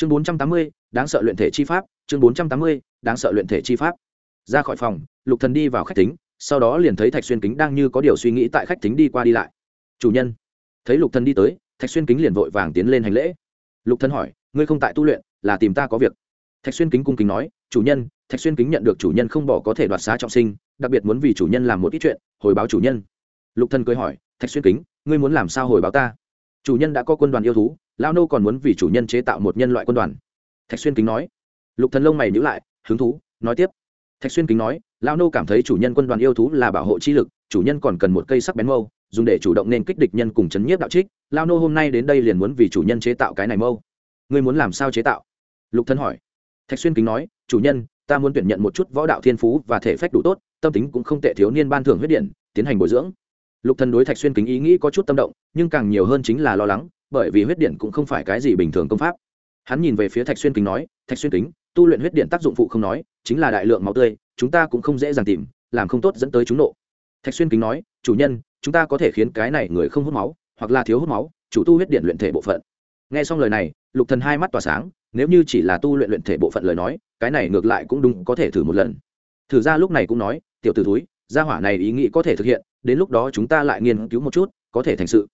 chương bốn trăm tám mươi, đáng sợ luyện thể chi pháp, chương bốn trăm tám mươi, đáng sợ luyện thể chi pháp. Ra khỏi phòng, lục thần đi vào khách tính sau đó liền thấy thạch xuyên kính đang như có điều suy nghĩ tại khách tính đi qua đi lại. Chủ nhân. Thấy lục thần đi tới, thạch xuyên kính liền vội vàng tiến lên hành lễ. Lục thần hỏi, ngươi không tại tu luyện, là tìm ta có việc. Thạch xuyên kính cung kính nói, chủ nhân, thạch xuyên kính nhận được chủ nhân không bỏ có thể đoạt xá trọng sinh, đặc biệt muốn vì chủ nhân làm một ít chuyện, hồi báo chủ nhân. Lục thần cười hỏi, thạch xuyên kính, ngươi muốn làm sao hồi báo ta? Chủ nhân đã có quân đoàn yêu thú lao nô còn muốn vì chủ nhân chế tạo một nhân loại quân đoàn. Thạch xuyên kính nói. Lục thần lông mày nhíu lại, hứng thú, nói tiếp. Thạch xuyên kính nói lao nô cảm thấy chủ nhân quân đoàn yêu thú là bảo hộ chi lực, chủ nhân còn cần một cây sắc bén mâu, dùng để chủ động nên kích địch nhân cùng chấn nhiếp đạo trích. Lao nô hôm nay đến đây liền muốn vì chủ nhân chế tạo cái này mâu. Ngươi muốn làm sao chế tạo? Lục thân hỏi. Thạch xuyên kính nói, chủ nhân, ta muốn tuyển nhận một chút võ đạo thiên phú và thể phách đủ tốt, tâm tính cũng không tệ thiếu niên ban thưởng huyết điện tiến hành bồi dưỡng. Lục thần đối thạch xuyên kính ý nghĩ có chút tâm động, nhưng càng nhiều hơn chính là lo lắng bởi vì huyết điện cũng không phải cái gì bình thường công pháp. Hắn nhìn về phía thạch xuyên kính nói, thạch xuyên kính, tu luyện huyết điện tác dụng phụ không nói, chính là đại lượng máu tươi, chúng ta cũng không dễ dàng tìm, làm không tốt dẫn tới chúng nộ. Thạch xuyên kính nói, chủ nhân, chúng ta có thể khiến cái này người không hút máu, hoặc là thiếu hút máu, chủ tu huyết điện luyện thể bộ phận. Nghe xong lời này, lục thần hai mắt tỏa sáng, nếu như chỉ là tu luyện luyện thể bộ phận lời nói, cái này ngược lại cũng đúng, có thể thử một lần. Thử ra lúc này cũng nói, tiểu tử túi gia hỏa này ý nghĩ có thể thực hiện, đến lúc đó chúng ta lại nghiên cứu một chút, có thể thành sự.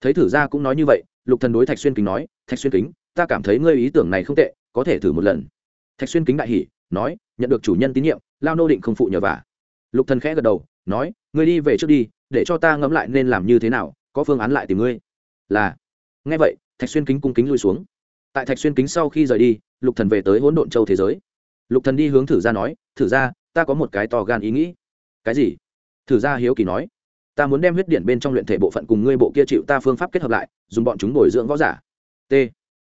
Thấy thử ra cũng nói như vậy lục thần đối thạch xuyên kính nói, thạch xuyên kính, ta cảm thấy ngươi ý tưởng này không tệ, có thể thử một lần. Thạch xuyên kính đại hỉ, nói, nhận được chủ nhân tín nhiệm, lao nô định không phụ nhờ vả. Lục thần khẽ gật đầu, nói, ngươi đi về trước đi, để cho ta ngẫm lại nên làm như thế nào, có phương án lại tìm ngươi. Là. Nghe vậy, thạch xuyên kính cung kính lui xuống. Tại thạch xuyên kính sau khi rời đi, lục thần về tới hỗn độn châu thế giới. Lục thần đi hướng thử ra nói, thử ra ta có một cái to gan ý nghĩ. Cái gì? Thử ra hiếu kỳ nói ta muốn đem huyết điện bên trong luyện thể bộ phận cùng ngươi bộ kia chịu ta phương pháp kết hợp lại, dùng bọn chúng bồi dưỡng võ giả. T.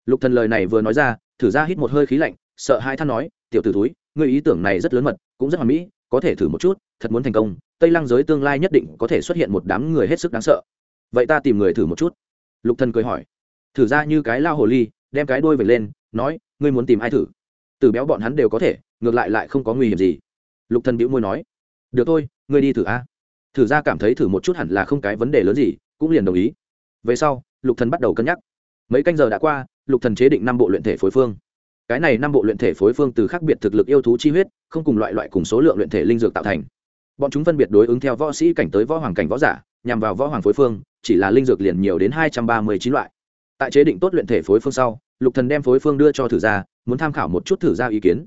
Lục thần lời này vừa nói ra, thử ra hít một hơi khí lạnh, sợ hai than nói, tiểu tử túi ngươi ý tưởng này rất lớn mật, cũng rất hoàn mỹ, có thể thử một chút, thật muốn thành công, tây lăng giới tương lai nhất định có thể xuất hiện một đám người hết sức đáng sợ. Vậy ta tìm người thử một chút. Lục thần cười hỏi. Thử ra như cái lao hồ ly, đem cái đuôi về lên, nói, ngươi muốn tìm ai thử? Từ béo bọn hắn đều có thể, ngược lại lại không có nguy hiểm gì. Lục thần bĩu môi nói, được thôi, ngươi đi thử a thử ra cảm thấy thử một chút hẳn là không cái vấn đề lớn gì, cũng liền đồng ý. Về sau, lục thần bắt đầu cân nhắc. Mấy canh giờ đã qua, lục thần chế định năm bộ luyện thể phối phương. Cái này năm bộ luyện thể phối phương từ khác biệt thực lực yêu thú chi huyết, không cùng loại loại cùng số lượng luyện thể linh dược tạo thành. Bọn chúng phân biệt đối ứng theo võ sĩ cảnh tới võ hoàng cảnh võ giả, nhằm vào võ hoàng phối phương, chỉ là linh dược liền nhiều đến hai trăm ba mươi chín loại. Tại chế định tốt luyện thể phối phương sau, lục thần đem phối phương đưa cho thử gia, muốn tham khảo một chút thử gia ý kiến.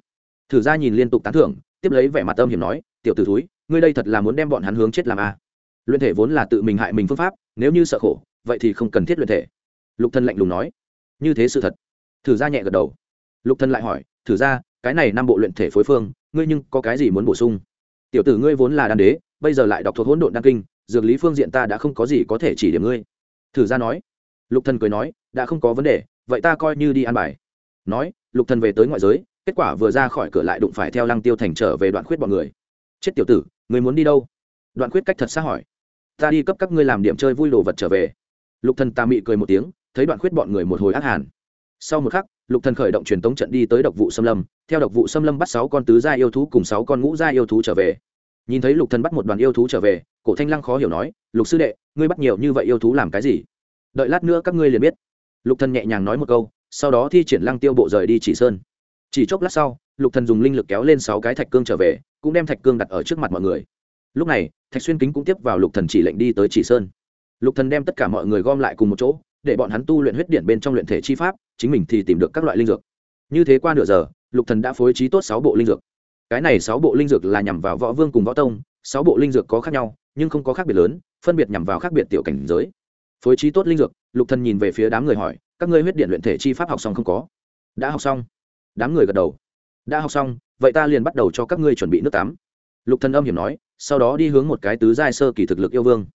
Thử gia nhìn liên tục tán thưởng, tiếp lấy vẻ mặt âm hiểm nói, tiểu tử thúi ngươi đây thật là muốn đem bọn hắn hướng chết làm a. Luyện thể vốn là tự mình hại mình phương pháp, nếu như sợ khổ, vậy thì không cần thiết luyện thể. Lục thân lạnh lùng nói. Như thế sự thật. Thử gia nhẹ gật đầu. Lục thân lại hỏi, thử gia cái này năm bộ luyện thể phối phương, ngươi nhưng có cái gì muốn bổ sung? Tiểu tử ngươi vốn là đan đế, bây giờ lại đọc thuộc hỗn độn đan kinh, dược lý phương diện ta đã không có gì có thể chỉ điểm ngươi. Thử gia nói. Lục thần cười nói, đã không có vấn đề, vậy ta coi như đi ăn bài. Nói, lục thần về tới ngoại giới, kết quả vừa ra khỏi cửa lại đụng phải theo lăng tiêu thành trở về đoạn khuyết bọn người. Chết tiểu tử người muốn đi đâu? Đoạn khuyết cách thật xa hỏi. Ta đi cấp các ngươi làm điểm chơi vui đồ vật trở về. Lục thần ta mị cười một tiếng, thấy đoạn khuyết bọn người một hồi ác hàn. Sau một khắc, lục thần khởi động truyền tống trận đi tới độc vụ xâm lâm. Theo độc vụ xâm lâm bắt sáu con tứ gia yêu thú cùng sáu con ngũ gia yêu thú trở về. Nhìn thấy lục thần bắt một đoàn yêu thú trở về, cổ thanh lăng khó hiểu nói, lục sư đệ, ngươi bắt nhiều như vậy yêu thú làm cái gì? Đợi lát nữa các ngươi liền biết. Lục thần nhẹ nhàng nói một câu, sau đó thi triển lăng tiêu bộ rời đi chỉ sơn. Chỉ chốc lát sau lục thần dùng linh lực kéo lên sáu cái thạch cương trở về, cũng đem thạch cương đặt ở trước mặt mọi người. Lúc này, thạch xuyên kính cũng tiếp vào lục thần chỉ lệnh đi tới chỉ sơn. Lục thần đem tất cả mọi người gom lại cùng một chỗ, để bọn hắn tu luyện huyết điển bên trong luyện thể chi pháp, chính mình thì tìm được các loại linh dược. Như thế qua nửa giờ, lục thần đã phối trí tốt sáu bộ linh dược. Cái này sáu bộ linh dược là nhằm vào võ vương cùng võ tông, sáu bộ linh dược có khác nhau, nhưng không có khác biệt lớn, phân biệt nhằm vào khác biệt tiểu cảnh giới. Phối trí tốt linh dược, lục thần nhìn về phía đám người hỏi, các ngươi huyết điện luyện thể chi pháp học xong không có? Đã học xong. Đám người gật đầu đã học xong, vậy ta liền bắt đầu cho các ngươi chuẩn bị nước tắm. Lục thần âm hiểm nói, sau đó đi hướng một cái tứ giai sơ kỳ thực lực yêu vương.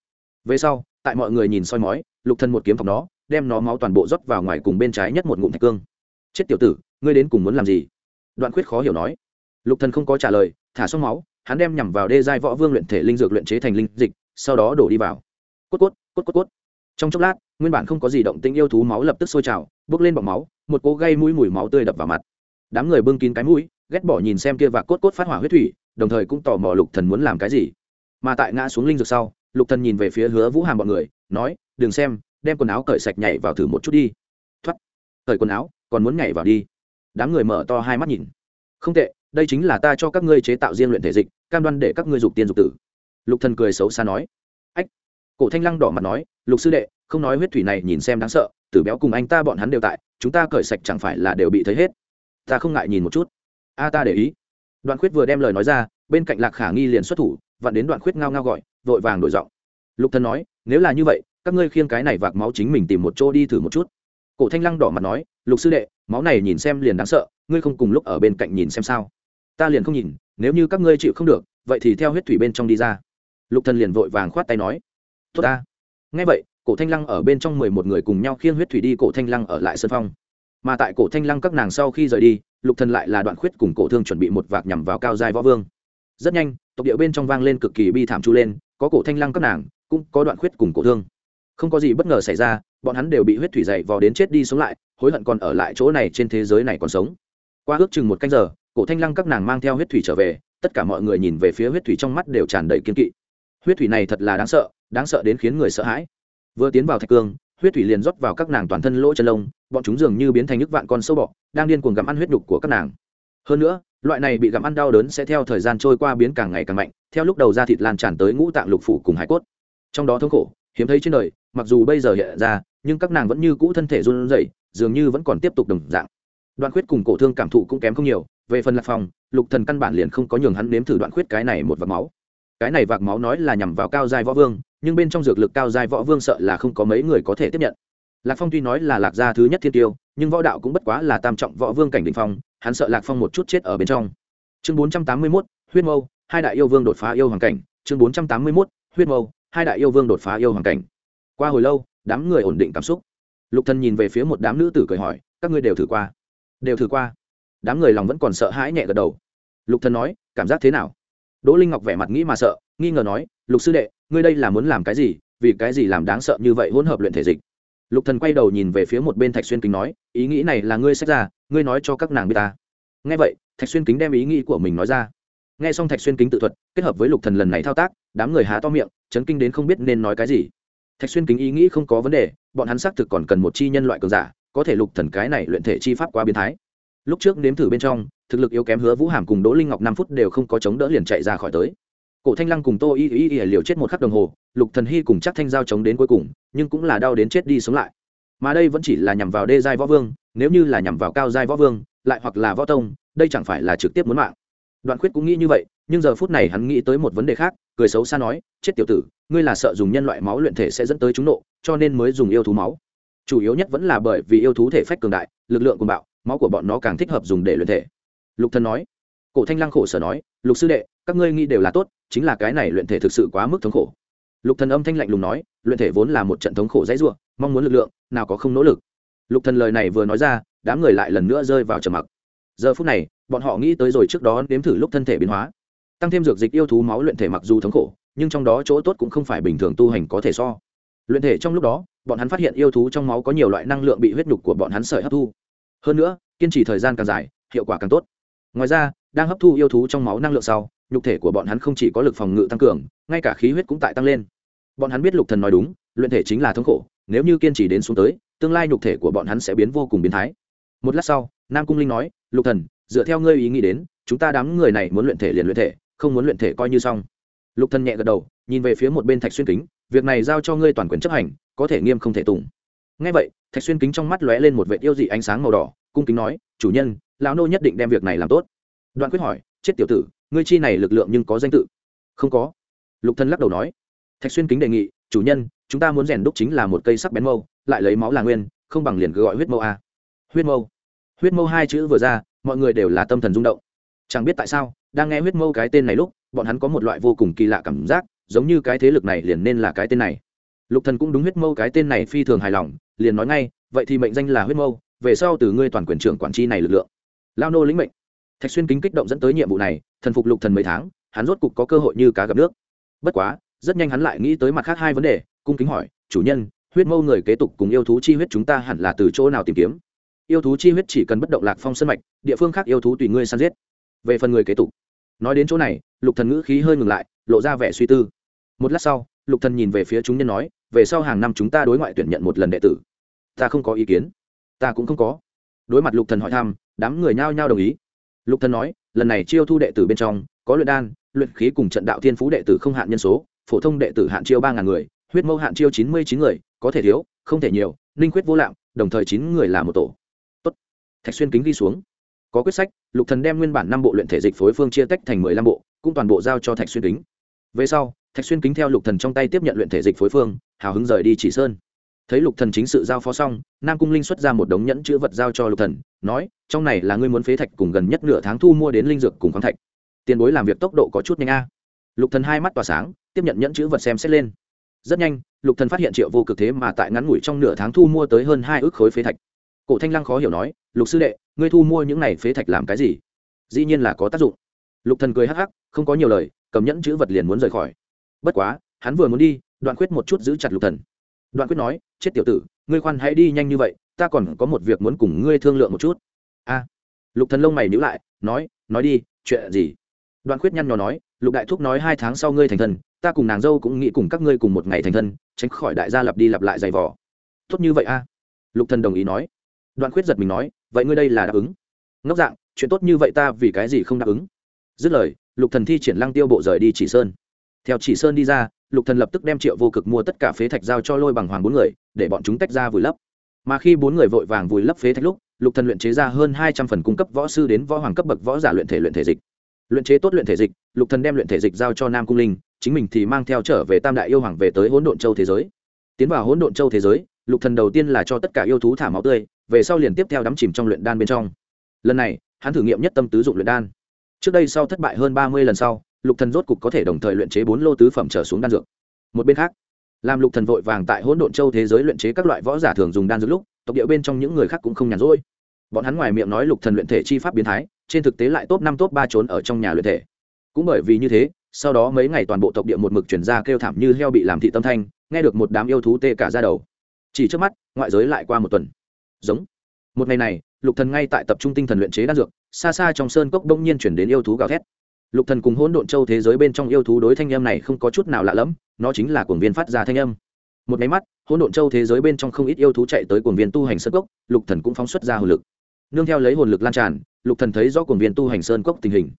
Về sau, tại mọi người nhìn soi mói, lục thần một kiếm phòng nó, đem nó máu toàn bộ rót vào ngoài cùng bên trái nhất một ngụm thạch cương. Chết tiểu tử, ngươi đến cùng muốn làm gì? Đoạn khuyết khó hiểu nói. Lục thần không có trả lời, thả xong máu, hắn đem nhằm vào đê giai võ vương luyện thể linh dược luyện chế thành linh dịch, sau đó đổ đi vào. Cốt cốt cốt cốt cốt. Trong chốc lát, nguyên bản không có gì động tĩnh yêu thú máu lập tức sôi trào, bốc lên bọc máu, một cỗ gây mũi mùi máu tươi đập vào mặt đám người bưng kín cái mũi, ghét bỏ nhìn xem kia và cốt cốt phát hỏa huyết thủy, đồng thời cũng tò mò lục thần muốn làm cái gì. Mà tại ngã xuống linh dược sau, lục thần nhìn về phía hứa vũ hàm bọn người, nói, đừng xem, đem quần áo cởi sạch nhảy vào thử một chút đi. Thoát. Cởi quần áo, còn muốn nhảy vào đi. Đám người mở to hai mắt nhìn. Không tệ, đây chính là ta cho các ngươi chế tạo riêng luyện thể dịch, cam đoan để các ngươi dục tiên dục tử. Lục thần cười xấu xa nói. Ách. Cổ thanh lăng đỏ mặt nói, lục sư đệ, không nói huyết thủy này nhìn xem đáng sợ, tử béo cùng anh ta bọn hắn đều tại, chúng ta cởi sạch chẳng phải là đều bị thấy hết ta không ngại nhìn một chút. A, ta để ý. Đoạn khuyết vừa đem lời nói ra, bên cạnh lạc khả nghi liền xuất thủ, vặn đến đoạn khuyết ngao ngao gọi, vội vàng đổi giọng. Lục thần nói, nếu là như vậy, các ngươi khiêng cái này vạc máu chính mình tìm một chỗ đi thử một chút. Cổ thanh lăng đỏ mặt nói, lục sư đệ, máu này nhìn xem liền đáng sợ, ngươi không cùng lúc ở bên cạnh nhìn xem sao? Ta liền không nhìn, nếu như các ngươi chịu không được, vậy thì theo huyết thủy bên trong đi ra. Lục thần liền vội vàng khoát tay nói, tốt ta. Nghe vậy, cổ thanh lăng ở bên trong mười một người cùng nhau khiêng huyết thủy đi, cổ thanh lăng ở lại sân phong mà tại cổ thanh lăng các nàng sau khi rời đi, lục thần lại là đoạn khuyết cùng cổ thương chuẩn bị một vạc nhằm vào cao giai võ vương. Rất nhanh, tộc địa bên trong vang lên cực kỳ bi thảm chu lên, có cổ thanh lăng các nàng, cũng có đoạn khuyết cùng cổ thương. Không có gì bất ngờ xảy ra, bọn hắn đều bị huyết thủy dày vò đến chết đi sống lại, hối hận còn ở lại chỗ này trên thế giới này còn sống. Qua ước chừng một canh giờ, cổ thanh lăng các nàng mang theo huyết thủy trở về, tất cả mọi người nhìn về phía huyết thủy trong mắt đều tràn đầy kiên kỵ. Huyết thủy này thật là đáng sợ đáng sợ đến khiến người sợ hãi. Vừa tiến vào thạch cương huyết thủy liền rót vào các nàng toàn thân lỗ chân lông, bọn chúng dường như biến thành nước vạn con sâu bọ, đang điên cuồng gặm ăn huyết đục của các nàng. Hơn nữa, loại này bị gặm ăn đau đớn sẽ theo thời gian trôi qua biến càng ngày càng mạnh, theo lúc đầu da thịt lan tràn tới ngũ tạng lục phủ cùng hải cốt. Trong đó thống khổ, hiếm thấy trên đời, mặc dù bây giờ hiện ra, nhưng các nàng vẫn như cũ thân thể run rẩy, dường như vẫn còn tiếp tục đồng dạng. Đoạn khuyết cùng cổ thương cảm thụ cũng kém không nhiều, về phần lạc phong, lục thần căn bản liền không có nhường hắn nếm thử đoạn khuyết cái này một vạc máu. Cái này vạc máu nói là nhằm vào cao giai võ vương nhưng bên trong dược lực cao giai võ vương sợ là không có mấy người có thể tiếp nhận. Lạc phong tuy nói là lạc gia thứ nhất thiên tiêu nhưng võ đạo cũng bất quá là tam trọng võ vương cảnh đình phong hắn sợ lạc phong một chút chết ở bên trong. Chương bốn trăm tám mươi 481, huyết mâu hai đại yêu vương đột phá yêu hoàng cảnh. Chương bốn trăm tám mươi 481, huyết mâu hai đại yêu vương đột phá yêu hoàng cảnh. Qua hồi lâu đám người ổn định cảm xúc. Lục thần nhìn về phía một đám nữ tử cười hỏi các ngươi đều thử qua? Đều thử qua. Đám người lòng vẫn còn sợ hãi nhẹ gật đầu. Lục thần nói cảm giác thế nào? Đỗ linh ngọc vẻ mặt nghĩ mà sợ nghi ngờ nói lục sư đệ ngươi đây là muốn làm cái gì, vì cái gì làm đáng sợ như vậy hỗn hợp luyện thể dịch? Lục thần quay đầu nhìn về phía một bên thạch xuyên kính nói, ý nghĩ này là ngươi sách ra, ngươi nói cho các nàng biết ta. Nghe vậy, thạch xuyên kính đem ý nghĩ của mình nói ra. Nghe xong thạch xuyên kính tự thuật, kết hợp với lục thần lần này thao tác, đám người há to miệng, chấn kinh đến không biết nên nói cái gì. Thạch xuyên kính ý nghĩ không có vấn đề, bọn hắn xác thực còn cần một chi nhân loại cường giả, có thể lục thần cái này luyện thể chi pháp quá biến thái. Lúc trước nếm thử bên trong, thực lực yếu kém hứa vũ hàm cùng đỗ linh ngọc năm phút đều không có chống đỡ liền chạy ra khỏi tới cổ thanh lăng cùng tô y y y liều chết một khắc đồng hồ, lục thần hy cùng chắc thanh giao chống đến cuối cùng, nhưng cũng là đau đến chết đi sống lại. Mà đây vẫn chỉ là nhằm vào đê giai võ vương, nếu như là nhằm vào cao giai võ vương, lại hoặc là võ tông, đây chẳng phải là trực tiếp muốn mạng. Đoạn khuyết cũng nghĩ như vậy, nhưng giờ phút này hắn nghĩ tới một vấn đề khác, cười xấu xa nói, chết tiểu tử, ngươi là sợ dùng nhân loại máu luyện thể sẽ dẫn tới chúng nộ, cho nên mới dùng yêu thú máu. Chủ yếu nhất vẫn là bởi vì yêu thú thể phách cường đại, lực lượng cùng bạo, máu của bọn nó càng thích hợp dùng để luyện thể. Lục thần nói. Cổ thanh lăng khổ sở nói, lục sư đệ các ngươi nghĩ đều là tốt, chính là cái này luyện thể thực sự quá mức thống khổ. Lục thần âm thanh lạnh lùng nói, luyện thể vốn là một trận thống khổ dãy ruộng mong muốn lực lượng, nào có không nỗ lực. Lục thần lời này vừa nói ra, đám người lại lần nữa rơi vào trầm mặc. Giờ phút này, bọn họ nghĩ tới rồi trước đó nếm thử lúc thân thể biến hóa. Tăng thêm dược dịch yêu thú máu luyện thể mặc dù thống khổ, nhưng trong đó chỗ tốt cũng không phải bình thường tu hành có thể so. Luyện thể trong lúc đó, bọn hắn phát hiện yêu thú trong máu có nhiều loại năng lượng bị huyết nhục của bọn hắn sợi hấp thu. Hơn nữa, kiên trì thời gian càng dài, hiệu quả càng tốt. Ngoài ra, đang hấp thu yêu thú trong máu năng lượng sau nhục thể của bọn hắn không chỉ có lực phòng ngự tăng cường, ngay cả khí huyết cũng tại tăng lên. Bọn hắn biết lục thần nói đúng, luyện thể chính là thống khổ, nếu như kiên trì đến xuống tới, tương lai nhục thể của bọn hắn sẽ biến vô cùng biến thái. Một lát sau, nam cung linh nói, lục thần, dựa theo ngươi ý nghĩ đến, chúng ta đám người này muốn luyện thể liền luyện thể, không muốn luyện thể coi như xong. Lục thần nhẹ gật đầu, nhìn về phía một bên thạch xuyên kính, việc này giao cho ngươi toàn quyền chấp hành, có thể nghiêm không thể tùng. Ngay vậy, thạch xuyên kính trong mắt lóe lên một vệt yêu dị ánh sáng màu đỏ, cung kính nói, chủ nhân, lão nô nhất định đem việc này làm tốt. Đoạn quyết hỏi, chết tiểu tử ngươi chi này lực lượng nhưng có danh tự? Không có. Lục thân lắc đầu nói. Thạch xuyên kính đề nghị, chủ nhân, chúng ta muốn rèn đúc chính là một cây sắc bén mâu, lại lấy máu là nguyên, không bằng liền cứ gọi huyết mâu a. Huyết mâu. Huyết mâu hai chữ vừa ra, mọi người đều là tâm thần rung động. Chẳng biết tại sao, đang nghe huyết mâu cái tên này lúc, bọn hắn có một loại vô cùng kỳ lạ cảm giác, giống như cái thế lực này liền nên là cái tên này. Lục thần cũng đúng huyết mâu cái tên này phi thường hài lòng, liền nói ngay, vậy thì mệnh danh là huyết mâu, về sau từ ngươi toàn quyền trưởng quản tri này lực lượng. Lao nô lĩnh mệnh thạch xuyên kính kích động dẫn tới nhiệm vụ này, thần phục lục thần mấy tháng, hắn rốt cục có cơ hội như cá gặp nước. Bất quá, rất nhanh hắn lại nghĩ tới mặt khác hai vấn đề, cung kính hỏi, chủ nhân, huyết mâu người kế tục cùng yêu thú chi huyết chúng ta hẳn là từ chỗ nào tìm kiếm? Yêu thú chi huyết chỉ cần bất động lạc phong sân mạch, địa phương khác yêu thú tùy ngươi săn giết. Về phần người kế tục. Nói đến chỗ này, lục thần ngữ khí hơi ngừng lại, lộ ra vẻ suy tư. Một lát sau, lục thần nhìn về phía chúng nhân nói, về sau hàng năm chúng ta đối ngoại tuyển nhận một lần đệ tử. Ta không có ý kiến. Ta cũng không có. Đối mặt lục thần hỏi thăm, đám người nhao nhao đồng ý lục thần nói, lần này chiêu thu đệ tử bên trong, có luyện đan, luyện khí cùng trận đạo thiên phú đệ tử không hạn nhân số, phổ thông đệ tử hạn chiêu ba ngàn người, huyết mâu hạn chiêu chín mươi chín người, có thể thiếu, không thể nhiều ninh quyết vô lạm, đồng thời chín người là một tổ. Tốt. thạch xuyên kính ghi xuống. Có quyết sách, lục thần đem nguyên bản năm bộ luyện thể dịch phối phương chia tách thành mười lăm bộ, cũng toàn bộ giao cho thạch xuyên kính. Về sau, thạch xuyên kính theo lục thần trong tay tiếp nhận luyện thể dịch phối phương, hào hứng rời đi chỉ sơn thấy lục thần chính sự giao phó xong, nam cung linh xuất ra một đống nhẫn chữ vật giao cho lục thần, nói, trong này là ngươi muốn phế thạch cùng gần nhất nửa tháng thu mua đến linh dược cùng khoáng thạch. Tiền bối làm việc tốc độ có chút nhanh a. Lục thần hai mắt tỏa sáng, tiếp nhận nhẫn chữ vật xem xét lên. Rất nhanh, lục thần phát hiện triệu vô cực thế mà tại ngắn ngủi trong nửa tháng thu mua tới hơn hai ước khối phế thạch. Cổ thanh lăng khó hiểu nói, lục sư đệ, ngươi thu mua những này phế thạch làm cái gì? Dĩ nhiên là có tác dụng. Lục thần cười hắc hắc, không có nhiều lời, cầm nhẫn chữ vật liền muốn rời khỏi. Bất quá, hắn vừa muốn đi, đoạn quyết một chút giữ chặt lục thần đoạn quyết nói, chết tiểu tử, ngươi khoan hãy đi nhanh như vậy, ta còn có một việc muốn cùng ngươi thương lượng một chút. A. Lục thần lông mày nhíu lại, nói nói đi, chuyện gì? Đoạn quyết nhăn nhò nói, lục đại thúc nói hai tháng sau ngươi thành thân, ta cùng nàng dâu cũng nghĩ cùng các ngươi cùng một ngày thành thân, tránh khỏi đại gia lặp đi lặp lại giày vò. Tốt như vậy a. Lục thần đồng ý nói. Đoạn quyết giật mình nói, vậy ngươi đây là đáp ứng? Ngốc dạng, chuyện tốt như vậy ta vì cái gì không đáp ứng? Dứt lời, lục thần thi triển lăng tiêu bộ rời đi chỉ sơn theo chỉ sơn đi ra, lục thần lập tức đem triệu vô cực mua tất cả phế thạch giao cho lôi bằng hoàng bốn người, để bọn chúng tách ra vùi lấp. Mà khi bốn người vội vàng vùi lấp phế thạch lúc, lục thần luyện chế ra hơn hai trăm phần cung cấp võ sư đến võ hoàng cấp bậc võ giả luyện thể luyện thể dịch. Luyện chế tốt luyện thể dịch, lục thần đem luyện thể dịch giao cho nam cung linh, chính mình thì mang theo trở về tam đại yêu hoàng về tới hỗn độn châu thế giới. Tiến vào hỗn độn châu thế giới, lục thần đầu tiên là cho tất cả yêu thú thả máu tươi, về sau liền tiếp theo đắm chìm trong luyện đan bên trong. Lần này, hắn thử nghiệm nhất tâm tứ dụng luyện đan. Trước đây sau thất bại hơn ba mươi lần sau lục thần rốt cục có thể đồng thời luyện chế bốn lô tứ phẩm trở xuống đan dược. Một bên khác, làm lục thần vội vàng tại hỗn độn châu thế giới luyện chế các loại võ giả thường dùng đan dược lúc, tộc địa bên trong những người khác cũng không nhàn rỗi. Bọn hắn ngoài miệng nói lục thần luyện thể chi pháp biến thái, trên thực tế lại top năm, top ba trốn ở trong nhà luyện thể. Cũng bởi vì như thế, sau đó mấy ngày toàn bộ tộc địa một mực chuyển ra kêu thảm như heo bị làm thị tâm thanh, nghe được một đám yêu thú tê cả ra đầu. Chỉ trước mắt, ngoại giới lại qua một tuần. Giống. Một ngày này, lục thần ngay tại tập trung tinh thần luyện chế đan dược, xa xa trong sơn cốc đông nhiên chuyển đến yêu thú gào thét lục thần cùng hỗn độn châu thế giới bên trong yêu thú đối thanh âm này không có chút nào lạ lẫm, nó chính là cuồng viên phát ra thanh âm. Một máy mắt, hỗn độn châu thế giới bên trong không ít yêu thú chạy tới cuồng viên tu hành sơn cốc, lục thần cũng phóng xuất ra hồn lực. Nương theo lấy hồn lực lan tràn, lục thần thấy rõ cuồng viên tu hành sơn cốc tình hình.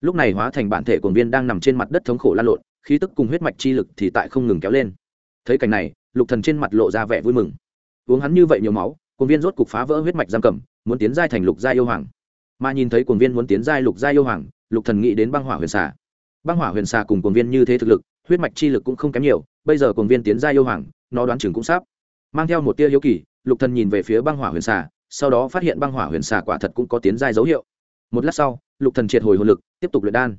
Lúc này hóa thành bản thể cuồng viên đang nằm trên mặt đất thống khổ lan lộn, khí tức cùng huyết mạch chi lực thì tại không ngừng kéo lên. Thấy cảnh này, lục thần trên mặt lộ ra vẻ vui mừng. Uống hắn như vậy nhiều máu, cuồng viên rốt cục phá vỡ huyết mạch giam cầm, muốn tiến giai thành lục gia yêu hoàng. Mà nhìn thấy cuồng viên muốn tiến giai lục gia yêu hoàng lục thần nghĩ đến băng hỏa huyền xà. Băng hỏa huyền xà cùng cuồng viên như thế thực lực, huyết mạch chi lực cũng không kém nhiều, bây giờ cuồng viên tiến giai yêu hoàng, nó đoán chừng cũng sắp mang theo một tia hiếu kỳ, lục thần nhìn về phía băng hỏa huyền xà, sau đó phát hiện băng hỏa huyền xà quả thật cũng có tiến giai dấu hiệu. Một lát sau, lục thần triệt hồi hồn lực, tiếp tục luyện đan.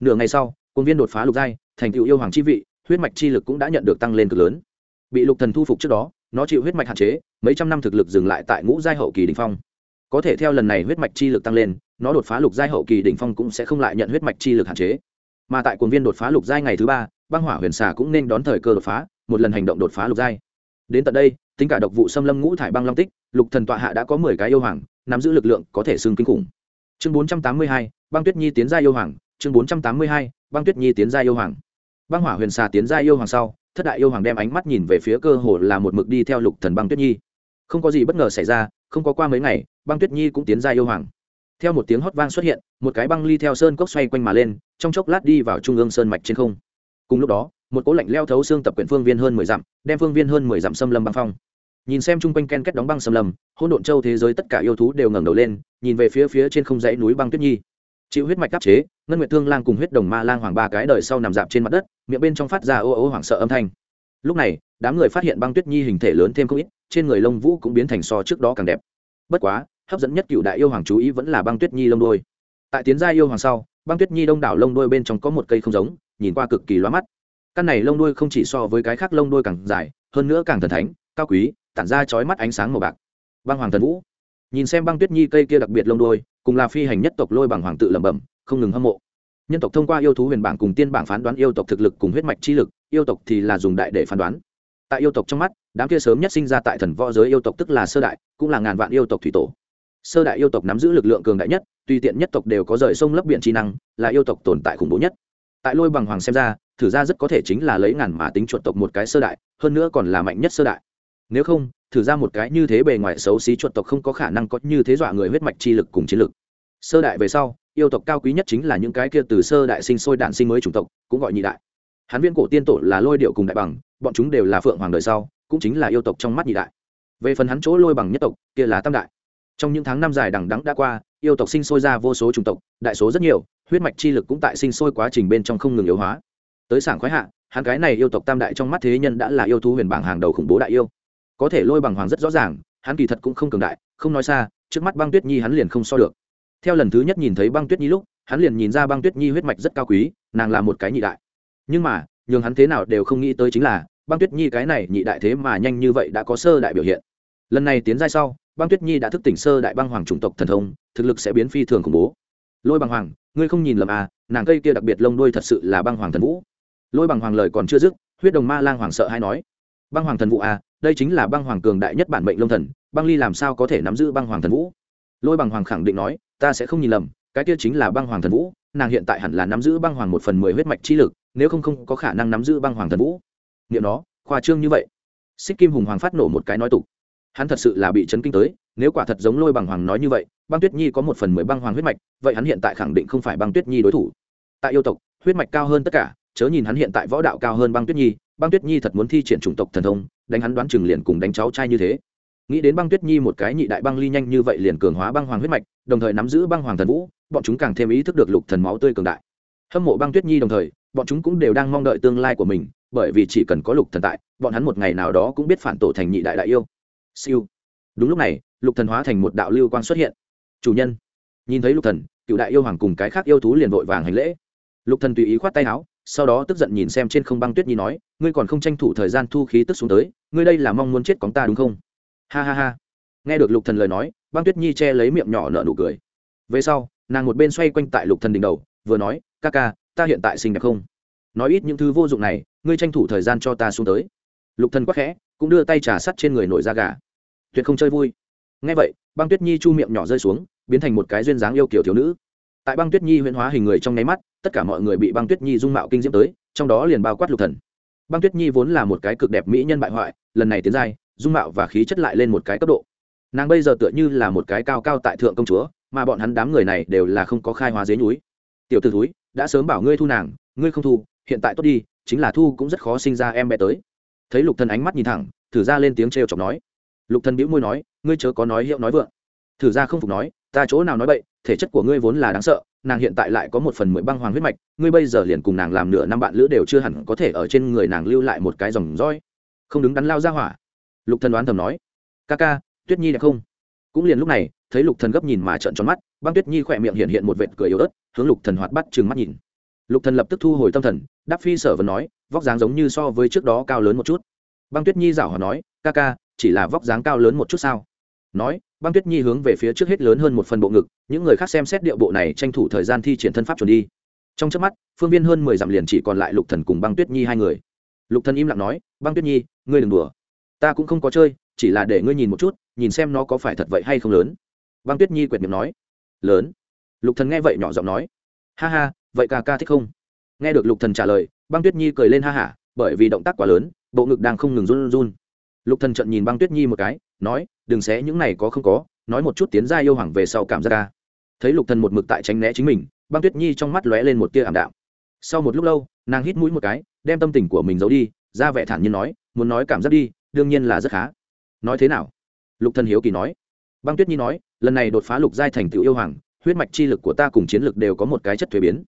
Nửa ngày sau, cuồng viên đột phá lục giai, thành tựu yêu hoàng chi vị, huyết mạch chi lực cũng đã nhận được tăng lên cực lớn. Bị lục thần thu phục trước đó, nó chịu huyết mạch hạn chế, mấy trăm năm thực lực dừng lại tại ngũ giai hậu kỳ đỉnh phong có thể theo lần này huyết mạch chi lực tăng lên, nó đột phá lục giai hậu kỳ đỉnh phong cũng sẽ không lại nhận huyết mạch chi lực hạn chế. Mà tại cuồng viên đột phá lục giai ngày thứ ba, băng hỏa huyền xà cũng nên đón thời cơ đột phá, một lần hành động đột phá lục giai. Đến tận đây, tính cả độc vụ xâm lâm ngũ thải băng long tích, lục thần tọa hạ đã có mười cái yêu hoàng, nắm giữ lực lượng có thể xưng kinh khủng. Chương bốn trăm tám mươi hai, băng tuyết nhi tiến gia yêu hoàng, chương bốn trăm tám mươi hai, băng tuyết nhi tiến gia yêu hoàng. Băng hỏa huyền xà tiến gia yêu hoàng sau, thất đại yêu hoàng đem ánh mắt nhìn về phía cơ hồ là một mực đi theo lục thần băng tuyết nhi không có gì bất ngờ xảy ra, không có qua mấy ngày, băng tuyết nhi cũng tiến ra yêu hoàng. Theo một tiếng hót vang xuất hiện, một cái băng ly theo sơn cốc xoay quanh mà lên, trong chốc lát đi vào trung ương sơn mạch trên không. Cùng lúc đó, một cố lạnh leo thấu xương tập quyển phương viên hơn mười dặm, đem phương viên hơn mười dặm xâm lâm băng phong. Nhìn xem chung quanh ken kết đóng băng xâm lâm hôn độn châu thế giới tất cả yêu thú đều ngẩng đầu lên, nhìn về phía phía trên không dãy núi băng tuyết nhi. Chịu huyết mạch đắp chế, ngân nguyệt thương lang cùng huyết đồng ma lang hoàng ba cái đời sau nằm dạp trên mặt đất, miệng bên trong phát ra ô ô hoảng sợ âm thanh. Lúc này, đám người phát hiện băng tuyết nhi hình thể lớn thêm không ít trên người lông vũ cũng biến thành so trước đó càng đẹp. Bất quá, hấp dẫn nhất cựu đại yêu hoàng chú ý vẫn là băng tuyết nhi lông đôi. Tại tiến gia yêu hoàng sau, băng tuyết nhi đông đảo lông đôi bên trong có một cây không giống, nhìn qua cực kỳ loa mắt. Căn này lông đôi không chỉ so với cái khác lông đôi càng dài, hơn nữa càng thần thánh, cao quý, tản ra chói mắt ánh sáng màu bạc. Băng hoàng thần vũ. Nhìn xem băng tuyết nhi cây kia đặc biệt lông đôi, cùng là phi hành nhất tộc lôi bằng hoàng tự lẩm bẩm, không ngừng hâm mộ. Nhân tộc thông qua yêu thú huyền bảng cùng tiên bảng phán đoán yêu tộc thực lực cùng huyết mạch chi lực, yêu tộc thì là dùng đại để phán đoán. Tại yêu tộc trong mắt đám kia sớm nhất sinh ra tại thần võ giới yêu tộc tức là sơ đại, cũng là ngàn vạn yêu tộc thủy tổ. Sơ đại yêu tộc nắm giữ lực lượng cường đại nhất, tùy tiện nhất tộc đều có rời sông lấp biển trí năng, là yêu tộc tồn tại khủng bố nhất. Tại lôi bằng hoàng xem ra, thử ra rất có thể chính là lấy ngàn mà tính chuột tộc một cái sơ đại, hơn nữa còn là mạnh nhất sơ đại. Nếu không, thử ra một cái như thế bề ngoài xấu xí chuột tộc không có khả năng có như thế dọa người huyết mạch chi lực cùng chiến lực. Sơ đại về sau, yêu tộc cao quý nhất chính là những cái kia từ sơ đại sinh sôi đạn sinh mới chủng tộc, cũng gọi nhị đại hán viên cổ tiên tổ là lôi điệu cùng đại bằng, bọn chúng đều là phượng hoàng đời sau, cũng chính là yêu tộc trong mắt nhị đại. Về phần hắn chỗ lôi bằng nhất tộc, kia là tam đại. Trong những tháng năm dài đằng đắng đã qua, yêu tộc sinh sôi ra vô số chủng tộc, đại số rất nhiều, huyết mạch chi lực cũng tại sinh sôi quá trình bên trong không ngừng yếu hóa. Tới sảng khoái hạ, hắn cái này yêu tộc tam đại trong mắt thế nhân đã là yêu thú huyền bảng hàng đầu khủng bố đại yêu. Có thể lôi bằng hoàng rất rõ ràng, hắn kỳ thật cũng không cường đại, không nói xa, trước mắt băng tuyết nhi hắn liền không so được. Theo lần thứ nhất nhìn thấy băng tuyết nhi lúc, hắn liền nhìn ra băng tuyết nhi huyết mạch rất cao quý, nàng là một cái nhị đại nhưng mà, nhường hắn thế nào đều không nghĩ tới chính là, băng tuyết nhi cái này nhị đại thế mà nhanh như vậy đã có sơ đại biểu hiện. Lần này tiến giai sau, băng tuyết nhi đã thức tỉnh sơ đại băng hoàng chủng tộc thần thông, thực lực sẽ biến phi thường khủng bố. Lôi bằng hoàng, ngươi không nhìn lầm à nàng cây kia đặc biệt lông đuôi thật sự là băng hoàng thần vũ. Lôi bằng hoàng lời còn chưa dứt, huyết đồng ma lang hoàng sợ hay nói, băng hoàng thần vũ à đây chính là băng hoàng cường đại nhất bản mệnh lông thần, băng ly làm sao có thể nắm giữ băng hoàng thần vũ? Lôi bằng hoàng khẳng định nói, ta sẽ không nhìn lầm, cái kia chính là băng hoàng thần vũ, nàng hiện tại hẳn là nắm giữ băng hoàng một phần mười huyết mạch chi lực nếu không không có khả năng nắm giữ băng hoàng thần vũ. Nghiệm nó, khoa trương như vậy. Xích kim hùng hoàng phát nổ một cái nói tục. Hắn thật sự là bị chấn kinh tới, nếu quả thật giống lôi bằng hoàng nói như vậy, băng tuyết nhi có một phần mười băng hoàng huyết mạch, vậy hắn hiện tại khẳng định không phải băng tuyết nhi đối thủ. Tại yêu tộc, huyết mạch cao hơn tất cả, chớ nhìn hắn hiện tại võ đạo cao hơn băng tuyết nhi, băng tuyết nhi thật muốn thi triển chủng tộc thần thông, đánh hắn đoán chừng liền cùng đánh cháu trai như thế. Nghĩ đến băng tuyết nhi một cái nhị đại băng ly nhanh như vậy liền cường hóa băng hoàng huyết mạch, đồng thời nắm giữ băng hoàng thần vũ, bọn chúng càng thêm ý thức được lục thần máu tươi cường đại. Hâm mộ băng tuyết nhi đồng thời bọn chúng cũng đều đang mong đợi tương lai của mình, bởi vì chỉ cần có lục thần tại, bọn hắn một ngày nào đó cũng biết phản tổ thành nhị đại đại yêu. Siêu. Đúng lúc này, lục thần hóa thành một đạo lưu quang xuất hiện. Chủ nhân. Nhìn thấy lục thần, cựu đại yêu hoàng cùng cái khác yêu thú liền vội vàng hành lễ. Lục thần tùy ý khoát tay áo, sau đó tức giận nhìn xem trên không băng tuyết nhi nói, ngươi còn không tranh thủ thời gian thu khí tức xuống tới, ngươi đây là mong muốn chết cóng ta đúng không? Ha ha ha. Nghe được lục thần lời nói, băng tuyết nhi che lấy miệng nhỏ nở nụ cười. Về sau, nàng một bên xoay quanh tại lục thần đỉnh đầu, vừa nói, ca ca ta hiện tại xinh đẹp không? Nói ít những thứ vô dụng này, ngươi tranh thủ thời gian cho ta xuống tới. Lục thần quắc khẽ, cũng đưa tay trà sắt trên người nổi da gà. Tuyệt không chơi vui. Ngay vậy, băng tuyết nhi chu miệng nhỏ rơi xuống, biến thành một cái duyên dáng yêu kiểu thiếu nữ. Tại băng tuyết nhi huyễn hóa hình người trong nháy mắt, tất cả mọi người bị băng tuyết nhi dung mạo kinh diễm tới, trong đó liền bao quát lục thần. Băng tuyết nhi vốn là một cái cực đẹp mỹ nhân bại hoại, lần này tiến giai, dung mạo và khí chất lại lên một cái cấp độ. Nàng bây giờ tựa như là một cái cao cao tại thượng công chúa, mà bọn hắn đám người này đều là không có khai hóa dế núi tiểu t ử túi đã sớm bảo ngươi thu nàng, ngươi không thu, hiện tại tốt đi, chính là thu cũng rất khó sinh ra em bé tới. Thấy lục thần ánh mắt nhìn thẳng, thử ra lên tiếng trêu chọc nói. Lục thần bĩu môi nói, ngươi chớ có nói hiệu nói vượng. Thử ra không phục nói, ta chỗ nào nói bậy, thể chất của ngươi vốn là đáng sợ, nàng hiện tại lại có một phần mười băng hoàng huyết mạch, ngươi bây giờ liền cùng nàng làm nửa năm bạn lữ đều chưa hẳn có thể ở trên người nàng lưu lại một cái dòng roi. Không đứng đắn lao ra hỏa. Lục thần đoán thầm nói. Ca ca, tuyết nhi đẹp không? Cũng liền lúc này, thấy lục thần gấp nhìn mà trợn tròn mắt, băng tuyết nhi khỏe miệng hiện hiện một vệt cười yếu ớt hướng lục thần hoạt bắt trừng mắt nhìn. Lục thần lập tức thu hồi tâm thần, đáp phi sở vân nói, vóc dáng giống như so với trước đó cao lớn một chút. Băng tuyết nhi giảo hòa nói, ca ca, chỉ là vóc dáng cao lớn một chút sao? Nói, băng tuyết nhi hướng về phía trước hết lớn hơn một phần bộ ngực, những người khác xem xét điệu bộ này tranh thủ thời gian thi triển thân pháp chuẩn đi. Trong trước mắt, phương viên hơn mười dặm liền chỉ còn lại lục thần cùng băng tuyết nhi hai người. Lục thần im lặng nói, băng tuyết nhi, ngươi đừng đùa. Ta cũng không có chơi, chỉ là để ngươi nhìn một chút, nhìn xem nó có phải thật vậy hay không lớn. Băng tuyết nhi quệt miệng nói, lớn lục thần nghe vậy nhỏ giọng nói, ha ha, vậy ca ca thích không? Nghe được lục thần trả lời, băng tuyết nhi cười lên ha hả, bởi vì động tác quá lớn, bộ ngực đang không ngừng run run. Lục thần trận nhìn băng tuyết nhi một cái, nói, đừng xé, những này có không có, nói một chút tiến gia yêu hoàng về sau cảm giác ca. Thấy lục thần một mực tại tránh né chính mình, băng tuyết nhi trong mắt lóe lên một tia ảm đạm. Sau một lúc lâu, nàng hít mũi một cái, đem tâm tình của mình giấu đi, ra vẻ thản nhiên nói, muốn nói cảm giác đi, đương nhiên là rất khá. Nói thế nào? Lục thần hiếu kỳ nói. Băng tuyết nhi nói, lần này đột phá lục giai thành tựu yêu hoàng huyết mạch chi lực của ta cùng chiến lực đều có một cái chất thuế biến.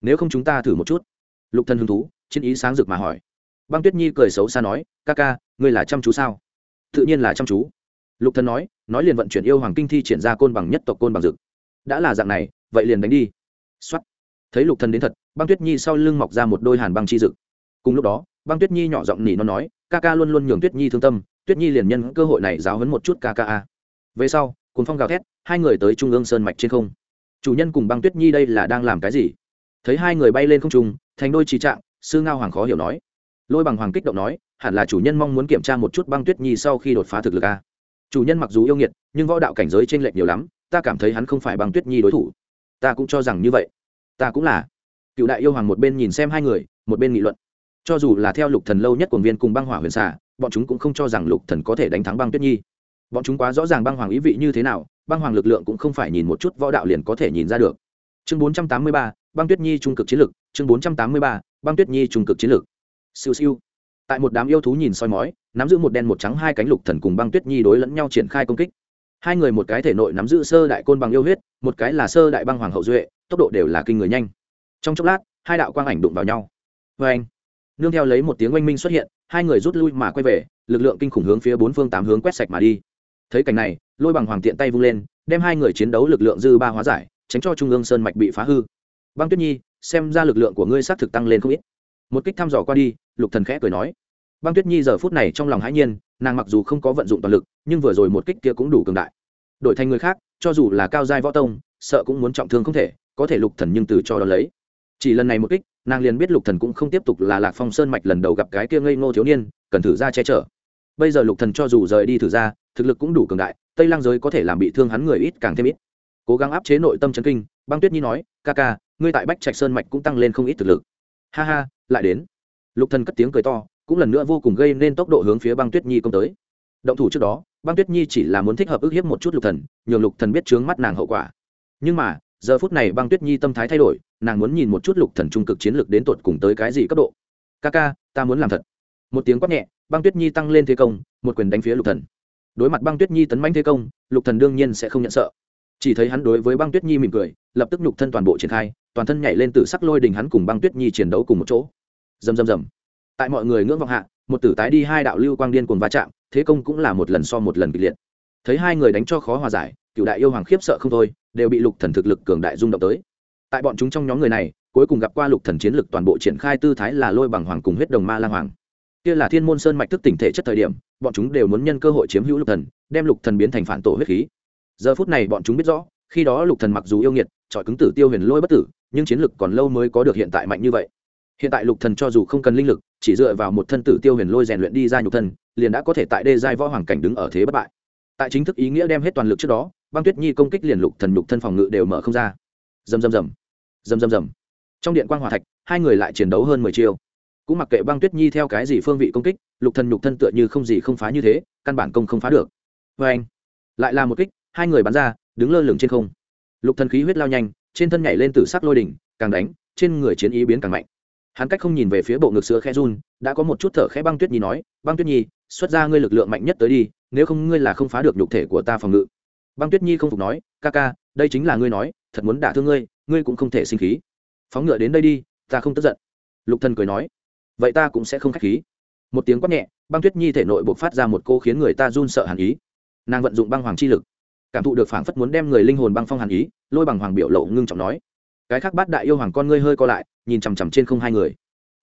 Nếu không chúng ta thử một chút. Lục thần hứng thú, chiến ý sáng rực mà hỏi. Băng tuyết nhi cười xấu xa nói, ca ca, ngươi là chăm chú sao? Tự nhiên là chăm chú. Lục thần nói nói liền vận chuyển yêu hoàng kinh thi triển ra côn bằng nhất tộc côn bằng dực đã là dạng này, vậy liền đánh đi. Xuất thấy lục thần đến thật, băng tuyết nhi sau lưng mọc ra một đôi hàn băng chi dực cùng lúc đó, băng tuyết nhi nhỏ giọng nỉ nó nói, ca ca luôn luôn nhường tuyết nhi thương tâm, tuyết nhi liền nhân cơ hội này giáo hấn một chút ca ca a. Về sau cùng phong gào thét, hai người tới trung ương sơn mạch trên không chủ nhân cùng băng tuyết nhi đây là đang làm cái gì? Thấy hai người bay lên không trung, thành đôi trì trạng, sư ngao hoàng khó hiểu nói. Lôi bằng hoàng kích động nói, hẳn là chủ nhân mong muốn kiểm tra một chút băng tuyết nhi sau khi đột phá thực lực a. Chủ nhân mặc dù yêu nghiệt, nhưng võ đạo cảnh giới t r ê n lệch nhiều lắm, ta cảm thấy hắn không phải băng tuyết nhi đối thủ. Ta cũng cho rằng như vậy. Ta cũng là. Cựu đại yêu hoàng một bên nhìn xem hai người, một bên nghị luận. Cho dù là theo lục thần lâu nhất quần viên cùng băng hỏa huyền xả bọn chúng cũng không cho rằng lục thần có thể đánh thắng băng tuyết nhi bọn chúng quá rõ ràng băng hoàng ý vị như thế nào băng hoàng lực lượng cũng không phải nhìn một chút võ đạo liền có thể nhìn ra được. Chương 483, băng tuyết nhi trung cực chiến lực chương 483, băng tuyết nhi trung cực chiến lực. Siêu siêu. Tại một đám yêu thú nhìn soi mói nắm giữ một đen một trắng hai cánh lục thần cùng băng tuyết nhi đối lẫn nhau triển khai công kích. Hai người một cái thể nội nắm giữ sơ đại côn bằng yêu huyết một cái là sơ đại băng hoàng hậu duệ tốc độ đều là kinh người nhanh. Trong chốc lát hai đạo quang ảnh đụng vào nhau. Vê anh nương theo lấy một tiếng oanh minh xuất hiện hai người rút lui mà quay về lực lượng kinh khủng hướng phía bốn phương tám hướng quét sạch mà đi thấy cảnh này, lôi bằng hoàng tiện tay vung lên, đem hai người chiến đấu lực lượng dư ba hóa giải, tránh cho trung ương sơn mạch bị phá hư. Băng tuyết nhi, xem ra lực lượng của ngươi xác thực tăng lên không ít. Một kích thăm dò qua đi, lục thần khẽ cười nói. Băng tuyết nhi giờ phút này trong lòng hãi nhiên, nàng mặc dù không có vận dụng toàn lực, nhưng vừa rồi một kích kia cũng đủ cường đại. Đổi thành người khác, cho dù là cao giai võ tông, sợ cũng muốn trọng thương không thể, có thể lục thần nhưng từ cho đó lấy. Chỉ lần này một kích, nàng liền biết lục thần cũng không tiếp tục là lạc phong sơn mạch lần đầu gặp cái kia ngây ngô thiếu niên, cần thử ra che chở. Bây giờ lục thần cho dù rời đi thử ra thực lực cũng đủ cường đại, tây lang giới có thể làm bị thương hắn người ít càng thêm ít. Cố gắng áp chế nội tâm chấn kinh, băng tuyết nhi nói, ca ca, ngươi tại bách trạch sơn mạch cũng tăng lên không ít thực lực. Ha ha, lại đến. Lục thần cất tiếng cười to, cũng lần nữa vô cùng gây nên tốc độ hướng phía băng tuyết nhi công tới. Động thủ trước đó, băng tuyết nhi chỉ là muốn thích hợp ức hiếp một chút lục thần, nhường lục thần biết trướng mắt nàng hậu quả. Nhưng mà, giờ phút này băng tuyết nhi tâm thái thay đổi, nàng muốn nhìn một chút lục thần trung cực chiến lược đến tột cùng tới cái gì cấp độ. Ca ca, ta muốn làm thật. Một tiếng quát nhẹ, băng tuyết nhi tăng lên thế công, một quyền đánh phía lục thần đối mặt băng tuyết nhi tấn manh thế công, lục thần đương nhiên sẽ không nhận sợ. Chỉ thấy hắn đối với băng tuyết nhi mỉm cười, lập tức nhục thân toàn bộ triển khai, toàn thân nhảy lên từ sắc lôi đình hắn cùng băng tuyết nhi chiến đấu cùng một chỗ. Rầm rầm rầm. Tại mọi người ngưỡng vọng hạ, một tử tái đi hai đạo lưu quang điên cuồng va chạm, thế công cũng là một lần so một lần kịch liệt. Thấy hai người đánh cho khó hòa giải, cựu đại yêu hoàng khiếp sợ không thôi, đều bị lục thần thực lực cường đại rung động tới. Tại bọn chúng trong nhóm người này, cuối cùng gặp qua lục thần chiến lực toàn bộ triển khai tư thái là lôi bằng hoàng cùng huyết đồng ma lang hoàng kia là thiên môn sơn mạch thức tỉnh thể chất thời điểm bọn chúng đều muốn nhân cơ hội chiếm hữu lục thần đem lục thần biến thành phản tổ huyết khí. Giờ phút này bọn chúng biết rõ khi đó lục thần mặc dù yêu nghiệt trọi cứng tử tiêu huyền lôi bất tử nhưng chiến lực còn lâu mới có được hiện tại mạnh như vậy. Hiện tại lục thần cho dù không cần linh lực chỉ dựa vào một thân tử tiêu huyền lôi rèn luyện đi ra nhục thân liền đã có thể tại đê giai võ hoàng cảnh đứng ở thế bất bại. Tại chính thức ý nghĩa đem hết toàn lực trước đó băng tuyết nhi công kích liền lục thần nhục thân phòng ngự đều mở không ra. Dầm dầm dầm, dầm dầm dầm. trong điện quan hòa thạch hai người lại chiến đấu hơn mười chiêu cũng mặc kệ băng tuyết nhi theo cái gì phương vị công kích, lục thần nhục thân tựa như không gì không phá như thế, căn bản công không phá được. Vê anh, lại là một kích, hai người bắn ra, đứng lơ lửng trên không. Lục thần khí huyết lao nhanh, trên thân nhảy lên từ sắc lôi đỉnh, càng đánh, trên người chiến ý biến càng mạnh. Hắn cách không nhìn về phía bộ ngực sữa khe run, đã có một chút thở khẽ băng tuyết nhi nói, băng tuyết nhi, xuất ra ngươi lực lượng mạnh nhất tới đi, nếu không ngươi là không phá được nhục thể của ta phòng ngự. Băng tuyết nhi không phục nói, ca ca, đây chính là ngươi nói, thật muốn đả thương ngươi ngươi cũng không thể sinh khí. Phóng ngựa đến đây đi, ta không tức giận. Lục thần cười nói vậy ta cũng sẽ không khách khí. Một tiếng quát nhẹ, băng tuyết nhi thể nội buộc phát ra một cô khiến người ta run sợ hàn ý. Nàng vận dụng băng hoàng chi lực, cảm thụ được phảng phất muốn đem người linh hồn băng phong hàn ý, lôi bằng hoàng biểu lộ ngưng trọng nói, cái khác bát đại yêu hoàng con ngươi hơi co lại, nhìn chằm chằm trên không hai người.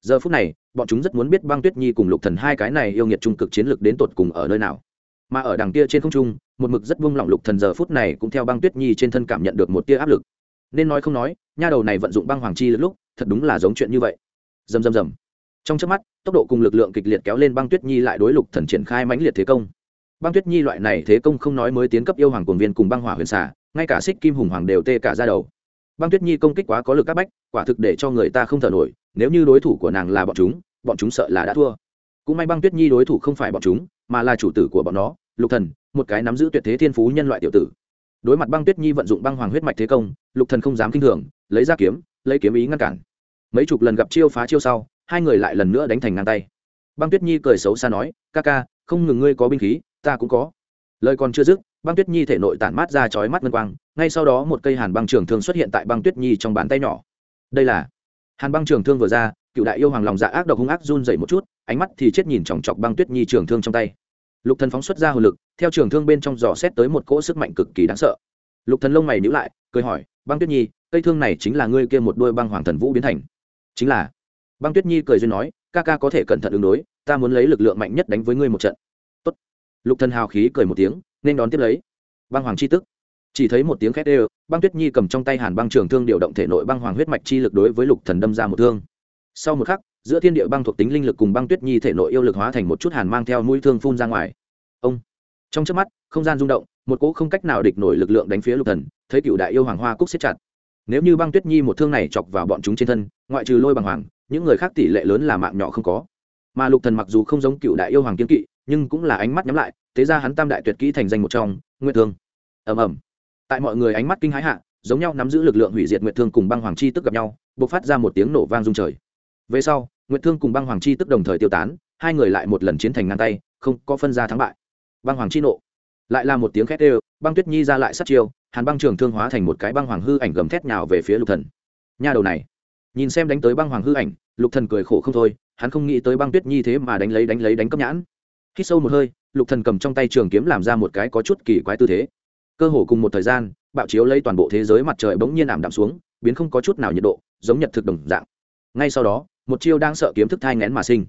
Giờ phút này, bọn chúng rất muốn biết băng tuyết nhi cùng lục thần hai cái này yêu nghiệt trung cực chiến lược đến tột cùng ở nơi nào. Mà ở đằng kia trên không trung, một mực rất vung lỏng lục thần giờ phút này cũng theo băng tuyết nhi trên thân cảm nhận được một tia áp lực. Nên nói không nói, nha đầu này vận dụng băng hoàng chi lúc, thật đúng là giống chuyện như vậy. Rầm rầm rầm trong chớp mắt, tốc độ cùng lực lượng kịch liệt kéo lên băng tuyết nhi lại đối lục thần triển khai mãnh liệt thế công. Băng tuyết nhi loại này thế công không nói mới tiến cấp yêu hoàng cuồng viên cùng băng hỏa huyền xả ngay cả xích kim hùng hoàng đều tê cả ra đầu. Băng tuyết nhi công kích quá có lực các bách, quả thực để cho người ta không thở nổi, nếu như đối thủ của nàng là bọn chúng bọn chúng sợ là đã thua. Cũng may băng tuyết nhi đối thủ không phải bọn chúng, mà là chủ tử của bọn nó, lục thần, một cái nắm giữ tuyệt thế thiên phú nhân loại tiểu tử. Đối mặt băng tuyết nhi vận dụng băng hoàng huyết mạch thế công, lục thần không dám kinh thường, lấy ra kiếm, lấy kiếm ý ngăn cản. Mấy chục lần gặp chiêu phá chiêu sau hai người lại lần nữa đánh thành ngang tay. Băng tuyết nhi cười xấu xa nói, ca ca, không ngừng ngươi có binh khí, ta cũng có. Lời còn chưa dứt, băng tuyết nhi thể nội tản mát ra chói mắt ngân quang, ngay sau đó một cây hàn băng trường thương xuất hiện tại băng tuyết nhi trong bàn tay nhỏ. Đây là hàn băng trường thương vừa ra, cựu đại yêu hoàng lòng dạ ác độc hung ác run dậy một chút, ánh mắt thì chết nhìn chòng chọc băng tuyết nhi trường thương trong tay. Lục thần phóng xuất ra hồn lực, theo trường thương bên trong giò xét tới một cỗ sức mạnh cực kỳ đáng sợ. Lục thần lông mày nhíu lại, cười hỏi, băng tuyết nhi, cây thương này chính là ngươi kia một đôi băng hoàng thần vũ biến thành? Chính là băng tuyết nhi cười duyên nói, ca ca có thể cẩn thận ứng đối, ta muốn lấy lực lượng mạnh nhất đánh với ngươi một trận. Tốt. lục thần hào khí cười một tiếng, nên đón tiếp lấy. Băng hoàng chi tức. Chỉ thấy một tiếng khét đều, băng tuyết nhi cầm trong tay hàn băng trường thương điều động thể nội băng hoàng huyết mạch chi lực đối với lục thần đâm ra một thương. Sau một khắc, giữa thiên địa băng thuộc tính linh lực cùng băng tuyết nhi thể nội yêu lực hóa thành một chút hàn mang theo mũi thương phun ra ngoài. Ông. Trong chớp mắt, không gian rung động, một cỗ không cách nào địch nổi lực lượng đánh phía lục thần, thấy cựu đại yêu hoàng hoa cúc siết chặt. Nếu như băng tuyết nhi một thương này chọc vào bọn chúng trên thân, ngoại trừ lôi bằng hoàng những người khác tỷ lệ lớn là mạng nhỏ không có. Mà lục thần mặc dù không giống cựu đại yêu hoàng kiên kỵ, nhưng cũng là ánh mắt nhắm lại, thế ra hắn tam đại tuyệt kỹ thành danh một trong, nguyệt thương. Ầm ầm. Tại mọi người ánh mắt kinh hãi hạ, giống nhau nắm giữ lực lượng hủy diệt nguyệt thương cùng băng hoàng chi tức gặp nhau, bộc phát ra một tiếng nổ vang rung trời. Về sau, nguyệt thương cùng băng hoàng chi tức đồng thời tiêu tán, hai người lại một lần chiến thành ngang tay, không có phân ra thắng bại. Băng hoàng chi nộ. Lại là một tiếng khét đều, băng tuyết nhi ra lại sát chiêu, hàn băng trường thương hóa thành một cái băng hoàng hư ảnh gầm thét nhào về phía lục thần. Nha đầu này nhìn xem đánh tới băng hoàng hư ảnh, lục thần cười khổ không thôi, hắn không nghĩ tới băng tuyết nhi thế mà đánh lấy đánh lấy đánh cấp nhãn. Khi sâu một hơi, lục thần cầm trong tay trường kiếm làm ra một cái có chút kỳ quái tư thế. Cơ hồ cùng một thời gian, bạo chiếu lấy toàn bộ thế giới mặt trời bỗng nhiên ảm đạm xuống, biến không có chút nào nhiệt độ, giống nhật thực đồng dạng. Ngay sau đó, một chiêu đang sợ kiếm thức thai ngén mà sinh.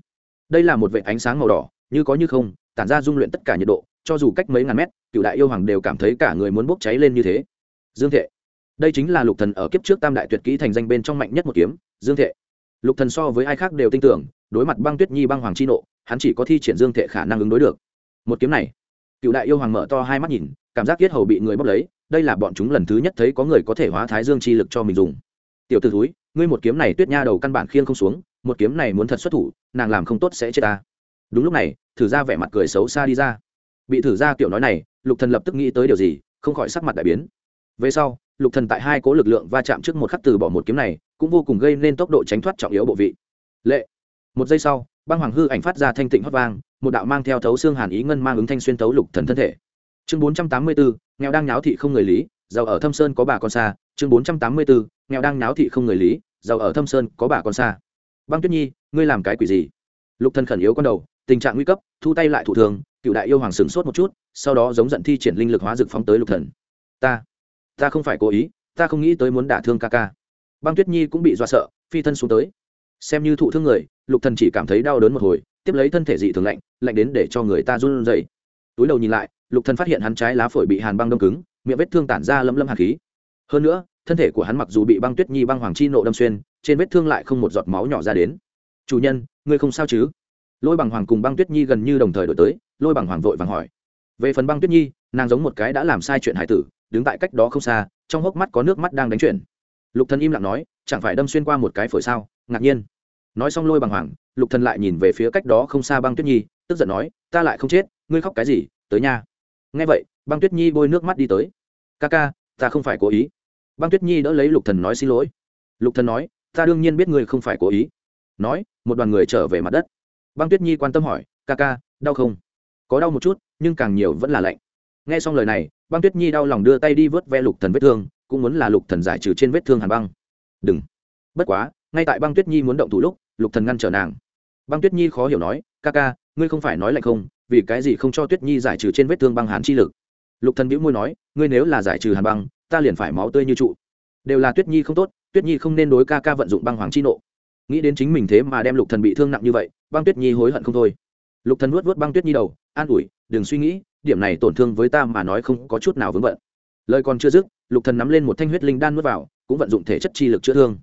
Đây là một vệ ánh sáng màu đỏ, như có như không, tản ra dung luyện tất cả nhiệt độ, cho dù cách mấy ngàn mét, cựu đại yêu hoàng đều cảm thấy cả người muốn bốc cháy lên như thế. Dương thệ đây chính là lục thần ở kiếp trước tam đại tuyệt kỹ thành danh bên trong mạnh nhất một kiếm, dương thệ. Lục thần so với ai khác đều tin tưởng, đối mặt băng tuyết nhi băng hoàng chi nộ, hắn chỉ có thi triển dương thệ khả năng ứng đối được. Một kiếm này, cựu đại yêu hoàng mở to hai mắt nhìn, cảm giác kiết hầu bị người bóc lấy, đây là bọn chúng lần thứ nhất thấy có người có thể hóa thái dương chi lực cho mình dùng. Tiểu tử ử thúi, ngươi một kiếm này tuyết nha đầu căn bản khiêng không xuống, một kiếm này muốn thật xuất thủ, nàng làm không tốt sẽ chết ta. Đúng lúc này, thử ra vẻ mặt cười xấu xa đi ra. Bị thử ra kiểu nói này, lục thần lập tức nghĩ tới điều gì, không khỏi sắc mặt đại biến. Về sau lục thần tại hai cố lực lượng va chạm trước một khắc từ bỏ một kiếm này cũng vô cùng gây nên tốc độ tránh thoát trọng yếu bộ vị. Lệ. Một giây sau, băng hoàng hư ảnh phát ra thanh tịnh hót vang, một đạo mang theo thấu xương hàn ý ngân mang ứng thanh xuyên thấu lục thần thân thể. Chương bốn trăm tám mươi bốn nghèo đang nháo thị không người lý, giàu ở thâm sơn có bà con xa. Chương bốn trăm tám mươi bốn nghèo đang nháo thị không người lý, giàu ở thâm sơn có bà con xa. Băng tuyết nhi, ngươi làm cái quỷ gì? Lục thần khẩn yếu con đầu, tình trạng nguy cấp, thu tay lại thủ thường, cựu đại yêu hoàng sửng sốt một chút, sau đó giống giận thi triển linh lực hóa dực phóng tới lục thần. Ta ta không phải cố ý, ta không nghĩ tới muốn đả thương ca ca. Băng tuyết nhi cũng bị dọa sợ, phi thân xuống tới. Xem như thụ thương người, lục thần chỉ cảm thấy đau đớn một hồi, tiếp lấy thân thể dị thường lạnh lạnh đến để cho người ta run rẩy. Túi đầu nhìn lại, lục thần phát hiện hắn trái lá phổi bị hàn băng đông cứng, miệng vết thương tản ra lấm lấm hạt khí. Hơn nữa, thân thể của hắn mặc dù bị băng tuyết nhi băng hoàng chi nộ đâm xuyên, trên vết thương lại không một giọt máu nhỏ ra đến. Chủ nhân, ngươi không sao chứ? Lôi bằng hoàng cùng băng tuyết nhi gần như đồng thời đổi tới, lôi bằng hoàng vội vàng hỏi. Về phần băng tuyết nhi, nàng giống một cái đã làm sai chuyện hải tử đứng tại cách đó không xa, trong hốc mắt có nước mắt đang đánh chuyển. Lục thần im lặng nói, chẳng phải đâm xuyên qua một cái phổi sao? Ngạc nhiên. Nói xong lôi bằng hoàng lục thần lại nhìn về phía cách đó không xa băng tuyết nhi, tức giận nói, ta lại không chết, ngươi khóc cái gì, tới nha. Nghe vậy, băng tuyết nhi bôi nước mắt đi tới. Ca ca, ta không phải cố ý. Băng tuyết nhi đỡ lấy lục thần nói, xin lỗi. Lục thần nói, ta đương nhiên biết ngươi không phải cố ý. Nói, một đoàn người trở về mặt đất. Băng tuyết nhi quan tâm hỏi, ca ca, đau không? Có đau một chút, nhưng càng nhiều vẫn là lạnh nghe xong lời này, băng tuyết nhi đau lòng đưa tay đi vớt ve lục thần vết thương, cũng muốn là lục thần giải trừ trên vết thương hàn băng. Đừng. Bất quá, ngay tại băng tuyết nhi muốn động thủ lúc, lục thần ngăn trở nàng. Băng tuyết nhi khó hiểu nói, ca ca, ngươi không phải nói lạnh không? Vì cái gì không cho tuyết nhi giải trừ trên vết thương băng hàn chi lực? Lục thần bĩu môi nói, ngươi nếu là giải trừ hàn băng, ta liền phải máu tươi như trụ. Đều là tuyết nhi không tốt, tuyết nhi không nên đối ca ca vận dụng băng hoàng chi nộ. Nghĩ đến chính mình thế mà đem lục thần bị thương nặng như vậy, băng tuyết nhi hối hận không thôi. Lục thần vuốt vuốt băng tuyết nhi đầu, an ủi, đừng suy nghĩ điểm này tổn thương với ta mà nói không có chút nào vướng bận. Lời còn chưa dứt, lục thần nắm lên một thanh huyết linh đan nuốt vào, cũng vận dụng thể chất chi lực chữa thương.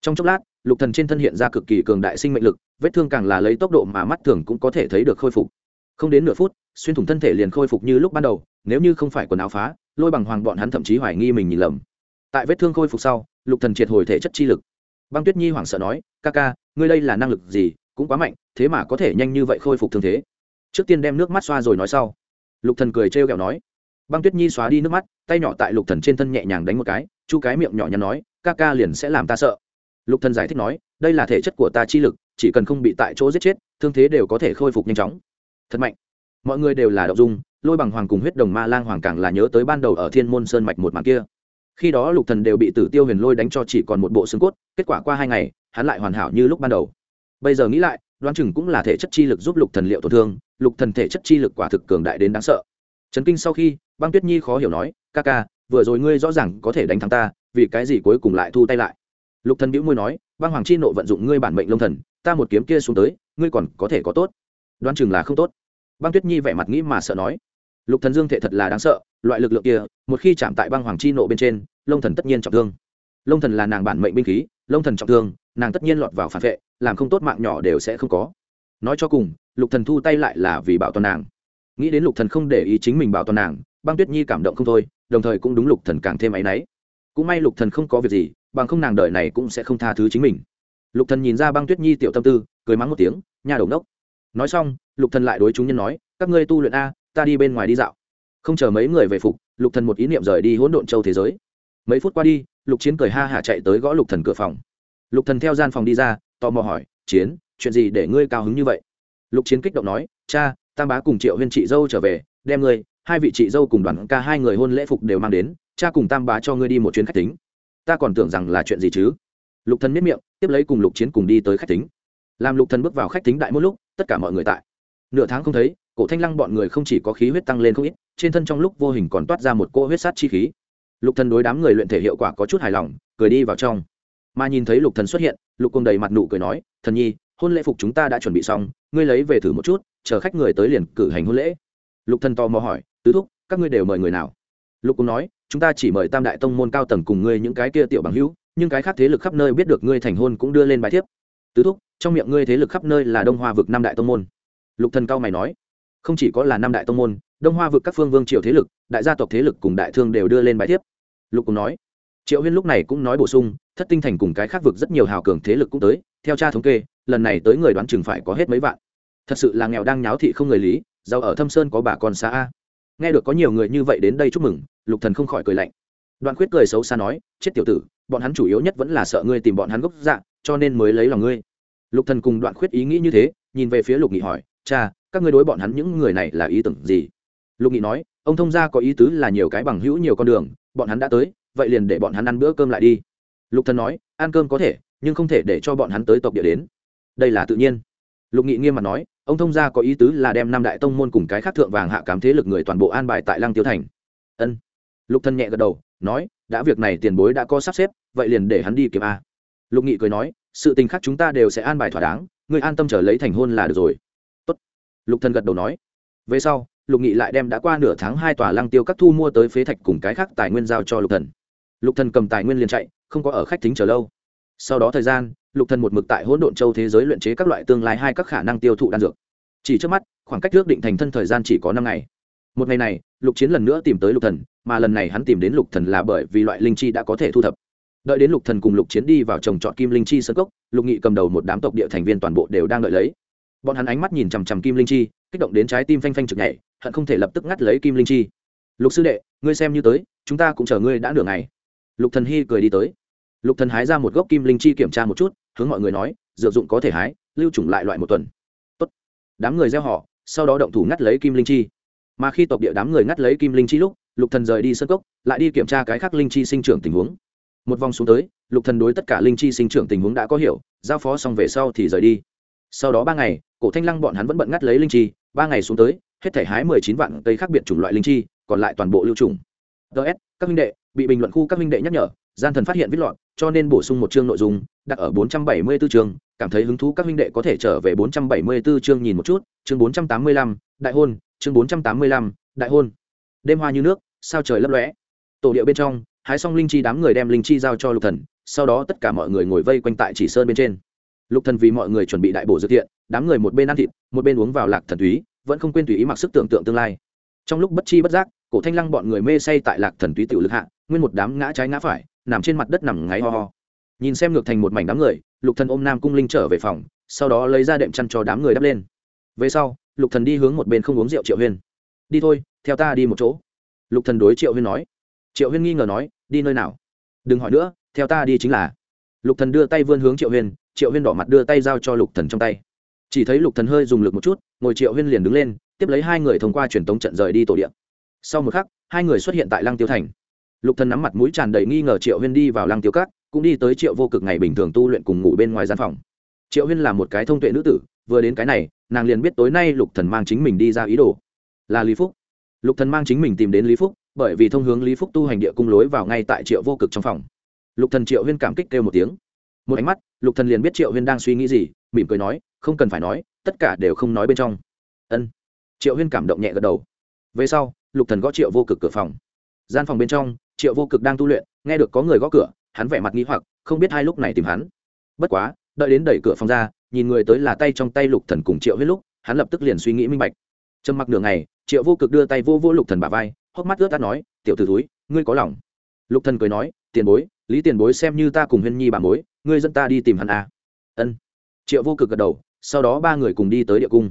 Trong chốc lát, lục thần trên thân hiện ra cực kỳ cường đại sinh mệnh lực, vết thương càng là lấy tốc độ mà mắt thường cũng có thể thấy được khôi phục. Không đến nửa phút, xuyên thủng thân thể liền khôi phục như lúc ban đầu, nếu như không phải quần áo phá, lôi bằng hoàng bọn hắn thậm chí hoài nghi mình nhìn lầm. Tại vết thương khôi phục sau, lục thần triệt hồi thể chất chi lực. Băng tuyết nhi hoảng sợ nói, ca ca, ngươi đây là năng lực gì, cũng quá mạnh, thế mà có thể nhanh như vậy khôi phục thương thế. Trước tiên đem nước mắt xoa rồi nói sau lục thần cười trêu ghẹo nói. Băng tuyết nhi xóa đi nước mắt, tay nhỏ tại lục thần trên thân nhẹ nhàng đánh một cái, chu cái miệng nhỏ nhắn nói, ca ca liền sẽ làm ta sợ. Lục thần giải thích nói, đây là thể chất của ta chi lực, chỉ cần không bị tại chỗ giết chết, thương thế đều có thể khôi phục nhanh chóng. Thật mạnh. Mọi người đều là đậu dung, lôi bằng hoàng cùng huyết đồng ma lang hoàng càng là nhớ tới ban đầu ở thiên môn sơn mạch một màn kia. Khi đó lục thần đều bị tử tiêu huyền lôi đánh cho chỉ còn một bộ xương cốt, kết quả qua hai ngày, hắn lại hoàn hảo như lúc ban đầu. Bây giờ nghĩ lại, đoán chừng cũng là thể chất chi lực giúp lục thần liệu tổn thương lục thần thể chất chi lực quả thực cường đại đến đáng sợ. Trấn kinh sau khi, băng tuyết nhi khó hiểu nói, ca ca, vừa rồi ngươi rõ ràng có thể đánh thắng ta, vì cái gì cuối cùng lại thu tay lại? Lục thần bĩu môi nói, băng hoàng chi nộ vận dụng ngươi bản mệnh lông thần, ta một kiếm kia xuống tới, ngươi còn có thể có tốt. Đoán chừng là không tốt. Băng tuyết nhi vẻ mặt nghĩ mà sợ nói, lục thần dương thể thật là đáng sợ, loại lực lượng kia, một khi chạm tại băng hoàng chi nộ bên trên lông thần tất nhiên trọng thương. Lông thần là nàng bản mệnh binh khí lông thần trọng thương, nàng tất nhiên lọt vào phản vệ, làm không tốt mạng nhỏ đều sẽ không có nói cho cùng, lục thần thu tay lại là vì bảo toàn nàng. Nghĩ đến lục thần không để ý chính mình bảo toàn nàng, băng tuyết nhi cảm động không thôi, đồng thời cũng đúng lục thần càng thêm áy náy. Cũng may lục thần không có việc gì, bằng không nàng đời này cũng sẽ không tha thứ chính mình. Lục thần nhìn ra băng tuyết nhi tiểu tâm tư, cười mắng một tiếng nhà đầu nốc nói xong, lục thần lại đối chúng nhân nói, các ngươi tu luyện a, ta đi bên ngoài đi dạo. Không chờ mấy người về phục, lục thần một ý niệm rời đi hỗn độn châu thế giới. Mấy phút qua đi, lục chiến cười ha hả chạy tới gõ lục thần cửa phòng. Lục thần theo gian phòng đi ra, tò mò hỏi, chiến chuyện gì để ngươi cao hứng như vậy? Lục chiến kích động nói, cha, tam bá cùng triệu huyên chị dâu trở về, đem ngươi, hai vị chị dâu cùng đoàn ca hai người hôn lễ phục đều mang đến, cha cùng tam bá cho ngươi đi một chuyến khách tính ta còn tưởng rằng là chuyện gì chứ? Lục thần miết miệng, tiếp lấy cùng lục chiến cùng đi tới khách tính làm lục thần bước vào khách tính đại một lúc, tất cả mọi người tại. Nửa tháng không thấy, cổ thanh lăng bọn người không chỉ có khí huyết tăng lên không ít, trên thân trong lúc vô hình còn toát ra một cỗ huyết sát chi khí. Lục thần đối đám người luyện thể hiệu quả có chút hài lòng, cười đi vào trong. Mà nhìn thấy lục thần xuất hiện, lục cung đầy mặt nụ cười nói, thần nhi hôn lễ phục chúng ta đã chuẩn bị xong, ngươi lấy về thử một chút, chờ khách người tới liền cử hành hôn lễ. Lục thần to mò hỏi, tứ thúc, các ngươi đều mời người nào? Lục cung nói, chúng ta chỉ mời tam đại tông môn cao tầng cùng ngươi những cái kia tiểu bằng hữu, nhưng cái khác thế lực khắp nơi biết được ngươi thành hôn cũng đưa lên bài thiếp. Tứ thúc, trong miệng ngươi thế lực khắp nơi là đông hoa vực năm đại tông môn. Lục thần cao mày nói, không chỉ có là năm đại tông môn, đông hoa vực các phương vương triều thế lực, đại gia tộc thế lực cùng đại thương đều đưa lên bài thiếp. Lục cũng nói, triệu huyên lúc này cũng nói bổ sung, thất tinh thành cùng cái khác vực rất nhiều hào cường thế lực cũng tới, theo cha thống kê lần này tới người đoán chừng phải có hết mấy vạn. Thật sự là nghèo đang nháo thị không người lý, giàu ở thâm sơn có bà con xa a. Nghe được có nhiều người như vậy đến đây chúc mừng, lục thần không khỏi cười lạnh. Đoạn khuyết cười xấu xa nói, chết tiểu tử, bọn hắn chủ yếu nhất vẫn là sợ ngươi tìm bọn hắn gốc dạ cho nên mới lấy lòng ngươi. Lục thần cùng đoạn khuyết ý nghĩ như thế, nhìn về phía lục nghị hỏi, cha, các ngươi đối bọn hắn những người này là ý tưởng gì? Lục nghị nói, ông thông gia có ý tứ là nhiều cái bằng hữu nhiều con đường, bọn hắn đã tới, vậy liền để bọn hắn ăn bữa cơm lại đi. Lục thần nói, ăn cơm có thể, nhưng không thể để cho bọn hắn tới tộc địa đến đây là tự nhiên. Lục nghị nghiêm mặt nói, ông thông gia có ý tứ là đem năm đại tông môn cùng cái khác thượng vàng hạ cám thế lực người toàn bộ an bài tại lăng tiêu thành. Ân. Lục thần nhẹ gật đầu, nói, đã việc này tiền bối đã có sắp xếp, vậy liền để hắn đi kiếm a. Lục nghị cười nói, sự tình khác chúng ta đều sẽ an bài thỏa đáng ngươi an tâm chờ lấy thành hôn là được rồi. Tốt. Lục thần gật đầu nói. Về sau, lục nghị lại đem đã qua nửa tháng hai tòa lăng tiêu các thu mua tới phế thạch cùng cái khác tài nguyên giao cho lục thần. Lục thần cầm tài nguyên liền chạy, không có ở khách thính chờ lâu. Sau đó thời gian lục thần một mực tại hỗn độn châu thế giới luyện chế các loại tương lai hai các khả năng tiêu thụ đan dược. Chỉ trước mắt, khoảng cách trước định thành thân thời gian chỉ có năm ngày. Một ngày này, lục chiến lần nữa tìm tới lục thần, mà lần này hắn tìm đến lục thần là bởi vì loại linh chi đã có thể thu thập. Đợi đến lục thần cùng lục chiến đi vào trồng trọt kim linh chi sơn cốc, lục nghị cầm đầu một đám tộc địa thành viên toàn bộ đều đang đợi lấy. Bọn hắn ánh mắt nhìn chằm chằm kim linh chi, kích động đến trái tim phanh phanh trực nhảy, hận không thể lập tức ngắt lấy kim linh chi. Lục sư đệ, ngươi xem như tới, chúng ta cũng chờ ngươi đã nửa ngày. Lục thần hy cười đi tới. Lục thần hái ra một gốc kim linh chi kiểm tra một chút hướng mọi người nói, dược dụng có thể hái, lưu trùng lại loại một tuần. Tốt. Đám người gieo họ, sau đó động thủ ngắt lấy kim linh chi. Mà khi tộc địa đám người ngắt lấy kim linh chi lúc, lục thần rời đi sân cốc, lại đi kiểm tra cái khác linh chi sinh trưởng tình huống. Một vòng xuống tới, lục thần đối tất cả linh chi sinh trưởng tình huống đã có hiểu, giao phó xong về sau thì rời đi. Sau đó ba ngày, cổ thanh lăng bọn hắn vẫn bận ngắt lấy linh chi, ba ngày xuống tới, hết thể hái mười chín vạn cây khác biệt chủng loại linh chi, còn lại toàn bộ lưu trùng. Ts các minh đệ, bị bình luận khu các minh đệ nhắc nhở gian thần phát hiện viết lọt, cho nên bổ sung một chương nội dung, đặt ở 474 chương, cảm thấy hứng thú các huynh đệ có thể trở về 474 chương nhìn một chút, chương bốn trăm tám mươi lăm, đại hôn, chương bốn trăm tám mươi lăm, đại hôn. Đêm hoa như nước, sao trời lấp lóe. Tổ địa bên trong, hái xong linh chi đám người đem linh chi giao cho lục thần, sau đó tất cả mọi người ngồi vây quanh tại chỉ sơn bên trên. Lục thần vì mọi người chuẩn bị đại bổ dược thiện, đám người một bên ăn thịt, một bên uống vào lạc thần túy, vẫn không quên tùy ý mặc sức tưởng tượng tương lai. Trong lúc bất chi bất giác, cổ thanh lăng bọn người mê say tại lạc thần túy tiểu lực hạ, nguyên một đám ngã trái ngã phải nằm trên mặt đất nằm ngáy ho ho. Nhìn xem ngược thành một mảnh đám người, lục thần ôm nam cung linh trở về phòng, sau đó lấy ra đệm chăn cho đám người đắp lên. Về sau, lục thần đi hướng một bên không uống rượu triệu huyên. Đi thôi, theo ta đi một chỗ. Lục thần đối triệu huyên nói. Triệu huyên nghi ngờ nói, đi nơi nào? Đừng hỏi nữa, theo ta đi chính là. Lục thần đưa tay vươn hướng triệu huyên triệu huyên đỏ mặt đưa tay giao cho lục thần trong tay. Chỉ thấy lục thần hơi dùng lực một chút, ngồi triệu huyên liền đứng lên, tiếp lấy hai người thông qua truyền tống trận rời đi tổ điện sau một khắc, hai người xuất hiện tại lăng tiêu thành lục thần nắm mặt mũi tràn đầy nghi ngờ triệu huyên đi vào lăng tiêu cát cũng đi tới triệu vô cực ngày bình thường tu luyện cùng ngủ bên ngoài gian phòng. Triệu huyên là một cái thông tuệ nữ tử, vừa đến cái này, nàng liền biết tối nay lục thần mang chính mình đi ra ý đồ. Là lý phúc. Lục thần mang chính mình tìm đến lý phúc, bởi vì thông hướng lý phúc tu hành địa cung lối vào ngay tại triệu vô cực trong phòng. Lục thần triệu huyên cảm kích kêu một tiếng. Một ánh mắt, lục thần liền biết triệu huyên đang suy nghĩ gì, mỉm cười nói, không cần phải nói, tất cả đều không nói bên trong. Ân. Triệu huyên cảm động nhẹ gật đầu. Về sau, lục thần gõ triệu vô cực cửa phòng. Gian phòng bên trong triệu vô cực đang tu luyện, nghe được có người gõ cửa, hắn vẻ mặt nghi hoặc, không biết hai lúc này tìm hắn. Bất quá, đợi đến đẩy cửa phòng ra, nhìn người tới là tay trong tay lục thần cùng triệu huyết lúc, hắn lập tức liền suy nghĩ minh bạch. Trầm mặc nửa ngày, triệu vô cực đưa tay vô vô lục thần bả vai, hốc mắt ướt át nói, tiểu t ử túi ngươi có lòng? Lục thần cười nói, tiền bối, lý tiền bối xem như ta cùng huyên nhi bà mối, ngươi dẫn ta đi tìm hắn à. ân. Triệu vô cực gật đầu, sau đó ba người cùng đi tới địa cung.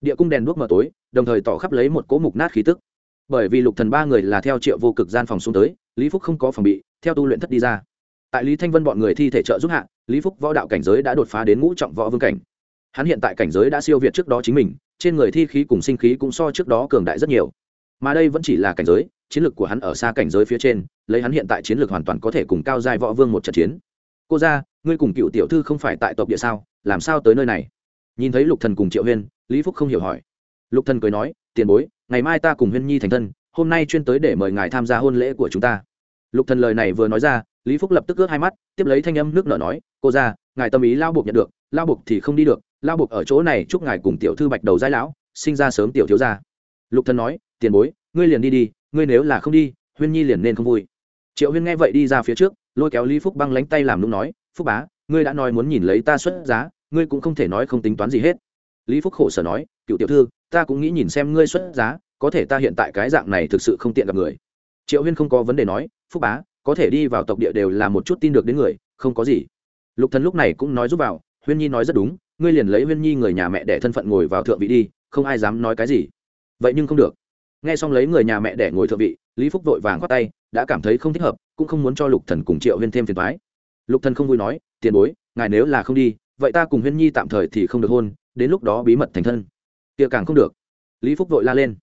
Địa cung đèn đuốc mờ tối, đồng thời tỏ khắp lấy một cỗ mục nát khí tức. Bởi vì lục thần ba người là theo triệu vô cực gian phòng xuống tới lý phúc không có phòng bị, theo tu luyện thất đi ra. Tại lý thanh vân bọn người thi thể trợ giúp hạ, lý phúc võ đạo cảnh giới đã đột phá đến ngũ trọng võ vương cảnh. Hắn hiện tại cảnh giới đã siêu việt trước đó chính mình, trên người thi khí cùng sinh khí cũng so trước đó cường đại rất nhiều. Mà đây vẫn chỉ là cảnh giới, chiến lược của hắn ở xa cảnh giới phía trên, lấy hắn hiện tại chiến lược hoàn toàn có thể cùng cao giai võ vương một trận chiến. Cô ra ngươi cùng cựu tiểu thư không phải tại tộc địa sao, làm sao tới nơi này? Nhìn thấy lục thần cùng triệu huyên, lý phúc không hiểu hỏi. Lục thần cười nói, tiền bối, ngày mai ta cùng huyên nhi thành thân, hôm nay chuyên tới để mời ngài tham gia hôn lễ của chúng ta lục thần lời này vừa nói ra, lý phúc lập tức ướt hai mắt, tiếp lấy thanh âm nước nở nói, cô ra ngài tâm ý lao buộc nhận được, lao buộc thì không đi được, lao buộc ở chỗ này chúc ngài cùng tiểu thư bạch đầu giai lão, sinh ra sớm tiểu thiếu gia. Lục thần nói, tiền bối, ngươi liền đi đi, ngươi nếu là không đi, huyên nhi liền nên không vui. Triệu huyên nghe vậy đi ra phía trước, lôi kéo lý phúc băng lánh tay làm nũng nói, phúc bá, ngươi đã nói muốn nhìn lấy ta xuất giá, ngươi cũng không thể nói không tính toán gì hết. Lý phúc khổ sở nói, cựu tiểu thư, ta cũng nghĩ nhìn xem ngươi xuất giá, có thể ta hiện tại cái dạng này thực sự không tiện gặp người. Triệu huyên không có vấn đề nói phúc bá, có thể đi vào tộc địa đều là một chút tin được đến người, không có gì. Lục thần lúc này cũng nói giúp vào, huyên nhi nói rất đúng, ngươi liền lấy huyên nhi người nhà mẹ để thân phận ngồi vào thượng vị đi, không ai dám nói cái gì. Vậy nhưng không được. Nghe xong lấy người nhà mẹ để ngồi thượng vị, lý phúc vội vàng khoát tay, đã cảm thấy không thích hợp, cũng không muốn cho lục thần cùng triệu huyên thêm phiền toái. Lục thần không vui nói, tiền bối, ngài nếu là không đi, vậy ta cùng huyên nhi tạm thời thì không được hôn, đến lúc đó bí mật thành thân. Kia càng không được. Lý phúc vội la lên.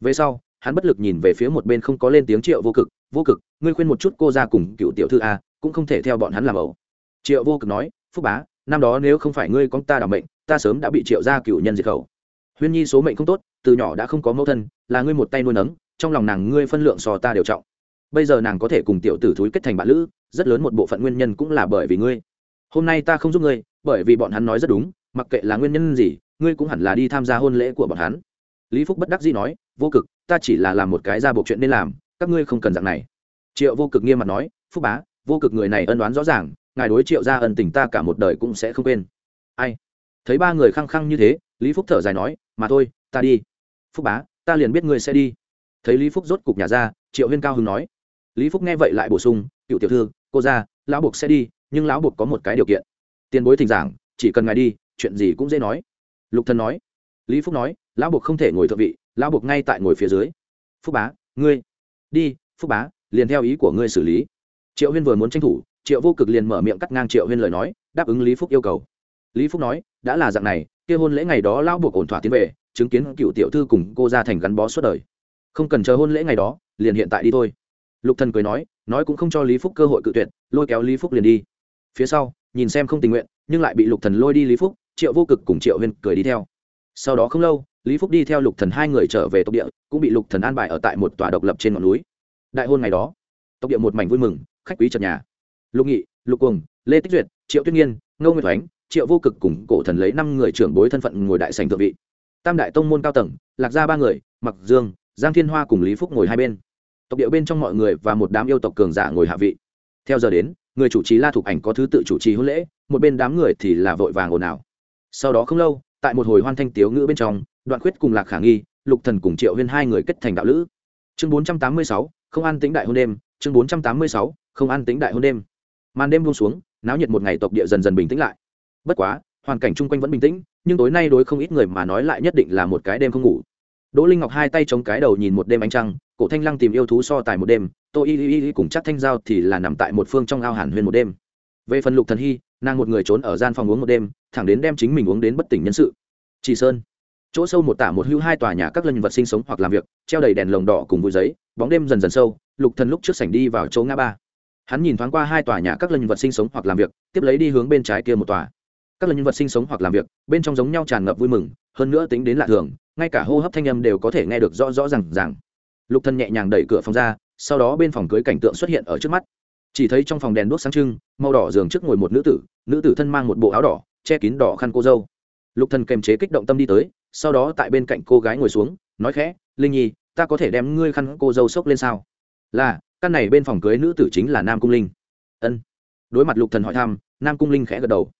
Về sau, hắn bất lực nhìn về phía một bên không có lên tiếng triệu vô cực vô cực, ngươi khuyên một chút cô ra cùng cựu tiểu thư a, cũng không thể theo bọn hắn làm ẩu. Triệu vô cực nói, phúc bá, năm đó nếu không phải ngươi con ta đảm mệnh, ta sớm đã bị triệu ra cựu nhân diệt khẩu. Huyên nhi số mệnh không tốt, từ nhỏ đã không có mẫu thân, là ngươi một tay nuôi nấng, trong lòng nàng ngươi phân lượng sò ta đều trọng. Bây giờ nàng có thể cùng tiểu tử thúi kết thành bạn lữ, rất lớn một bộ phận nguyên nhân cũng là bởi vì ngươi. Hôm nay ta không giúp ngươi, bởi vì bọn hắn nói rất đúng, mặc kệ là nguyên nhân gì, ngươi cũng hẳn là đi tham gia hôn lễ của bọn hắn. Lý phúc bất đắc dĩ nói, vô cực, ta chỉ là làm một cái ra buộc chuyện nên làm các ngươi không cần dạng này. Triệu vô cực nghiêm mặt nói, phúc bá, vô cực người này ân đoán rõ ràng, ngài đối triệu ra ân tình ta cả một đời cũng sẽ không quên. Ai? Thấy ba người khăng khăng như thế, lý phúc thở dài nói, mà thôi, ta đi. Phúc bá, ta liền biết ngươi sẽ đi. Thấy lý phúc rốt cục nhà ra, triệu huyên cao hưng nói, lý phúc nghe vậy lại bổ sung, cựu tiểu thư, cô ra lão buộc sẽ đi, nhưng lão buộc có một cái điều kiện. Tiền bối thỉnh giảng, chỉ cần ngài đi, chuyện gì cũng dễ nói. Lục thần nói. Lý phúc nói, lão buộc không thể ngồi thượng vị, lão buộc ngay tại ngồi phía dưới. Phúc bá, ngươi đi, phúc bá, liền theo ý của ngươi xử lý. Triệu huyên vừa muốn tranh thủ, triệu vô cực liền mở miệng cắt ngang triệu huyên lời nói, đáp ứng lý phúc yêu cầu. Lý phúc nói, đã là dạng này, kia hôn lễ ngày đó lão buộc ổn thỏa tiến về, chứng kiến cựu tiểu thư cùng cô ra thành gắn bó suốt đời. Không cần chờ hôn lễ ngày đó, liền hiện tại đi thôi. Lục thần cười nói nói cũng không cho lý phúc cơ hội cự tuyệt, lôi kéo lý phúc liền đi. Phía sau, nhìn xem không tình nguyện, nhưng lại bị lục thần lôi đi lý phúc, triệu vô cực cùng triệu huyên cười đi theo. Sau đó không lâu lý phúc đi theo lục thần hai người trở về tộc địa, cũng bị lục thần an bài ở tại một tòa độc lập trên ngọn núi. Đại hôn ngày đó, tộc địa một mảnh vui mừng, khách quý trần nhà. Lục nghị, lục cuồng, lê tích duyệt, triệu tuyết nghiên, ngô nguyệt thoánh, triệu vô cực cùng cổ thần lấy năm người trưởng bối thân phận ngồi đại sành thượng vị. Tam đại tông môn cao tầng, lạc ra ba người, mặc dương, giang thiên hoa cùng lý phúc ngồi hai bên. Tộc địa bên trong mọi người và một đám yêu tộc cường giả ngồi hạ vị. Theo giờ đến, người chủ trì la thục ảnh có thứ tự chủ trì hôn lễ, một bên đám người thì là vội vàng ồn ào. Sau đó không lâu, tại một hồi hoan thanh tiếu ngữ bên trong đoạn khuyết cùng lạc khả nghi, lục thần cùng triệu huyên hai người kết thành đạo lữ. Chương bốn trăm tám mươi sáu, không an tính đại hôn đêm. Chương bốn trăm tám mươi sáu, không an tính đại hôn đêm. Màn đêm buông xuống, náo nhiệt một ngày tộc địa dần dần bình tĩnh lại. Bất quá, hoàn cảnh chung quanh vẫn bình tĩnh, nhưng tối nay đối không ít người mà nói lại nhất định là một cái đêm không ngủ. Đỗ linh ngọc hai tay chống cái đầu nhìn một đêm ánh trăng, cổ thanh lăng tìm yêu thú so tài một đêm, tô y y y cùng chắc thanh giao thì là nằm tại một phương trong ao hàn huyên một đêm. Về phần lục thần hy, nàng một người trốn ở gian phòng uống một đêm, thẳng đến đem chính mình uống đến bất tỉnh nhân sự. Chỉ sơn chỗ sâu một tả một hưu hai tòa nhà các lân vật sinh sống hoặc làm việc, treo đầy đèn lồng đỏ cùng vui giấy, bóng đêm dần dần sâu, lục thần lúc trước sảnh đi vào chỗ ngã ba. Hắn nhìn thoáng qua hai tòa nhà các lân vật sinh sống hoặc làm việc, tiếp lấy đi hướng bên trái kia một tòa. Các lân vật sinh sống hoặc làm việc, bên trong giống nhau tràn ngập vui mừng, hơn nữa tính đến lạ thường, ngay cả hô hấp thanh âm đều có thể nghe được rõ rõ ràng ràng. Lục thần nhẹ nhàng đẩy cửa phòng ra, sau đó bên phòng cưới cảnh tượng xuất hiện ở trước mắt. Chỉ thấy trong phòng đèn đuốc sáng trưng, màu đỏ giường trước ngồi một nữ tử nữ tử thân mang một bộ áo đỏ, che kín đỏ khăn cô dâu. Lục thần kềm chế kích động tâm đi tới sau đó tại bên cạnh cô gái ngồi xuống, nói khẽ, linh nhi, ta có thể đem ngươi khăn cô dâu sốc lên sao? Là, căn này bên phòng cưới nữ tử chính là nam cung linh. Ân. Đối mặt lục thần hỏi thăm, nam cung linh khẽ gật đầu.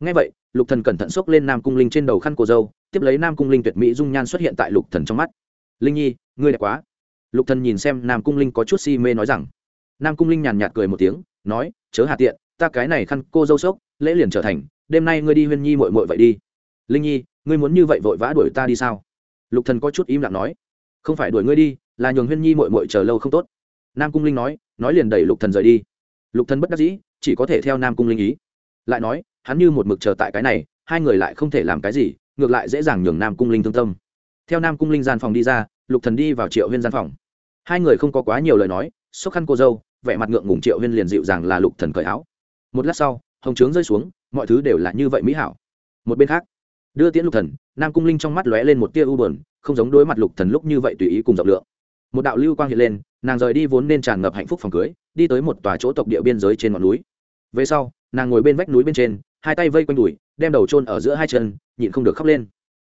Ngay vậy, lục thần cẩn thận xốc lên nam cung linh trên đầu khăn cô dâu, tiếp lấy nam cung linh tuyệt mỹ dung nhan xuất hiện tại lục thần trong mắt. Linh nhi, ngươi đẹp quá. Lục thần nhìn xem nam cung linh có chút si mê nói rằng. Nam cung linh nhàn nhạt cười một tiếng, nói, chớ hạ tiện, ta cái này khăn cô dâu sốc, lễ liền trở thành, đêm nay ngươi đi huyên nhi muội muội vậy đi. Linh nhi ngươi muốn như vậy vội vã đuổi ta đi sao? Lục thần có chút im lặng nói. Không phải đuổi ngươi đi, là nhường huyên nhi mội mội chờ lâu không tốt. Nam cung linh nói nói liền đẩy lục thần rời đi. Lục thần bất đắc dĩ, chỉ có thể theo nam cung linh ý. Lại nói, hắn như một mực chờ tại cái này, hai người lại không thể làm cái gì, ngược lại dễ dàng nhường nam cung linh thương tâm. Theo nam cung linh gian phòng đi ra, lục thần đi vào triệu huyên gian phòng. Hai người không có quá nhiều lời nói, sốc khăn cô dâu, vẻ mặt ngượng ngùng triệu huyên liền dịu dàng là lục thần cởi áo. Một lát sau, hồng trướng rơi xuống, mọi thứ đều là như vậy mỹ hảo. Một bên khác đưa tiễn lục thần, nam cung linh trong mắt lóe lên một tia u buồn, không giống đối mặt lục thần lúc như vậy tùy ý cùng rộng lượng. Một đạo lưu quang hiện lên, nàng rời đi vốn nên tràn ngập hạnh phúc phòng cưới, đi tới một tòa chỗ tộc địa biên giới trên ngọn núi. Về sau, nàng ngồi bên vách núi bên trên, hai tay vây quanh đùi, đem đầu chôn ở giữa hai chân, nhịn không được khóc lên.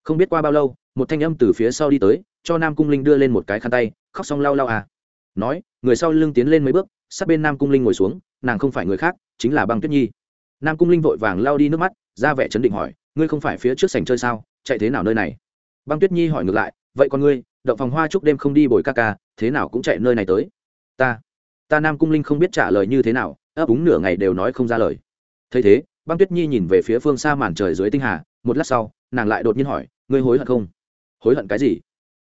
Không biết qua bao lâu, một thanh âm từ phía sau đi tới, cho nam cung linh đưa lên một cái khăn tay, khóc xong lau lau à. Nói, người sau lưng tiến lên mấy bước, sát bên nam cung linh ngồi xuống, nàng không phải người khác, chính là băng tuyết nhi. Nam cung linh vội vàng lao đi nước mắt, ra vẻ chấn định hỏi ngươi không phải phía trước sảnh chơi sao, chạy thế nào nơi này? Băng tuyết nhi hỏi ngược lại, vậy còn ngươi, động phòng hoa chúc đêm không đi bồi ca ca, thế nào cũng chạy nơi này tới? Ta ta nam cung linh không biết trả lời như thế nào, ấp úng nửa ngày đều nói không ra lời. Thấy thế, băng tuyết nhi nhìn về phía phương xa màn trời dưới tinh hà, một lát sau, nàng lại đột nhiên hỏi, ngươi hối hận không? Hối hận cái gì?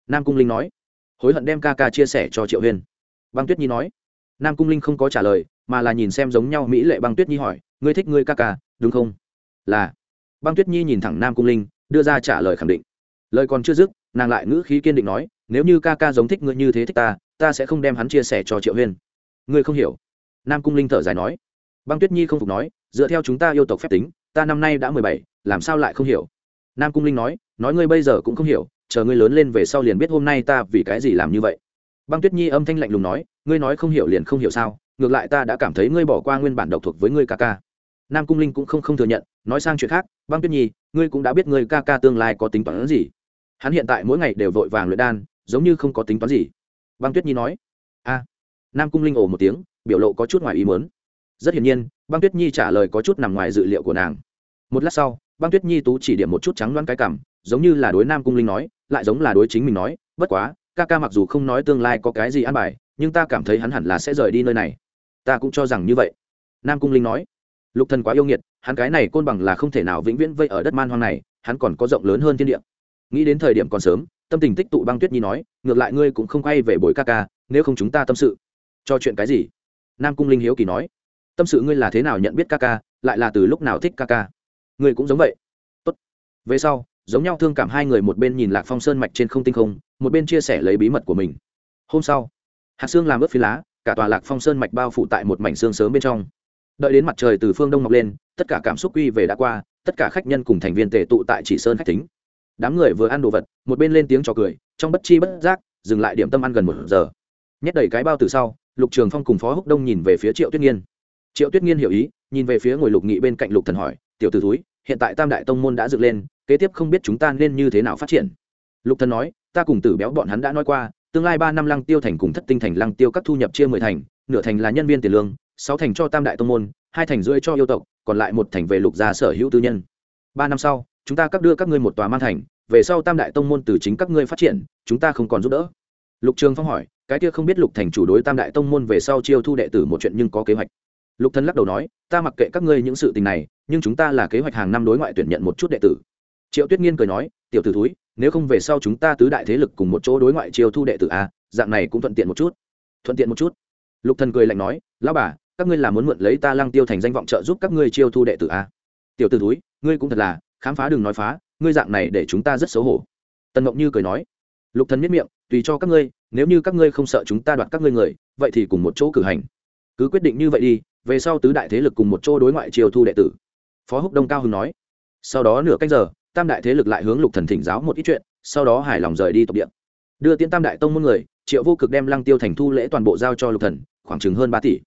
Nam cung linh nói, hối hận đem ca ca chia sẻ cho triệu huyên băng tuyết nhi nói, nam cung linh không có trả lời, mà là nhìn xem giống nhau mỹ lệ băng tuyết nhi hỏi, ngươi thích ngươi ca ca, đúng không? Là băng tuyết nhi nhìn thẳng nam cung linh, đưa ra trả lời khẳng định. Lời còn chưa dứt, nàng lại ngữ khí kiên định nói, nếu như ca ca giống thích ngươi như thế thích ta ta sẽ không đem hắn chia sẻ cho triệu huyên. Ngươi không hiểu. Nam cung linh thở dài nói. Băng tuyết nhi không phục nói, dựa theo chúng ta yêu tộc phép tính, ta năm nay đã mười bảy, làm sao lại không hiểu? Nam cung linh nói nói ngươi bây giờ cũng không hiểu, chờ ngươi lớn lên về sau liền biết hôm nay ta vì cái gì làm như vậy. Băng tuyết nhi âm thanh lạnh lùng nói, ngươi nói không hiểu liền không hiểu sao, ngược lại ta đã cảm thấy ngươi bỏ qua nguyên bản độc thuộc với ngươi ca ca nam cung linh cũng không không thừa nhận, nói sang chuyện khác, băng tuyết nhi, ngươi cũng đã biết ngươi ca ca tương lai có tính toán gì. Hắn hiện tại mỗi ngày đều vội vàng luyện đan, giống như không có tính toán gì. Băng tuyết nhi nói, a. Nam cung linh ồ một tiếng, biểu lộ có chút ngoài ý muốn. Rất hiển nhiên, băng tuyết nhi trả lời có chút nằm ngoài dự liệu của nàng. Một lát sau, băng tuyết nhi tú chỉ điểm một chút trắng loan cái cảm, giống như là đối nam cung linh nói, lại giống là đối chính mình nói, bất quá, ca ca mặc dù không nói tương lai có cái gì ăn bài, nhưng ta cảm thấy hắn hẳn là sẽ rời đi nơi này. Ta cũng cho rằng như vậy. Nam cung linh nói lục thần quá yêu nghiệt, hắn cái này côn bằng là không thể nào vĩnh viễn vây ở đất man hoang này, hắn còn có rộng lớn hơn thiên địa. Nghĩ đến thời điểm còn sớm, tâm tình tích tụ băng tuyết nhi nói, ngược lại ngươi cũng không quay về bồi ca ca, nếu không chúng ta tâm sự. Cho chuyện cái gì? Nam cung linh hiếu kỳ nói. Tâm sự ngươi là thế nào nhận biết ca ca, lại là từ lúc nào thích ca ca? Ngươi cũng giống vậy. Tốt. về sau, giống nhau thương cảm hai người một bên nhìn lạc phong sơn mạch trên không tinh không, một bên chia sẻ lấy bí mật của mình. Hôm sau hạt xương làm ướt phi lá, cả tòa lạc phong sơn mạch bao phủ tại một mảnh xương sớm bên trong đợi đến mặt trời từ phương đông mọc lên, tất cả cảm xúc quy về đã qua, tất cả khách nhân cùng thành viên tề tụ tại chỉ sơn khách tính đám người vừa ăn đồ vật, một bên lên tiếng trò cười, trong bất chi bất giác, dừng lại điểm tâm ăn gần một giờ. Nhét đầy cái bao từ sau, lục trường phong cùng phó húc đông nhìn về phía triệu tuyết nghiên. Triệu tuyết nghiên hiểu ý, nhìn về phía ngồi lục nghị bên cạnh lục thần hỏi, tiểu t ử túi hiện tại tam đại tông môn đã dựng lên, kế tiếp không biết chúng ta nên như thế nào phát triển? Lục thần nói, ta cùng tử béo bọn hắn đã nói qua, tương lai ba năm lăng tiêu thành cùng thất tinh thành lăng tiêu các thu nhập chia mười thành, nửa thành là nhân viên tiền lương sáu thành cho tam đại tông môn, hai thành rưỡi cho yêu tộc, còn lại một thành về lục gia sở hữu tư nhân. Ba năm sau, chúng ta cấp đưa các ngươi một tòa man thành, về sau tam đại tông môn từ chính các ngươi phát triển, chúng ta không còn giúp đỡ. Lục trường phong hỏi, cái kia không biết lục thành chủ đối tam đại tông môn về sau chiêu thu đệ tử một chuyện nhưng có kế hoạch? Lục thần lắc đầu nói, ta mặc kệ các ngươi những sự tình này, nhưng chúng ta là kế hoạch hàng năm đối ngoại tuyển nhận một chút đệ tử. Triệu tuyết nghiên cười nói, tiểu tử thúi, nếu không về sau chúng ta tứ đại thế lực cùng một chỗ đối ngoại chiêu thu đệ tử a dạng này cũng thuận tiện một chút. Thuận tiện một chút. Lục thần cười lạnh nói, lão bà các ngươi là muốn mượn lấy ta lăng tiêu thành danh vọng trợ giúp các ngươi chiêu thu đệ tử a? Tiểu tử thúi, ngươi cũng thật là, khám phá đừng nói phá, ngươi dạng này để chúng ta rất xấu hổ. Tần ngọc như cười nói, lục thần miết miệng, tùy cho các ngươi, nếu như các ngươi không sợ chúng ta đoạt các ngươi người, vậy thì cùng một chỗ cử hành. Cứ quyết định như vậy đi, về sau tứ đại thế lực cùng một chỗ đối ngoại chiêu thu đệ tử. Phó húc đông cao hưng nói, sau đó nửa canh giờ, tam đại thế lực lại hướng lục thần thỉnh giáo một ít chuyện, sau đó hài lòng rời đi tộc điện đưa tiễn tam đại tông môn người, triệu vô cực đem lăng tiêu thành thu lễ toàn bộ giao cho lục thần, khoảng chừng hơn ba tỷ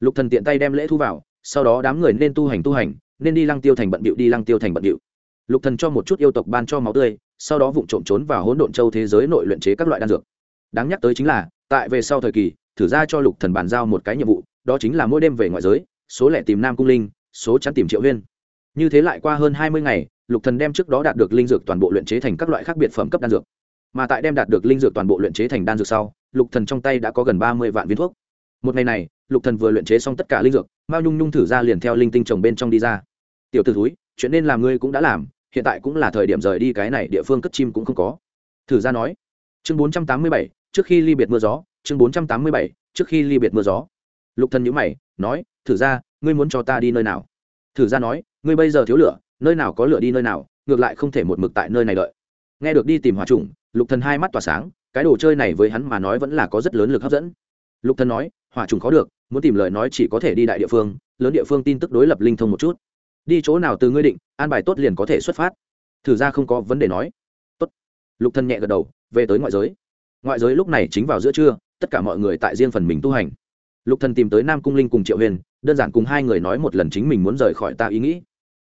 lục thần tiện tay đem lễ thu vào, sau đó đám người nên tu hành tu hành, nên đi lăng tiêu thành bận bịu, đi lăng tiêu thành bận bịu. Lục thần cho một chút yêu tộc ban cho máu tươi, sau đó vụng trộm trốn vào hỗn độn châu thế giới nội luyện chế các loại đan dược. Đáng nhắc tới chính là, tại về sau thời kỳ, thử ra cho lục thần bàn giao một cái nhiệm vụ, đó chính là mỗi đêm về ngoại giới, số lẻ tìm nam cung linh, số chắn tìm triệu huyên. Như thế lại qua hơn hai mươi ngày, lục thần đem trước đó đạt được linh dược toàn bộ luyện chế thành các loại khác biệt phẩm cấp đan dược. Mà tại đem đạt được linh dược toàn bộ luyện chế thành đan dược sau, lục thần trong tay đã có gần ba mươi vạn viên thuốc một ngày này, lục thần vừa luyện chế xong tất cả linh dược, mao nhung nhung thử ra liền theo linh tinh trồng bên trong đi ra. Tiểu tử thúi, chuyện nên làm ngươi cũng đã làm, hiện tại cũng là thời điểm rời đi cái này địa phương cất chim cũng không có. Thử ra nói. Chương bốn trăm tám mươi bảy, trước khi ly biệt mưa gió, chương bốn trăm tám mươi bảy, trước khi ly biệt mưa gió. Lục thần nhíu mày, nói, thử ra, ngươi muốn cho ta đi nơi nào? Thử ra nói, ngươi bây giờ thiếu lửa, nơi nào có lửa đi nơi nào, ngược lại không thể một mực tại nơi này đợi. Nghe được đi tìm hỏa trùng, lục thần hai mắt tỏa sáng, cái đồ chơi này với hắn mà nói vẫn là có rất lớn lực hấp dẫn. Lục thần nói hỏa trùng khó được, muốn tìm lời nói chỉ có thể đi đại địa phương, lớn địa phương tin tức đối lập linh thông một chút. Đi chỗ nào từ ngươi định, an bài tốt liền có thể xuất phát. Thử ra không có vấn đề nói. Tốt. Lục thần nhẹ gật đầu, về tới ngoại giới. Ngoại giới lúc này chính vào giữa trưa, tất cả mọi người tại riêng phần mình tu hành. Lục thần tìm tới nam cung linh cùng triệu huyền, đơn giản cùng hai người nói một lần chính mình muốn rời khỏi ta ý nghĩ.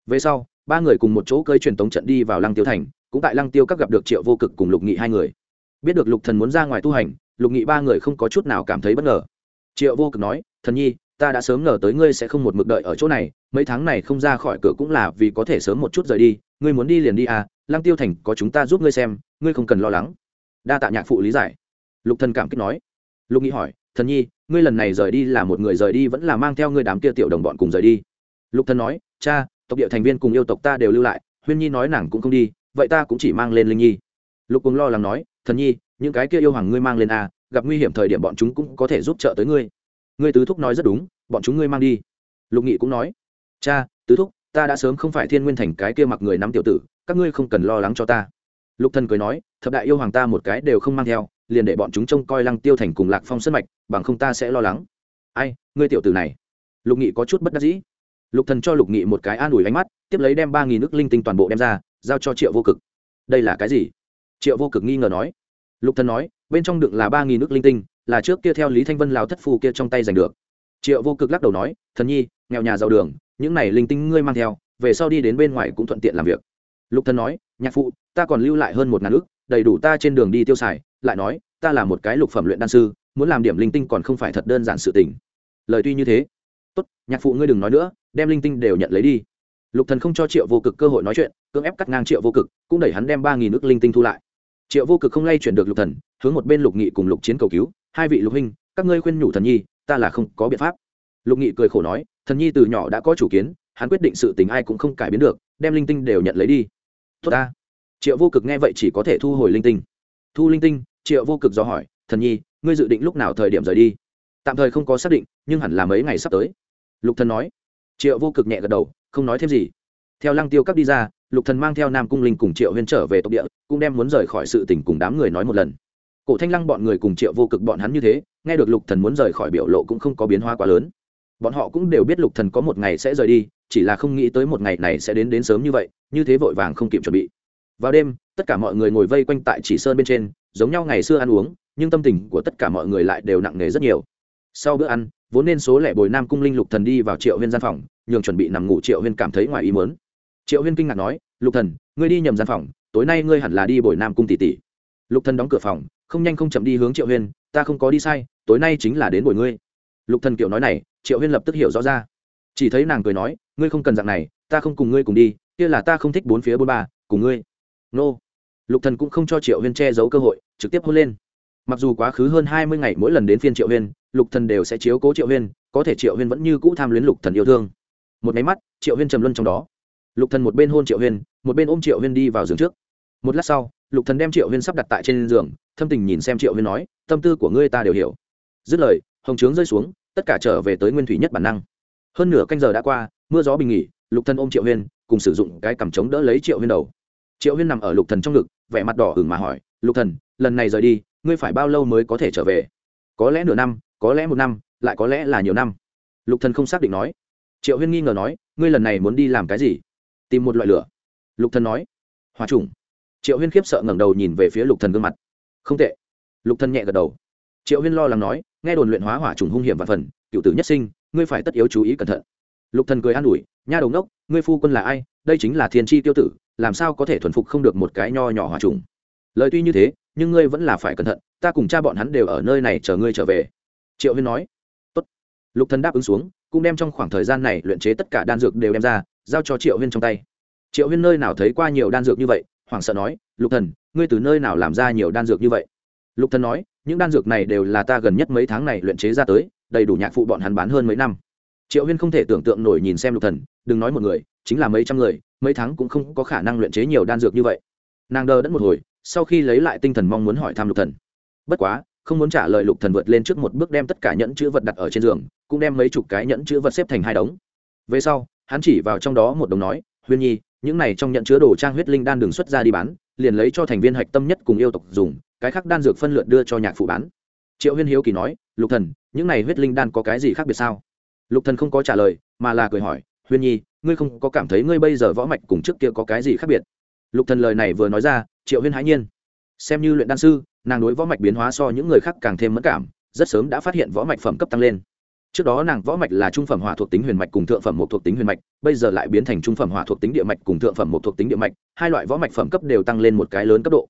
Về sau, ba người cùng một chỗ cơi truyền tống trận đi vào lăng tiêu thành, cũng tại lăng tiêu các gặp được triệu vô cực cùng lục nghị hai người. Biết được lục thần muốn ra ngoài tu hành, lục nghị ba người không có chút nào cảm thấy bất ngờ triệu vô cực nói, thần nhi, ta đã sớm ngờ tới ngươi sẽ không một mực đợi ở chỗ này, mấy tháng này không ra khỏi cửa cũng là vì có thể sớm một chút rời đi, ngươi muốn đi liền đi à lăng tiêu thành có chúng ta giúp ngươi xem, ngươi không cần lo lắng. Đa tạ nhạc phụ lý giải. Lục thần cảm kích nói. Lục nghị hỏi, thần nhi, ngươi lần này rời đi là một người rời đi vẫn là mang theo ngươi đám kia tiểu đồng bọn cùng rời đi? Lục thần nói, cha, tộc địa thành viên cùng yêu tộc ta đều lưu lại, huyên nhi nói nàng cũng không đi, vậy ta cũng chỉ mang lên linh nhi. Lục cùng lo lắng nói, thần nhi, những cái kia yêu hoàng ngươi mang lên à gặp nguy hiểm thời điểm bọn chúng cũng có thể giúp trợ tới ngươi. Ngươi tứ thúc nói rất đúng, bọn chúng ngươi mang đi. Lục nghị cũng nói. Cha, tứ thúc, ta đã sớm không phải thiên nguyên thành cái kia mặc người nắm tiểu tử, các ngươi không cần lo lắng cho ta. Lục thần cười nói, thập đại yêu hoàng ta một cái đều không mang theo, liền để bọn chúng trông coi lăng tiêu thành cùng lạc phong sân mạch, bằng không ta sẽ lo lắng. Ai, ngươi tiểu tử này? Lục nghị có chút bất đắc dĩ. Lục thần cho lục nghị một cái an ủi ánh mắt, tiếp lấy đem ba nghìn nước linh tinh toàn bộ đem ra, giao cho triệu vô cực. Đây là cái gì? Triệu vô cực nghi ngờ nói. Lục thần nói bên trong đựng là ba nghìn nước linh tinh, là trước kia theo lý thanh vân lào thất Phu kia trong tay giành được. Triệu vô cực lắc đầu nói, thần nhi, nghèo nhà giàu đường, những này linh tinh ngươi mang theo, về sau đi đến bên ngoài cũng thuận tiện làm việc. Lục thần nói, nhạc phụ, ta còn lưu lại hơn một ngàn ước đầy đủ ta trên đường đi tiêu xài, lại nói, ta là một cái lục phẩm luyện đan sư, muốn làm điểm linh tinh còn không phải thật đơn giản sự tình. Lời tuy như thế, tốt, nhạc phụ ngươi đừng nói nữa, đem linh tinh đều nhận lấy đi. Lục thần không cho triệu vô cực cơ hội nói chuyện, cưỡng ép cắt ngang triệu vô cực, cũng đẩy hắn đem ba nghìn ước linh tinh thu lại triệu vô cực không lay chuyển được lục thần, hướng một bên lục nghị cùng lục chiến cầu cứu. Hai vị lục huynh, các ngươi khuyên nhủ thần nhi, ta là không có biện pháp. Lục nghị cười khổ nói, thần nhi từ nhỏ đã có chủ kiến, hắn quyết định sự tình ai cũng không cải biến được, đem linh tinh đều nhận lấy đi. Tốt ta. Triệu vô cực nghe vậy chỉ có thể thu hồi linh tinh. Thu linh tinh, triệu vô cực do hỏi, thần nhi, ngươi dự định lúc nào thời điểm rời đi? Tạm thời không có xác định, nhưng hẳn là mấy ngày sắp tới. Lục thần nói. Triệu vô cực nhẹ gật đầu, không nói thêm gì. Theo lăng tiêu các đi ra lục thần mang theo nam cung linh cùng triệu huyên trở về tộc địa, cũng đem muốn rời khỏi sự tình cùng đám người nói một lần. Cổ thanh lăng bọn người cùng triệu vô cực bọn hắn như thế, nghe được lục thần muốn rời khỏi biểu lộ cũng không có biến hóa quá lớn. Bọn họ cũng đều biết lục thần có một ngày sẽ rời đi, chỉ là không nghĩ tới một ngày này sẽ đến đến sớm như vậy, như thế vội vàng không kịp chuẩn bị. Vào đêm, tất cả mọi người ngồi vây quanh tại chỉ sơn bên trên, giống nhau ngày xưa ăn uống, nhưng tâm tình của tất cả mọi người lại đều nặng nề rất nhiều. Sau bữa ăn, vốn nên số lẻ bồi nam cung linh lục thần đi vào triệu huyên gian phòng, nhường chuẩn bị nằm ngủ triệu huyên cảm thấy ngoài ý muốn triệu huyên kinh ngạc nói, lục thần, ngươi đi nhầm gian phòng, tối nay ngươi hẳn là đi bồi nam cung tỷ tỷ. Lục thần đóng cửa phòng, không nhanh không chậm đi hướng triệu huyên, ta không có đi sai, tối nay chính là đến bồi ngươi. Lục thần kiểu nói này, triệu huyên lập tức hiểu rõ ra. Chỉ thấy nàng cười nói, ngươi không cần dạng này, ta không cùng ngươi cùng đi, kia là ta không thích bốn phía bốn bà cùng ngươi. Nô. Lục thần cũng không cho triệu huyên che giấu cơ hội, trực tiếp hôn lên. Mặc dù quá khứ hơn hai mươi ngày mỗi lần đến phiên triệu huyên, lục thần đều sẽ chiếu cố triệu huyên, có thể triệu huyên vẫn như cũ tham luyến lục thần yêu thương. Một máy mắt, triệu huyên trầm luân trong đó lục thần một bên hôn triệu huyên, một bên ôm triệu huyên đi vào giường trước. Một lát sau, lục thần đem triệu huyên sắp đặt tại trên giường, thâm tình nhìn xem triệu huyên nói, tâm tư của ngươi ta đều hiểu. Dứt lời, hồng trướng rơi xuống, tất cả trở về tới nguyên thủy nhất bản năng. Hơn nửa canh giờ đã qua, mưa gió bình nghỉ, lục thần ôm triệu huyên, cùng sử dụng cái cằm chống đỡ lấy triệu huyên đầu. Triệu huyên nằm ở lục thần trong ngực, vẻ mặt đỏ ửng mà hỏi, lục thần, lần này rời đi, ngươi phải bao lâu mới có thể trở về? Có lẽ nửa năm, có lẽ một năm, lại có lẽ là nhiều năm. Lục thần không xác định nói. Triệu huyên nghi ngờ nói, ngươi lần này muốn đi làm cái gì? Tìm một loại lửa. Lục thần nói. Hòa trùng triệu huyên khiếp sợ ngẩng đầu nhìn về phía lục thần gương mặt. Không tệ. Lục thần nhẹ gật đầu. Triệu huyên lo lắng nói, nghe đồn luyện hóa hỏa trùng hung hiểm và phần, cựu tử nhất sinh, ngươi phải tất yếu chú ý cẩn thận. Lục thần cười an ủi, nha đầu ngốc, ngươi phu quân là ai? Đây chính là thiên tri tiêu tử, làm sao có thể thuần phục không được một cái nho nhỏ hỏa trùng lời tuy như thế, nhưng ngươi vẫn là phải cẩn thận, ta cùng cha bọn hắn đều ở nơi này chờ ngươi trở về. Triệu huyên nói. Tốt. lục thần đáp ứng xuống, cũng đem trong khoảng thời gian này luyện chế tất cả đan dược đều đem ra giao cho triệu huyên trong tay. Triệu huyên nơi nào thấy qua nhiều đan dược như vậy, hoảng sợ nói, lục thần, ngươi từ nơi nào làm ra nhiều đan dược như vậy? Lục thần nói, những đan dược này đều là ta gần nhất mấy tháng này luyện chế ra tới, đầy đủ nhạc phụ bọn hắn bán hơn mấy năm. Triệu huyên không thể tưởng tượng nổi nhìn xem lục thần, đừng nói một người, chính là mấy trăm người, mấy tháng cũng không có khả năng luyện chế nhiều đan dược như vậy. Nàng đờ đẫn một hồi, sau khi lấy lại tinh thần mong muốn hỏi thăm lục thần. Bất quá, không muốn trả lời lục thần vượt lên trước một bước đem tất cả nhẫn chữ vật đặt ở trên giường, cũng đem mấy chục cái nhẫn chữ vật xếp thành hai đống. Về sau hắn chỉ vào trong đó một đồng nói, huyên nhi, những này trong nhận chứa đồ trang huyết linh đan đường xuất ra đi bán, liền lấy cho thành viên hạch tâm nhất cùng yêu tộc dùng, cái khác đan dược phân lượt đưa cho nhạc phụ bán. Triệu huyên hiếu kỳ nói, lục thần, những này huyết linh đan có cái gì khác biệt sao? Lục thần không có trả lời, mà là cười hỏi, huyên nhi, ngươi không có cảm thấy ngươi bây giờ võ mạch cùng trước kia có cái gì khác biệt? Lục thần lời này vừa nói ra, triệu huyên hãi nhiên. Xem như luyện đan sư, nàng đối võ mạch biến hóa so những người khác càng thêm mẫn cảm, rất sớm đã phát hiện võ mạch phẩm cấp tăng lên trước đó nàng võ mạch là trung phẩm hỏa thuộc tính huyền mạch cùng thượng phẩm một thuộc tính huyền mạch, bây giờ lại biến thành trung phẩm hỏa thuộc tính địa mạch cùng thượng phẩm một thuộc tính địa mạch, hai loại võ mạch phẩm cấp đều tăng lên một cái lớn cấp độ.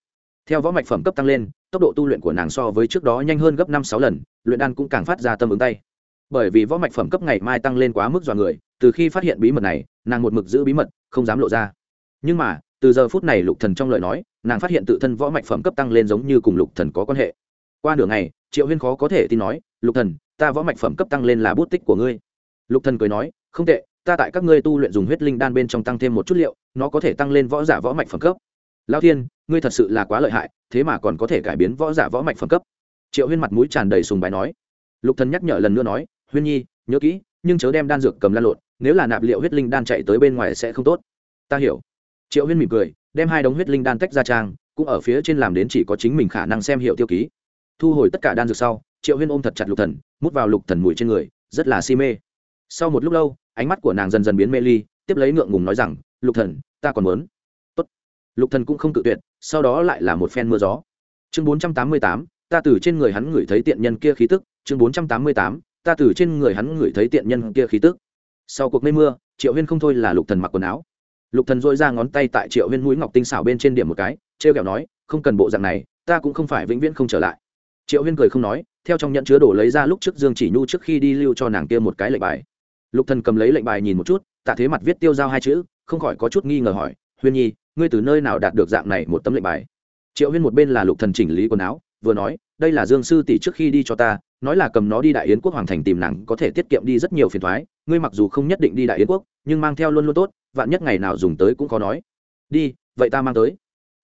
Theo võ mạch phẩm cấp tăng lên, tốc độ tu luyện của nàng so với trước đó nhanh hơn gấp năm sáu lần, luyện đan cũng càng phát ra tâm ứng tay. Bởi vì võ mạch phẩm cấp ngày mai tăng lên quá mức dọa người, từ khi phát hiện bí mật này, nàng một mực giữ bí mật, không dám lộ ra. Nhưng mà, từ giờ phút này lục thần trong lời nói, nàng phát hiện tự thân võ mạch phẩm cấp tăng lên giống như cùng lục thần có quan hệ. Qua nửa ngày, triệu huyên khó có thể tin nói lục thần, ta võ mạch phẩm cấp tăng lên là bút tích của ngươi. Lục thần cười nói, không tệ, ta tại các ngươi tu luyện dùng huyết linh đan bên trong tăng thêm một chút liệu, nó có thể tăng lên võ giả võ mạch phẩm cấp. Lao thiên, ngươi thật sự là quá lợi hại, thế mà còn có thể cải biến võ giả võ mạch phẩm cấp. Triệu huyên mặt mũi tràn đầy sùng bài nói. Lục thần nhắc nhở lần nữa nói, huyên nhi, nhớ kỹ, nhưng chớ đem đan dược cầm lan lộn, nếu là nạp liệu huyết linh đan chạy tới bên ngoài sẽ không tốt. Ta hiểu. Triệu huyên mỉm cười, đem hai đống huyết linh đan tách ra trang, cũng ở phía trên làm đến chỉ có chính mình khả năng xem hiệu tiêu ký. Thu hồi tất cả đan dược sau triệu huyên ôm thật chặt lục thần, mút vào lục thần mùi trên người, rất là si mê. Sau một lúc lâu, ánh mắt của nàng dần dần biến mê ly, tiếp lấy ngượng ngùng nói rằng, lục thần, ta còn muốn. Tốt. Lục thần cũng không cự tuyệt, sau đó lại là một phen mưa gió. Chương bốn trăm tám mươi tám, ta từ trên người hắn ngửi thấy tiện nhân kia khí tức. Chương bốn trăm tám mươi tám, ta từ trên người hắn ngửi thấy tiện nhân kia khí tức. Sau cuộc mây mưa, triệu huyên không thôi là lục thần mặc quần áo. Lục thần dội ra ngón tay tại triệu huyên mũi ngọc tinh xảo bên trên điểm một cái, trêu kẹo nói, không cần bộ dạng này, ta cũng không phải vĩnh viễn không trở lại triệu huyên cười không nói, theo trong nhận chứa đồ lấy ra lúc trước dương chỉ nhu trước khi đi lưu cho nàng kia một cái lệnh bài. Lục thần cầm lấy lệnh bài nhìn một chút, tạ thế mặt viết tiêu giao hai chữ, không khỏi có chút nghi ngờ hỏi, huyên nhi, ngươi từ nơi nào đạt được dạng này một tấm lệnh bài? Triệu huyên một bên là lục thần chỉnh lý quần áo, vừa nói, đây là dương sư tỷ trước khi đi cho ta, nói là cầm nó đi đại yến quốc hoàng thành tìm nàng có thể tiết kiệm đi rất nhiều phiền thoái ngươi mặc dù không nhất định đi đại yến quốc, nhưng mang theo luôn luôn tốt, vạn nhất ngày nào dùng tới cũng khó nói. Đi, vậy ta mang tới.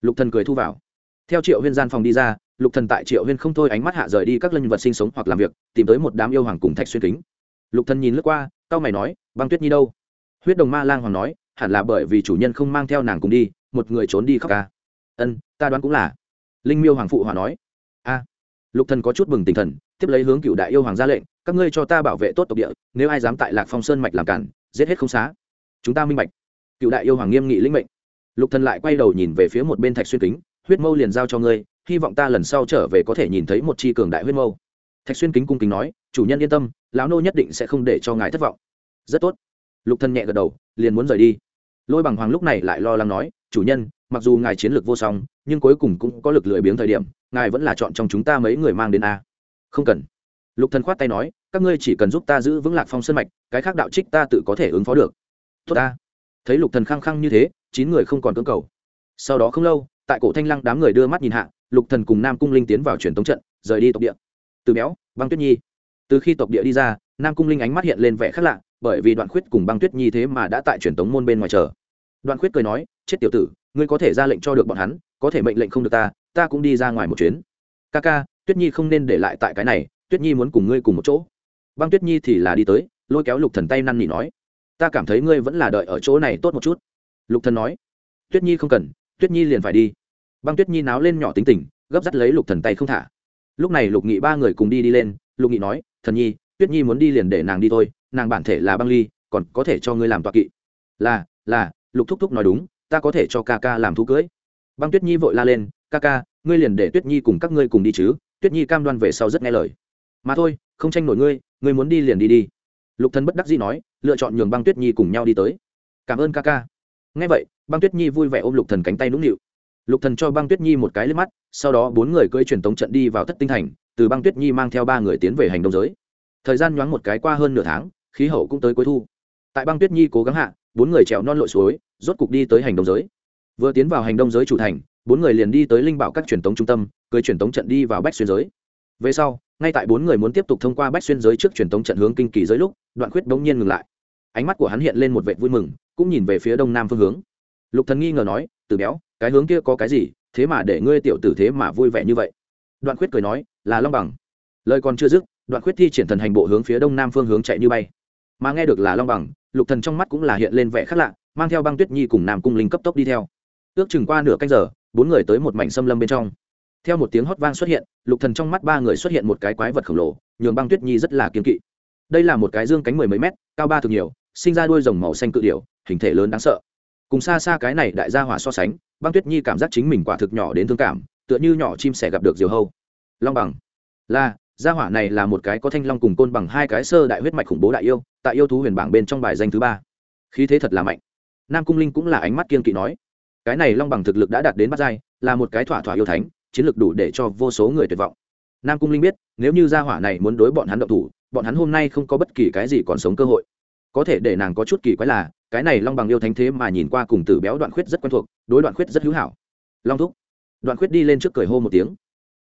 Lục thần cười thu vào. Theo triệu huyên gian phòng đi ra lục thần tại triệu huyên không thôi ánh mắt hạ rời đi các linh vật sinh sống hoặc làm việc, tìm tới một đám yêu hoàng cùng thạch xuyên kính. Lục thần nhìn lướt qua cao mày nói, băng tuyết nhi đâu? Huyết đồng ma lang hoàng nói, hẳn là bởi vì chủ nhân không mang theo nàng cùng đi, một người trốn đi khóc ca ân, ta đoán cũng là. Linh miêu hoàng phụ hòa nói, a. Lục thần có chút bừng tỉnh thần, tiếp lấy hướng cựu đại yêu hoàng ra lệnh, các ngươi cho ta bảo vệ tốt tộc địa, nếu ai dám tại lạc phong sơn mạch làm cản, giết hết không xá. Chúng ta minh bạch. Cựu đại yêu hoàng nghiêm nghị lĩnh mệnh. Lục thần lại quay đầu nhìn về phía một bên thạch xuyên kính, huyết mâu liền giao cho ngươi hy vọng ta lần sau trở về có thể nhìn thấy một chi cường đại huyết mâu. Thạch xuyên kính cung kính nói, chủ nhân yên tâm, lão nô nhất định sẽ không để cho ngài thất vọng. Rất tốt. Lục thần nhẹ gật đầu, liền muốn rời đi. Lôi bằng hoàng lúc này lại lo lắng nói, chủ nhân, mặc dù ngài chiến lược vô song, nhưng cuối cùng cũng có lực lười biếng thời điểm, ngài vẫn là chọn trong chúng ta mấy người mang đến a. Không cần. Lục thần khoát tay nói, các ngươi chỉ cần giúp ta giữ vững lạc phong sân mạch, cái khác đạo trích ta tự có thể ứng phó được. Tốt ta. Thấy lục thần khăng khăng như thế, chín người không còn cưỡng cầu. Sau đó không lâu, tại cổ thanh lăng đám người đưa mắt nhìn hạ lục thần cùng nam cung linh tiến vào truyền tống trận, rời đi tộc địa. Từ béo, băng tuyết nhi. Từ khi tộc địa đi ra, nam cung linh ánh mắt hiện lên vẻ khác lạ, bởi vì đoạn khuyết cùng băng tuyết nhi thế mà đã tại truyền tống môn bên ngoài chờ. Đoạn khuyết cười nói, chết tiểu tử, ngươi có thể ra lệnh cho được bọn hắn, có thể mệnh lệnh không được ta ta cũng đi ra ngoài một chuyến. Ca ca, tuyết nhi không nên để lại tại cái này, tuyết nhi muốn cùng ngươi cùng một chỗ. Băng tuyết nhi thì là đi tới, lôi kéo lục thần tay năn nỉ nói, ta cảm thấy ngươi vẫn là đợi ở chỗ này tốt một chút. Lục thần nói, tuyết nhi không cần, tuyết nhi liền phải đi băng tuyết nhi náo lên nhỏ tính tình, gấp dắt lấy lục thần tay không thả. Lúc này lục nghị ba người cùng đi đi lên, lục nghị nói, thần nhi, tuyết nhi muốn đi liền để nàng đi thôi, nàng bản thể là băng ly, còn có thể cho ngươi làm tọa kỵ. Là là, lục thúc thúc nói đúng, ta có thể cho ca ca làm thú cưới. Băng tuyết nhi vội la lên, ca ca, ngươi liền để tuyết nhi cùng các ngươi cùng đi chứ, tuyết nhi cam đoan về sau rất nghe lời. Mà thôi, không tranh nổi ngươi ngươi muốn đi liền đi đi. Lục thần bất đắc dĩ nói, lựa chọn nhường băng tuyết nhi cùng nhau đi tới. Cảm ơn ca ca. Nghe vậy, băng tuyết nhi vui vẻ ôm lục thần cánh tay nũng nịu lục thần cho băng tuyết nhi một cái liếc mắt, sau đó bốn người cưỡi truyền tống trận đi vào thất tinh thành, từ băng tuyết nhi mang theo ba người tiến về hành đông giới. Thời gian nhoáng một cái qua hơn nửa tháng, khí hậu cũng tới cuối thu. Tại băng tuyết nhi cố gắng hạ, bốn người trèo non lội suối, rốt cục đi tới hành đông giới. Vừa tiến vào hành đông giới chủ thành, bốn người liền đi tới linh bảo các truyền tống trung tâm, cưỡi truyền tống trận đi vào bách xuyên giới. Về sau, ngay tại bốn người muốn tiếp tục thông qua bách xuyên giới trước truyền tống trận hướng kinh kỳ giới lúc, đoạn khuyết bỗng nhiên ngừng lại. Ánh mắt của hắn hiện lên một vệ vui mừng, cũng nhìn về phía đông nam phương hướng. Lục thần nghi ngờ nói từ béo, cái hướng kia có cái gì, thế mà để ngươi tiểu tử thế mà vui vẻ như vậy? Đoạn khuyết cười nói, là long bằng. Lời còn chưa dứt, đoạn khuyết thi triển thần hành bộ hướng phía đông nam phương hướng chạy như bay. Mà nghe được là long bằng, lục thần trong mắt cũng là hiện lên vẻ khác lạ, mang theo băng tuyết nhi cùng nam cung linh cấp tốc đi theo. Ước chừng qua nửa canh giờ, bốn người tới một mảnh xâm lâm bên trong. Theo một tiếng hót vang xuất hiện, lục thần trong mắt ba người xuất hiện một cái quái vật khổng lồ, nhường băng tuyết nhi rất là kiên kỵ. Đây là một cái dương cánh mười mấy mét, cao ba thường nhiều, sinh ra đuôi rồng màu xanh cự điểu, hình thể lớn đáng sợ cùng xa xa cái này đại gia hỏa so sánh, băng tuyết nhi cảm giác chính mình quả thực nhỏ đến thương cảm, tựa như nhỏ chim sẻ gặp được diều hâu. Long bằng. Là, gia hỏa này là một cái có thanh long cùng côn bằng hai cái sơ đại huyết mạch khủng bố đại yêu, tại yêu thú huyền bảng bên trong bài danh thứ ba. Khí thế thật là mạnh. Nam cung linh cũng là ánh mắt kiên kỵ nói, cái này long bằng thực lực đã đạt đến bắt giai, là một cái thỏa thỏa yêu thánh, chiến lược đủ để cho vô số người tuyệt vọng. Nam cung linh biết, nếu như gia hỏa này muốn đối bọn hắn động thủ, bọn hắn hôm nay không có bất kỳ cái gì còn sống cơ hội. Có thể để nàng có chút kỳ quái là cái này long bằng yêu thánh thế mà nhìn qua cùng tử béo đoạn khuyết rất quen thuộc, đối đoạn khuyết rất hữu hảo. Long thúc. Đoạn khuyết đi lên trước cười hô một tiếng.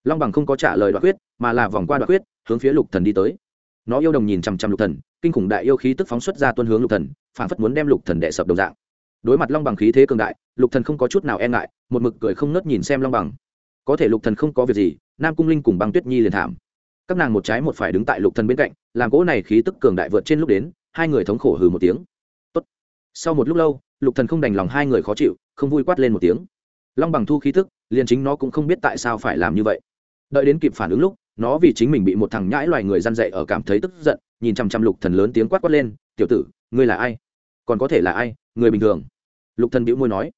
Long bằng không có trả lời đoạn khuyết, mà là vòng qua đoạn khuyết, hướng phía lục thần đi tới. Nó yêu đồng nhìn chằm chằm lục thần, kinh khủng đại yêu khí tức phóng xuất ra tuân hướng lục thần phản phất muốn đem lục thần đệ sập đồng dạng. Đối mặt long bằng khí thế cường đại, lục thần không có chút nào e ngại, một mực cười không nớt nhìn xem long bằng. Có thể lục thần không có việc gì, nam cung linh cùng băng tuyết nhi liền thảm. Các nàng một trái một phải đứng tại lục thần bên cạnh, làm cỗ này khí tức cường đại vượt trên lúc đến, hai người thống khổ hừ một tiếng sau một lúc lâu, lục thần không đành lòng hai người khó chịu, không vui quát lên một tiếng. Long bằng thu khí tức, liền chính nó cũng không biết tại sao phải làm như vậy. Đợi đến kịp phản ứng lúc, nó vì chính mình bị một thằng nhãi loài người gian dậy ở cảm thấy tức giận, nhìn chăm chăm lục thần lớn tiếng quát quát lên, tiểu tử, ngươi là ai? Còn có thể là ai? Người bình thường. Lục thần bĩu môi nói.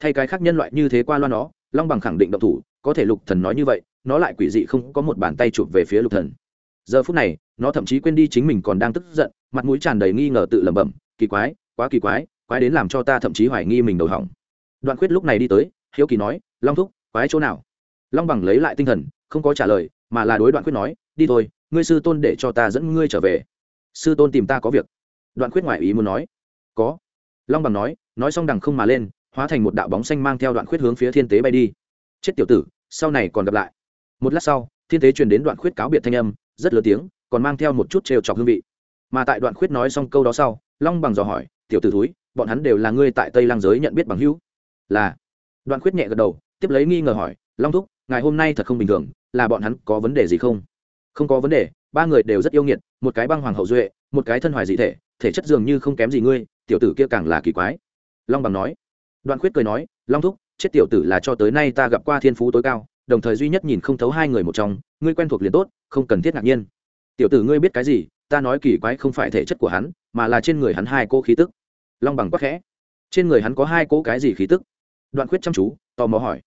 Thay cái khác nhân loại như thế qua loa nó, long bằng khẳng định động thủ, có thể lục thần nói như vậy, nó lại quỷ dị không có một bàn tay chụp về phía lục thần. Giờ phút này, nó thậm chí quên đi chính mình còn đang tức giận, mặt mũi tràn đầy nghi ngờ tự lẩm bẩm, kỳ quái quá kỳ quái quái đến làm cho ta thậm chí hoài nghi mình đầu hỏng. Đoạn khuyết lúc này đi tới, hiếu kỳ nói, long thúc, quái chỗ nào? Long bằng lấy lại tinh thần, không có trả lời, mà là đối đoạn khuyết nói, đi thôi, ngươi sư tôn để cho ta dẫn ngươi trở về. Sư tôn tìm ta có việc. Đoạn khuyết ngoại ý muốn nói. Có. Long bằng nói nói xong đằng không mà lên, hóa thành một đạo bóng xanh mang theo đoạn khuyết hướng phía thiên tế bay đi. Chết tiểu tử, sau này còn gặp lại. Một lát sau, thiên tế truyền đến đoạn khuyết cáo biệt thanh âm, rất lớn tiếng, còn mang theo một chút trêu chọc hương vị. Mà tại đoạn khuyết nói xong câu đó sau, long bằng dò hỏi tiểu tử thúi, bọn hắn đều là ngươi tại tây lang giới nhận biết bằng hữu. Là. Đoạn khuyết nhẹ gật đầu, tiếp lấy nghi ngờ hỏi, long thúc ngày hôm nay thật không bình thường, là bọn hắn có vấn đề gì không? Không có vấn đề, ba người đều rất yêu nghiệt, một cái băng hoàng hậu duệ, một cái thân hoài dị thể thể chất dường như không kém gì ngươi, tiểu tử kia càng là kỳ quái. Long bằng nói. Đoạn khuyết cười nói, long thúc, chết tiểu tử là cho tới nay ta gặp qua thiên phú tối cao, đồng thời duy nhất nhìn không thấu hai người một trong, ngươi quen thuộc liền tốt, không cần thiết ngạc nhiên. Tiểu tử ngươi biết cái gì, ta nói kỳ quái không phải thể chất của hắn, mà là trên người hắn hai cô khí tức long bằng quắc khẽ. Trên người hắn có hai cỗ cái gì khí tức? Đoạn khuyết chăm chú, tò mò hỏi.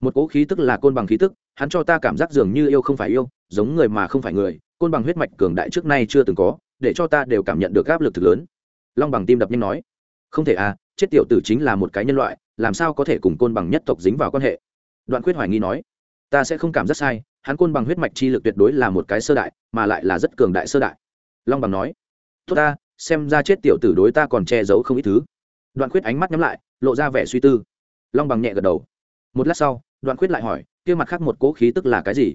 Một cỗ khí tức là côn bằng khí tức, hắn cho ta cảm giác dường như yêu không phải yêu, giống người mà không phải người, côn bằng huyết mạch cường đại trước nay chưa từng có, để cho ta đều cảm nhận được áp lực thực lớn. Long bằng tim đập nhanh nói. Không thể à chết tiểu tử chính là một cái nhân loại, làm sao có thể cùng côn bằng nhất tộc dính vào quan hệ? Đoạn khuyết hoài nghi nói. Ta sẽ không cảm giác sai, hắn côn bằng huyết mạch chi lực tuyệt đối là một cái sơ đại, mà lại là rất cường đại sơ đại. Long bằng nói. Tốt ta xem ra chết tiểu tử đối ta còn che giấu không ít thứ. Đoạn khuyết ánh mắt nhắm lại, lộ ra vẻ suy tư. Long bằng nhẹ gật đầu. Một lát sau, đoạn khuyết lại hỏi, kia mặt khác một cỗ khí tức là cái gì?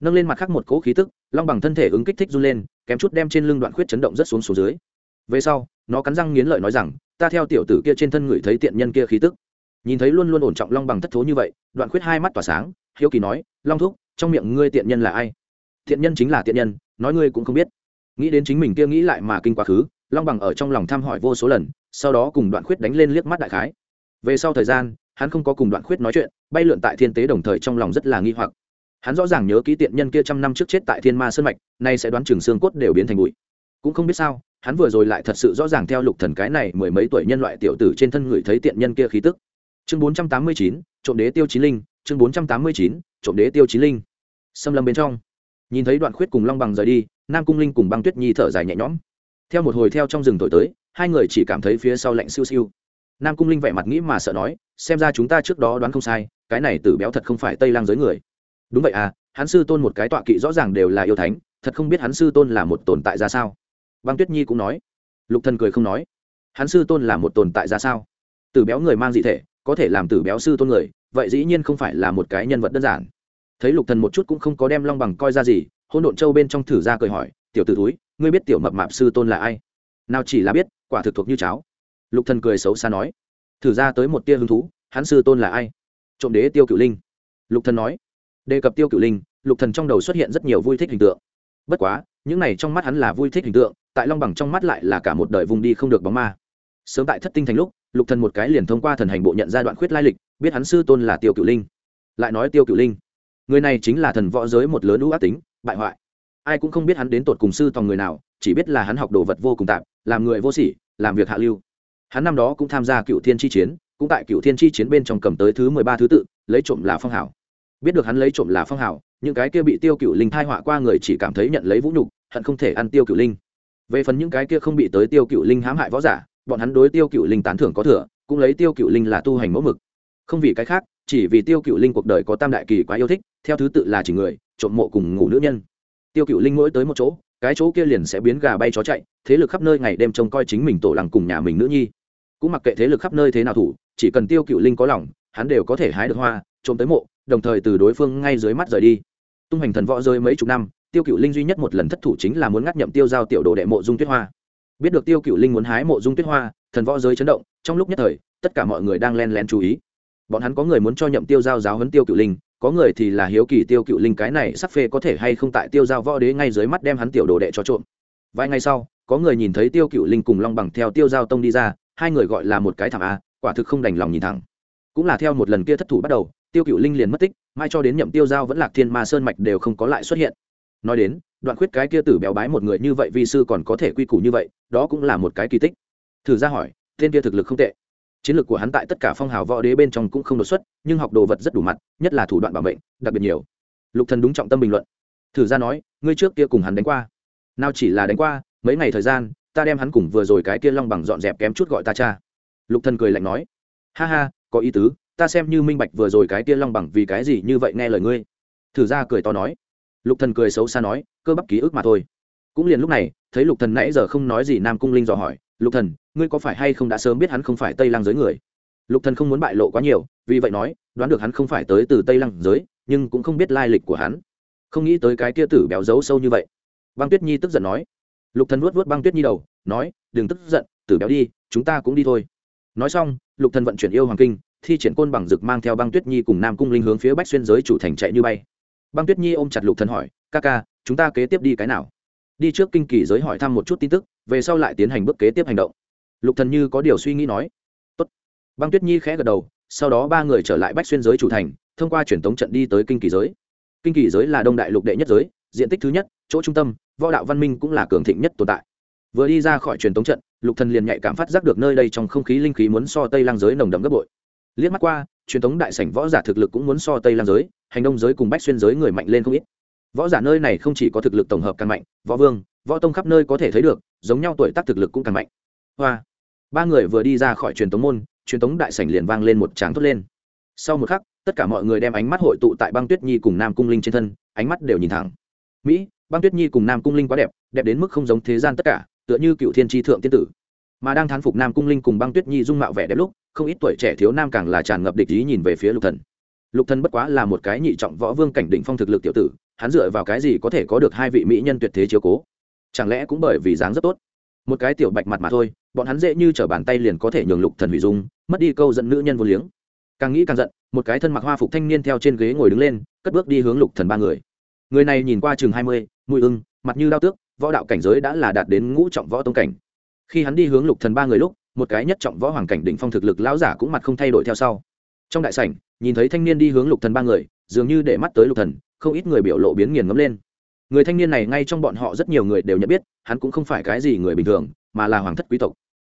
Nâng lên mặt khác một cỗ khí tức, long bằng thân thể ứng kích thích run lên, kém chút đem trên lưng đoạn khuyết chấn động rất xuống xuống dưới. Về sau, nó cắn răng nghiến lợi nói rằng, ta theo tiểu tử kia trên thân người thấy tiện nhân kia khí tức. Nhìn thấy luôn luôn ổn trọng long bằng thất thố như vậy, đoạn khuyết hai mắt tỏa sáng, hiếu kỳ nói, long thúc, trong miệng ngươi tiện nhân là ai? Thiện nhân chính là tiện nhân, nói ngươi cũng không biết. Nghĩ đến chính mình kia nghĩ lại mà kinh quá khứ long bằng ở trong lòng thăm hỏi vô số lần, sau đó cùng đoạn khuyết đánh lên liếc mắt đại khái. Về sau thời gian, hắn không có cùng đoạn khuyết nói chuyện, bay lượn tại thiên tế đồng thời trong lòng rất là nghi hoặc. Hắn rõ ràng nhớ ký tiện nhân kia trăm năm trước chết tại thiên ma sơn mạch, nay sẽ đoán chừng xương cốt đều biến thành bụi. Cũng không biết sao, hắn vừa rồi lại thật sự rõ ràng theo lục thần cái này mười mấy tuổi nhân loại tiểu tử trên thân người thấy tiện nhân kia khí tức. Chương bốn trăm tám mươi chín, trộm đế tiêu chín linh, chương bốn trăm tám mươi chín, trộm đế tiêu chín linh. Xâm lâm bên trong, nhìn thấy đoạn khuyết cùng long bằng rời đi, nam cung linh cùng băng tuyết nhi thở dài nhẹ nhõm theo một hồi theo trong rừng thổi tới, hai người chỉ cảm thấy phía sau lạnh siêu siêu. Nam cung linh vẻ mặt nghĩ mà sợ nói, xem ra chúng ta trước đó đoán không sai, cái này tử béo thật không phải tây lang giới người. Đúng vậy à hắn sư tôn một cái tọa kỵ rõ ràng đều là yêu thánh, thật không biết hắn sư tôn là một tồn tại ra sao. Băng tuyết nhi cũng nói. Lục thần cười không nói. Hắn sư tôn là một tồn tại ra sao? Tử béo người mang dị thể, có thể làm tử béo sư tôn người, vậy dĩ nhiên không phải là một cái nhân vật đơn giản. Thấy lục thần một chút cũng không có đem long bằng coi ra gì hôn độn châu bên trong thử ra cười hỏi, tiểu tử túi ngươi biết tiểu mập mạp sư tôn là ai? Nào chỉ là biết, quả thực thuộc như cháo. Lục thần cười xấu xa nói, thử ra tới một tia hứng thú, hắn sư tôn là ai? Trộm đế tiêu cựu linh. Lục thần nói, đề cập tiêu cựu linh, lục thần trong đầu xuất hiện rất nhiều vui thích hình tượng. Bất quá, những này trong mắt hắn là vui thích hình tượng, tại long bằng trong mắt lại là cả một đời vùng đi không được bóng ma. Sớm tại thất tinh thành lúc, lục thần một cái liền thông qua thần hành bộ nhận ra đoạn khuyết lai lịch, biết hắn sư tôn là tiêu cựu linh. Lại nói tiêu cựu linh, người này chính là thần võ giới một lớn ưu ác tính, bại hoại ai cũng không biết hắn đến tột cùng sư tòng người nào, chỉ biết là hắn học đồ vật vô cùng tạp, làm người vô sỉ, làm việc hạ lưu. Hắn năm đó cũng tham gia cựu thiên chi chiến, cũng tại cựu thiên chi chiến bên trong cầm tới thứ mười ba thứ tự, lấy trộm là phong hảo biết được hắn lấy trộm là phong hảo những cái kia bị tiêu cựu linh thai họa qua người chỉ cảm thấy nhận lấy vũ nhục, hận không thể ăn tiêu cựu linh. Về phần những cái kia không bị tới tiêu cựu linh hãm hại võ giả, bọn hắn đối tiêu cựu linh tán thưởng có thừa, cũng lấy tiêu cựu linh là tu hành mẫu mực. Không vì cái khác, chỉ vì tiêu cựu linh cuộc đời có tam đại kỳ quá yêu thích, theo thứ tự là chỉ người, trộm mộ cùng ngủ nữ nhân tiêu cựu linh mỗi tới một chỗ, cái chỗ kia liền sẽ biến gà bay chó chạy, thế lực khắp nơi ngày đêm trông coi chính mình tổ làng cùng nhà mình nữ nhi. Cũng mặc kệ thế lực khắp nơi thế nào thủ, chỉ cần tiêu cựu linh có lòng, hắn đều có thể hái được hoa, trộm tới mộ, đồng thời từ đối phương ngay dưới mắt rời đi. Tung hành thần võ rơi mấy chục năm, tiêu cựu linh duy nhất một lần thất thủ chính là muốn ngắt nhậm tiêu giao tiểu đồ đệ mộ dung tuyết hoa. Biết được tiêu cựu linh muốn hái mộ dung tuyết hoa, thần võ giới chấn động, trong lúc nhất thời, tất cả mọi người đang len lén chú ý. Bọn hắn có người muốn cho nhậm tiêu giao giáo huấn tiêu cựu linh có người thì là hiếu kỳ tiêu cựu linh cái này sắc phê có thể hay không tại tiêu giao võ đế ngay dưới mắt đem hắn tiểu đồ đệ cho trộm. Vài ngày sau, có người nhìn thấy tiêu cựu linh cùng long bằng theo tiêu giao tông đi ra, hai người gọi là một cái thằng a, quả thực không đành lòng nhìn thẳng. Cũng là theo một lần kia thất thủ bắt đầu, tiêu cựu linh liền mất tích, mai cho đến nhậm tiêu giao vẫn lạc thiên ma sơn mạch đều không có lại xuất hiện. Nói đến, đoạn khuyết cái kia tử béo bái một người như vậy vi sư còn có thể quy củ như vậy, đó cũng là một cái kỳ tích. Thử ra hỏi, tên kia thực lực không tệ chiến lược của hắn tại tất cả phong hào võ đế bên trong cũng không đột xuất, nhưng học đồ vật rất đủ mặt, nhất là thủ đoạn bảo mệnh, đặc biệt nhiều. Lục thần đúng trọng tâm bình luận. Thử ra nói, ngươi trước kia cùng hắn đánh qua. Nào chỉ là đánh qua, mấy ngày thời gian, ta đem hắn cùng vừa rồi cái kia long bằng dọn dẹp kém chút gọi ta cha. Lục thần cười lạnh nói, ha ha, có ý tứ, ta xem như minh bạch vừa rồi cái kia long bằng vì cái gì như vậy nghe lời ngươi. Thử ra cười to nói. Lục thần cười xấu xa nói, cơ bắp ký ức mà thôi. Cũng liền lúc này, thấy lục thần nãy giờ không nói gì nam cung linh dò hỏi lục thần, ngươi có phải hay không đã sớm biết hắn không phải tây lăng giới người? Lục thần không muốn bại lộ quá nhiều, vì vậy nói, đoán được hắn không phải tới từ tây lăng giới, nhưng cũng không biết lai lịch của hắn. Không nghĩ tới cái kia tử béo giấu sâu như vậy. Băng tuyết nhi tức giận nói. Lục thần vuốt vuốt băng tuyết nhi đầu, nói, đừng tức giận, tử béo đi, chúng ta cũng đi thôi. Nói xong, lục thần vận chuyển yêu hoàng kinh, thi triển côn bằng rực mang theo băng tuyết nhi cùng nam cung linh hướng phía bách xuyên giới chủ thành chạy như bay. Băng tuyết nhi ôm chặt lục thần hỏi, ca ca, chúng ta kế tiếp đi cái nào? Đi trước kinh kỳ giới hỏi thăm một chút tin tức, về sau lại tiến hành bước kế tiếp hành động. Lục thần như có điều suy nghĩ nói, tốt. Băng tuyết nhi khẽ gật đầu, sau đó ba người trở lại bách xuyên giới chủ thành, thông qua truyền tống trận đi tới kinh kỳ giới. Kinh kỳ giới là đông đại lục đệ nhất giới, diện tích thứ nhất, chỗ trung tâm, võ đạo văn minh cũng là cường thịnh nhất tồn tại. Vừa đi ra khỏi truyền tống trận, lục thần liền nhạy cảm phát giác được nơi đây trong không khí linh khí muốn so tây lang giới nồng đậm gấp bội. Liếc mắt qua, truyền tống đại sảnh võ giả thực lực cũng muốn so tây lang giới, hành đông giới cùng bách xuyên giới người mạnh lên không ít võ giả nơi này không chỉ có thực lực tổng hợp càng mạnh, võ vương, võ tông khắp nơi có thể thấy được, giống nhau tuổi tác thực lực cũng càng mạnh. Hoa. Ba người vừa đi ra khỏi truyền tống môn, truyền tống đại sảnh liền vang lên một tràng thốt lên. Sau một khắc, tất cả mọi người đem ánh mắt hội tụ tại băng tuyết nhi cùng nam cung linh trên thân, ánh mắt đều nhìn thẳng. Mỹ, băng tuyết nhi cùng nam cung linh quá đẹp đẹp đến mức không giống thế gian tất cả, tựa như cựu thiên tri thượng tiên tử. Mà đang thán phục nam cung linh cùng băng tuyết nhi dung mạo vẻ đẹp lúc, không ít tuổi trẻ thiếu nam càng là tràn ngập địch ý nhìn về phía lục thần. Lục thần bất quá là một cái nhị trọng võ vương cảnh đỉnh phong thực lực tiểu tử hắn dựa vào cái gì có thể có được hai vị mỹ nhân tuyệt thế chiếu cố? Chẳng lẽ cũng bởi vì dáng rất tốt? Một cái tiểu bạch mặt mà thôi, bọn hắn dễ như trở bàn tay liền có thể nhường lục thần hủy dung, mất đi câu dẫn nữ nhân vô liếng. Càng nghĩ càng giận, một cái thân mặc hoa phục thanh niên theo trên ghế ngồi đứng lên, cất bước đi hướng lục thần ba người. Người này nhìn qua chừng hai mươi, mùi ưng, mặt như đao tước, võ đạo cảnh giới đã là đạt đến ngũ trọng võ tông cảnh. Khi hắn đi hướng lục thần ba người lúc, một cái nhất trọng võ hoàng cảnh đỉnh phong thực lực lão giả cũng mặt không thay đổi theo sau. Trong đại sảnh, nhìn thấy thanh niên đi hướng lục thần ba người, dường như để mắt tới lục thần không ít người biểu lộ biến nghiền ngấm lên. Người thanh niên này ngay trong bọn họ rất nhiều người đều nhận biết, hắn cũng không phải cái gì người bình thường, mà là hoàng thất quý tộc.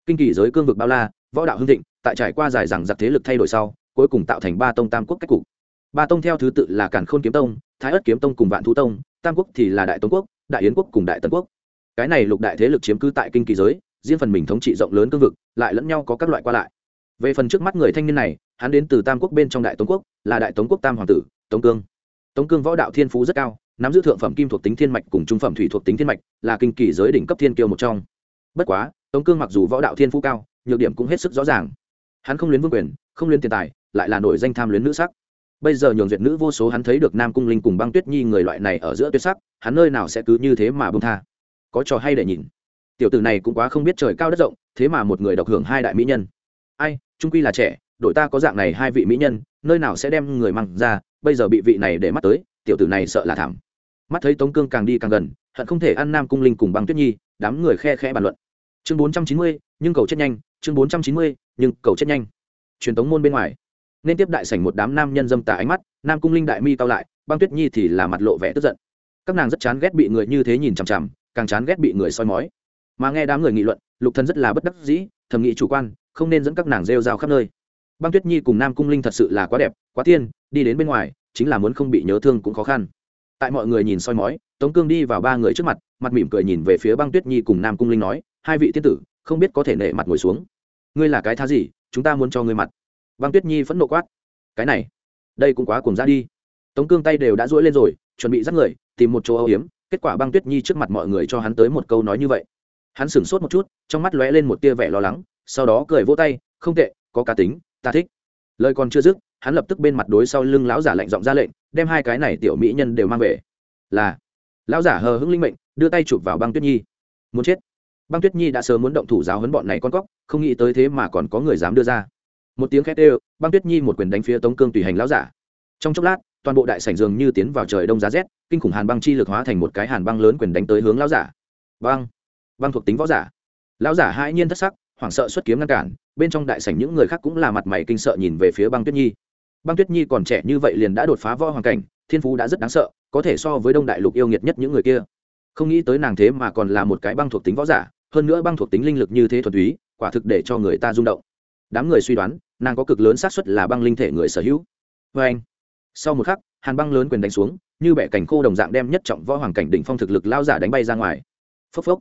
Kinh kỳ giới cương vực bao la, võ đạo hưng thịnh, tại trải qua dài rằng giặc thế lực thay đổi sau, cuối cùng tạo thành ba tông tam quốc cách cục. Ba tông theo thứ tự là cản khôn kiếm tông, thái ất kiếm tông cùng vạn thú tông, tam quốc thì là đại tống quốc, đại yến quốc cùng đại tần quốc. Cái này lục đại thế lực chiếm cứ tại kinh kỳ giới, riêng phần mình thống trị rộng lớn cương vực, lại lẫn nhau có các loại qua lại. Về phần trước mắt người thanh niên này, hắn đến từ tam quốc bên trong đại tống quốc, là đại tống quốc tam hoàng tử, tống cương tống cương võ đạo thiên phú rất cao, nắm giữ thượng phẩm kim thuộc tính thiên mạch cùng trung phẩm thủy thuộc tính thiên mạch, là kinh kỳ giới đỉnh cấp thiên kiêu một trong. Bất quá, tống cương mặc dù võ đạo thiên phú cao, nhược điểm cũng hết sức rõ ràng. Hắn không luyến vương quyền, không luyến tiền tài, lại là nổi danh tham luyến nữ sắc. Bây giờ nhường duyệt nữ vô số hắn thấy được nam cung linh cùng băng tuyết nhi người loại này ở giữa tuyết sắc, hắn nơi nào sẽ cứ như thế mà bông tha? Có trò hay để nhìn. Tiểu tử này cũng quá không biết trời cao đất rộng, thế mà một người độc hưởng hai đại mỹ nhân. Ai, trung quy là trẻ đội ta có dạng này hai vị mỹ nhân, nơi nào sẽ đem người mang ra, bây giờ bị vị này để mắt tới, tiểu tử này sợ là thảm. Mắt thấy tống cương càng đi càng gần, hận không thể ăn nam cung linh cùng băng tuyết nhi, đám người khe khe bàn luận. Chương bốn trăm chín mươi, nhưng cầu chết nhanh, chương bốn trăm chín mươi, nhưng cầu chết nhanh. Truyền tống môn bên ngoài, nên tiếp đại sảnh một đám nam nhân dâm tà ánh mắt, nam cung linh đại mi cao lại, băng tuyết nhi thì là mặt lộ vẻ tức giận. Các nàng rất chán ghét bị người như thế nhìn chằm chằm, càng chán ghét bị người soi mói. Mà nghe đám người nghị luận, lục thần rất là bất đắc dĩ, thầm nghĩ chủ quan, không nên dẫn các nàng rêu rao khắp nơi băng tuyết nhi cùng nam cung linh thật sự là quá đẹp, quá tiên, đi đến bên ngoài, chính là muốn không bị nhớ thương cũng khó khăn. Tại mọi người nhìn soi mói, tống cương đi vào ba người trước mặt mặt mỉm cười nhìn về phía băng tuyết nhi cùng nam cung linh nói, hai vị tiên tử, không biết có thể nể mặt ngồi xuống. Ngươi là cái thá gì, chúng ta muốn cho ngươi mặt. Băng tuyết nhi phẫn nộ quát, cái này, đây cũng quá cùng ra đi. Tống cương tay đều đã duỗi lên rồi, chuẩn bị dắt người, tìm một chỗ âu hiếm kết quả băng tuyết nhi trước mặt mọi người cho hắn tới một câu nói như vậy. Hắn sửng sốt một chút, trong mắt lóe lên một tia vẻ lo lắng, sau đó cười vỗ tay, không tệ, có cá tính ta thích. Lời còn chưa dứt, hắn lập tức bên mặt đối sau lưng lão giả lạnh giọng ra lệnh, đem hai cái này tiểu mỹ nhân đều mang về. Là, lão giả hờ hững linh mệnh, đưa tay chụp vào băng tuyết nhi. Muốn chết. Băng tuyết nhi đã sớm muốn động thủ giáo hấn bọn này con cóc, không nghĩ tới thế mà còn có người dám đưa ra. Một tiếng khét ê băng tuyết nhi một quyền đánh phía tống cương tùy hành lão giả. Trong chốc lát, toàn bộ đại sảnh dường như tiến vào trời đông giá rét, kinh khủng hàn băng chi lực hóa thành một cái hàn băng lớn quyền đánh tới hướng lão giả. Băng. Băng thuộc tính võ giả. Lão giả hai nhiên thất sắc, hoảng sợ xuất kiếm ngăn cản bên trong đại sảnh những người khác cũng là mặt mày kinh sợ nhìn về phía băng tuyết nhi. Băng tuyết nhi còn trẻ như vậy liền đã đột phá võ hoàng cảnh, thiên phú đã rất đáng sợ, có thể so với đông đại lục yêu nghiệt nhất những người kia. Không nghĩ tới nàng thế mà còn là một cái băng thuộc tính võ giả, hơn nữa băng thuộc tính linh lực như thế thuần túy, quả thực để cho người ta rung động. Đám người suy đoán, nàng có cực lớn xác suất là băng linh thể người sở hữu. Vê anh, sau một khắc, hàn băng lớn quyền đánh xuống, như bẻ cảnh khô đồng dạng đem nhất trọng võ hoàng cảnh đỉnh phong thực lực lao giả đánh bay ra ngoài. Phốc phốc.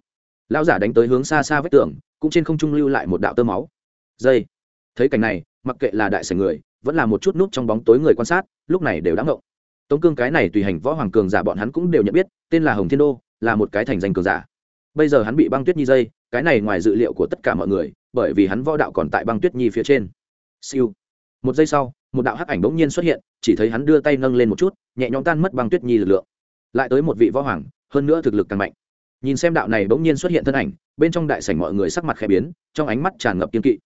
Lao giả đánh tới hướng xa xa vách tường, cũng trên không trung lưu lại một đạo tơ máu dây. Thấy cảnh này, mặc kệ là đại sảnh người, vẫn là một chút nút trong bóng tối người quan sát, lúc này đều đã ngộng. Tống cương cái này tùy hành võ hoàng cường giả bọn hắn cũng đều nhận biết, tên là hồng thiên đô, là một cái thành danh cường giả. Bây giờ hắn bị băng tuyết nhi dây, cái này ngoài dự liệu của tất cả mọi người, bởi vì hắn võ đạo còn tại băng tuyết nhi phía trên. Siêu. Một giây sau, một đạo hắc ảnh bỗng nhiên xuất hiện, chỉ thấy hắn đưa tay nâng lên một chút, nhẹ nhõm tan mất băng tuyết nhi lực lượng. Lại tới một vị võ hoàng, hơn nữa thực lực càng mạnh. Nhìn xem đạo này bỗng nhiên xuất hiện thân ảnh, bên trong đại sảnh mọi người sắc mặt khẽ biến, trong ánh mắt tràn ngập kiên kỵ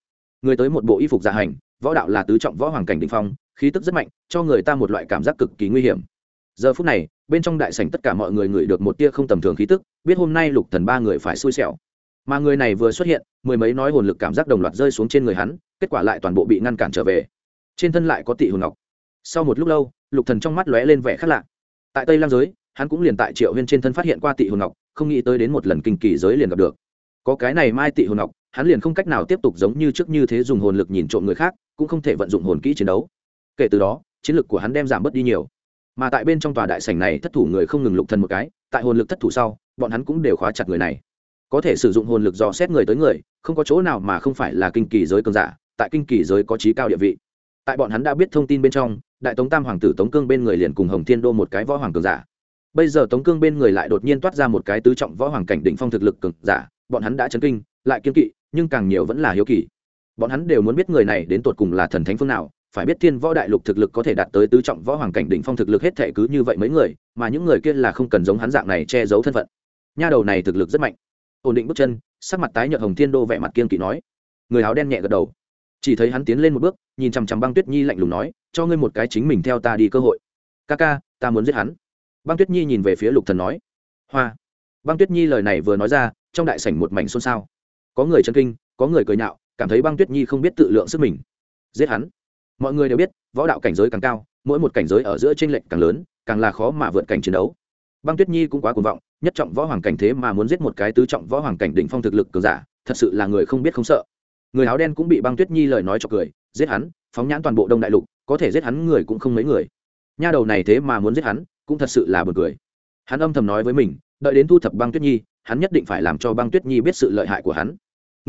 người tới một bộ y phục dạ hành, võ đạo là tứ trọng võ hoàng cảnh đình phong, khí tức rất mạnh, cho người ta một loại cảm giác cực kỳ nguy hiểm. Giờ phút này, bên trong đại sảnh tất cả mọi người ngửi được một tia không tầm thường khí tức, biết hôm nay lục thần ba người phải xui xẻo. Mà người này vừa xuất hiện, mười mấy nói hồn lực cảm giác đồng loạt rơi xuống trên người hắn, kết quả lại toàn bộ bị ngăn cản trở về. Trên thân lại có tị hồn ngọc. Sau một lúc lâu, lục thần trong mắt lóe lên vẻ khác lạ. Tại tây lam giới, hắn cũng liền tại triệu huyên trên thân phát hiện qua tị hồn ngọc, không nghĩ tới đến một lần kinh kỳ giới liền gặp được. Có cái này mai tị hồn ngọc hắn liền không cách nào tiếp tục giống như trước như thế dùng hồn lực nhìn trộm người khác, cũng không thể vận dụng hồn kỹ chiến đấu. Kể từ đó, chiến lực của hắn đem giảm bớt đi nhiều. Mà tại bên trong tòa đại sảnh này thất thủ người không ngừng lục thần một cái, tại hồn lực thất thủ sau, bọn hắn cũng đều khóa chặt người này. Có thể sử dụng hồn lực dò xét người tới người, không có chỗ nào mà không phải là kinh kỳ giới cường giả, tại kinh kỳ giới có trí cao địa vị. Tại bọn hắn đã biết thông tin bên trong, đại tống tam hoàng tử tống cương bên người liền cùng hồng thiên đô một cái võ hoàng cường giả. Bây giờ tống cương bên người lại đột nhiên toát ra một cái tứ trọng võ hoàng cảnh đỉnh phong thực lực cường giả, bọn hắn đã chấn kinh, lại kiên kỵ nhưng càng nhiều vẫn là hiếu kỳ. Bọn hắn đều muốn biết người này đến tột cùng là thần thánh phương nào, phải biết thiên võ đại lục thực lực có thể đạt tới tứ trọng võ hoàng cảnh đỉnh phong thực lực hết thể cứ như vậy mấy người, mà những người kia là không cần giống hắn dạng này che giấu thân phận. Nha đầu này thực lực rất mạnh. Ổn định bước chân, sắc mặt tái nhợt hồng thiên đô vẻ mặt kiên kỵ nói. Người áo đen nhẹ gật đầu. Chỉ thấy hắn tiến lên một bước, nhìn chằm chằm băng tuyết nhi lạnh lùng nói, cho ngươi một cái chính mình theo ta đi cơ hội. Ca ca, ta muốn giết hắn. Băng tuyết nhi nhìn về phía lục thần nói. Hoa. Băng tuyết nhi lời này vừa nói ra, trong đại sảnh một mảnh xôn xao có người chân kinh, có người cười nhạo, cảm thấy băng tuyết nhi không biết tự lượng sức mình. Giết hắn. Mọi người đều biết, võ đạo cảnh giới càng cao, mỗi một cảnh giới ở giữa tranh lệch càng lớn, càng là khó mà vượt cảnh chiến đấu. Băng tuyết nhi cũng quá cuồng vọng, nhất trọng võ hoàng cảnh thế mà muốn giết một cái tứ trọng võ hoàng cảnh đỉnh phong thực lực cường giả, thật sự là người không biết không sợ. Người áo đen cũng bị băng tuyết nhi lời nói cho cười, giết hắn, phóng nhãn toàn bộ đông đại lục, có thể giết hắn người cũng không mấy người. Nha đầu này thế mà muốn giết hắn, cũng thật sự là buồn cười. Hắn âm thầm nói với mình, đợi đến thu thập băng tuyết nhi, hắn nhất định phải làm cho băng tuyết nhi biết sự lợi hại của hắn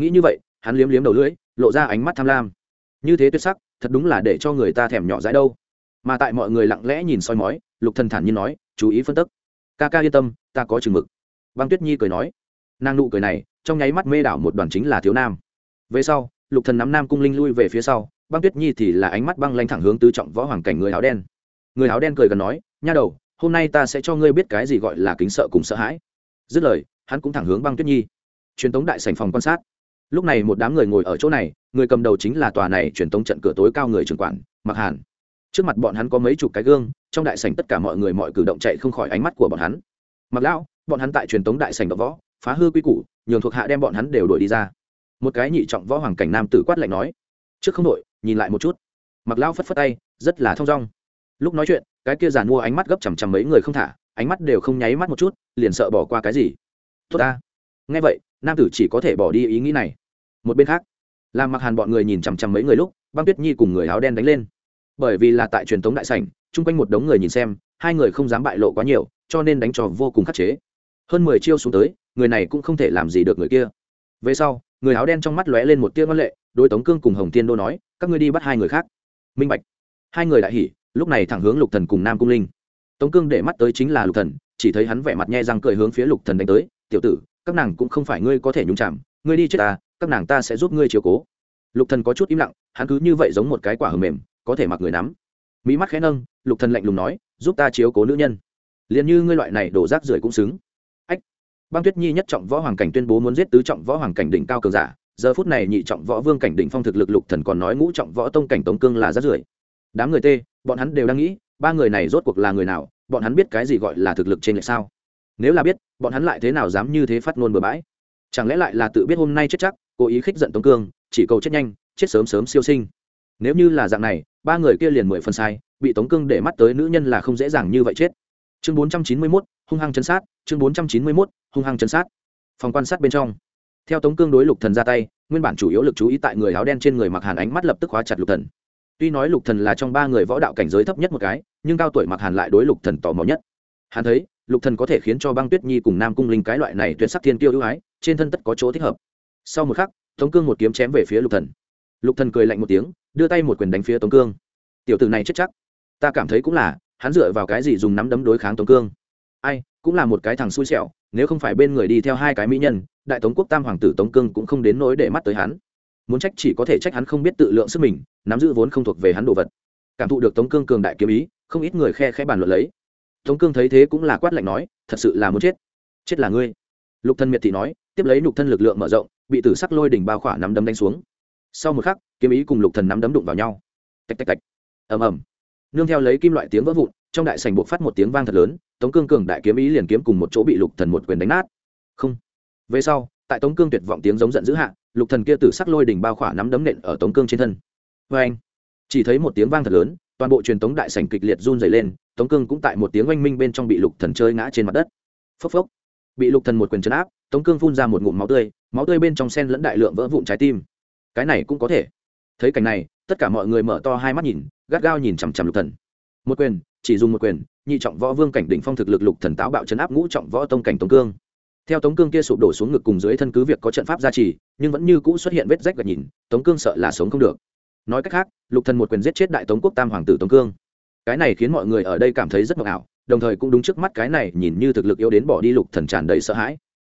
nghĩ như vậy, hắn liếm liếm đầu lưỡi, lộ ra ánh mắt tham lam. Như thế tuyệt sắc, thật đúng là để cho người ta thèm nhỏ dãi đâu. Mà tại mọi người lặng lẽ nhìn soi mói, lục thần thản nhiên nói, chú ý phân tức. Ca ca yên tâm, ta có chừng mực. Băng tuyết nhi cười nói. Nàng nụ cười này, trong nháy mắt mê đảo một đoàn chính là thiếu nam. Về sau, lục thần nắm nam cung linh lui về phía sau, băng tuyết nhi thì là ánh mắt băng lanh thẳng hướng tứ trọng võ hoàng cảnh người áo đen. Người áo đen cười gần nói, nha đầu, hôm nay ta sẽ cho ngươi biết cái gì gọi là kính sợ cùng sợ hãi. Dứt lời, hắn cũng thẳng hướng băng tuyết nhi. Truyền tống đại sảnh phòng quan sát lúc này một đám người ngồi ở chỗ này, người cầm đầu chính là tòa này truyền tống trận cửa tối cao người trưởng quản mặc hàn. Trước mặt bọn hắn có mấy chục cái gương, trong đại sảnh tất cả mọi người mọi cử động chạy không khỏi ánh mắt của bọn hắn. Mặc lão, bọn hắn tại truyền tống đại sảnh đ võ, phá hư quy củ, nhường thuộc hạ đem bọn hắn đều đuổi đi ra. Một cái nhị trọng võ hoàng cảnh nam tử quát lạnh nói, trước không đội nhìn lại một chút. Mặc lão phất phất tay, rất là thong dong. Lúc nói chuyện, cái kia giàn mua ánh mắt gấp chằm chằm mấy người không thả, ánh mắt đều không nháy mắt một chút, liền sợ bỏ qua cái gì. Tốt ta. Nghe vậy nam tử chỉ có thể bỏ đi ý nghĩ này. Một bên khác làm mặc hàn bọn người nhìn chằm chằm mấy người lúc, băng tuyết nhi cùng người áo đen đánh lên. Bởi vì là tại truyền thống đại sảnh, chung quanh một đống người nhìn xem, hai người không dám bại lộ quá nhiều, cho nên đánh trò vô cùng khắc chế. Hơn mười chiêu xuống tới, người này cũng không thể làm gì được người kia. Về sau, người áo đen trong mắt lóe lên một tia ngân lệ đôi tống cương cùng hồng tiên đô nói, các ngươi đi bắt hai người khác. Minh bạch. Hai người đại hỉ, lúc này thẳng hướng lục thần cùng nam cung linh. Tống cương để mắt tới chính là lục thần, chỉ thấy hắn vẻ mặt nhe răng cười hướng phía lục thần đánh tới, tiểu tử các nàng cũng không phải ngươi có thể nhúng chạm ngươi đi chết ta, các nàng ta sẽ giúp ngươi chiếu cố. Lục thần có chút im lặng, hắn cứ như vậy giống một cái quả hờ mềm, có thể mặc người nắm. Mỹ mắt khẽ nâng, lục thần lạnh lùng nói, giúp ta chiếu cố nữ nhân. Liền như ngươi loại này đổ rác rưởi cũng xứng. Ách. Băng tuyết nhi nhất trọng võ hoàng cảnh tuyên bố muốn giết tứ trọng võ hoàng cảnh đỉnh cao cường giả, giờ phút này nhị trọng võ vương cảnh đỉnh phong thực lực lục thần còn nói ngũ trọng võ tông cảnh tống cương là rác rưởi. Đám người tê, bọn hắn đều đang nghĩ, ba người này rốt cuộc là người nào, bọn hắn biết cái gì gọi là thực lực trên lệch sao? Nếu là biết, bọn hắn lại thế nào dám như thế phát ngôn bừa bãi? Chẳng lẽ lại là tự biết hôm nay chết chắc, cố ý khích giận tống cương, chỉ cầu chết nhanh, chết sớm sớm siêu sinh? Nếu như là dạng này, ba người kia liền mười phần sai, bị tống cương để mắt tới nữ nhân là không dễ dàng như vậy chết. Chương bốn trăm chín mươi mốt, hung hăng chân sát, chương bốn trăm chín mươi mốt, hung hăng chân sát. Phòng quan sát bên trong. Theo tống cương đối lục thần ra tay, nguyên bản chủ yếu lực chú ý tại người áo đen trên người mặc hàn ánh mắt lập tức khóa chặt lục thần. Tuy nói lục thần là trong ba người võ đạo cảnh giới thấp nhất một cái, nhưng cao tuổi mặc hàn lại đối lục thần tò mò nhất. Hắn thấy lục thần có thể khiến cho băng tuyết nhi cùng nam cung linh cái loại này tuyệt sắc thiên tiêu ưu ái, trên thân tất có chỗ thích hợp. Sau một khắc, tống cương một kiếm chém về phía lục thần. Lục thần cười lạnh một tiếng, đưa tay một quyền đánh phía tống cương. Tiểu tử này chết chắc. Ta cảm thấy cũng là, hắn dựa vào cái gì dùng nắm đấm đối kháng tống cương? Ai, cũng là một cái thằng xui xẻo, nếu không phải bên người đi theo hai cái mỹ nhân, đại tống quốc tam hoàng tử tống cương cũng không đến nỗi để mắt tới hắn. Muốn trách chỉ có thể trách hắn không biết tự lượng sức mình, nắm giữ vốn không thuộc về hắn đồ vật. Cảm thụ được tống cương cường đại kiếm ý, không ít người khe khẽ bàn luận lấy tống cương thấy thế cũng là quát lạnh nói, thật sự là muốn chết. Chết là ngươi. Lục thân miệt thị nói, tiếp lấy lục thân lực lượng mở rộng, bị tử sắc lôi đỉnh bao khỏa nắm đấm đánh xuống. Sau một khắc, kiếm ý cùng lục thần nắm đấm đụng vào nhau. Tạch tạch tạch. Ầm ầm. Nương theo lấy kim loại tiếng vỡ vụn, trong đại sảnh buộc phát một tiếng vang thật lớn, tống cương cường đại kiếm ý liền kiếm cùng một chỗ bị lục thần một quyền đánh nát. Không. Về sau, tại tống cương tuyệt vọng tiếng giống giận dữ hạ, lục thần kia tử sắc lôi đỉnh bao khỏa nắm đấm nện ở tống cương trên thân. Vê anh chỉ thấy một tiếng vang thật lớn toàn bộ truyền tống đại sảnh kịch liệt run rẩy lên, tống cương cũng tại một tiếng oanh minh bên trong bị lục thần chơi ngã trên mặt đất. Phốc phốc. Bị lục thần một quyền chấn áp, tống cương phun ra một ngụm máu tươi máu tươi bên trong sen lẫn đại lượng vỡ vụn trái tim. Cái này cũng có thể. Thấy cảnh này, tất cả mọi người mở to hai mắt nhìn, gắt gao nhìn chằm chằm lục thần. Một quyền, chỉ dùng một quyền, nhị trọng võ vương cảnh đỉnh phong thực lực lục thần táo bạo chấn áp ngũ trọng võ tông cảnh tống cương. Theo tống cương kia sụp đổ xuống ngực cùng dưới thân cứ việc có trận pháp gia trì, nhưng vẫn như cũ xuất hiện vết rách gật nhìn, tống cương sợ là sống không được nói cách khác, lục thần một quyền giết chết đại tống quốc tam hoàng tử tống cương. Cái này khiến mọi người ở đây cảm thấy rất ngọc ảo đồng thời cũng đúng trước mắt cái này nhìn như thực lực yếu đến bỏ đi lục thần tràn đầy sợ hãi.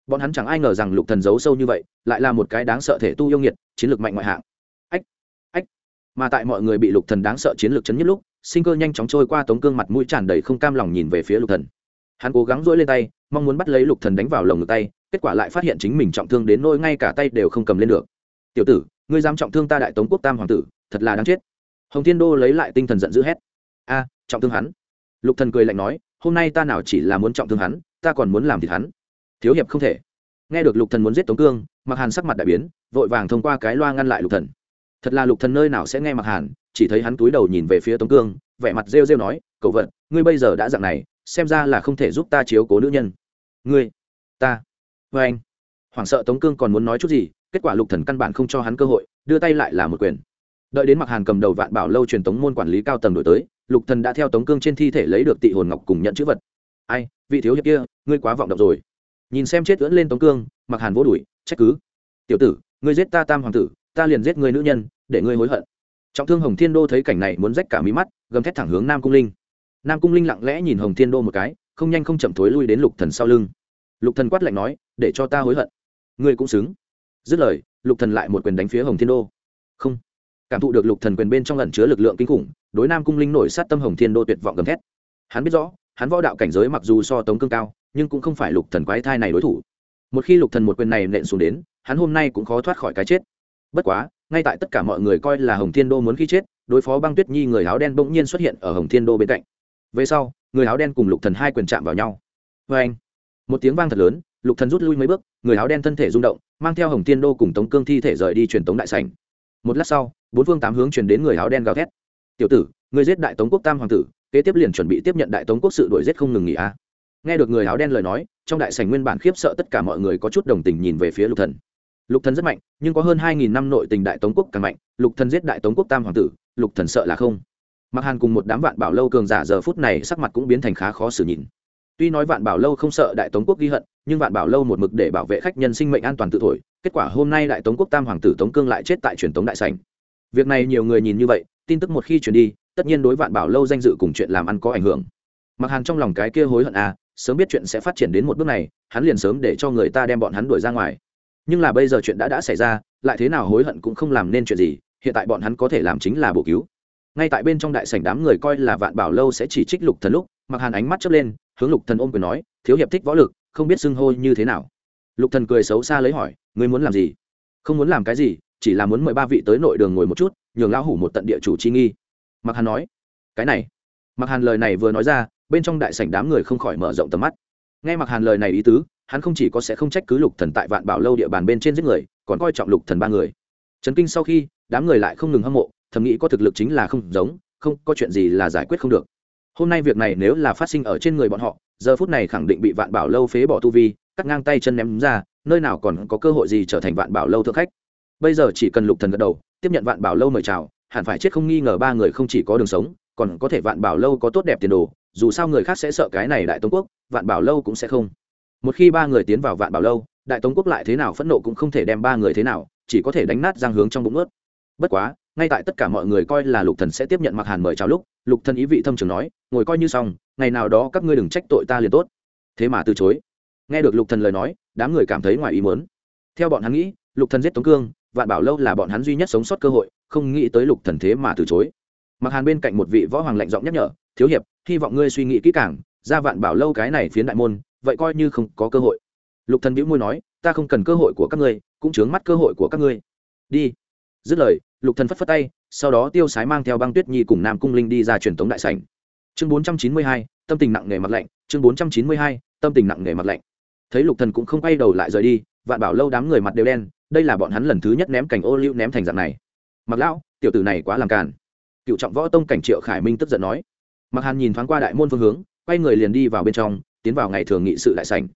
Bọn hắn chẳng ai ngờ rằng lục thần giấu sâu như vậy, lại là một cái đáng sợ thể tu yêu nghiệt, chiến lược mạnh ngoại hạng. Ách ách. Mà tại mọi người bị lục thần đáng sợ chiến lược chấn nhất lúc, sinh cơ nhanh chóng trôi qua tống cương mặt mũi tràn đầy không cam lòng nhìn về phía lục thần. Hắn cố gắng dỗi lên tay, mong muốn bắt lấy lục thần đánh vào lồng ngực tay, kết quả lại phát hiện chính mình trọng thương đến nỗi ngay cả tay đều không cầm lên được. Tiểu tử ngươi dám trọng thương ta đại tống quốc tam hoàng tử, thật là đáng chết. Hồng thiên đô lấy lại tinh thần giận dữ hét. A, trọng thương hắn. Lục thần cười lạnh nói, hôm nay ta nào chỉ là muốn trọng thương hắn, ta còn muốn làm thịt hắn. Thiếu hiệp không thể. Nghe được lục thần muốn giết tống cương mặc hàn sắc mặt đại biến, vội vàng thông qua cái loa ngăn lại lục thần. Thật là lục thần nơi nào sẽ nghe mặc hàn, chỉ thấy hắn túi đầu nhìn về phía tống cương, vẻ mặt rêu rêu nói cậu vận ngươi bây giờ đã dạng này, xem ra là không thể giúp ta chiếu cố nữ nhân. Ngươi, ta. Vê anh hoảng sợ tống cương còn muốn nói chút gì kết quả lục thần căn bản không cho hắn cơ hội, đưa tay lại là một quyền. Đợi đến mặc hàn cầm đầu vạn bảo lâu truyền tống môn quản lý cao tầng đổi tới, lục thần đã theo tống cương trên thi thể lấy được tị hồn ngọc cùng nhận chữ vật. Ai, vị thiếu hiệp kia, ngươi quá vọng động rồi. Nhìn xem chết ưỡn lên tống cương mặc hàn vỗ đuổi, trách cứ. Tiểu tử, ngươi giết ta tam hoàng tử, ta liền giết ngươi nữ nhân, để ngươi hối hận. Trọng thương hồng thiên đô thấy cảnh này muốn rách cả mí mắt, gầm thét thẳng hướng nam cung linh. Nam cung linh lặng lẽ nhìn hồng thiên đô một cái, không nhanh không chậm thối lui đến lục thần sau lưng. Lục thần quát lạnh nói, để cho ta hối hận. Ngươi cũng xứng dứt lời, lục thần lại một quyền đánh phía hồng thiên đô. Không. Cảm thụ được lục thần quyền bên trong ẩn chứa lực lượng kinh khủng, đối nam cung linh nổi sát tâm hồng thiên đô tuyệt vọng gầm thét. Hắn biết rõ, hắn võ đạo cảnh giới mặc dù so tống cương cao, nhưng cũng không phải lục thần quái thai này đối thủ. Một khi lục thần một quyền này nện xuống đến, hắn hôm nay cũng khó thoát khỏi cái chết. Bất quá, ngay tại tất cả mọi người coi là hồng thiên đô muốn khi chết, đối phó băng tuyết nhi người áo đen bỗng nhiên xuất hiện ở hồng thiên đô bên cạnh. Về sau, người áo đen cùng lục thần hai quyền chạm vào nhau. Vê anh một tiếng vang thật lớn, lục thần rút lui mấy bước, người áo đen thân thể rung động mang theo hồng thiên đô cùng tống cương thi thể rời đi truyền tống đại sảnh. Một lát sau, bốn phương tám hướng truyền đến người áo đen gào thét. Tiểu tử người giết đại tống quốc tam hoàng tử, kế tiếp liền chuẩn bị tiếp nhận đại tống quốc sự đuổi giết không ngừng nghỉ a. À. nghe được người áo đen lời nói, trong đại sảnh nguyên bản khiếp sợ tất cả mọi người có chút đồng tình nhìn về phía lục thần. Lục thần rất mạnh, nhưng có hơn hai nghìn năm nội tình đại tống quốc càng mạnh, lục thần giết đại tống quốc tam hoàng tử, lục thần sợ là không. Mặc hàn cùng một đám vạn bảo lâu cường giả giờ phút này sắc mặt cũng biến thành khá khó xử nhìn tuy nói vạn bảo lâu không sợ đại tống quốc ghi hận nhưng vạn bảo lâu một mực để bảo vệ khách nhân sinh mệnh an toàn tự thổi, kết quả hôm nay đại tống quốc tam hoàng tử tống cương lại chết tại truyền tống đại sảnh. Việc này nhiều người nhìn như vậy, tin tức một khi truyền đi, tất nhiên đối vạn bảo lâu danh dự cùng chuyện làm ăn có ảnh hưởng. Mặc hàn trong lòng cái kia hối hận à sớm biết chuyện sẽ phát triển đến một bước này, hắn liền sớm để cho người ta đem bọn hắn đuổi ra ngoài. Nhưng là bây giờ chuyện đã đã xảy ra, lại thế nào hối hận cũng không làm nên chuyện gì, hiện tại bọn hắn có thể làm chính là bổ cứu. Ngay tại bên trong đại sảnh đám người coi là vạn bảo lâu sẽ chỉ trích lục thần lúc, mặc hàn ánh mắt chớp lên, hướng lục thần ôm quyền nói, thiếu hiệp thích võ lực không biết xưng hô như thế nào. Lục thần cười xấu xa lấy hỏi, ngươi muốn làm gì? Không muốn làm cái gì, chỉ là muốn mời ba vị tới nội đường ngồi một chút, nhường lão hủ một tận địa chủ chi nghi. Mặc hàn nói, cái này. Mặc hàn lời này vừa nói ra, bên trong đại sảnh đám người không khỏi mở rộng tầm mắt. Nghe mặc hàn lời này ý tứ, hắn không chỉ có sẽ không trách cứ lục thần tại vạn bảo lâu địa bàn bên trên giết người, còn coi trọng lục thần ba người. Chấn kinh sau khi, đám người lại không ngừng hâm mộ, thầm nghĩ có thực lực chính là không giống, không có chuyện gì là giải quyết không được. Hôm nay việc này nếu là phát sinh ở trên người bọn họ giờ phút này khẳng định bị vạn bảo lâu phế bỏ tu vi, cắt ngang tay chân ném ra, nơi nào còn có cơ hội gì trở thành vạn bảo lâu thượng khách. Bây giờ chỉ cần lục thần gật đầu, tiếp nhận vạn bảo lâu mời chào, hẳn phải chết không nghi ngờ ba người không chỉ có đường sống, còn có thể vạn bảo lâu có tốt đẹp tiền đồ, dù sao người khác sẽ sợ cái này đại tống quốc, vạn bảo lâu cũng sẽ không. Một khi ba người tiến vào vạn bảo lâu, đại tống quốc lại thế nào phẫn nộ cũng không thể đem ba người thế nào, chỉ có thể đánh nát giang hướng trong bụng ướt. Bất quá ngay tại tất cả mọi người coi là lục thần sẽ tiếp nhận mặc hàn mời chào lúc, lục thần ý vị thâm trường nói, ngồi coi như xong, ngày nào đó các ngươi đừng trách tội ta liền tốt. Thế mà từ chối. Nghe được lục thần lời nói, đám người cảm thấy ngoài ý muốn. Theo bọn hắn nghĩ, lục thần giết tống cương, vạn bảo lâu là bọn hắn duy nhất sống sót cơ hội, không nghĩ tới lục thần thế mà từ chối. Mặc hàn bên cạnh một vị võ hoàng lạnh giọng nhắc nhở, thiếu hiệp, hy vọng ngươi suy nghĩ kỹ càng, ra vạn bảo lâu cái này phiến đại môn, vậy coi như không có cơ hội. Lục thần bĩu môi nói, ta không cần cơ hội của các ngươi, cũng chướng mắt cơ hội của các ngươi. Đi. Dứt lời lục thần phất phất tay, sau đó tiêu sái mang theo băng tuyết nhi cùng nam cung linh đi ra truyền tống đại sảnh. Chương bốn trăm chín mươi hai, tâm tình nặng nề mặt lạnh. Chương bốn trăm chín mươi hai, tâm tình nặng nề mặt lạnh. Thấy lục thần cũng không quay đầu lại rời đi, vạn bảo lâu đám người mặt đều đen, đây là bọn hắn lần thứ nhất ném cảnh ô liu ném thành dạng này. Mặc lão, tiểu tử này quá làm càn. Cựu trọng võ tông cảnh triệu khải minh tức giận nói. Mặc hàn nhìn thoáng qua đại môn phương hướng, quay người liền đi vào bên trong, tiến vào ngày thường nghị sự đại sảnh.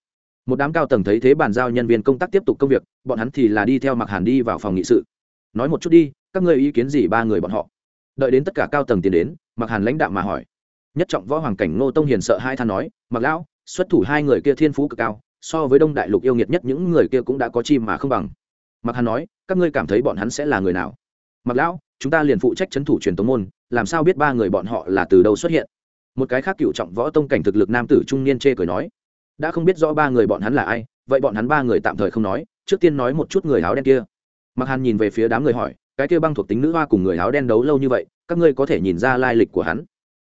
Một đám cao tầng thấy thế bàn giao nhân viên công tác tiếp tục công việc, bọn hắn thì là đi theo mặc hàn đi vào phòng nghị sự. Nói một chút đi các ngươi ý kiến gì ba người bọn họ? Đợi đến tất cả cao tầng tiến đến mặc hàn lãnh đạo mà hỏi. Nhất trọng võ hoàng cảnh ngô tông hiền sợ hai than nói mặc lão, xuất thủ hai người kia thiên phú cực cao, so với đông đại lục yêu nghiệt nhất những người kia cũng đã có chi mà không bằng. Mặc hàn nói, các ngươi cảm thấy bọn hắn sẽ là người nào? Mặc lão, chúng ta liền phụ trách c h ấ n thủ truyền tống môn, làm sao biết ba người bọn họ là từ đâu xuất hiện? Một cái khác cựu trọng võ tông cảnh thực lực nam tử trung niên chê cười nói, đã không biết rõ ba người bọn hắn là ai, vậy bọn hắn ba người tạm thời không nói, trước tiên nói một chút người áo đen kia. Mặc hàn nhìn về phía đám người hỏi cái kia băng thuộc tính nữ hoa cùng người áo đen đấu lâu như vậy, các ngươi có thể nhìn ra lai lịch của hắn.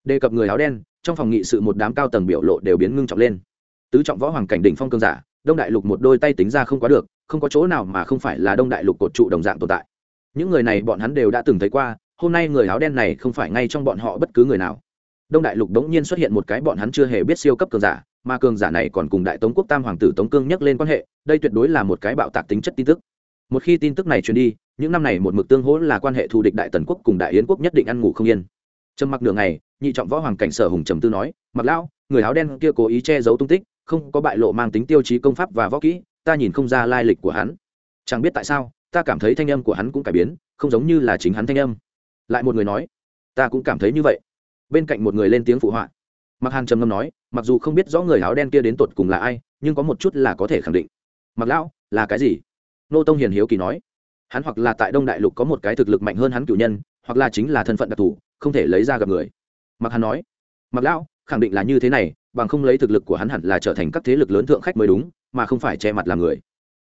Đề cập người áo đen, trong phòng nghị sự một đám cao tầng biểu lộ đều biến ngưng trọng lên. Tứ trọng võ hoàng cảnh đỉnh phong cương giả, đông đại lục một đôi tay tính ra không quá được, không có chỗ nào mà không phải là đông đại lục cột trụ đồng dạng tồn tại. Những người này bọn hắn đều đã từng thấy qua, hôm nay người áo đen này không phải ngay trong bọn họ bất cứ người nào. Đông đại lục đống nhiên xuất hiện một cái bọn hắn chưa hề biết siêu cấp cường giả, mà cường giả này còn cùng đại tống quốc tam hoàng tử tống cương nhắc lên quan hệ, đây tuyệt đối là một cái bạo tạc tính chất tin tức. Một khi tin tức này truyền đi những năm này một mực tương hỗ là quan hệ thù địch đại tần quốc cùng đại yến quốc nhất định ăn ngủ không yên. Trầm mặc đường này nhị trọng võ hoàng cảnh sở hùng trầm tư nói, mặc lão, người áo đen kia cố ý che giấu tung tích, không có bại lộ mang tính tiêu chí công pháp và võ kỹ, ta nhìn không ra lai lịch của hắn. Chẳng biết tại sao, ta cảm thấy thanh âm của hắn cũng cải biến, không giống như là chính hắn thanh âm. Lại một người nói, ta cũng cảm thấy như vậy. Bên cạnh một người lên tiếng phụ họa. Mặc hàn trầm ngâm nói, mặc dù không biết rõ người áo đen kia đến tột cùng là ai, nhưng có một chút là có thể khẳng định. Mặc lão, là cái gì? Nô tông hiền hiếu kỳ nói hắn hoặc là tại đông đại lục có một cái thực lực mạnh hơn hắn cử nhân, hoặc là chính là thân phận đặc thù, không thể lấy ra gặp người. Mặc hàn nói mặc lão, khẳng định là như thế này, bằng không lấy thực lực của hắn hẳn là trở thành các thế lực lớn thượng khách mới đúng, mà không phải che mặt làm người.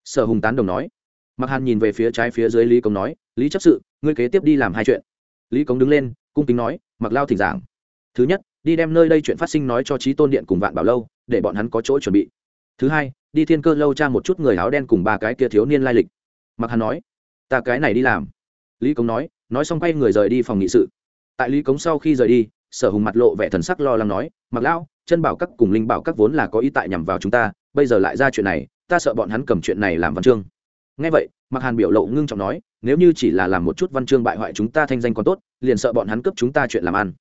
Sở hùng tán đồng nói. Mặc hàn nhìn về phía trái phía dưới lý công nói, lý chấp sự, ngươi kế tiếp đi làm hai chuyện. Lý công đứng lên, cung kính nói mặc lao thỉnh giảng. Thứ nhất, đi đem nơi đây chuyện phát sinh nói cho trí tôn điện cùng vạn bảo lâu, để bọn hắn có chỗ chuẩn bị. Thứ hai, đi thiên cơ lâu tra một chút người áo đen cùng ba cái kia thiếu niên lai lịch. Mặc hàn nói ta cái này đi làm. Lý cống nói nói xong quay người rời đi phòng nghị sự. Tại lý cống sau khi rời đi, sở hùng mặt lộ vẻ thần sắc lo lắng nói mặc lão, chân bảo các cùng linh bảo các vốn là có ý tại nhằm vào chúng ta, bây giờ lại ra chuyện này, ta sợ bọn hắn cầm chuyện này làm văn chương. Ngay vậy mặc hàn biểu lộ ngưng trọng nói, nếu như chỉ là làm một chút văn chương bại hoại chúng ta thanh danh còn tốt, liền sợ bọn hắn cướp chúng ta chuyện làm ăn.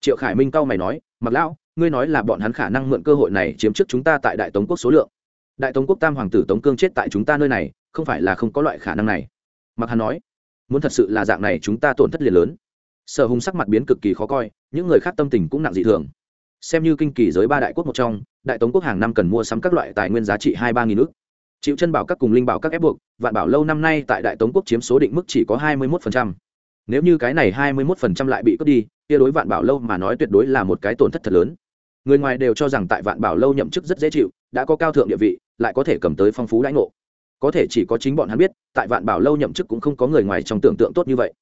Triệu khải minh cau mày nói mặc lão, ngươi nói là bọn hắn khả năng mượn cơ hội này chiếm trước chúng ta tại đại tống quốc số lượng. Đại tống quốc tam hoàng tử tống cương chết tại chúng ta nơi này, không phải là không có loại khả năng này mặc hàn nói, muốn thật sự là dạng này chúng ta tổn thất liền lớn. Sở hùng sắc mặt biến cực kỳ khó coi, những người khác tâm tình cũng nặng dị thường. Xem như kinh kỳ giới ba đại quốc một trong, đại tống quốc hàng năm cần mua sắm các loại tài nguyên giá trị hai ba nghìn nước chịu chân bảo các cùng linh bảo các ép buộc, vạn bảo lâu năm nay tại đại tống quốc chiếm số định mức chỉ có hai mươi một nếu như cái này hai mươi một lại bị cướp đi, kia đối vạn bảo lâu mà nói tuyệt đối là một cái tổn thất thật lớn. Người ngoài đều cho rằng tại vạn bảo lâu nhậm chức rất dễ chịu, đã có cao thượng địa vị, lại có thể cầm tới phong phú lãnh ngộ có thể chỉ có chính bọn hắn biết, tại vạn bảo lâu nhậm chức cũng không có người ngoài trong tưởng tượng tốt như vậy.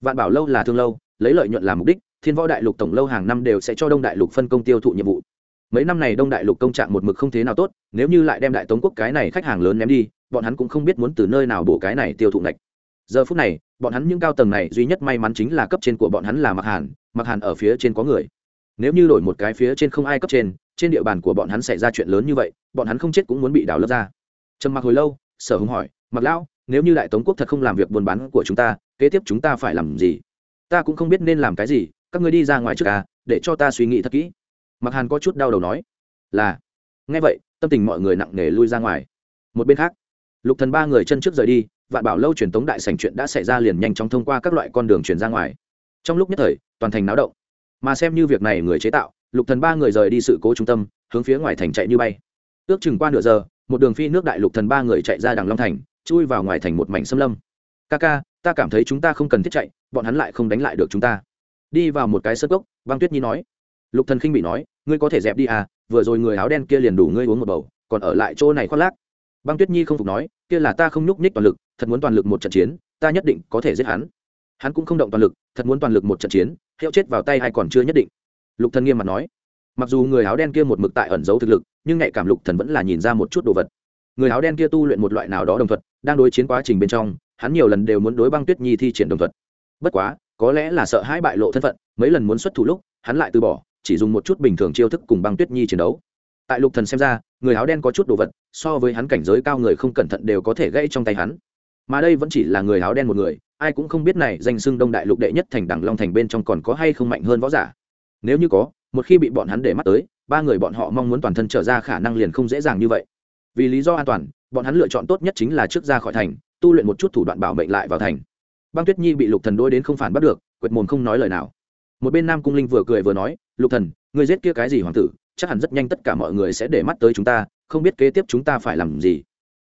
Vạn bảo lâu là thương lâu, lấy lợi nhuận làm mục đích, thiên võ đại lục tổng lâu hàng năm đều sẽ cho đông đại lục phân công tiêu thụ nhiệm vụ. Mấy năm này đông đại lục công trạng một mực không thế nào tốt, nếu như lại đem đại tống quốc cái này khách hàng lớn ném đi, bọn hắn cũng không biết muốn từ nơi nào bổ cái này tiêu thụ ngạch. Giờ phút này, bọn hắn những cao tầng này duy nhất may mắn chính là cấp trên của bọn hắn là mặc hàn mặc hàn ở phía trên có người. Nếu như đổi một cái phía trên không ai cấp trên trên địa bàn của bọn hắn xảy ra chuyện lớn như vậy, bọn hắn không chết cũng muốn bị đào lớp ra. Trầm mặc hồi lâu sở hùng hỏi mặc lão, nếu như đại tống quốc thật không làm việc buôn bán của chúng ta, kế tiếp chúng ta phải làm gì? Ta cũng không biết nên làm cái gì, các ngươi đi ra ngoài trước à để cho ta suy nghĩ thật kỹ. Mặc hàn có chút đau đầu nói, là. Nghe vậy, tâm tình mọi người nặng nề lui ra ngoài. Một bên khác, lục thần ba người chân trước rời đi, vạn bảo lâu truyền tống đại sảnh chuyện đã xảy ra liền nhanh chóng thông qua các loại con đường truyền ra ngoài. Trong lúc nhất thời, toàn thành náo động. Mà xem như việc này người chế tạo, lục thần ba người rời đi sự cố trung tâm, hướng phía ngoài thành chạy như bay. Ước chừng qua nửa giờ một đường phi nước đại lục thần ba người chạy ra đằng long thành, chui vào ngoài thành một mảnh xâm lâm. Ca ca, ta cảm thấy chúng ta không cần thiết chạy, bọn hắn lại không đánh lại được chúng ta. Đi vào một cái sơ cốc, băng tuyết nhi nói. Lục thần khinh bị nói, ngươi có thể dẹp đi à vừa rồi người áo đen kia liền đủ ngươi uống một bầu, còn ở lại chỗ này khoác lác. Băng tuyết nhi không phục nói, kia là ta không nhúc nhích toàn lực, thật muốn toàn lực một trận chiến, ta nhất định có thể giết hắn. Hắn cũng không động toàn lực, thật muốn toàn lực một trận chiến, hiệu chết vào tay hay còn chưa nhất định. Lục thần nghiêm mặt nói mặc dù người áo đen kia một mực tại ẩn giấu thực lực, nhưng nhạy cảm lục thần vẫn là nhìn ra một chút đồ vật. Người áo đen kia tu luyện một loại nào đó đồng thuật, đang đối chiến quá trình bên trong, hắn nhiều lần đều muốn đối băng tuyết nhi thi triển đồng thuật. Bất quá, có lẽ là sợ hãi bại lộ thân phận, mấy lần muốn xuất thủ lúc, hắn lại từ bỏ, chỉ dùng một chút bình thường chiêu thức cùng băng tuyết nhi chiến đấu. Tại lục thần xem ra, người áo đen có chút đồ vật, so với hắn cảnh giới cao người không cẩn thận đều có thể gãy trong tay hắn. Mà đây vẫn chỉ là người áo đen một người, ai cũng không biết này danh xưng đông đại lục đệ nhất thành đẳng long thành bên trong còn có hay không mạnh hơn võ giả. Nếu như có một khi bị bọn hắn để mắt tới, ba người bọn họ mong muốn toàn thân trở ra khả năng liền không dễ dàng như vậy. Vì lý do an toàn, bọn hắn lựa chọn tốt nhất chính là trước ra khỏi thành, tu luyện một chút thủ đoạn bảo mệnh lại vào thành. Băng tuyết nhi bị lục thần đôi đến không phản bắt được, quệt mồm không nói lời nào. Một bên nam cung linh vừa cười vừa nói, lục thần người giết kia cái gì hoàng tử, chắc hẳn rất nhanh tất cả mọi người sẽ để mắt tới chúng ta, không biết kế tiếp chúng ta phải làm gì.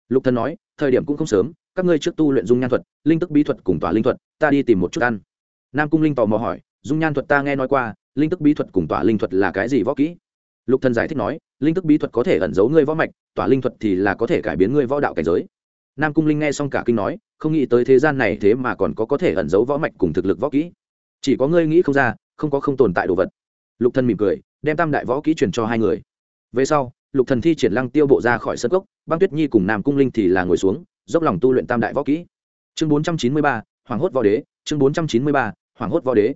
Lục thần nói, thời điểm cũng không sớm, các ngươi trước tu luyện dung nhan thuật, linh tức bí thuật cùng tòa linh thuật, ta đi tìm một chút ăn. Nam cung linh tò mò hỏi, dung nhan thuật ta nghe nói qua linh tức bí thuật cùng tỏa linh thuật là cái gì võ kỹ? Lục thần giải thích nói, linh tức bí thuật có thể ẩn giấu ngươi võ mạch, tỏa linh thuật thì là có thể cải biến ngươi võ đạo cảnh giới. Nam cung linh nghe xong cả kinh nói, không nghĩ tới thế gian này thế mà còn có có thể ẩn giấu võ mạch cùng thực lực võ kỹ. Chỉ có ngươi nghĩ không ra, không có không tồn tại đồ vật. Lục thần mỉm cười, đem tam đại võ kỹ truyền cho hai người. Về sau, lục thần thi triển lăng tiêu bộ ra khỏi sân gốc băng tuyết nhi cùng nam cung linh thì là ngồi xuống, dốc lòng tu luyện tam đại võ kỹ. Chương bốn trăm chín mươi ba hoàng hốt võ đế, chương bốn trăm chín mươi ba hoàng hốt võ đế.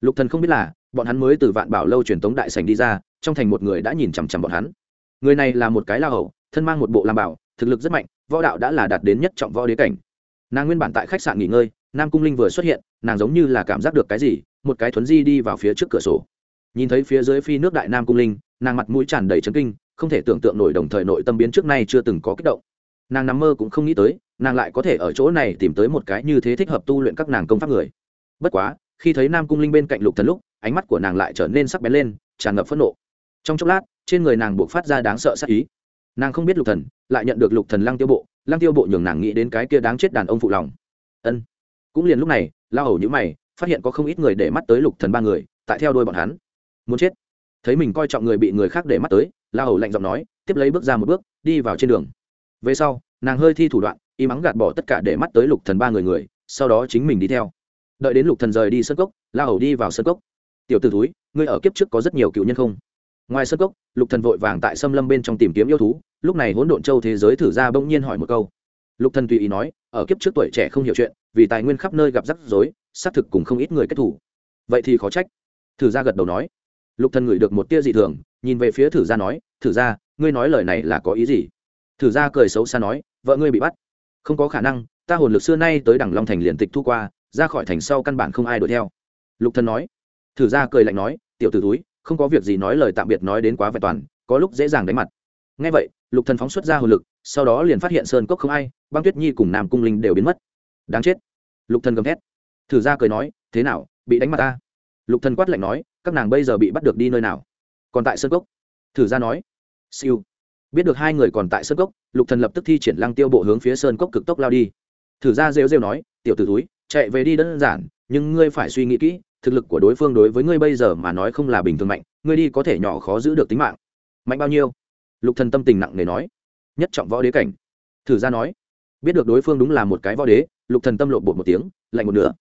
Lục thần không biết là bọn hắn mới từ vạn bảo lâu truyền tống đại sảnh đi ra, trong thành một người đã nhìn chằm chằm bọn hắn. Người này là một cái la hầu, thân mang một bộ lam bảo, thực lực rất mạnh, võ đạo đã là đạt đến nhất trọng võ đế cảnh. Nàng nguyên bản tại khách sạn nghỉ ngơi, nam cung linh vừa xuất hiện, nàng giống như là cảm giác được cái gì, một cái thuấn di đi vào phía trước cửa sổ. Nhìn thấy phía dưới phi nước đại nam cung linh, nàng mặt mũi tràn đầy trấn kinh, không thể tưởng tượng nổi đồng thời nội tâm biến trước nay chưa từng có kích động. Nàng nằm mơ cũng không nghĩ tới, nàng lại có thể ở chỗ này tìm tới một cái như thế thích hợp tu luyện các nàng công pháp người. Bất quá khi thấy nam cung linh bên cạnh lục thần lúc, ánh mắt của nàng lại trở nên sắc bén lên, tràn ngập phẫn nộ. Trong chốc lát, trên người nàng buộc phát ra đáng sợ sát ý. Nàng không biết lục thần, lại nhận được lục thần lăng tiêu bộ, lăng tiêu bộ nhường nàng nghĩ đến cái kia đáng chết đàn ông phụ lòng. Ân. Cũng liền lúc này, lao hầu như mày, phát hiện có không ít người để mắt tới lục thần ba người, tại theo đuôi bọn hắn. Muốn chết. Thấy mình coi trọng người bị người khác để mắt tới la hầu lạnh giọng nói, tiếp lấy bước ra một bước, đi vào trên đường. Về sau, nàng hơi thi thủ đoạn, y mắng gạt bỏ tất cả để mắt tới lục thần ba người người, sau đó chính mình đi theo đợi đến lục thần rời đi sân cốc, la hầu đi vào sân cốc. Tiểu t ử túi ngươi ở kiếp trước có rất nhiều cựu nhân không? Ngoài sân cốc, lục thần vội vàng tại xâm lâm bên trong tìm kiếm yêu thú, lúc này hỗn độn châu thế giới thử ra bỗng nhiên hỏi một câu. Lục thần tùy ý nói, ở kiếp trước tuổi trẻ không hiểu chuyện, vì tài nguyên khắp nơi gặp rắc rối, xác thực cùng không ít người kết thủ. Vậy thì khó trách. Thử ra gật đầu nói. Lục thần ngửi được một tia dị thường, nhìn về phía thử ra nói, thử ra, ngươi nói lời này là có ý gì? Thử ra cười xấu xa nói, vợ ngươi bị bắt. Không có khả năng, ta hồn lực xưa nay tới đẳng long thành liền tịch thu qua ra khỏi thành sau căn bản không ai đuổi theo. Lục thần nói. Thử ra cười lạnh nói, tiểu tử túi không có việc gì nói lời tạm biệt nói đến quá vẹn toàn, có lúc dễ dàng đánh mặt. Ngay vậy, lục thần phóng xuất ra hồn lực, sau đó liền phát hiện sơn cốc không ai, băng tuyết nhi cùng nam cung linh đều biến mất. Đáng chết. Lục thần gầm thét. Thử ra cười nói, thế nào, bị đánh mặt ta? Lục thần quát lạnh nói, các nàng bây giờ bị bắt được đi nơi nào? Còn tại sơn cốc. Thử ra nói. Siêu. Biết được hai người còn tại sơn cốc, lục thần lập tức thi triển lăng tiêu bộ hướng phía sơn cốc cực tốc lao đi. Thử ra rêu rêu nói, tiểu tử túi chạy về đi đơn giản, nhưng ngươi phải suy nghĩ kỹ, thực lực của đối phương đối với ngươi bây giờ mà nói không là bình thường mạnh, ngươi đi có thể nhỏ khó giữ được tính mạng. Mạnh bao nhiêu? Lục thần tâm tình nặng nề nói. Nhất trọng võ đế cảnh. Thử ra nói, biết được đối phương đúng là một cái võ đế, lục thần tâm lộn bột một tiếng, lạnh một nửa.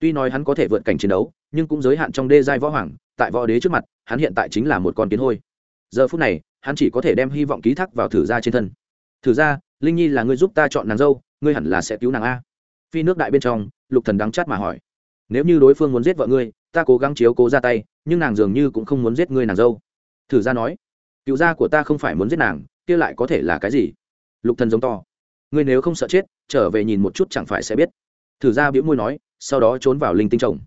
Tuy nói hắn có thể vượt cảnh chiến đấu, nhưng cũng giới hạn trong đê giai võ hoàng, tại võ đế trước mặt, hắn hiện tại chính là một con kiến hôi. Giờ phút này, hắn chỉ có thể đem hy vọng ký thác vào thử gia trên thân. Thử gia linh nhi là người giúp ta chọn nàng dâu, ngươi hẳn là sẽ cứu nàng a phi nước đại bên trong, lục thần đắng chát mà hỏi, nếu như đối phương muốn giết vợ ngươi, ta cố gắng chiếu cố ra tay, nhưng nàng dường như cũng không muốn giết ngươi nàng dâu. Thử gia nói, cựu gia của ta không phải muốn giết nàng, kia lại có thể là cái gì? Lục thần giống to, ngươi nếu không sợ chết, trở về nhìn một chút chẳng phải sẽ biết. Thử gia bĩu môi nói, sau đó trốn vào linh tinh chồng.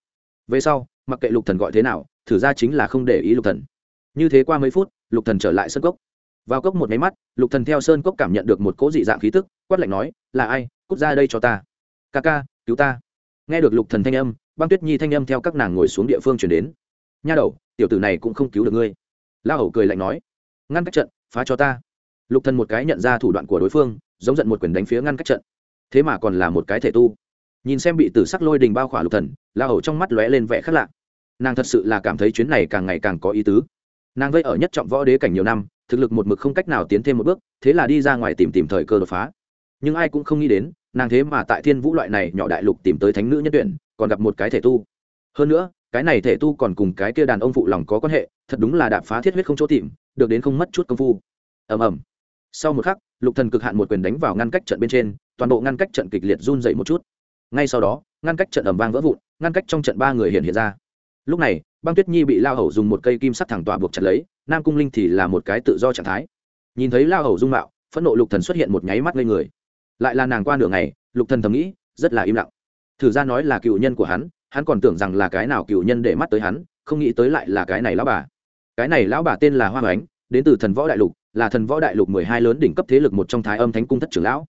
về sau, mặc kệ lục thần gọi thế nào, thử gia chính là không để ý lục thần. Như thế qua mấy phút, lục thần trở lại sân cốc. Vào cốc một máy mắt, lục thần theo sơn cốc cảm nhận được một cỗ dị dạng khí tức, quát lạnh nói, là ai? Cút ra đây cho ta ca ca, cứu ta. Nghe được lục thần thanh âm, băng tuyết nhi thanh âm theo các nàng ngồi xuống địa phương chuyển đến. Nha đầu, tiểu tử này cũng không cứu được ngươi. La hầu cười lạnh nói. Ngăn cách trận, phá cho ta. Lục thần một cái nhận ra thủ đoạn của đối phương, giống giận một quyền đánh phía ngăn cách trận. Thế mà còn là một cái thể tu. Nhìn xem bị tử sắc lôi đình bao khỏa lục thần la hầu trong mắt lóe lên vẻ khác lạ. Nàng thật sự là cảm thấy chuyến này càng ngày càng có ý tứ. Nàng vây ở nhất trọng võ đế cảnh nhiều năm, thực lực một mực không cách nào tiến thêm một bước, thế là đi ra ngoài tìm tìm thời cơ đột phá nhưng ai cũng không nghĩ đến, nàng thế mà tại thiên vũ loại này nhỏ đại lục tìm tới thánh nữ nhân tuyển, còn gặp một cái thể tu. Hơn nữa, cái này thể tu còn cùng cái kia đàn ông phụ lòng có quan hệ, thật đúng là đạp phá thiết huyết không chỗ tìm, được đến không mất chút công phu. Ầm ầm. Sau một khắc, lục thần cực hạn một quyền đánh vào ngăn cách trận bên trên, toàn bộ ngăn cách trận kịch liệt run dậy một chút. Ngay sau đó, ngăn cách trận ầm vang vỡ vụn, ngăn cách trong trận ba người hiện hiện ra. Lúc này, băng tuyết nhi bị lao hầu dùng một cây kim sắt thẳng tỏa buộc chặt lấy, nam cung linh thì là một cái tự do trạng thái. Nhìn thấy lao hầu dung mạo, phẫn nộ lục thần xuất hiện một nháy mắt lên người lại là nàng qua nửa ngày, lục thần thầm nghĩ, rất là im lặng. Thử ra nói là cựu nhân của hắn hắn còn tưởng rằng là cái nào cựu nhân để mắt tới hắn, không nghĩ tới lại là cái này lão bà. Cái này lão bà tên là hoa ánh đến từ thần võ đại lục, là thần võ đại lục mười hai lớn đỉnh cấp thế lực một trong thái âm thánh cung thất trưởng lão.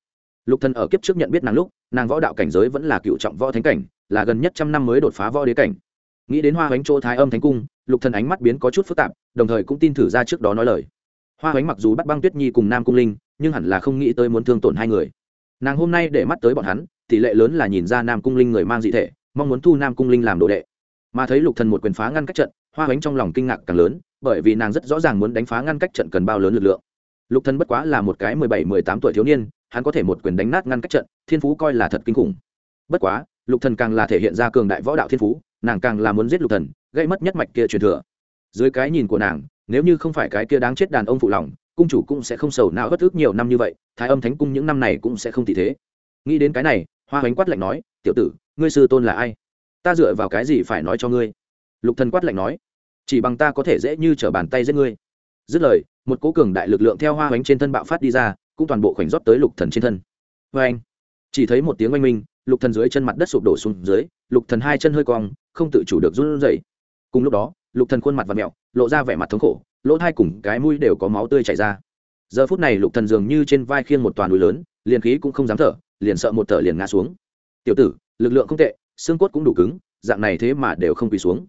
Lục thần ở kiếp trước nhận biết nàng lúc, nàng võ đạo cảnh giới vẫn là cựu trọng võ thánh cảnh, là gần nhất trăm năm mới đột phá võ đế cảnh. Nghĩ đến hoa ánh chỗ thái âm thánh cung, lục thần ánh mắt biến có chút phức tạp, đồng thời cũng tin thử ra trước đó nói lời. Hoa ánh mặc dù bắt băng tuyết nhi cùng nam cung linh, nhưng hẳn là không nghĩ tới muốn thương tổn hai người nàng hôm nay để mắt tới bọn hắn, tỷ lệ lớn là nhìn ra nam cung linh người mang dị thể, mong muốn thu nam cung linh làm đồ đệ. Mà thấy lục thần một quyền phá ngăn cách trận, hoa ánh trong lòng kinh ngạc càng lớn, bởi vì nàng rất rõ ràng muốn đánh phá ngăn cách trận cần bao lớn lực lượng. Lục thần bất quá là một cái mười bảy, mười tám tuổi thiếu niên, hắn có thể một quyền đánh nát ngăn cách trận, thiên phú coi là thật kinh khủng. Bất quá, lục thần càng là thể hiện ra cường đại võ đạo thiên phú, nàng càng là muốn giết lục thần, gây mất nhất mạch kia truyền thừa. Dưới cái nhìn của nàng, nếu như không phải cái kia đáng chết đàn ông phụ lòng cung chủ cũng sẽ không sầu nào bất ước nhiều năm như vậy, thái âm thánh cung những năm này cũng sẽ không tỷ thế. Nghĩ đến cái này, hoa hoánh quát lạnh nói, tiểu tử, ngươi sư tôn là ai? Ta dựa vào cái gì phải nói cho ngươi? Lục thần quát lạnh nói, chỉ bằng ta có thể dễ như trở bàn tay giết ngươi. Dứt lời, một cố cường đại lực lượng theo hoa hoánh trên thân bạo phát đi ra, cũng toàn bộ khoảnh rót tới lục thần trên thân. Vê anh chỉ thấy một tiếng oanh minh, lục thần dưới chân mặt đất sụp đổ xuống dưới, lục thần hai chân hơi cong, không tự chủ được run rẩy. Cùng lúc đó, lục thần khuôn mặt và mẹo, lộ ra vẻ mặt thống khổ lỗ thai cùng cái mũi đều có máu tươi chảy ra. Giờ phút này lục thần dường như trên vai khiêng một toàn núi lớn, liền khí cũng không dám thở, liền sợ một thở liền ngã xuống. Tiểu tử, lực lượng không tệ, xương cốt cũng đủ cứng, dạng này thế mà đều không quỳ xuống.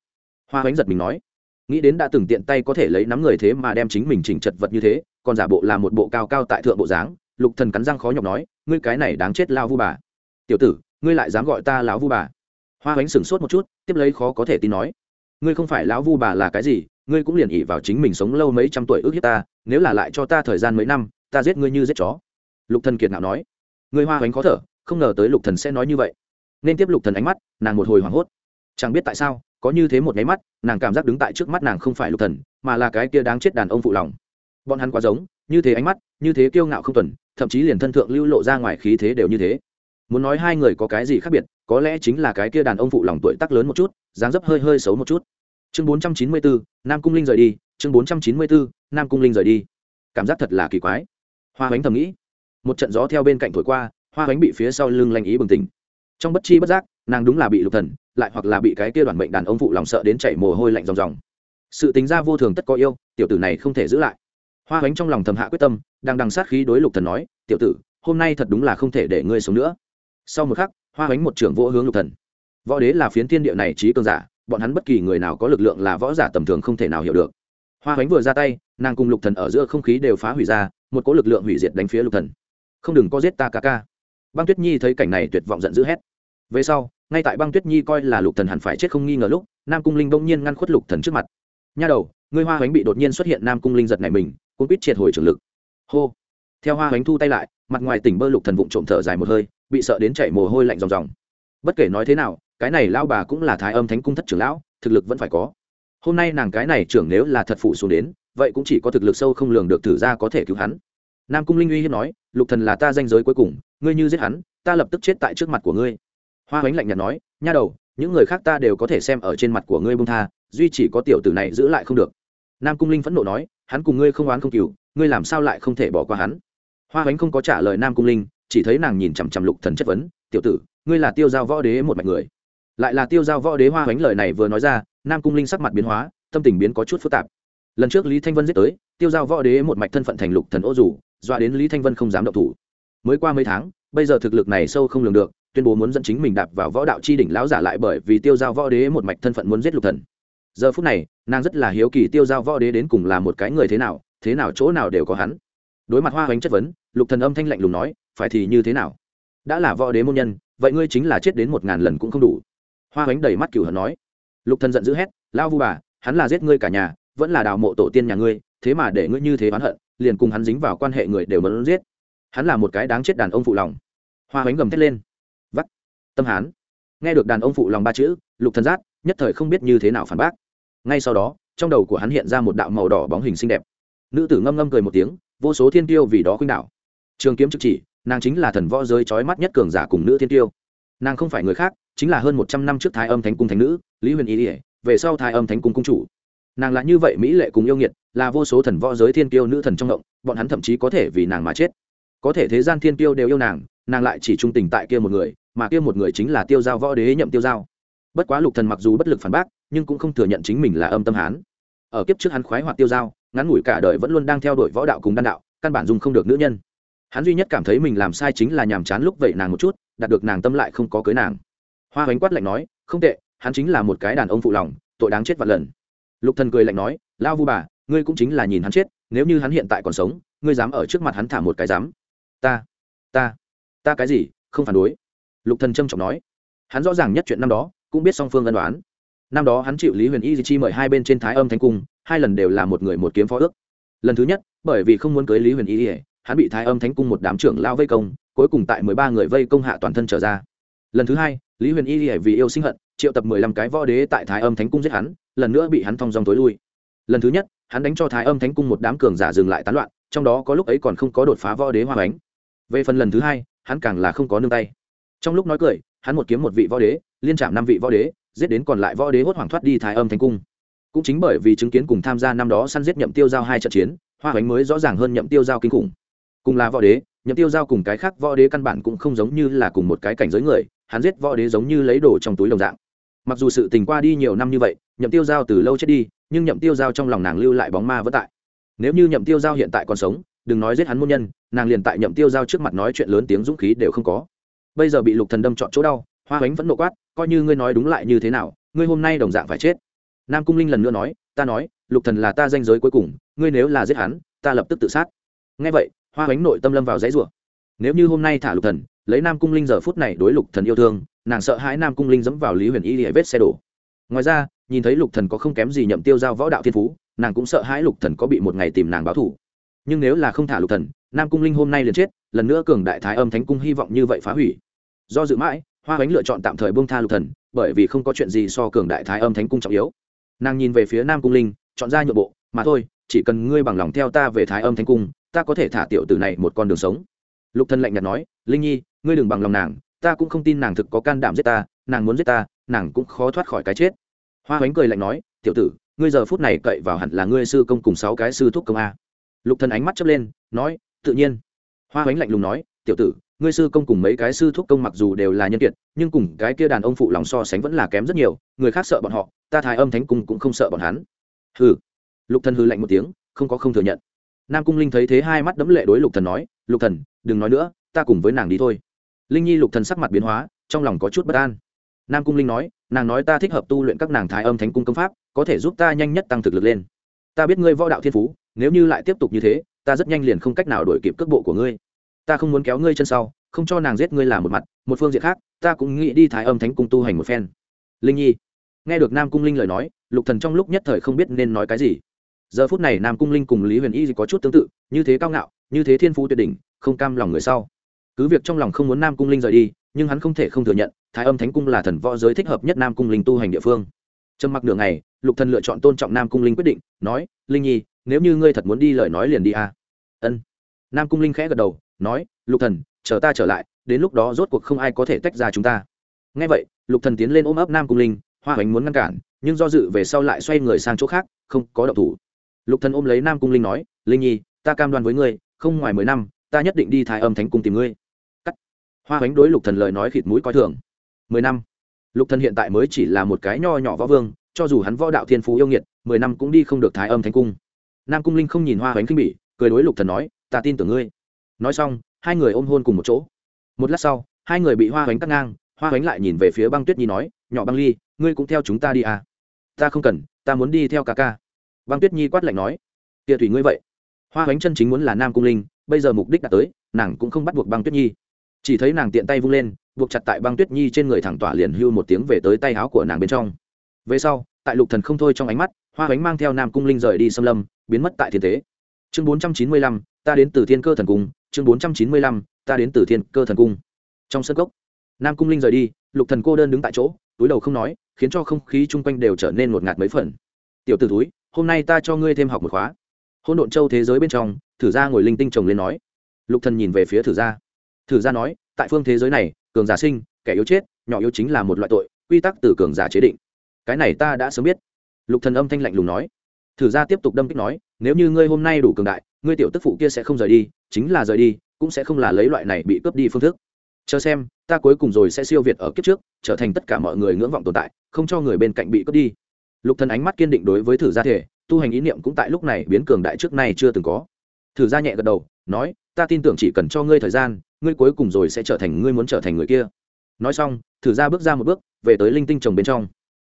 Hoa bánh giật mình nói. Nghĩ đến đã từng tiện tay có thể lấy nắm người thế mà đem chính mình chỉnh chật vật như thế, còn giả bộ là một bộ cao cao tại thượng bộ dáng, lục thần cắn răng khó nhọc nói, ngươi cái này đáng chết lao vu bà. Tiểu tử, ngươi lại dám gọi ta lão vu bà. Hoa bánh sửng sốt một chút, tiếp lấy khó có thể tin nói. Ngươi không phải lão vu bà là cái gì ngươi cũng liền ỉ vào chính mình sống lâu mấy trăm tuổi ước hiếp ta, nếu là lại cho ta thời gian mấy năm, ta giết ngươi như giết chó. Lục thần kiệt nào nói. Ngươi hoa hoánh khó thở, không ngờ tới lục thần sẽ nói như vậy. Nên tiếp lục thần ánh mắt, nàng một hồi hoảng hốt. Chẳng biết tại sao, có như thế một nháy mắt, nàng cảm giác đứng tại trước mắt nàng không phải lục thần, mà là cái kia đáng chết đàn ông phụ lòng. Bọn hắn quá giống, như thế ánh mắt, như thế kiêu ngạo không tuần, thậm chí liền thân thượng lưu lộ ra ngoài khí thế đều như thế. Muốn nói hai người có cái gì khác biệt, có lẽ chính là cái kia đàn ông phụ lòng tuổi tác lớn một chút, dáng dấp hơi hơi xấu một chút chương bốn trăm chín mươi bốn nam cung linh rời đi. Chương bốn trăm chín mươi bốn nam cung linh rời đi. Cảm giác thật là kỳ quái. Hoa bánh thầm nghĩ. Một trận gió theo bên cạnh thổi qua, hoa bánh bị phía sau lưng lanh ý bừng tỉnh. Trong bất chi bất giác, nàng đúng là bị lục thần, lại hoặc là bị cái kia đoàn bệnh đàn ông phụ lòng sợ đến chảy mồ hôi lạnh ròng ròng. Sự tính ra vô thường tất có yêu, tiểu tử này không thể giữ lại. Hoa bánh trong lòng thầm hạ quyết tâm, đang đằng sát khí đối lục thần nói, tiểu tử, hôm nay thật đúng là không thể để ngươi sống nữa. Sau một khắc, hoa bánh một trưởng vỗ hướng lục thần. Võ đế là phiến thiên địa này trí cường giả bọn hắn bất kỳ người nào có lực lượng là võ giả tầm thường không thể nào hiểu được. Hoa hoánh vừa ra tay, nàng cùng lục thần ở giữa không khí đều phá hủy ra, một cỗ lực lượng hủy diệt đánh phía lục thần. Không đừng có giết ta ca ca. Băng tuyết nhi thấy cảnh này tuyệt vọng giận dữ hét. Về sau, ngay tại băng tuyết nhi coi là lục thần hẳn phải chết không nghi ngờ lúc, nam cung linh bỗng nhiên ngăn khuất lục thần trước mặt. Nha đầu, ngươi hoa hoánh bị đột nhiên xuất hiện, nam cung linh giật này mình cũng biết triệt hồi trường lực. Hô. Theo hoa hoánh thu tay lại, mặt ngoài tỉnh bơ lục thần vụng trộm thở dài một hơi, bị sợ đến chảy mồ hôi lạnh ròng ròng. Bất kể nói thế nào cái này lão bà cũng là thái âm thánh cung thất trưởng lão, thực lực vẫn phải có. Hôm nay nàng cái này trưởng nếu là thật phụ xuống đến, vậy cũng chỉ có thực lực sâu không lường được thử ra có thể cứu hắn. Nam cung linh uy hiếp nói, lục thần là ta danh giới cuối cùng, ngươi như giết hắn, ta lập tức chết tại trước mặt của ngươi. Hoa bánh lạnh nhạt nói, nha đầu, những người khác ta đều có thể xem ở trên mặt của ngươi bông tha, duy chỉ có tiểu tử này giữ lại không được. Nam cung linh phẫn nộ nói, hắn cùng ngươi không oán không cừu, ngươi làm sao lại không thể bỏ qua hắn? Hoa bánh không có trả lời nam cung linh, chỉ thấy nàng nhìn chằm chằm lục thần chất vấn, tiểu tử, ngươi là tiêu giao võ đế một mạch người lại là tiêu giao võ đế hoa hoánh lời này vừa nói ra, nam cung linh sắc mặt biến hóa, tâm tình biến có chút phức tạp. Lần trước lý thanh vân giết tới, tiêu giao võ đế một mạch thân phận thành lục thần ô dù, dọa đến lý thanh vân không dám động thủ. Mới qua mấy tháng, bây giờ thực lực này sâu không lường được, tuyên bố muốn dẫn chính mình đạp vào võ đạo chi đỉnh lão giả lại bởi vì tiêu giao võ đế một mạch thân phận muốn giết lục thần. Giờ phút này, nàng rất là hiếu kỳ tiêu giao võ đế đến cùng là một cái người thế nào thế nào chỗ nào đều có hắn. Đối mặt hoa hoánh chất vấn, lục thần âm thanh lạnh lùng nói, phải thì như thế nào? Đã là võ đế môn nhân, vậy ngươi chính là chết đến một ngàn lần cũng không đủ hoa ánh đầy mắt cửu hận nói. Lục thần giận dữ hét lao vu bà, hắn là giết ngươi cả nhà, vẫn là đào mộ tổ tiên nhà ngươi, thế mà để ngươi như thế oán hận, liền cùng hắn dính vào quan hệ người đều muốn giết. Hắn là một cái đáng chết đàn ông phụ lòng. Hoa ánh gầm thét lên. Vắt. Tâm hán. Nghe được đàn ông phụ lòng ba chữ, lục thần giác, nhất thời không biết như thế nào phản bác. Ngay sau đó, trong đầu của hắn hiện ra một đạo màu đỏ bóng hình xinh đẹp. Nữ tử ngâm ngâm cười một tiếng, vô số thiên tiêu vì đó khuynh đảo. Trường kiếm trực chỉ, nàng chính là thần võ giới trói mắt nhất cường giả cùng nữ thiên tiêu. Nàng không phải người khác chính là hơn một trăm năm trước thái âm thánh cung thánh nữ, lý huyền ý ỉa về sau thái âm thánh cung cung chủ. Nàng là như vậy mỹ lệ cùng yêu nghiệt, là vô số thần võ giới thiên tiêu nữ thần trong động, bọn hắn thậm chí có thể vì nàng mà chết. Có thể thế gian thiên tiêu đều yêu nàng nàng lại chỉ trung tình tại kia một người, mà kia một người chính là tiêu giao võ đế nhậm tiêu giao. Bất quá lục thần mặc dù bất lực phản bác, nhưng cũng không thừa nhận chính mình là âm tâm hán. Ở kiếp trước hắn khoái hoạt tiêu giao, ngắn ngủi cả đời vẫn luôn đang theo đuổi võ đạo cùng đan đạo, căn bản dùng không được nữ nhân. Hắn duy nhất cảm thấy mình làm sai chính là nhàm chán lúc vậy nàng một chút, đạt được nàng tâm lại không có cưới nàng hoa hoánh quát lạnh nói, không tệ, hắn chính là một cái đàn ông phụ lòng, tội đáng chết vạn lần. Lục thần cười lạnh nói, lao vu bà, ngươi cũng chính là nhìn hắn chết, nếu như hắn hiện tại còn sống, ngươi dám ở trước mặt hắn thả một cái dám? Ta ta ta cái gì, không phản đối. Lục thần trâm trọng nói. Hắn rõ ràng nhất chuyện năm đó, cũng biết song phương ân đoán năm đó hắn chịu lý huyền y chi mời hai bên trên thái âm thanh cung, hai lần đều là một người một kiếm phó ước. Lần thứ nhất, bởi vì không muốn cưới lý huyền y hắn bị thái âm thánh cung một đám trưởng lao vây công, cuối cùng tại mười ba người vây công hạ toàn thân trở ra lần thứ hai, lý huyền y vì yêu sinh hận, triệu tập mười lăm cái võ đế tại thái âm thánh cung giết hắn, lần nữa bị hắn thong dong tối lui. Lần thứ nhất, hắn đánh cho thái âm thánh cung một đám cường giả dừng lại tán loạn, trong đó có lúc ấy còn không có đột phá võ đế hoa bánh. Về phần lần thứ hai, hắn càng là không có nương tay. Trong lúc nói cười, hắn một kiếm một vị võ đế, liên trạm năm vị võ đế, giết đến còn lại võ đế hốt hoảng thoát đi thái âm thánh cung. Cũng chính bởi vì chứng kiến cùng tham gia năm đó săn giết nhậm tiêu giao hai trận chiến, hoa bánh mới rõ ràng hơn nhậm tiêu giao kinh khủng. Cùng là võ đế, nhậm tiêu giao cùng cái khác võ đế căn bản cũng không giống như là cùng một cái cảnh giới người hắn giết võ đế giống như lấy đồ trong túi đồng dạng. Mặc dù sự tình qua đi nhiều năm như vậy, nhậm tiêu giao từ lâu chết đi, nhưng nhậm tiêu giao trong lòng nàng lưu lại bóng ma vỡ tại. Nếu như nhậm tiêu giao hiện tại còn sống, đừng nói giết hắn môn nhân, nàng liền tại nhậm tiêu giao trước mặt nói chuyện lớn tiếng dũng khí đều không có. Bây giờ bị lục thần đâm chọn chỗ đau, hoa bánh vẫn nộ quát, coi như ngươi nói đúng lại như thế nào, ngươi hôm nay đồng dạng phải chết. Nam cung linh lần nữa nói, ta nói, lục thần là ta danh giới cuối cùng, ngươi nếu là giết hắn, ta lập tức tự sát. Nghe vậy, hoa bánh nội tâm lâm vào dãy rủa. Nếu như hôm nay thả lục thần lấy nam cung linh giờ phút này đối lục thần yêu thương, nàng sợ hãi nam cung linh dẫm vào lý huyền y để vết xe đổ. Ngoài ra, nhìn thấy lục thần có không kém gì nhậm tiêu giao võ đạo thiên phú, nàng cũng sợ hãi lục thần có bị một ngày tìm nàng báo thù. Nhưng nếu là không thả lục thần, nam cung linh hôm nay liền chết, lần nữa cường đại thái âm thánh cung hy vọng như vậy phá hủy. Do dự mãi, hoa ánh lựa chọn tạm thời buông tha lục thần, bởi vì không có chuyện gì so cường đại thái âm thánh cung trọng yếu. Nàng nhìn về phía nam cung linh, chọn ra nhượng bộ, mà thôi, chỉ cần ngươi bằng lòng theo ta về thái âm thánh cung, ta có thể thả tiểu tử này một con đường sống. Lục thần lạnh nhạt nói, linh nhi ngươi đừng bằng lòng nàng, ta cũng không tin nàng thực có can đảm giết ta, nàng muốn giết ta, nàng cũng khó thoát khỏi cái chết. Hoa hoánh cười lạnh nói, tiểu tử, ngươi giờ phút này cậy vào hẳn là ngươi sư công cùng sáu cái sư thúc công a. Lục thần ánh mắt chớp lên, nói, tự nhiên. Hoa hoánh lạnh lùng nói, tiểu tử, ngươi sư công cùng mấy cái sư thúc công mặc dù đều là nhân kiệt, nhưng cùng cái kia đàn ông phụ lòng so sánh vẫn là kém rất nhiều, người khác sợ bọn họ, ta thái âm thánh cung cũng không sợ bọn hắn. Hừ. Lục thần hừ lạnh một tiếng, không có không thừa nhận. Nam cung linh thấy thế hai mắt đấm lệ đối lục thần nói, lục thần, đừng nói nữa, ta cùng với nàng đi thôi linh nhi lục thần sắc mặt biến hóa, trong lòng có chút bất an. Nam cung linh nói, nàng nói ta thích hợp tu luyện các nàng thái âm thánh cung công pháp, có thể giúp ta nhanh nhất tăng thực lực lên. Ta biết ngươi võ đạo thiên phú, nếu như lại tiếp tục như thế, ta rất nhanh liền không cách nào đổi kịp cước bộ của ngươi. Ta không muốn kéo ngươi chân sau, không cho nàng giết ngươi làm một mặt, một phương diện khác, ta cũng nghĩ đi thái âm thánh cung tu hành một phen. Linh nhi, nghe được nam cung linh lời nói, lục thần trong lúc nhất thời không biết nên nói cái gì. Giờ phút này nam cung linh cùng lý huyền y có chút tương tự, như thế cao ngạo, như thế thiên phú tuyệt đỉnh, không cam lòng người sau cứ việc trong lòng không muốn nam cung linh rời đi, nhưng hắn không thể không thừa nhận, thái âm thánh cung là thần võ giới thích hợp nhất nam cung linh tu hành địa phương. Trầm mặc nửa ngày, lục thần lựa chọn tôn trọng nam cung linh quyết định, nói, linh nhi, nếu như ngươi thật muốn đi lời nói liền đi a. À. ân. Nam cung linh khẽ gật đầu, nói, lục thần, chờ ta trở lại, đến lúc đó rốt cuộc không ai có thể tách ra chúng ta. Nghe vậy, lục thần tiến lên ôm ấp nam cung linh, hoa hoành muốn ngăn cản, nhưng do dự về sau lại xoay người sang chỗ khác, không có động thủ. Lục thần ôm lấy nam cung linh nói, linh nhi, ta cam đoan với ngươi, không ngoài mười năm, ta nhất định đi thái âm thánh cung tìm ngươi hoa hoánh đối lục thần lời nói khịt mũi coi thường. Mười năm. Lục thần hiện tại mới chỉ là một cái nho nhỏ võ vương, cho dù hắn võ đạo thiên phú yêu nghiệt, mười năm cũng đi không được thái âm thánh cung. Nam cung linh không nhìn hoa hoánh kinh bỉ, cười đối lục thần nói, ta tin tưởng ngươi. Nói xong, hai người ôm hôn cùng một chỗ. Một lát sau, hai người bị hoa hoánh cắt ngang, hoa hoánh lại nhìn về phía băng tuyết nhi nói, nhỏ băng ly, ngươi cũng theo chúng ta đi à? Ta không cần, ta muốn đi theo ca ca. Băng tuyết nhi quát lạnh nói, tia thủy ngươi vậy. Hoa hoánh chân chính muốn là nam cung linh, bây giờ mục đích đã tới, nàng cũng không bắt buộc băng tuyết nhi chỉ thấy nàng tiện tay vung lên, buộc chặt tại băng tuyết nhi trên người thẳng tỏa liền hưu một tiếng về tới tay áo của nàng bên trong. Về sau, tại lục thần không thôi trong ánh mắt, hoa ánh mang theo nam cung linh rời đi xâm lâm, biến mất tại thiên tế chương bốn trăm chín mươi lăm, ta đến từ thiên cơ thần cung, chương bốn trăm chín mươi lăm, ta đến từ thiên cơ thần cung. Trong sân gốc nam cung linh rời đi, lục thần cô đơn đứng tại chỗ, túi đầu không nói, khiến cho không khí chung quanh đều trở nên ngột ngạt mấy phần. Tiểu t ử túi hôm nay ta cho ngươi thêm học một khóa. Hôn độn châu thế giới bên trong, thử ra ngồi linh tinh chồng lên nói. Lục thần nhìn về phía thử gia thử ra nói, tại phương thế giới này, cường giả sinh, kẻ yếu chết, nhỏ yếu chính là một loại tội, quy tắc từ cường giả chế định. Cái này ta đã sớm biết. Lục thần âm thanh lạnh lùng nói. Thử ra tiếp tục đâm kích nói, nếu như ngươi hôm nay đủ cường đại, ngươi tiểu tức phụ kia sẽ không rời đi, chính là rời đi, cũng sẽ không là lấy loại này bị cướp đi phương thức. Chờ xem, ta cuối cùng rồi sẽ siêu việt ở kiếp trước, trở thành tất cả mọi người ngưỡng vọng tồn tại, không cho người bên cạnh bị cướp đi. Lục thần ánh mắt kiên định đối với thử gia thể, tu hành ý niệm cũng tại lúc này biến cường đại trước nay chưa từng có. Thử gia nhẹ gật đầu, nói, ta tin tưởng chỉ cần cho ngươi thời gian ngươi cuối cùng rồi sẽ trở thành ngươi muốn trở thành người kia. Nói xong, thử ra bước ra một bước, về tới linh tinh trồng bên trong.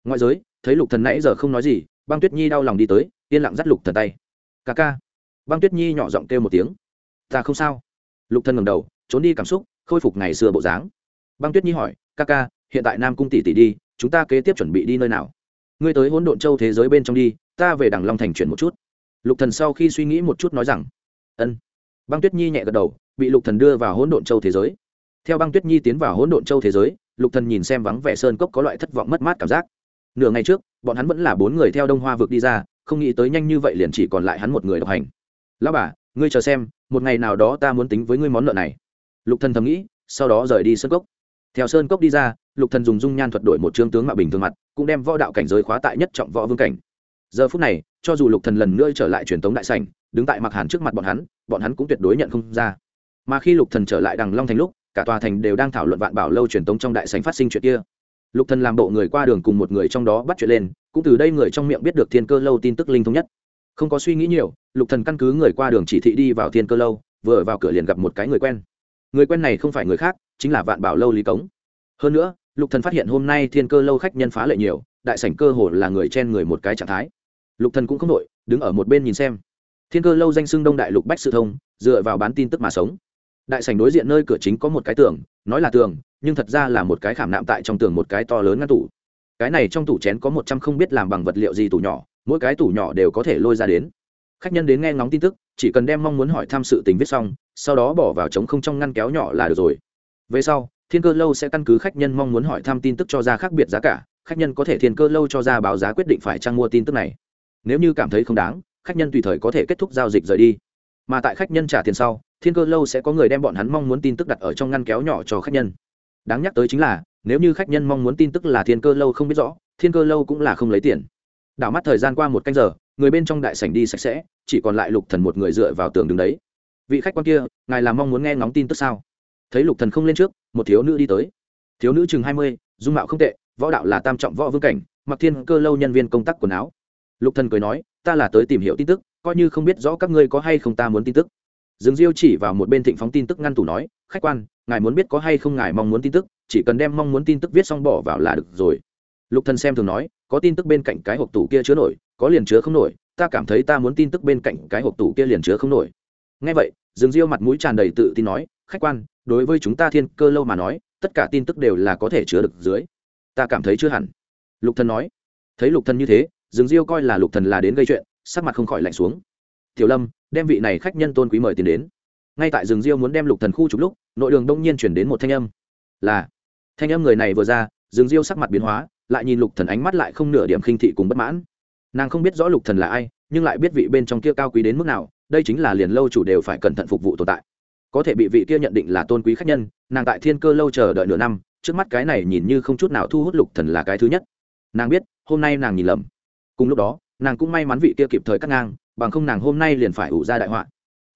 Ngoại giới, thấy lục thần nãy giờ không nói gì, băng tuyết nhi đau lòng đi tới, yên lặng dắt lục thần tay. Ca ca. Băng tuyết nhi nhỏ giọng kêu một tiếng. Ta không sao. Lục thần ngẩng đầu, trốn đi cảm xúc, khôi phục ngày xưa bộ dáng. Băng tuyết nhi hỏi, ca ca, hiện tại nam cung tỷ tỷ đi, chúng ta kế tiếp chuẩn bị đi nơi nào? Ngươi tới hỗn độn châu thế giới bên trong đi, ta về đằng long thành chuyển một chút. Lục thần sau khi suy nghĩ một chút nói rằng, ân băng tuyết nhi nhẹ gật đầu, bị lục thần đưa vào hỗn độn châu thế giới. Theo băng tuyết nhi tiến vào hỗn độn châu thế giới, lục thần nhìn xem vắng vẻ sơn cốc có loại thất vọng mất mát cảm giác. Nửa ngày trước, bọn hắn vẫn là bốn người theo đông hoa vực đi ra, không nghĩ tới nhanh như vậy liền chỉ còn lại hắn một người độc hành. Lão bà, ngươi chờ xem, một ngày nào đó ta muốn tính với ngươi món nợ này. Lục thần thầm nghĩ, sau đó rời đi sơn cốc. Theo sơn cốc đi ra, lục thần dùng dung nhan thuật đổi một trương tướng mạo bình thường mặt, cũng đem võ đạo cảnh giới khóa tại nhất trọng võ vương cảnh. Giờ phút này, cho dù lục thần lần nữa trở lại truyền thống đại sảnh, đứng tại mặc hàn trước mặt bọn hắn bọn hắn cũng tuyệt đối nhận không ra. Mà khi lục thần trở lại đằng long thành lúc, cả tòa thành đều đang thảo luận vạn bảo lâu truyền tống trong đại sảnh phát sinh chuyện kia. Lục thần làm bộ người qua đường cùng một người trong đó bắt chuyện lên, cũng từ đây người trong miệng biết được thiên cơ lâu tin tức linh thống nhất. Không có suy nghĩ nhiều, lục thần căn cứ người qua đường chỉ thị đi vào thiên cơ lâu, vừa vào cửa liền gặp một cái người quen. Người quen này không phải người khác, chính là vạn bảo lâu lý cống. Hơn nữa, lục thần phát hiện hôm nay thiên cơ lâu khách nhân phá lệ nhiều, đại sảnh cơ hồ là người chen người một cái trạng thái. Lục thần cũng không đội đứng ở một bên nhìn xem thiên cơ lâu danh xưng đông đại lục bách sự thông, dựa vào bán tin tức mà sống. Đại sảnh đối diện nơi cửa chính có một cái tường, nói là tường, nhưng thật ra là một cái khảm nạm tại trong tường một cái to lớn ngăn tủ. Cái này trong tủ chén có một trăm không biết làm bằng vật liệu gì tủ nhỏ, mỗi cái tủ nhỏ đều có thể lôi ra đến. Khách nhân đến nghe ngóng tin tức, chỉ cần đem mong muốn hỏi tham sự tình viết xong, sau đó bỏ vào trống không trong ngăn kéo nhỏ là được rồi. Về sau, thiên cơ lâu sẽ căn cứ khách nhân mong muốn hỏi thăm tin tức cho ra khác biệt giá cả, khách nhân có thể thiên cơ lâu cho ra báo giá quyết định phải trang mua tin tức này. Nếu như cảm thấy không đáng khách nhân tùy thời có thể kết thúc giao dịch rời đi. Mà tại khách nhân trả tiền sau, thiên cơ lâu sẽ có người đem bọn hắn mong muốn tin tức đặt ở trong ngăn kéo nhỏ cho khách nhân. Đáng nhắc tới chính là, nếu như khách nhân mong muốn tin tức là thiên cơ lâu không biết rõ, thiên cơ lâu cũng là không lấy tiền. Đảo mắt thời gian qua một canh giờ, người bên trong đại sảnh đi sạch sẽ, chỉ còn lại lục thần một người dựa vào tường đứng đấy. Vị khách quan kia, ngài là mong muốn nghe ngóng tin tức sao? Thấy lục thần không lên trước, một thiếu nữ đi tới. Thiếu nữ chừng hai mươi, dung mạo không tệ, võ đạo là tam trọng võ vương cảnh, mặc thiên cơ lâu nhân viên công tác quần áo. Lục thần cười nói ta là tới tìm hiểu tin tức, coi như không biết rõ các ngươi có hay không ta muốn tin tức. Dương diêu chỉ vào một bên thịnh phóng tin tức ngăn tủ nói, khách quan, ngài muốn biết có hay không ngài mong muốn tin tức, chỉ cần đem mong muốn tin tức viết xong bỏ vào là được rồi. Lục thần xem thường nói, có tin tức bên cạnh cái hộp tủ kia chứa nổi, có liền chứa không nổi, ta cảm thấy ta muốn tin tức bên cạnh cái hộp tủ kia liền chứa không nổi. Nghe vậy, dương diêu mặt mũi tràn đầy tự tin nói, khách quan, đối với chúng ta thiên cơ lâu mà nói, tất cả tin tức đều là có thể chứa được dưới. Ta cảm thấy chưa hẳn. Lục thần nói, thấy lục thần như thế dương diêu coi là lục thần là đến gây chuyện, sắc mặt không khỏi lạnh xuống. Tiểu lâm, đem vị này khách nhân tôn quý mời tiền đến. Ngay tại rừng diêu muốn đem lục thần khu chụp lúc, nội đường đông nhiên chuyển đến một thanh âm. Là, thanh âm người này vừa ra, rừng diêu sắc mặt biến hóa, lại nhìn lục thần ánh mắt lại không nửa điểm khinh thị cùng bất mãn. Nàng không biết rõ lục thần là ai, nhưng lại biết vị bên trong kia cao quý đến mức nào, đây chính là liền lâu chủ đều phải cẩn thận phục vụ tồn tại. Có thể bị vị kia nhận định là tôn quý khách nhân, nàng tại thiên cơ lâu chờ đợi nửa năm, trước mắt cái này nhìn như không chút nào thu hút lục thần là cái thứ nhất. Nàng biết, hôm nay nàng nhìn lầm cùng lúc đó, nàng cũng may mắn vị kia kịp thời cắt ngang, bằng không nàng hôm nay liền phải ủ ra đại họa.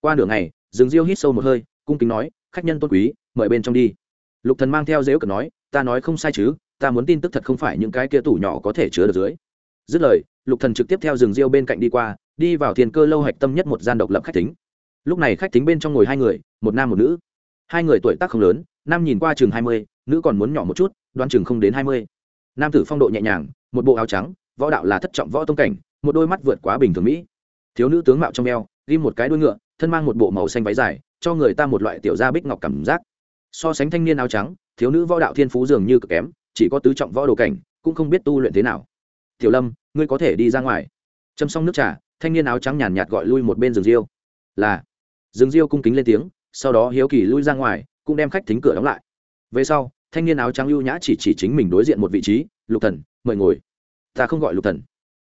Qua nửa ngày dừng diêu hít sâu một hơi, cung kính nói, khách nhân tôn quý, mời bên trong đi. Lục thần mang theo dếu cờ nói, ta nói không sai chứ, ta muốn tin tức thật không phải những cái kia tủ nhỏ có thể chứa được dưới. Dứt lời, lục thần trực tiếp theo rừng diêu bên cạnh đi qua, đi vào thiên cơ lâu hạch tâm nhất một gian độc lập khách tính lúc này khách tính bên trong ngồi hai người, một nam một nữ. Hai người tuổi tác không lớn, nam nhìn qua chừng hai mươi, nữ còn muốn nhỏ một chút, đoán chừng không đến hai mươi. Nam tử phong độ nhẹ nhàng, một bộ áo trắng võ đạo là thất trọng võ tông cảnh, một đôi mắt vượt quá bình thường mỹ. Thiếu nữ tướng mạo trong eo, ghim một cái đuôi ngựa, thân mang một bộ màu xanh váy dài, cho người ta một loại tiểu gia bích ngọc cảm giác. So sánh thanh niên áo trắng, thiếu nữ võ đạo thiên phú dường như cực kém, chỉ có tứ trọng võ đồ cảnh, cũng không biết tu luyện thế nào. Tiểu lâm, ngươi có thể đi ra ngoài. Châm xong nước trà, thanh niên áo trắng nhàn nhạt gọi lui một bên rừng riêu. Là. Rừng riêu cung kính lên tiếng, sau đó hiếu kỳ lui ra ngoài, cũng đem khách thính cửa đóng lại. Về sau, thanh niên áo trắng lưu nhã chỉ chỉ chính mình đối diện một vị trí, lục thần, mời ngồi ta không gọi lục thần.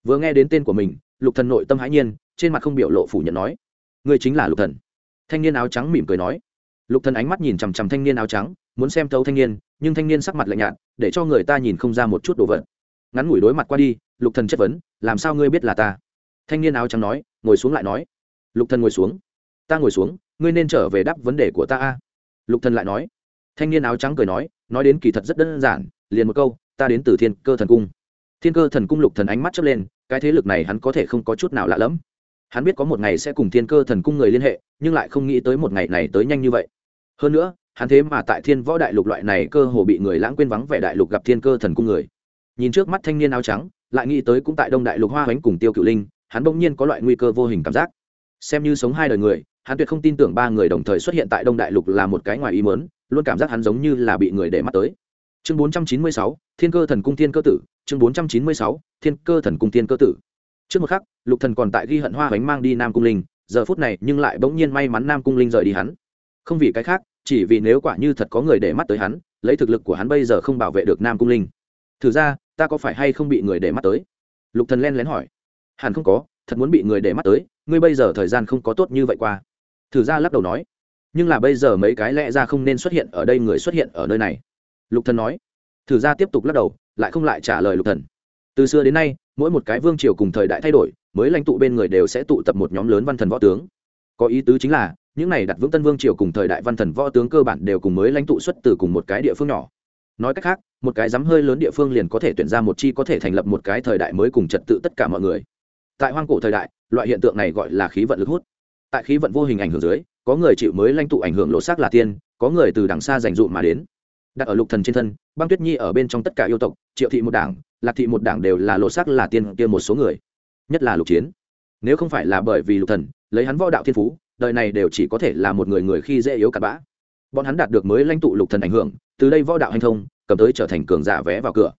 Vừa nghe đến tên của mình, lục thần nội tâm hãi nhiên, trên mặt không biểu lộ phủ nhận nói, ngươi chính là lục thần. Thanh niên áo trắng mỉm cười nói. Lục thần ánh mắt nhìn chằm chằm thanh niên áo trắng, muốn xem thấu thanh niên, nhưng thanh niên sắc mặt lạnh nhạt, để cho người ta nhìn không ra một chút đồ vật. Ngắn ngủi đối mặt qua đi, lục thần chất vấn, làm sao ngươi biết là ta? Thanh niên áo trắng nói, ngồi xuống lại nói. Lục thần ngồi xuống. Ta ngồi xuống, ngươi nên trở về đáp vấn đề của ta a. Lục thần lại nói. Thanh niên áo trắng cười nói nói đến kỳ thật rất đơn giản, liền một câu, ta đến từ thiên cơ thần cung thiên cơ thần cung lục thần ánh mắt chớp lên, cái thế lực này hắn có thể không có chút nào lạ lẫm. Hắn biết có một ngày sẽ cùng thiên cơ thần cung người liên hệ, nhưng lại không nghĩ tới một ngày này tới nhanh như vậy. Hơn nữa, hắn thế mà tại thiên võ đại lục loại này cơ hồ bị người lãng quên vắng vẻ đại lục gặp thiên cơ thần cung người. Nhìn trước mắt thanh niên áo trắng, lại nghĩ tới cũng tại đông đại lục hoa hoánh cùng tiêu cựu linh, hắn bỗng nhiên có loại nguy cơ vô hình cảm giác. Xem như sống hai đời người, hắn tuyệt không tin tưởng ba người đồng thời xuất hiện tại đông đại lục là một cái ngoài ý mớn luôn cảm giác hắn giống như là bị người để mắt tới chương 496, thiên cơ thần cung thiên cơ tử chương 496, thiên cơ thần cung thiên cơ tử. Trước một khắc lục thần còn tại ghi hận hoa bánh mang đi nam cung linh giờ phút này nhưng lại bỗng nhiên may mắn nam cung linh rời đi hắn. Không vì cái khác chỉ vì nếu quả như thật có người để mắt tới hắn lấy thực lực của hắn bây giờ không bảo vệ được nam cung linh. Thử ra ta có phải hay không bị người để mắt tới? Lục thần len lén hỏi. Hẳn không có thật muốn bị người để mắt tới ngươi bây giờ thời gian không có tốt như vậy qua. Thử ra lắc đầu nói. Nhưng là bây giờ mấy cái lẽ ra không nên xuất hiện ở đây người xuất hiện ở nơi này lục thần nói. Thử ra tiếp tục lắc đầu, lại không lại trả lời lục thần. Từ xưa đến nay, mỗi một cái vương triều cùng thời đại thay đổi, mới lãnh tụ bên người đều sẽ tụ tập một nhóm lớn văn thần võ tướng. Có ý tứ chính là, những này đặt vững tân vương triều cùng thời đại văn thần võ tướng cơ bản đều cùng mới lãnh tụ xuất từ cùng một cái địa phương nhỏ. Nói cách khác, một cái dám hơi lớn địa phương liền có thể tuyển ra một chi có thể thành lập một cái thời đại mới cùng trật tự tất cả mọi người. Tại hoang cổ thời đại, loại hiện tượng này gọi là khí vận lực hút. Tại khí vận vô hình ảnh hưởng dưới, có người chịu mới lãnh tụ ảnh hưởng lộ xác là tiên, có người từ đằng xa dành dụm mà đến đặt ở lục thần trên thân, băng tuyết nhi ở bên trong tất cả yêu tộc, triệu thị một đảng, lạc thị một đảng đều là lộ sắc là tiên kia một số người, nhất là lục chiến. Nếu không phải là bởi vì lục thần, lấy hắn võ đạo thiên phú, đời này đều chỉ có thể là một người người khi dễ yếu cặn bã. Bọn hắn đạt được mới lãnh tụ lục thần ảnh hưởng, từ đây võ đạo hành thông, cầm tới trở thành cường giả vé vào cửa.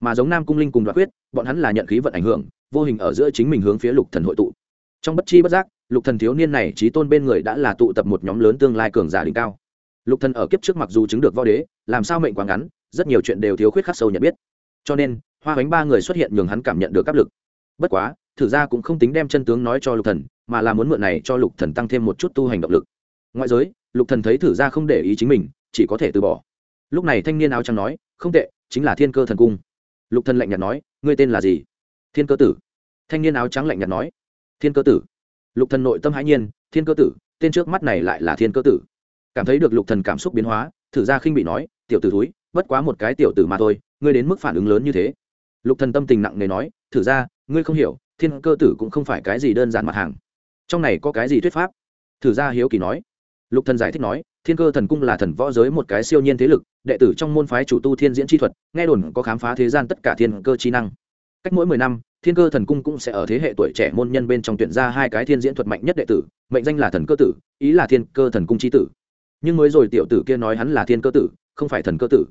Mà giống nam cung linh cùng đoạt quyết, bọn hắn là nhận khí vận ảnh hưởng, vô hình ở giữa chính mình hướng phía lục thần hội tụ. Trong bất chi bất giác, lục thần thiếu niên này trí tôn bên người đã là tụ tập một nhóm lớn tương lai cường giả đỉnh cao lục thần ở kiếp trước mặc dù chứng được võ đế, làm sao mệnh quá ngắn, rất nhiều chuyện đều thiếu khuyết khắc sâu nhận biết. Cho nên, hoa bánh ba người xuất hiện nhường hắn cảm nhận được áp lực. Bất quá, thử ra cũng không tính đem chân tướng nói cho lục thần, mà là muốn mượn này cho lục thần tăng thêm một chút tu hành động lực. Ngoại giới, lục thần thấy thử ra không để ý chính mình, chỉ có thể từ bỏ. Lúc này thanh niên áo trắng nói, không tệ, chính là thiên cơ thần cung. Lục thần lạnh nhạt nói, ngươi tên là gì? Thiên cơ tử. Thanh niên áo trắng lạnh nhạt nói, thiên cơ tử. Lục thần nội tâm hãi nhiên, thiên cơ tử, tên trước mắt này lại là thiên cơ tử cảm thấy được lục thần cảm xúc biến hóa, thử ra khinh bị nói, tiểu tử thúi, bất quá một cái tiểu tử mà thôi, ngươi đến mức phản ứng lớn như thế. Lục thần tâm tình nặng nề nói, thử ra, ngươi không hiểu, thiên cơ tử cũng không phải cái gì đơn giản mặt hàng. Trong này có cái gì thuyết pháp? Thử ra hiếu kỳ nói. Lục thần giải thích nói, thiên cơ thần cung là thần võ giới một cái siêu nhiên thế lực, đệ tử trong môn phái chủ tu thiên diễn chi thuật, nghe đồn có khám phá thế gian tất cả thiên cơ chi năng. Cách mỗi mười năm, thiên cơ thần cung cũng sẽ ở thế hệ tuổi trẻ môn nhân bên trong tuyển ra hai cái thiên diễn thuật mạnh nhất đệ tử, mệnh danh là thần cơ tử, ý là thiên cơ thần cung chi tử nhưng mới rồi tiểu tử kia nói hắn là thiên cơ tử, không phải thần cơ tử.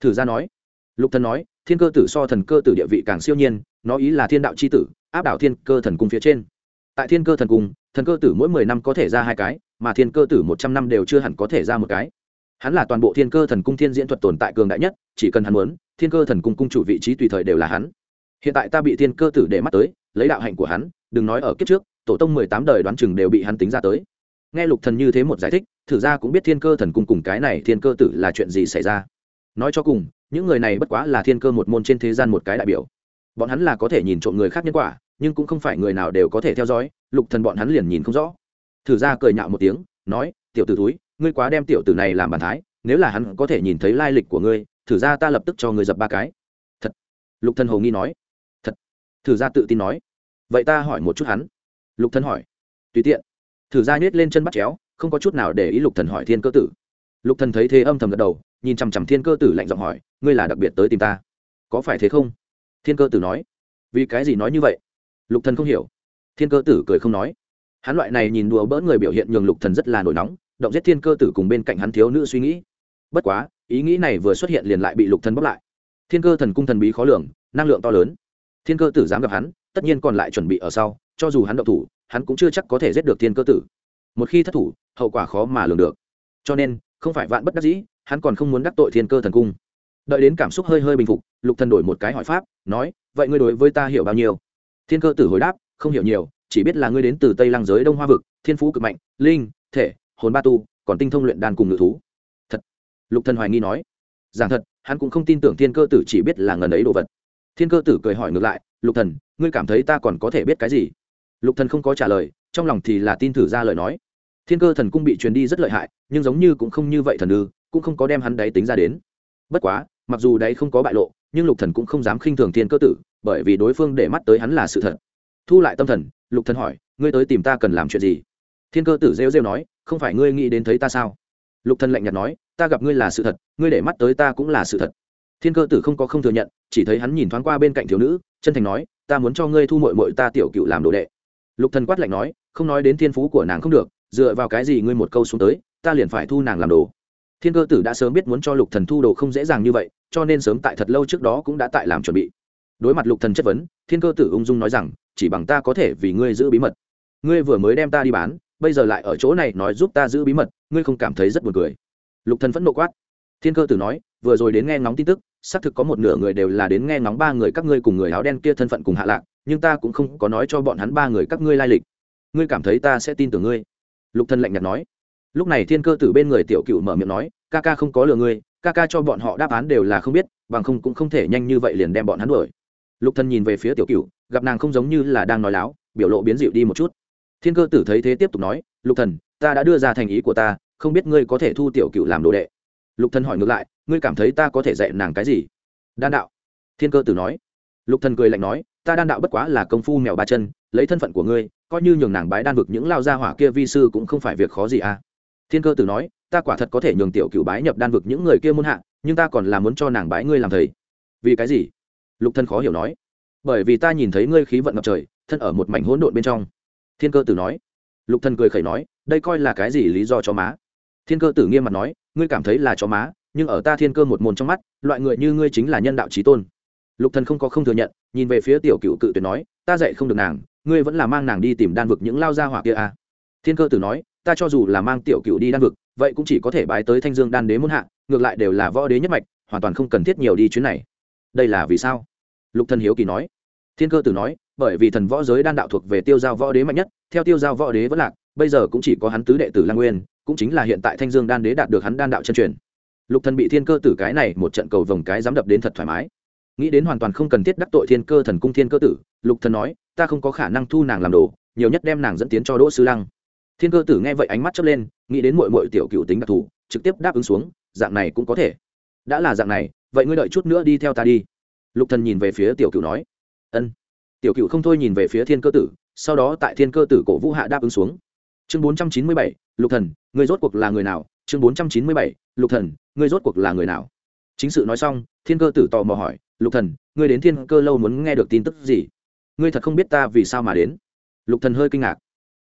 Thử ra nói. Lục thần nói, thiên cơ tử so thần cơ tử địa vị càng siêu nhiên, nó ý là thiên đạo chi tử, áp đảo thiên cơ thần cung phía trên. Tại thiên cơ thần cung, thần cơ tử mỗi mười năm có thể ra hai cái, mà thiên cơ tử một trăm năm đều chưa hẳn có thể ra một cái. Hắn là toàn bộ thiên cơ thần cung thiên diễn thuật tồn tại cường đại nhất, chỉ cần hắn muốn, thiên cơ thần cung cung chủ vị trí tùy thời đều là hắn. Hiện tại ta bị thiên cơ tử để mắt tới, lấy đạo hạnh của hắn, đừng nói ở kiếp trước, tổ tông mười tám đời đoán chừng đều bị hắn tính ra tới. Nghe lục thần như thế một giải thích thử ra cũng biết thiên cơ thần cung cùng cái này thiên cơ tử là chuyện gì xảy ra. Nói cho cùng, những người này bất quá là thiên cơ một môn trên thế gian một cái đại biểu. Bọn hắn là có thể nhìn trộm người khác nhân quả, nhưng cũng không phải người nào đều có thể theo dõi, lục thần bọn hắn liền nhìn không rõ. Thử ra cười nhạo một tiếng, nói, tiểu tử túi ngươi quá đem tiểu tử này làm bàn thái, nếu là hắn có thể nhìn thấy lai lịch của ngươi, thử ra ta lập tức cho ngươi dập ba cái. Thật. Lục thần hồ nghi nói. Thật. Thử ra tự tin nói. Vậy ta hỏi một chút hắn. Lục thần hỏi. Tùy tiện. Thử ra nhét lên chân bắt chéo không có chút nào để ý lục thần hỏi thiên cơ tử. Lục thần thấy thế âm thầm gật đầu, nhìn chằm chằm thiên cơ tử lạnh giọng hỏi, ngươi là đặc biệt tới tìm ta? Có phải thế không? Thiên cơ tử nói, vì cái gì nói như vậy? Lục thần không hiểu. Thiên cơ tử cười không nói. Hắn loại này nhìn đùa bỡn người biểu hiện nhường lục thần rất là nổi nóng, động giết thiên cơ tử cùng bên cạnh hắn thiếu nữ suy nghĩ. Bất quá, ý nghĩ này vừa xuất hiện liền lại bị lục thần bóc lại. Thiên cơ thần cung thần bí khó lường, năng lượng to lớn. Thiên cơ tử dám gặp hắn, tất nhiên còn lại chuẩn bị ở sau, cho dù hắn động thủ, hắn cũng chưa chắc có thể giết được thiên cơ tử một khi thất thủ, hậu quả khó mà lường được. Cho nên, không phải vạn bất đắc dĩ, hắn còn không muốn đắc tội thiên cơ thần cung. Đợi đến cảm xúc hơi hơi bình phục, lục thần đổi một cái hỏi pháp, nói, vậy ngươi đối với ta hiểu bao nhiêu? Thiên cơ tử hồi đáp, không hiểu nhiều, chỉ biết là ngươi đến từ tây lăng giới đông hoa vực, thiên phú cực mạnh, linh, thể, hồn ba tu, còn tinh thông luyện đàn cùng ngự thú. Thật. Lục thần hoài nghi nói, giảng thật, hắn cũng không tin tưởng thiên cơ tử chỉ biết là ngần ấy đồ vật. Thiên cơ tử cười hỏi ngược lại, lục thần, ngươi cảm thấy ta còn có thể biết cái gì? Lục thần không có trả lời trong lòng thì là tin thử ra lời nói. Thiên cơ thần cung bị truyền đi rất lợi hại, nhưng giống như cũng không như vậy thần ư, cũng không có đem hắn đáy tính ra đến. Bất quá, mặc dù đấy không có bại lộ, nhưng lục thần cũng không dám khinh thường thiên cơ tử, bởi vì đối phương để mắt tới hắn là sự thật. Thu lại tâm thần, lục thần hỏi, ngươi tới tìm ta cần làm chuyện gì? Thiên cơ tử rêu rêu nói, không phải ngươi nghĩ đến thấy ta sao? Lục thần lạnh nhạt nói, ta gặp ngươi là sự thật, ngươi để mắt tới ta cũng là sự thật. Thiên cơ tử không có không thừa nhận, chỉ thấy hắn nhìn thoáng qua bên cạnh thiếu nữ, chân thành nói, ta muốn cho ngươi thu mội mội ta tiểu cựu làm đồ đệ. Lục thần quát lạnh nói không nói đến thiên phú của nàng không được, dựa vào cái gì ngươi một câu xuống tới, ta liền phải thu nàng làm đồ. Thiên cơ tử đã sớm biết muốn cho lục thần thu đồ không dễ dàng như vậy, cho nên sớm tại thật lâu trước đó cũng đã tại làm chuẩn bị. Đối mặt lục thần chất vấn, thiên cơ tử ung dung nói rằng, chỉ bằng ta có thể vì ngươi giữ bí mật. Ngươi vừa mới đem ta đi bán, bây giờ lại ở chỗ này nói giúp ta giữ bí mật, ngươi không cảm thấy rất buồn cười. Lục thần phẫn nộ quát. Thiên cơ tử nói, vừa rồi đến nghe ngóng tin tức, xác thực có một nửa người đều là đến nghe ngóng ba người các ngươi cùng người áo đen kia thân phận cùng hạ lạc, nhưng ta cũng không có nói cho bọn hắn ba người các ngươi lai lịch ngươi cảm thấy ta sẽ tin tưởng ngươi? Lục thần lạnh nhạt nói. Lúc này thiên cơ tử bên người tiểu cựu mở miệng nói, ca ca không có lừa ngươi, ca ca cho bọn họ đáp án đều là không biết, bằng không cũng không thể nhanh như vậy liền đem bọn hắn đuổi. Lục thần nhìn về phía tiểu cựu, gặp nàng không giống như là đang nói láo, biểu lộ biến dịu đi một chút. Thiên cơ tử thấy thế tiếp tục nói, lục thần, ta đã đưa ra thành ý của ta, không biết ngươi có thể thu tiểu cựu làm đồ đệ. Lục thần hỏi ngược lại, ngươi cảm thấy ta có thể dạy nàng cái gì? Đan đạo. Thiên cơ tử nói. Lục thần cười lạnh nói, ta đan đạo bất quá là công phu mèo ba chân, lấy thân phận của ngươi coi như nhường nàng bái đan vực những lao gia hỏa kia vi sư cũng không phải việc khó gì à. Thiên cơ tử nói, ta quả thật có thể nhường tiểu cựu bái nhập đan vực những người kia muôn hạ, nhưng ta còn là muốn cho nàng bái ngươi làm thầy. Vì cái gì? Lục thân khó hiểu nói. Bởi vì ta nhìn thấy ngươi khí vận ngập trời, thân ở một mảnh hỗn độn bên trong. Thiên cơ tử nói. Lục thần cười khẩy nói, đây coi là cái gì lý do cho má? Thiên cơ tử nghiêm mặt nói, ngươi cảm thấy là cho má, nhưng ở ta thiên cơ một môn trong mắt, loại người như ngươi chính là nhân đạo trí tôn. Lục thần không có không thừa nhận, nhìn về phía tiểu cựu cự tuyệt nói, ta dạy không được nàng ngươi vẫn là mang nàng đi tìm đan vực những lao gia hỏa kia à? Thiên cơ tử nói, ta cho dù là mang tiểu cựu đi đan vực, vậy cũng chỉ có thể bái tới thanh dương đan đế muôn hạ, ngược lại đều là võ đế nhất mạch, hoàn toàn không cần thiết nhiều đi chuyến này. Đây là vì sao? Lục thần hiếu kỳ nói. Thiên cơ tử nói, bởi vì thần võ giới đan đạo thuộc về tiêu giao võ đế mạnh nhất, theo tiêu giao võ đế vẫn lạc, bây giờ cũng chỉ có hắn tứ đệ tử lang nguyên, cũng chính là hiện tại thanh dương đan đế đạt được hắn đan đạo chân truyền. Lục thần bị thiên cơ tử cái này một trận cầu vồng cái dám đập đến thật thoải mái nghĩ đến hoàn toàn không cần thiết đắc tội thiên cơ thần cung thiên cơ tử, lục thần nói, ta không có khả năng thu nàng làm đồ, nhiều nhất đem nàng dẫn tiến cho đỗ sư lăng. Thiên cơ tử nghe vậy ánh mắt chớp lên, nghĩ đến muội muội tiểu cựu tính đặc thù, trực tiếp đáp ứng xuống, dạng này cũng có thể. Đã là dạng này, vậy ngươi đợi chút nữa đi theo ta đi. Lục thần nhìn về phía tiểu cựu nói. Ân. Tiểu cựu không thôi nhìn về phía thiên cơ tử, sau đó tại thiên cơ tử cổ vũ hạ đáp ứng xuống. Chương bốn trăm chín mươi bảy, lục thần, ngươi rốt cuộc là người nào? Chương bốn trăm chín mươi bảy, lục thần, ngươi rốt cuộc là người nào? Chính sự nói xong, thiên cơ tử tò mò hỏi, lục thần, ngươi đến thiên cơ lâu muốn nghe được tin tức gì? Ngươi thật không biết ta vì sao mà đến? Lục thần hơi kinh ngạc.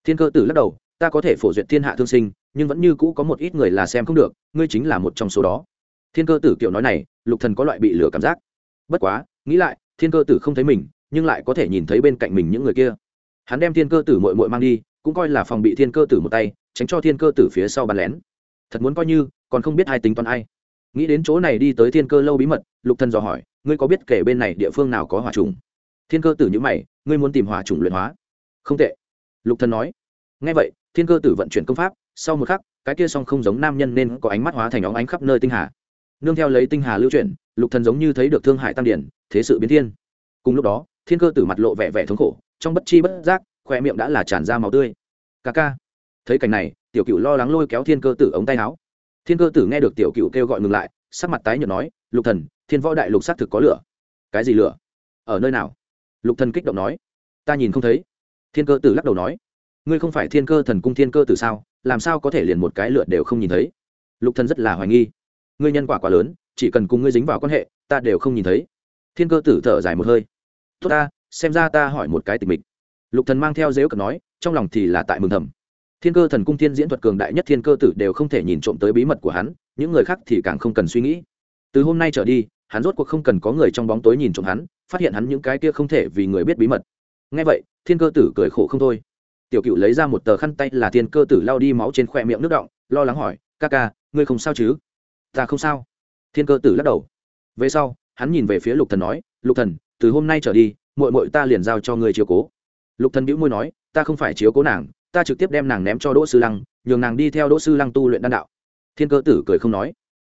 Thiên cơ tử lắc đầu, ta có thể phổ duyệt thiên hạ thương sinh, nhưng vẫn như cũ có một ít người là xem không được, ngươi chính là một trong số đó. Thiên cơ tử kiểu nói này, lục thần có loại bị lừa cảm giác. Bất quá, nghĩ lại, thiên cơ tử không thấy mình, nhưng lại có thể nhìn thấy bên cạnh mình những người kia. Hắn đem thiên cơ tử mội mội mang đi, cũng coi là phòng bị thiên cơ tử một tay, tránh cho thiên cơ tử phía sau bàn lén. Thật muốn coi như, còn không biết ai tính toán ai nghĩ đến chỗ này đi tới thiên cơ lâu bí mật, lục thần dò hỏi, ngươi có biết kể bên này địa phương nào có hỏa trùng? Thiên cơ tử như mày, ngươi muốn tìm hỏa trùng luyện hóa? Không tệ. Lục thần nói. Nghe vậy, thiên cơ tử vận chuyển công pháp, sau một khắc, cái kia song không giống nam nhân nên có ánh mắt hóa thành óng ánh khắp nơi tinh hà. Nương theo lấy tinh hà lưu chuyển, lục thần giống như thấy được thương hải tăng điển, thế sự biến thiên. Cùng lúc đó, thiên cơ tử mặt lộ vẻ vẻ thống khổ, trong bất chi bất giác khoe miệng đã là tràn ra máu tươi. Ca ca. Thấy cảnh này, tiểu cựu lo lắng lôi kéo thiên cơ tử ống tay áo thiên cơ tử nghe được tiểu cựu kêu gọi ngừng lại, sắc mặt tái nhợt nói, lục thần, thiên võ đại lục xác thực có lửa. Cái gì lửa? Ở nơi nào? Lục thần kích động nói. Ta nhìn không thấy. Thiên cơ tử lắc đầu nói. Ngươi không phải thiên cơ thần cung thiên cơ tử sao? Làm sao có thể liền một cái lửa đều không nhìn thấy? Lục thần rất là hoài nghi. Ngươi nhân quả quá lớn, chỉ cần cùng ngươi dính vào quan hệ, ta đều không nhìn thấy. Thiên cơ tử thở dài một hơi. Tốt ta, xem ra ta hỏi một cái tình mình lục thần mang theo dếu cật nói, trong lòng thì là tại mừng thầm thiên cơ thần cung thiên diễn thuật cường đại nhất thiên cơ tử đều không thể nhìn trộm tới bí mật của hắn, những người khác thì càng không cần suy nghĩ. Từ hôm nay trở đi, hắn rốt cuộc không cần có người trong bóng tối nhìn trộm hắn, phát hiện hắn những cái kia không thể vì người biết bí mật. Ngay vậy, thiên cơ tử cười khổ không thôi. Tiểu cựu lấy ra một tờ khăn tay là thiên cơ tử lao đi máu trên khoe miệng nước động lo lắng hỏi, ca ca, ngươi không sao chứ? Ta không sao. Thiên cơ tử lắc đầu. Về sau, hắn nhìn về phía lục thần nói, lục thần, từ hôm nay trở đi, muội muội ta liền giao cho ngươi chiếu cố. Lục thần bĩu môi nói, ta không phải chiếu cố nàng ta trực tiếp đem nàng ném cho đỗ sư lăng, nhường nàng đi theo đỗ sư lăng tu luyện đan đạo. Thiên cơ tử cười không nói.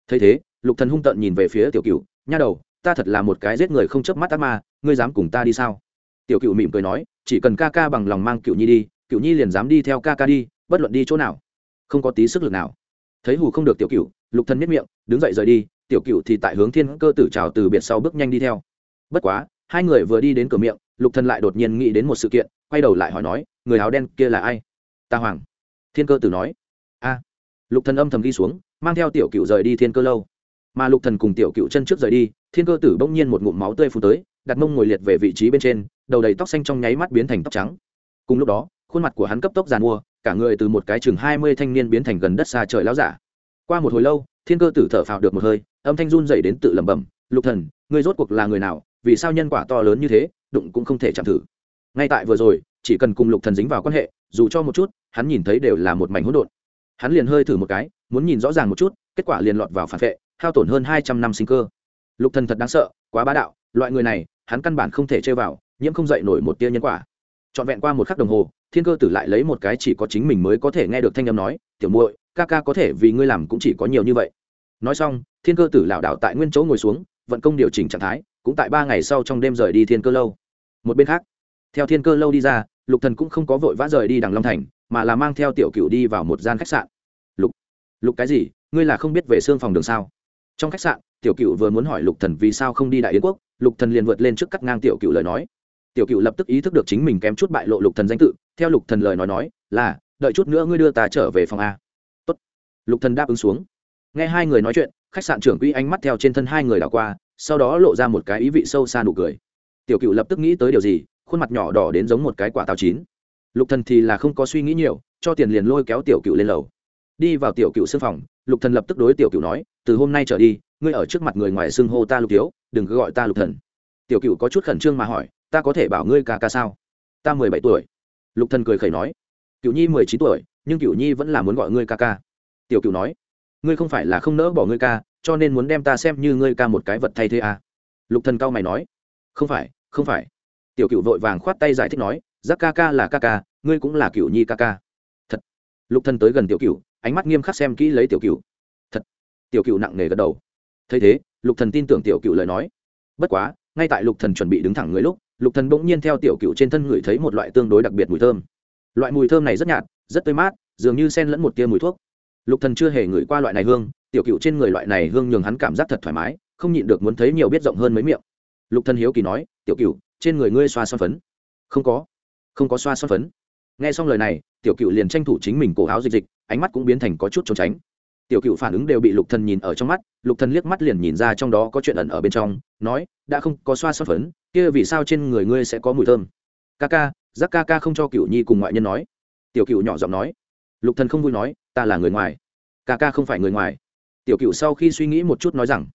Thấy thế, lục thần hung tận nhìn về phía tiểu cựu nha đầu, ta thật là một cái giết người không chớp mắt ác ma, ngươi dám cùng ta đi sao? Tiểu cựu mỉm cười nói, chỉ cần ca ca bằng lòng mang cựu nhi đi cựu nhi liền dám đi theo ca ca đi, bất luận đi chỗ nào. Không có tí sức lực nào. Thấy hù không được tiểu cựu lục thần miết miệng, đứng dậy rời đi. Tiểu cựu thì tại hướng thiên cơ tử chào từ biệt sau bước nhanh đi theo. Bất quá, hai người vừa đi đến cửa miệng, lục thần lại đột nhiên nghĩ đến một sự kiện, quay đầu lại hỏi nói, người áo đen kia là ai? Ta hoàng. Thiên cơ tử nói. A. Lục thần âm thầm ghi xuống, mang theo tiểu cựu rời đi thiên cơ lâu. Mà lục thần cùng tiểu cựu chân trước rời đi, thiên cơ tử bỗng nhiên một ngụm máu tươi phun tới, đặt mông ngồi liệt về vị trí bên trên, đầu đầy tóc xanh trong nháy mắt biến thành tóc trắng. Cùng lúc đó, khuôn mặt của hắn cấp tốc giàn mua, cả người từ một cái chừng hai mươi thanh niên biến thành gần đất xa trời láo giả. Qua một hồi lâu, thiên cơ tử thở phào được một hơi, âm thanh run dậy đến tự lẩm bẩm, lục thần, ngươi rốt cuộc là người nào? Vì sao nhân quả to lớn như thế, đụng cũng không thể chạm thử? Ngay tại vừa rồi, chỉ cần cùng lục thần dính vào quan hệ dù cho một chút, hắn nhìn thấy đều là một mảnh hỗn độn. Hắn liền hơi thử một cái, muốn nhìn rõ ràng một chút, kết quả liền lọt vào phản vệ, hao tổn hơn hai trăm năm sinh cơ. Lục thần thật đáng sợ, quá bá đạo, loại người này, hắn căn bản không thể chơi vào, nhiễm không dậy nổi một tia nhân quả. Trọn vẹn qua một khắc đồng hồ, thiên cơ tử lại lấy một cái chỉ có chính mình mới có thể nghe được thanh âm nói, tiểu muội, ca ca có thể vì ngươi làm cũng chỉ có nhiều như vậy. Nói xong, thiên cơ tử lảo đảo tại nguyên chỗ ngồi xuống, vận công điều chỉnh trạng thái, cũng tại ba ngày sau trong đêm rời đi thiên cơ lâu. Một bên khác, theo thiên cơ lâu đi ra lục thần cũng không có vội vã rời đi đằng long thành, mà là mang theo tiểu cửu đi vào một gian khách sạn. Lục lục cái gì? Ngươi là không biết về xương phòng đường sao? Trong khách sạn, tiểu cửu vừa muốn hỏi lục thần vì sao không đi đại yến quốc, lục thần liền vượt lên trước cắt ngang tiểu cửu lời nói. Tiểu cửu lập tức ý thức được chính mình kém chút bại lộ lục thần danh tự, theo lục thần lời nói nói, là, đợi chút nữa ngươi đưa ta trở về phòng a. Tốt. Lục thần đáp ứng xuống. Nghe hai người nói chuyện, khách sạn trưởng quỹ ánh mắt theo trên thân hai người đảo qua, sau đó lộ ra một cái ý vị sâu xa nụ cười. Tiểu cựu lập tức nghĩ tới điều gì khuôn mặt nhỏ đỏ đến giống một cái quả táo chín. Lục thần thì là không có suy nghĩ nhiều, cho tiền liền lôi kéo tiểu cựu lên lầu. Đi vào tiểu cựu sưng phòng, lục thần lập tức đối tiểu cựu nói, từ hôm nay trở đi, ngươi ở trước mặt người ngoài xưng hô ta lục thiếu, đừng cứ gọi ta lục thần. Tiểu cựu có chút khẩn trương mà hỏi, ta có thể bảo ngươi ca ca sao? Ta mười bảy tuổi. Lục thần cười khẩy nói, cựu nhi mười chín tuổi, nhưng cựu nhi vẫn là muốn gọi ngươi ca ca. Tiểu cựu nói, ngươi không phải là không nỡ bỏ ngươi ca, cho nên muốn đem ta xem như ngươi ca một cái vật thay thế à. lục thần cao mày nói, không phải không phải tiểu cựu vội vàng khoát tay giải thích nói, giác ca ca là ca ca, ngươi cũng là cựu nhi ca ca. Thật. Lục thần tới gần tiểu cựu ánh mắt nghiêm khắc xem kỹ lấy tiểu cựu thật. Tiểu cựu nặng nề gật đầu. Thấy thế, lục thần tin tưởng tiểu cựu lời nói. Bất quá, ngay tại lục thần chuẩn bị đứng thẳng người lúc, lục thần bỗng nhiên theo tiểu cựu trên thân ngửi thấy một loại tương đối đặc biệt mùi thơm. Loại mùi thơm này rất nhạt, rất tươi mát, dường như xen lẫn một tia mùi thuốc. Lục thần chưa hề ngửi qua loại này hương, tiểu cựu trên người loại này hương nhường hắn cảm giác thật thoải mái, không nhịn được muốn thấy nhiều biết rộng hơn mấy miệng. Lục thần hiếu kỳ nói, tiểu cựu trên người ngươi xoa son phấn. Không có. Không có xoa son phấn. Nghe xong lời này, tiểu cựu liền tranh thủ chính mình cổ áo dịch dịch, ánh mắt cũng biến thành có chút trốn tránh. Tiểu cựu phản ứng đều bị lục thần nhìn ở trong mắt, lục thần liếc mắt liền nhìn ra trong đó có chuyện ẩn ở bên trong, nói, đã không có xoa son phấn, kia vì sao trên người ngươi sẽ có mùi thơm? Ca ca, giác ca ca không cho cựu nhi cùng ngoại nhân nói. Tiểu cựu nhỏ giọng nói. Lục thần không vui nói, ta là người ngoài. Ca ca không phải người ngoài. Tiểu cựu sau khi suy nghĩ một chút nói rằng,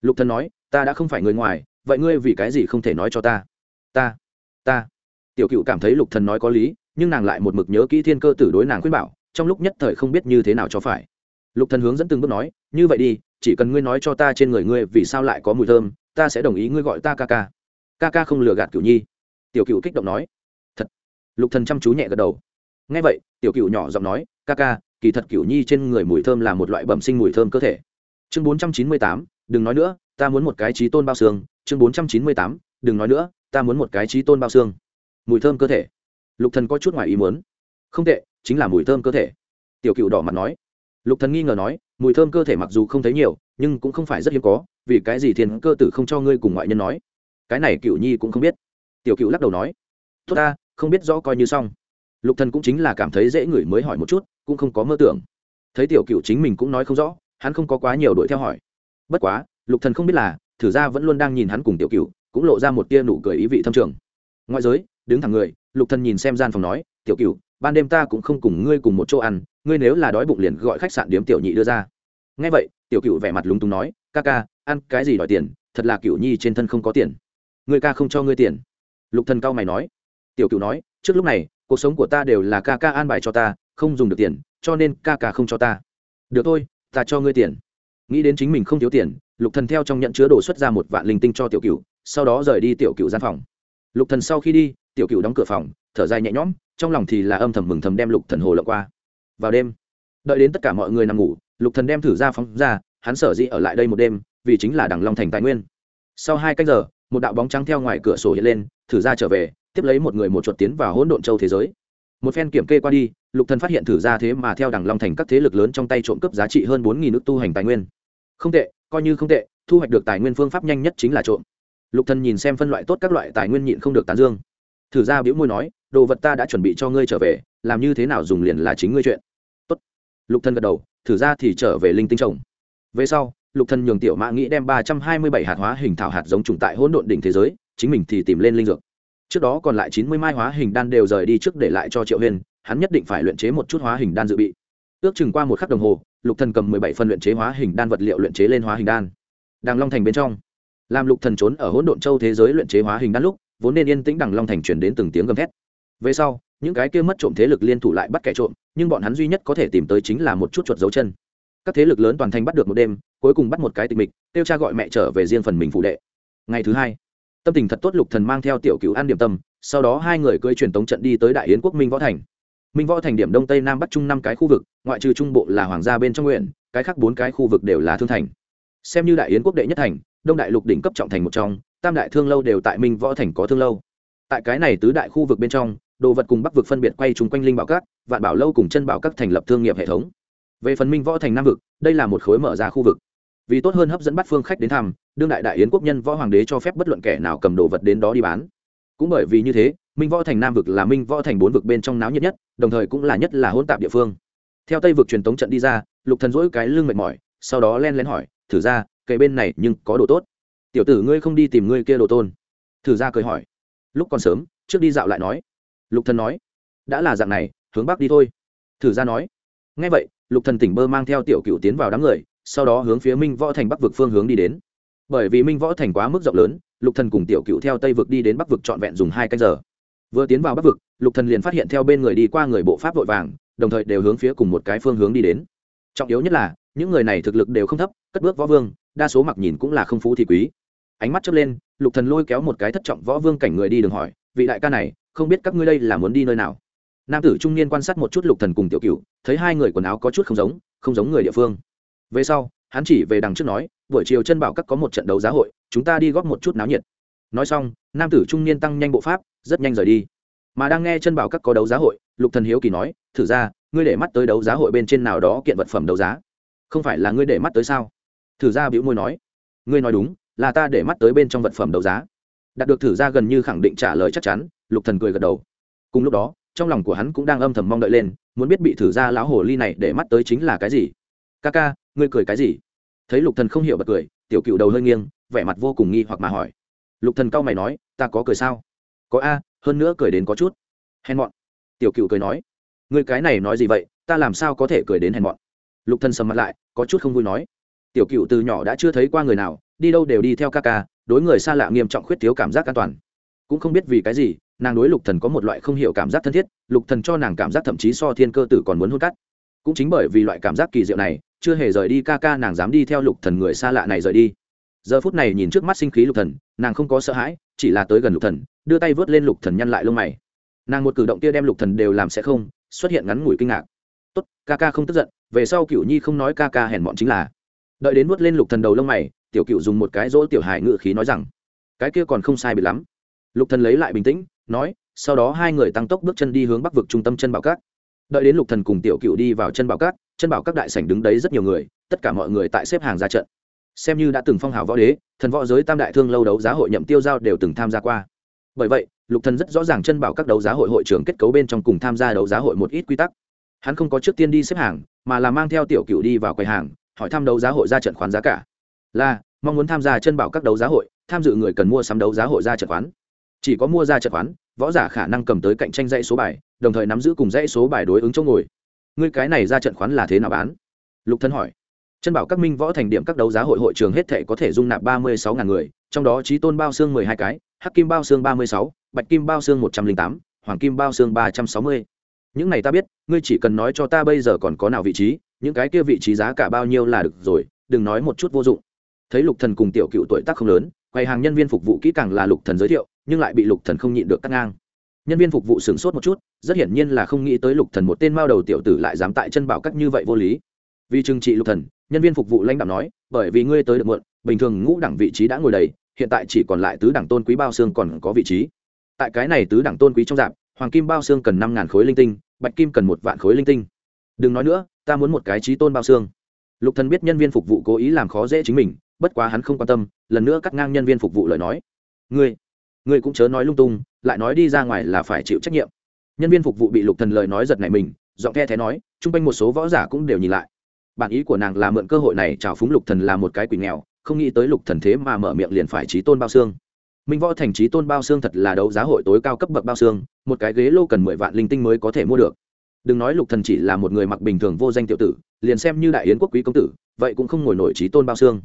lục thần nói, ta đã không phải người ngoài, vậy ngươi vì cái gì không thể nói cho ta? Ta ta. Tiểu cựu cảm thấy lục thần nói có lý, nhưng nàng lại một mực nhớ kỹ thiên cơ tử đối nàng khuyên bảo, trong lúc nhất thời không biết như thế nào cho phải. Lục thần hướng dẫn từng bước nói, như vậy đi, chỉ cần ngươi nói cho ta trên người ngươi vì sao lại có mùi thơm, ta sẽ đồng ý ngươi gọi ta ca ca. Ca ca không lừa gạt cửu nhi. Tiểu cựu kích động nói, thật. Lục thần chăm chú nhẹ gật đầu. Nghe vậy, tiểu cựu nhỏ giọng nói, ca ca, kỳ thật cửu nhi trên người mùi thơm là một loại bẩm sinh mùi thơm cơ thể. Chương bốn trăm chín mươi tám, đừng nói nữa, ta muốn một cái trí tôn bao xương. Chương bốn trăm chín mươi tám, đừng nói nữa ta muốn một cái trí tôn bao xương. Mùi thơm cơ thể. Lục thần có chút ngoài ý muốn. Không tệ, chính là mùi thơm cơ thể. Tiểu cựu đỏ mặt nói. Lục thần nghi ngờ nói, mùi thơm cơ thể mặc dù không thấy nhiều, nhưng cũng không phải rất hiếm có, vì cái gì thiên cơ tử không cho ngươi cùng ngoại nhân nói? Cái này cựu nhi cũng không biết. Tiểu cựu lắc đầu nói. Tốt ta, không biết rõ coi như xong. Lục thần cũng chính là cảm thấy dễ ngửi mới hỏi một chút, cũng không có mơ tưởng. Thấy tiểu cựu chính mình cũng nói không rõ, hắn không có quá nhiều đuổi theo hỏi. Bất quá, lục thần không biết là, thử ra vẫn luôn đang nhìn hắn cùng tiểu cựu cũng lộ ra một tia nụ cười ý vị thâm trường. Ngoại giới, đứng thẳng người, lục thần nhìn xem gian phòng nói, tiểu cựu ban đêm ta cũng không cùng ngươi cùng một chỗ ăn, ngươi nếu là đói bụng liền gọi khách sạn điếm tiểu nhị đưa ra. Nghe vậy, tiểu cựu vẻ mặt lúng túng nói, ca ca, ăn cái gì đòi tiền, thật là cựu nhi trên thân không có tiền. Ngươi ca không cho ngươi tiền. Lục thần cao mày nói, tiểu cựu nói, trước lúc này, cuộc sống của ta đều là ca ca an bài cho ta, không dùng được tiền, cho nên ca ca không cho ta. Được thôi, ta cho ngươi tiền. Nghĩ đến chính mình không thiếu tiền, lục thần theo trong nhận chứa đồ xuất ra một vạn linh tinh cho tiểu cựu sau đó rời đi tiểu cựu gian phòng. Lục thần sau khi đi, tiểu cựu đóng cửa phòng, thở dài nhẹ nhõm, trong lòng thì là âm thầm mừng thầm đem lục thần hồ lộng qua. Vào đêm, đợi đến tất cả mọi người nằm ngủ, lục thần đem thử ra phóng ra, hắn sở dĩ ở lại đây một đêm, vì chính là đằng long thành tài nguyên. Sau hai canh giờ, một đạo bóng trắng theo ngoài cửa sổ hiện lên, thử ra trở về, tiếp lấy một người một chuột tiến vào hỗn độn châu thế giới. Một phen kiểm kê qua đi, lục thần phát hiện thử ra thế mà theo đằng long thành các thế lực lớn trong tay trộm cướp giá trị hơn bốn nghìn nước tu hành tài nguyên. Không tệ, coi như không tệ, thu hoạch được tài nguyên phương pháp nhanh nhất chính là trộm lục thần nhìn xem phân loại tốt các loại tài nguyên nhịn không được tán dương. Thử ra biểu môi nói, đồ vật ta đã chuẩn bị cho ngươi trở về, làm như thế nào dùng liền là chính ngươi chuyện. Tốt. Lục thần gật đầu, thử ra thì trở về linh tinh trồng. Về sau, lục thần nhường tiểu mã nghĩ đem ba trăm hai mươi bảy hạt hóa hình thảo hạt giống trùng tại hỗn độn đỉnh thế giới, chính mình thì tìm lên linh dược. Trước đó còn lại chín mươi mai hóa hình đan đều rời đi trước để lại cho triệu huyền, hắn nhất định phải luyện chế một chút hóa hình đan dự bị. Ước chừng qua một khắc đồng hồ, lục thần cầm mười bảy phần luyện chế hóa hình đan vật liệu luyện chế lên hóa hình đan. Đàng long thành bên trong làm lục thần trốn ở hỗn độn châu thế giới luyện chế hóa hình đan lúc, vốn nên yên tĩnh đằng long thành truyền đến từng tiếng gầm thét. Về sau, những cái kia mất trộm thế lực liên thủ lại bắt kẻ trộm, nhưng bọn hắn duy nhất có thể tìm tới chính là một chút chuột dấu chân. Các thế lực lớn toàn thành bắt được một đêm, cuối cùng bắt một cái tịch mịch tiêu cha gọi mẹ trở về riêng phần mình phụ đệ. Ngày thứ hai, tâm tình thật tốt lục thần mang theo tiểu cửu an điểm tâm, sau đó hai người cưỡi truyền tống trận đi tới đại yến quốc minh võ thành. Minh võ thành điểm đông tây nam bắc trung năm cái khu vực, ngoại trừ trung bộ là hoàng gia bên trong nguyện cái khác bốn cái khu vực đều là thương thành. Xem như đại yến quốc đệ nhất thành đông đại lục đỉnh cấp trọng thành một trong, tam đại thương lâu đều tại minh võ thành có thương lâu. Tại cái này tứ đại khu vực bên trong, đồ vật cùng bắc vực phân biệt quay chung quanh linh bảo các, vạn bảo lâu cùng chân bảo các thành lập thương nghiệp hệ thống. Về phần minh võ thành nam vực, đây là một khối mở ra khu vực. Vì tốt hơn hấp dẫn bắt phương khách đến thăm, đương đại đại yến quốc nhân võ hoàng đế cho phép bất luận kẻ nào cầm đồ vật đến đó đi bán. Cũng bởi vì như thế, minh võ thành nam vực là minh võ thành bốn vực bên trong náo nhiệt nhất, đồng thời cũng là nhất là hôn tạp địa phương. Theo tây vực truyền tống trận đi ra, lục thần dỗi cái lưng mệt mỏi, sau đó len lén hỏi, thử ra cây bên này nhưng có đồ tốt. Tiểu tử ngươi không đi tìm ngươi kia đồ tôn. Thử ra cười hỏi. Lúc còn sớm, trước đi dạo lại nói. Lục thần nói. Đã là dạng này, hướng bắc đi thôi. Thử ra nói. Ngay vậy, lục thần tỉnh bơ mang theo tiểu cựu tiến vào đám người, sau đó hướng phía minh võ thành bắc vực phương hướng đi đến. Bởi vì minh võ thành quá mức rộng lớn, lục thần cùng tiểu cựu theo tây vực đi đến bắc vực trọn vẹn dùng hai canh giờ. Vừa tiến vào bắc vực, lục thần liền phát hiện theo bên người đi qua người bộ pháp vội vàng, đồng thời đều hướng phía cùng một cái phương hướng đi đến. Trọng yếu nhất là, những người này thực lực đều không thấp, cất bước võ vương đa số mặc nhìn cũng là không phú thì quý. Ánh mắt chớp lên, lục thần lôi kéo một cái thất trọng võ vương cảnh người đi đường hỏi, vị đại ca này, không biết các ngươi đây là muốn đi nơi nào? Nam tử trung niên quan sát một chút lục thần cùng tiểu cửu, thấy hai người quần áo có chút không giống không giống người địa phương. Về sau, hắn chỉ về đằng trước nói, buổi chiều chân bảo các có một trận đấu giá hội, chúng ta đi góp một chút náo nhiệt. Nói xong, nam tử trung niên tăng nhanh bộ pháp, rất nhanh rời đi. Mà đang nghe chân bảo các có đấu giá hội, lục thần hiếu kỳ nói, thử ra, ngươi để mắt tới đấu giá hội bên trên nào đó kiện vật phẩm đấu giá? Không phải là ngươi để mắt tới sao? Thử ra bĩu môi nói, ngươi nói đúng, là ta để mắt tới bên trong vật phẩm đấu giá. Đạt được thử ra gần như khẳng định trả lời chắc chắn, lục thần cười gật đầu. Cùng lúc đó, trong lòng của hắn cũng đang âm thầm mong đợi lên, muốn biết bị thử ra lão hồ ly này để mắt tới chính là cái gì. Ca ca, ngươi cười cái gì? Thấy lục thần không hiểu bật cười, tiểu cựu đầu hơi nghiêng, vẻ mặt vô cùng nghi hoặc mà hỏi. Lục thần cao mày nói, ta có cười sao? Có a, hơn nữa cười đến có chút. Hèn mọn. Tiểu cựu cười nói. Ngươi cái này nói gì vậy? Ta làm sao có thể cười đến hèn mọn? Lục thần sầm mặt lại, có chút không vui nói tiểu cựu từ nhỏ đã chưa thấy qua người nào, đi đâu đều đi theo ca ca, đối người xa lạ nghiêm trọng khuyết thiếu cảm giác an toàn. Cũng không biết vì cái gì, nàng đối lục thần có một loại không hiểu cảm giác thân thiết, lục thần cho nàng cảm giác thậm chí so thiên cơ tử còn muốn hôn cắt. Cũng chính bởi vì loại cảm giác kỳ diệu này, chưa hề rời đi ca ca nàng dám đi theo lục thần người xa lạ này rời đi. Giờ phút này nhìn trước mắt sinh khí lục thần, nàng không có sợ hãi, chỉ là tới gần lục thần, đưa tay vớt lên lục thần nhăn lại lông mày. Nàng một cử động kia đem lục thần đều làm sẽ không, xuất hiện ngắn ngủi kinh ngạc. Tốt, ca ca không tức giận, về sau cựu nhi không nói ca ca hèn mọn chính là đợi đến vớt lên lục thần đầu lông mày, tiểu cựu dùng một cái dỗ tiểu hài ngự khí nói rằng, cái kia còn không sai bị lắm. Lục thần lấy lại bình tĩnh, nói, sau đó hai người tăng tốc bước chân đi hướng bắc vực trung tâm chân bảo cát. Đợi đến lục thần cùng tiểu cựu đi vào chân bảo cát, chân bảo các đại sảnh đứng đấy rất nhiều người, tất cả mọi người tại xếp hàng ra trận. Xem như đã từng phong hào võ đế, thần võ giới tam đại thương lâu đấu giá hội nhậm tiêu giao đều từng tham gia qua. Bởi vậy, lục thần rất rõ ràng chân bảo các đấu giá hội hội trưởng kết cấu bên trong cùng tham gia đấu giá hội một ít quy tắc. Hắn không có trước tiên đi xếp hàng, mà là mang theo tiểu cựu đi vào quầy hàng hỏi tham đấu giá hội ra trận khoán giá cả. Là, mong muốn tham gia chân bảo các đấu giá hội, tham dự người cần mua sắm đấu giá hội ra trận khoán. Chỉ có mua ra trận khoán, võ giả khả năng cầm tới cạnh tranh dãy số bài, đồng thời nắm giữ cùng dãy số bài đối ứng chỗ ngồi. Ngươi cái này ra trận khoán là thế nào bán? Lục thân hỏi. Chân bảo các minh võ thành điểm các đấu giá hội hội trường hết thể có thể dung nạp ba mươi sáu ngàn người, trong đó trí tôn bao xương mười hai cái, hắc kim bao xương ba mươi sáu, bạch kim bao xương một trăm linh tám, hoàng kim bao xương ba trăm sáu mươi. Những này ta biết, ngươi chỉ cần nói cho ta bây giờ còn có nào vị trí những cái kia vị trí giá cả bao nhiêu là được rồi, đừng nói một chút vô dụng. Thấy lục thần cùng tiểu cựu tuổi tác không lớn, quầy hàng nhân viên phục vụ kỹ càng là lục thần giới thiệu, nhưng lại bị lục thần không nhịn được cắt ngang. Nhân viên phục vụ sửng sốt một chút, rất hiển nhiên là không nghĩ tới lục thần một tên mao đầu tiểu tử lại dám tại chân bảo cách như vậy vô lý. Vì trừng trị lục thần, nhân viên phục vụ lãnh đạo nói, bởi vì ngươi tới được muộn, bình thường ngũ đẳng vị trí đã ngồi đầy, hiện tại chỉ còn lại tứ đẳng tôn quý bao xương còn có vị trí. Tại cái này tứ đẳng tôn quý trong dạp hoàng kim bao xương cần năm ngàn khối linh tinh, bạch kim cần một vạn khối linh tinh. Đừng nói nữa ta muốn một cái trí tôn bao xương. Lục thần biết nhân viên phục vụ cố ý làm khó dễ chính mình, bất quá hắn không quan tâm, lần nữa cắt ngang nhân viên phục vụ lời nói. Ngươi ngươi cũng chớ nói lung tung, lại nói đi ra ngoài là phải chịu trách nhiệm. Nhân viên phục vụ bị lục thần lời nói giật nảy mình, giọng the thế nói, chung quanh một số võ giả cũng đều nhìn lại. Bản ý của nàng là mượn cơ hội này chào phúng lục thần là một cái quỷ nghèo, không nghĩ tới lục thần thế mà mở miệng liền phải trí tôn bao xương. Minh võ thành trí tôn bao xương thật là đấu giá hội tối cao cấp bậc bao xương, một cái ghế lô cần mười vạn linh tinh mới có thể mua được đừng nói lục thần chỉ là một người mặc bình thường vô danh tiểu tử liền xem như đại yến quốc quý công tử vậy cũng không ngồi nổi trí tôn bao xương.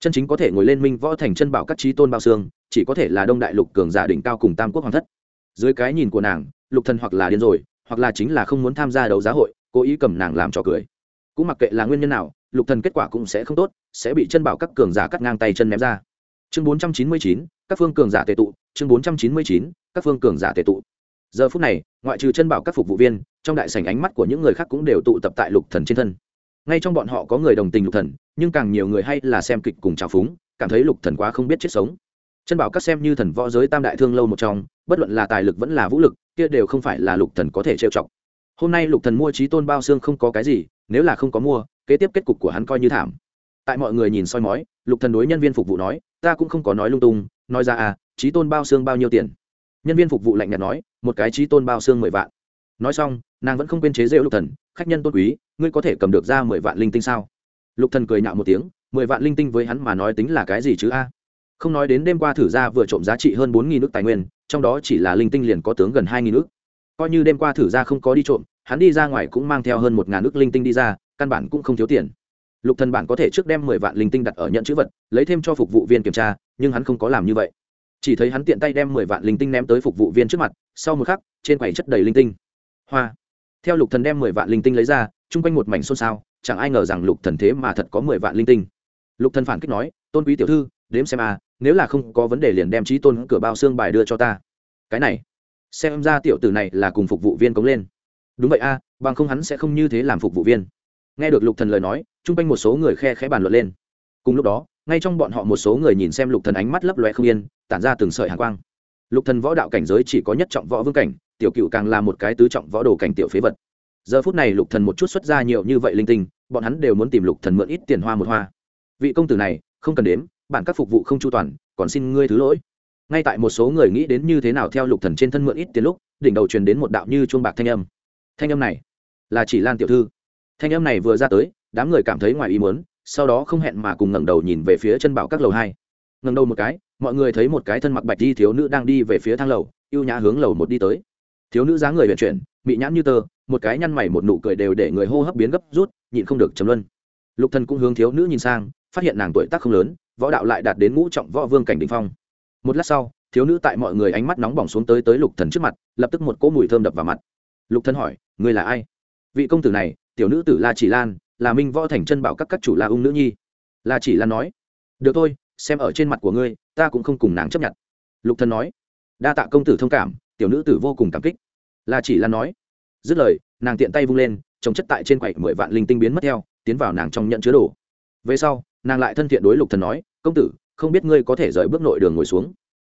Chân chính có thể ngồi lên minh võ thành chân bảo các trí tôn bao xương chỉ có thể là đông đại lục cường giả đỉnh cao cùng tam quốc hoàng thất. Dưới cái nhìn của nàng lục thần hoặc là điên rồi hoặc là chính là không muốn tham gia đấu giá hội cố ý cầm nàng làm trò cười. Cũng mặc kệ là nguyên nhân nào lục thần kết quả cũng sẽ không tốt sẽ bị chân bảo các cường giả cắt ngang tay chân ném ra. Chương 499, các phương cường giả tề tụ chương 499, các phương cường giả tề tụ giờ phút này, ngoại trừ chân bảo các phục vụ viên, trong đại sảnh ánh mắt của những người khác cũng đều tụ tập tại lục thần trên thân. Ngay trong bọn họ có người đồng tình lục thần, nhưng càng nhiều người hay là xem kịch cùng trào phúng, cảm thấy lục thần quá không biết chết sống. Chân bảo các xem như thần võ giới tam đại thương lâu một trong, bất luận là tài lực vẫn là vũ lực, kia đều không phải là lục thần có thể trêu chọc. Hôm nay lục thần mua trí tôn bao xương không có cái gì, nếu là không có mua, kế tiếp kết cục của hắn coi như thảm. Tại mọi người nhìn soi mói, lục thần đối nhân viên phục vụ nói, ta cũng không có nói lung tung, nói ra à trí tôn bao xương bao nhiêu tiền? Nhân viên phục vụ lạnh nhạt nói, một cái trí tôn bao xương mười vạn. Nói xong, nàng vẫn không quên chế rêu lục thần, khách nhân tôn quý, ngươi có thể cầm được ra mười vạn linh tinh sao? Lục thần cười nhạo một tiếng, mười vạn linh tinh với hắn mà nói tính là cái gì chứ a? Không nói đến đêm qua thử ra vừa trộm giá trị hơn bốn nghìn nước tài nguyên, trong đó chỉ là linh tinh liền có tướng gần hai nghìn nước coi như đêm qua thử ra không có đi trộm, hắn đi ra ngoài cũng mang theo hơn một ngàn nước linh tinh đi ra, căn bản cũng không thiếu tiền. Lục thần bản có thể trước đem mười vạn linh tinh đặt ở nhận chữ vật, lấy thêm cho phục vụ viên kiểm tra, nhưng hắn không có làm như vậy chỉ thấy hắn tiện tay đem mười vạn linh tinh ném tới phục vụ viên trước mặt, sau một khắc, trên quầy chất đầy linh tinh. Hoa. Theo lục thần đem mười vạn linh tinh lấy ra, chung quanh một mảnh xôn xao, chẳng ai ngờ rằng lục thần thế mà thật có mười vạn linh tinh. Lục thần phản kích nói, tôn quý tiểu thư, đếm xem a, nếu là không có vấn đề liền đem trí tôn cửa bao xương bài đưa cho ta. Cái này, xem ra tiểu tử này là cùng phục vụ viên cống lên. Đúng vậy a, bằng không hắn sẽ không như thế làm phục vụ viên. Nghe được lục thần lời nói, chung quanh một số người khe khẽ bàn luận lên. Cùng lúc đó ngay trong bọn họ một số người nhìn xem lục thần ánh mắt lấp loe không yên, tản ra từng sợi hàn quang. Lục thần võ đạo cảnh giới chỉ có nhất trọng võ vương cảnh, tiểu cựu càng là một cái tứ trọng võ đồ cảnh tiểu phế vật. Giờ phút này lục thần một chút xuất ra nhiều như vậy linh tinh, bọn hắn đều muốn tìm lục thần mượn ít tiền hoa một hoa. Vị công tử này, không cần đếm bản các phục vụ không chu toàn, còn xin ngươi thứ lỗi. Ngay tại một số người nghĩ đến như thế nào theo lục thần trên thân mượn ít tiền lúc, đỉnh đầu truyền đến một đạo như chuông bạc thanh âm. Thanh âm này là chỉ lan tiểu thư. Thanh âm này vừa ra tới, đám người cảm thấy ngoài ý muốn sau đó không hẹn mà cùng ngẩng đầu nhìn về phía chân bảo các lầu hai. Ngẩng đầu một cái, mọi người thấy một cái thân mặc bạch đi thiếu nữ đang đi về phía thang lầu, ưu nhã hướng lầu một đi tới. Thiếu nữ dáng người vận chuyển bị nhãn như tơ, một cái nhăn mày một nụ cười đều để người hô hấp biến gấp rút, nhịn không được chấm luân. Lục thần cũng hướng thiếu nữ nhìn sang, phát hiện nàng tuổi tác không lớn, võ đạo lại đạt đến ngũ trọng võ vương cảnh đỉnh phong. Một lát sau, thiếu nữ tại mọi người ánh mắt nóng bỏng xuống tới tới lục thần trước mặt, lập tức một cỗ mùi thơm đập vào mặt. Lục thần hỏi, ngươi là ai? Vị công tử này, tiểu nữ tử la chỉ lan là minh võ thành chân bảo các các chủ la ung nữ nhi. Là chỉ là nói, được thôi, xem ở trên mặt của ngươi, ta cũng không cùng nàng chấp nhận. Lục thần nói, đa tạ công tử thông cảm, tiểu nữ tử vô cùng cảm kích. Là chỉ là nói, dứt lời, nàng tiện tay vung lên trồng chất tại trên quầy mười vạn linh tinh biến mất theo, tiến vào nàng trong nhận chứa đồ. Về sau, nàng lại thân thiện đối lục thần nói, công tử, không biết ngươi có thể rời bước nội đường ngồi xuống.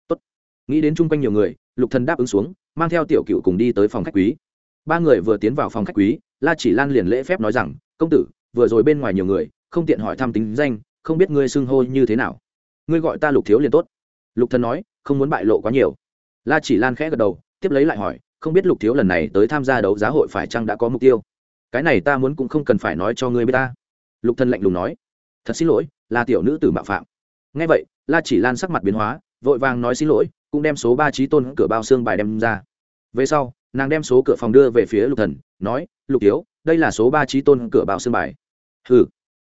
Tốt. nghĩ đến chung quanh nhiều người, lục thần đáp ứng xuống, mang theo tiểu cựu cùng đi tới phòng khách quý. Ba người vừa tiến vào phòng khách quý la chỉ lan liền lễ phép nói rằng, công tử, vừa rồi bên ngoài nhiều người, không tiện hỏi thăm tính danh, không biết ngươi xưng hô như thế nào. Ngươi gọi ta lục thiếu liền tốt. Lục thần nói, không muốn bại lộ quá nhiều. La chỉ lan khẽ gật đầu, tiếp lấy lại hỏi, không biết lục thiếu lần này tới tham gia đấu giá hội phải chăng đã có mục tiêu? Cái này ta muốn cũng không cần phải nói cho ngươi biết ta. Lục thần lạnh lùng nói, thật xin lỗi, là tiểu nữ tử mạo phạm. Nghe vậy, la chỉ lan sắc mặt biến hóa, vội vàng nói xin lỗi, cũng đem số ba trí tôn cửa bao xương bài đem ra. Về sau nàng đem số cửa phòng đưa về phía lục thần, nói, lục thiếu, đây là số ba trí tôn cửa bao xương bài. Hừ.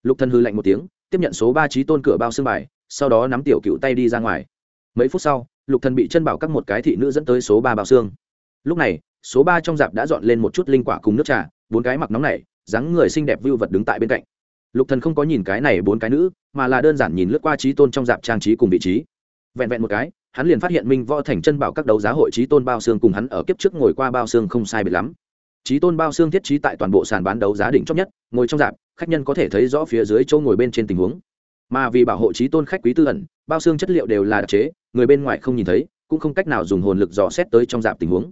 Lục thần hư lạnh một tiếng, tiếp nhận số ba trí tôn cửa bao xương bài, sau đó nắm tiểu cựu tay đi ra ngoài. Mấy phút sau, lục thần bị chân bảo các một cái thị nữ dẫn tới số ba bao xương. Lúc này, số ba trong dạp đã dọn lên một chút linh quả cùng nước trà, bốn cái mặc nóng này dáng người xinh đẹp vưu vật đứng tại bên cạnh. Lục thần không có nhìn cái này bốn cái nữ, mà là đơn giản nhìn lướt qua trí tôn trong dạp trang trí cùng vị trí. Vẹn vẹn một cái hắn liền phát hiện minh võ thành chân bảo các đấu giá hội trí tôn bao xương cùng hắn ở kiếp trước ngồi qua bao xương không sai biệt lắm. Trí tôn bao xương thiết trí tại toàn bộ sàn bán đấu giá đỉnh chót nhất, ngồi trong dạp, khách nhân có thể thấy rõ phía dưới chỗ ngồi bên trên tình huống. Mà vì bảo hộ trí tôn khách quý tư ẩn, bao xương chất liệu đều là đặc chế, người bên ngoài không nhìn thấy, cũng không cách nào dùng hồn lực dò xét tới trong dạp tình huống.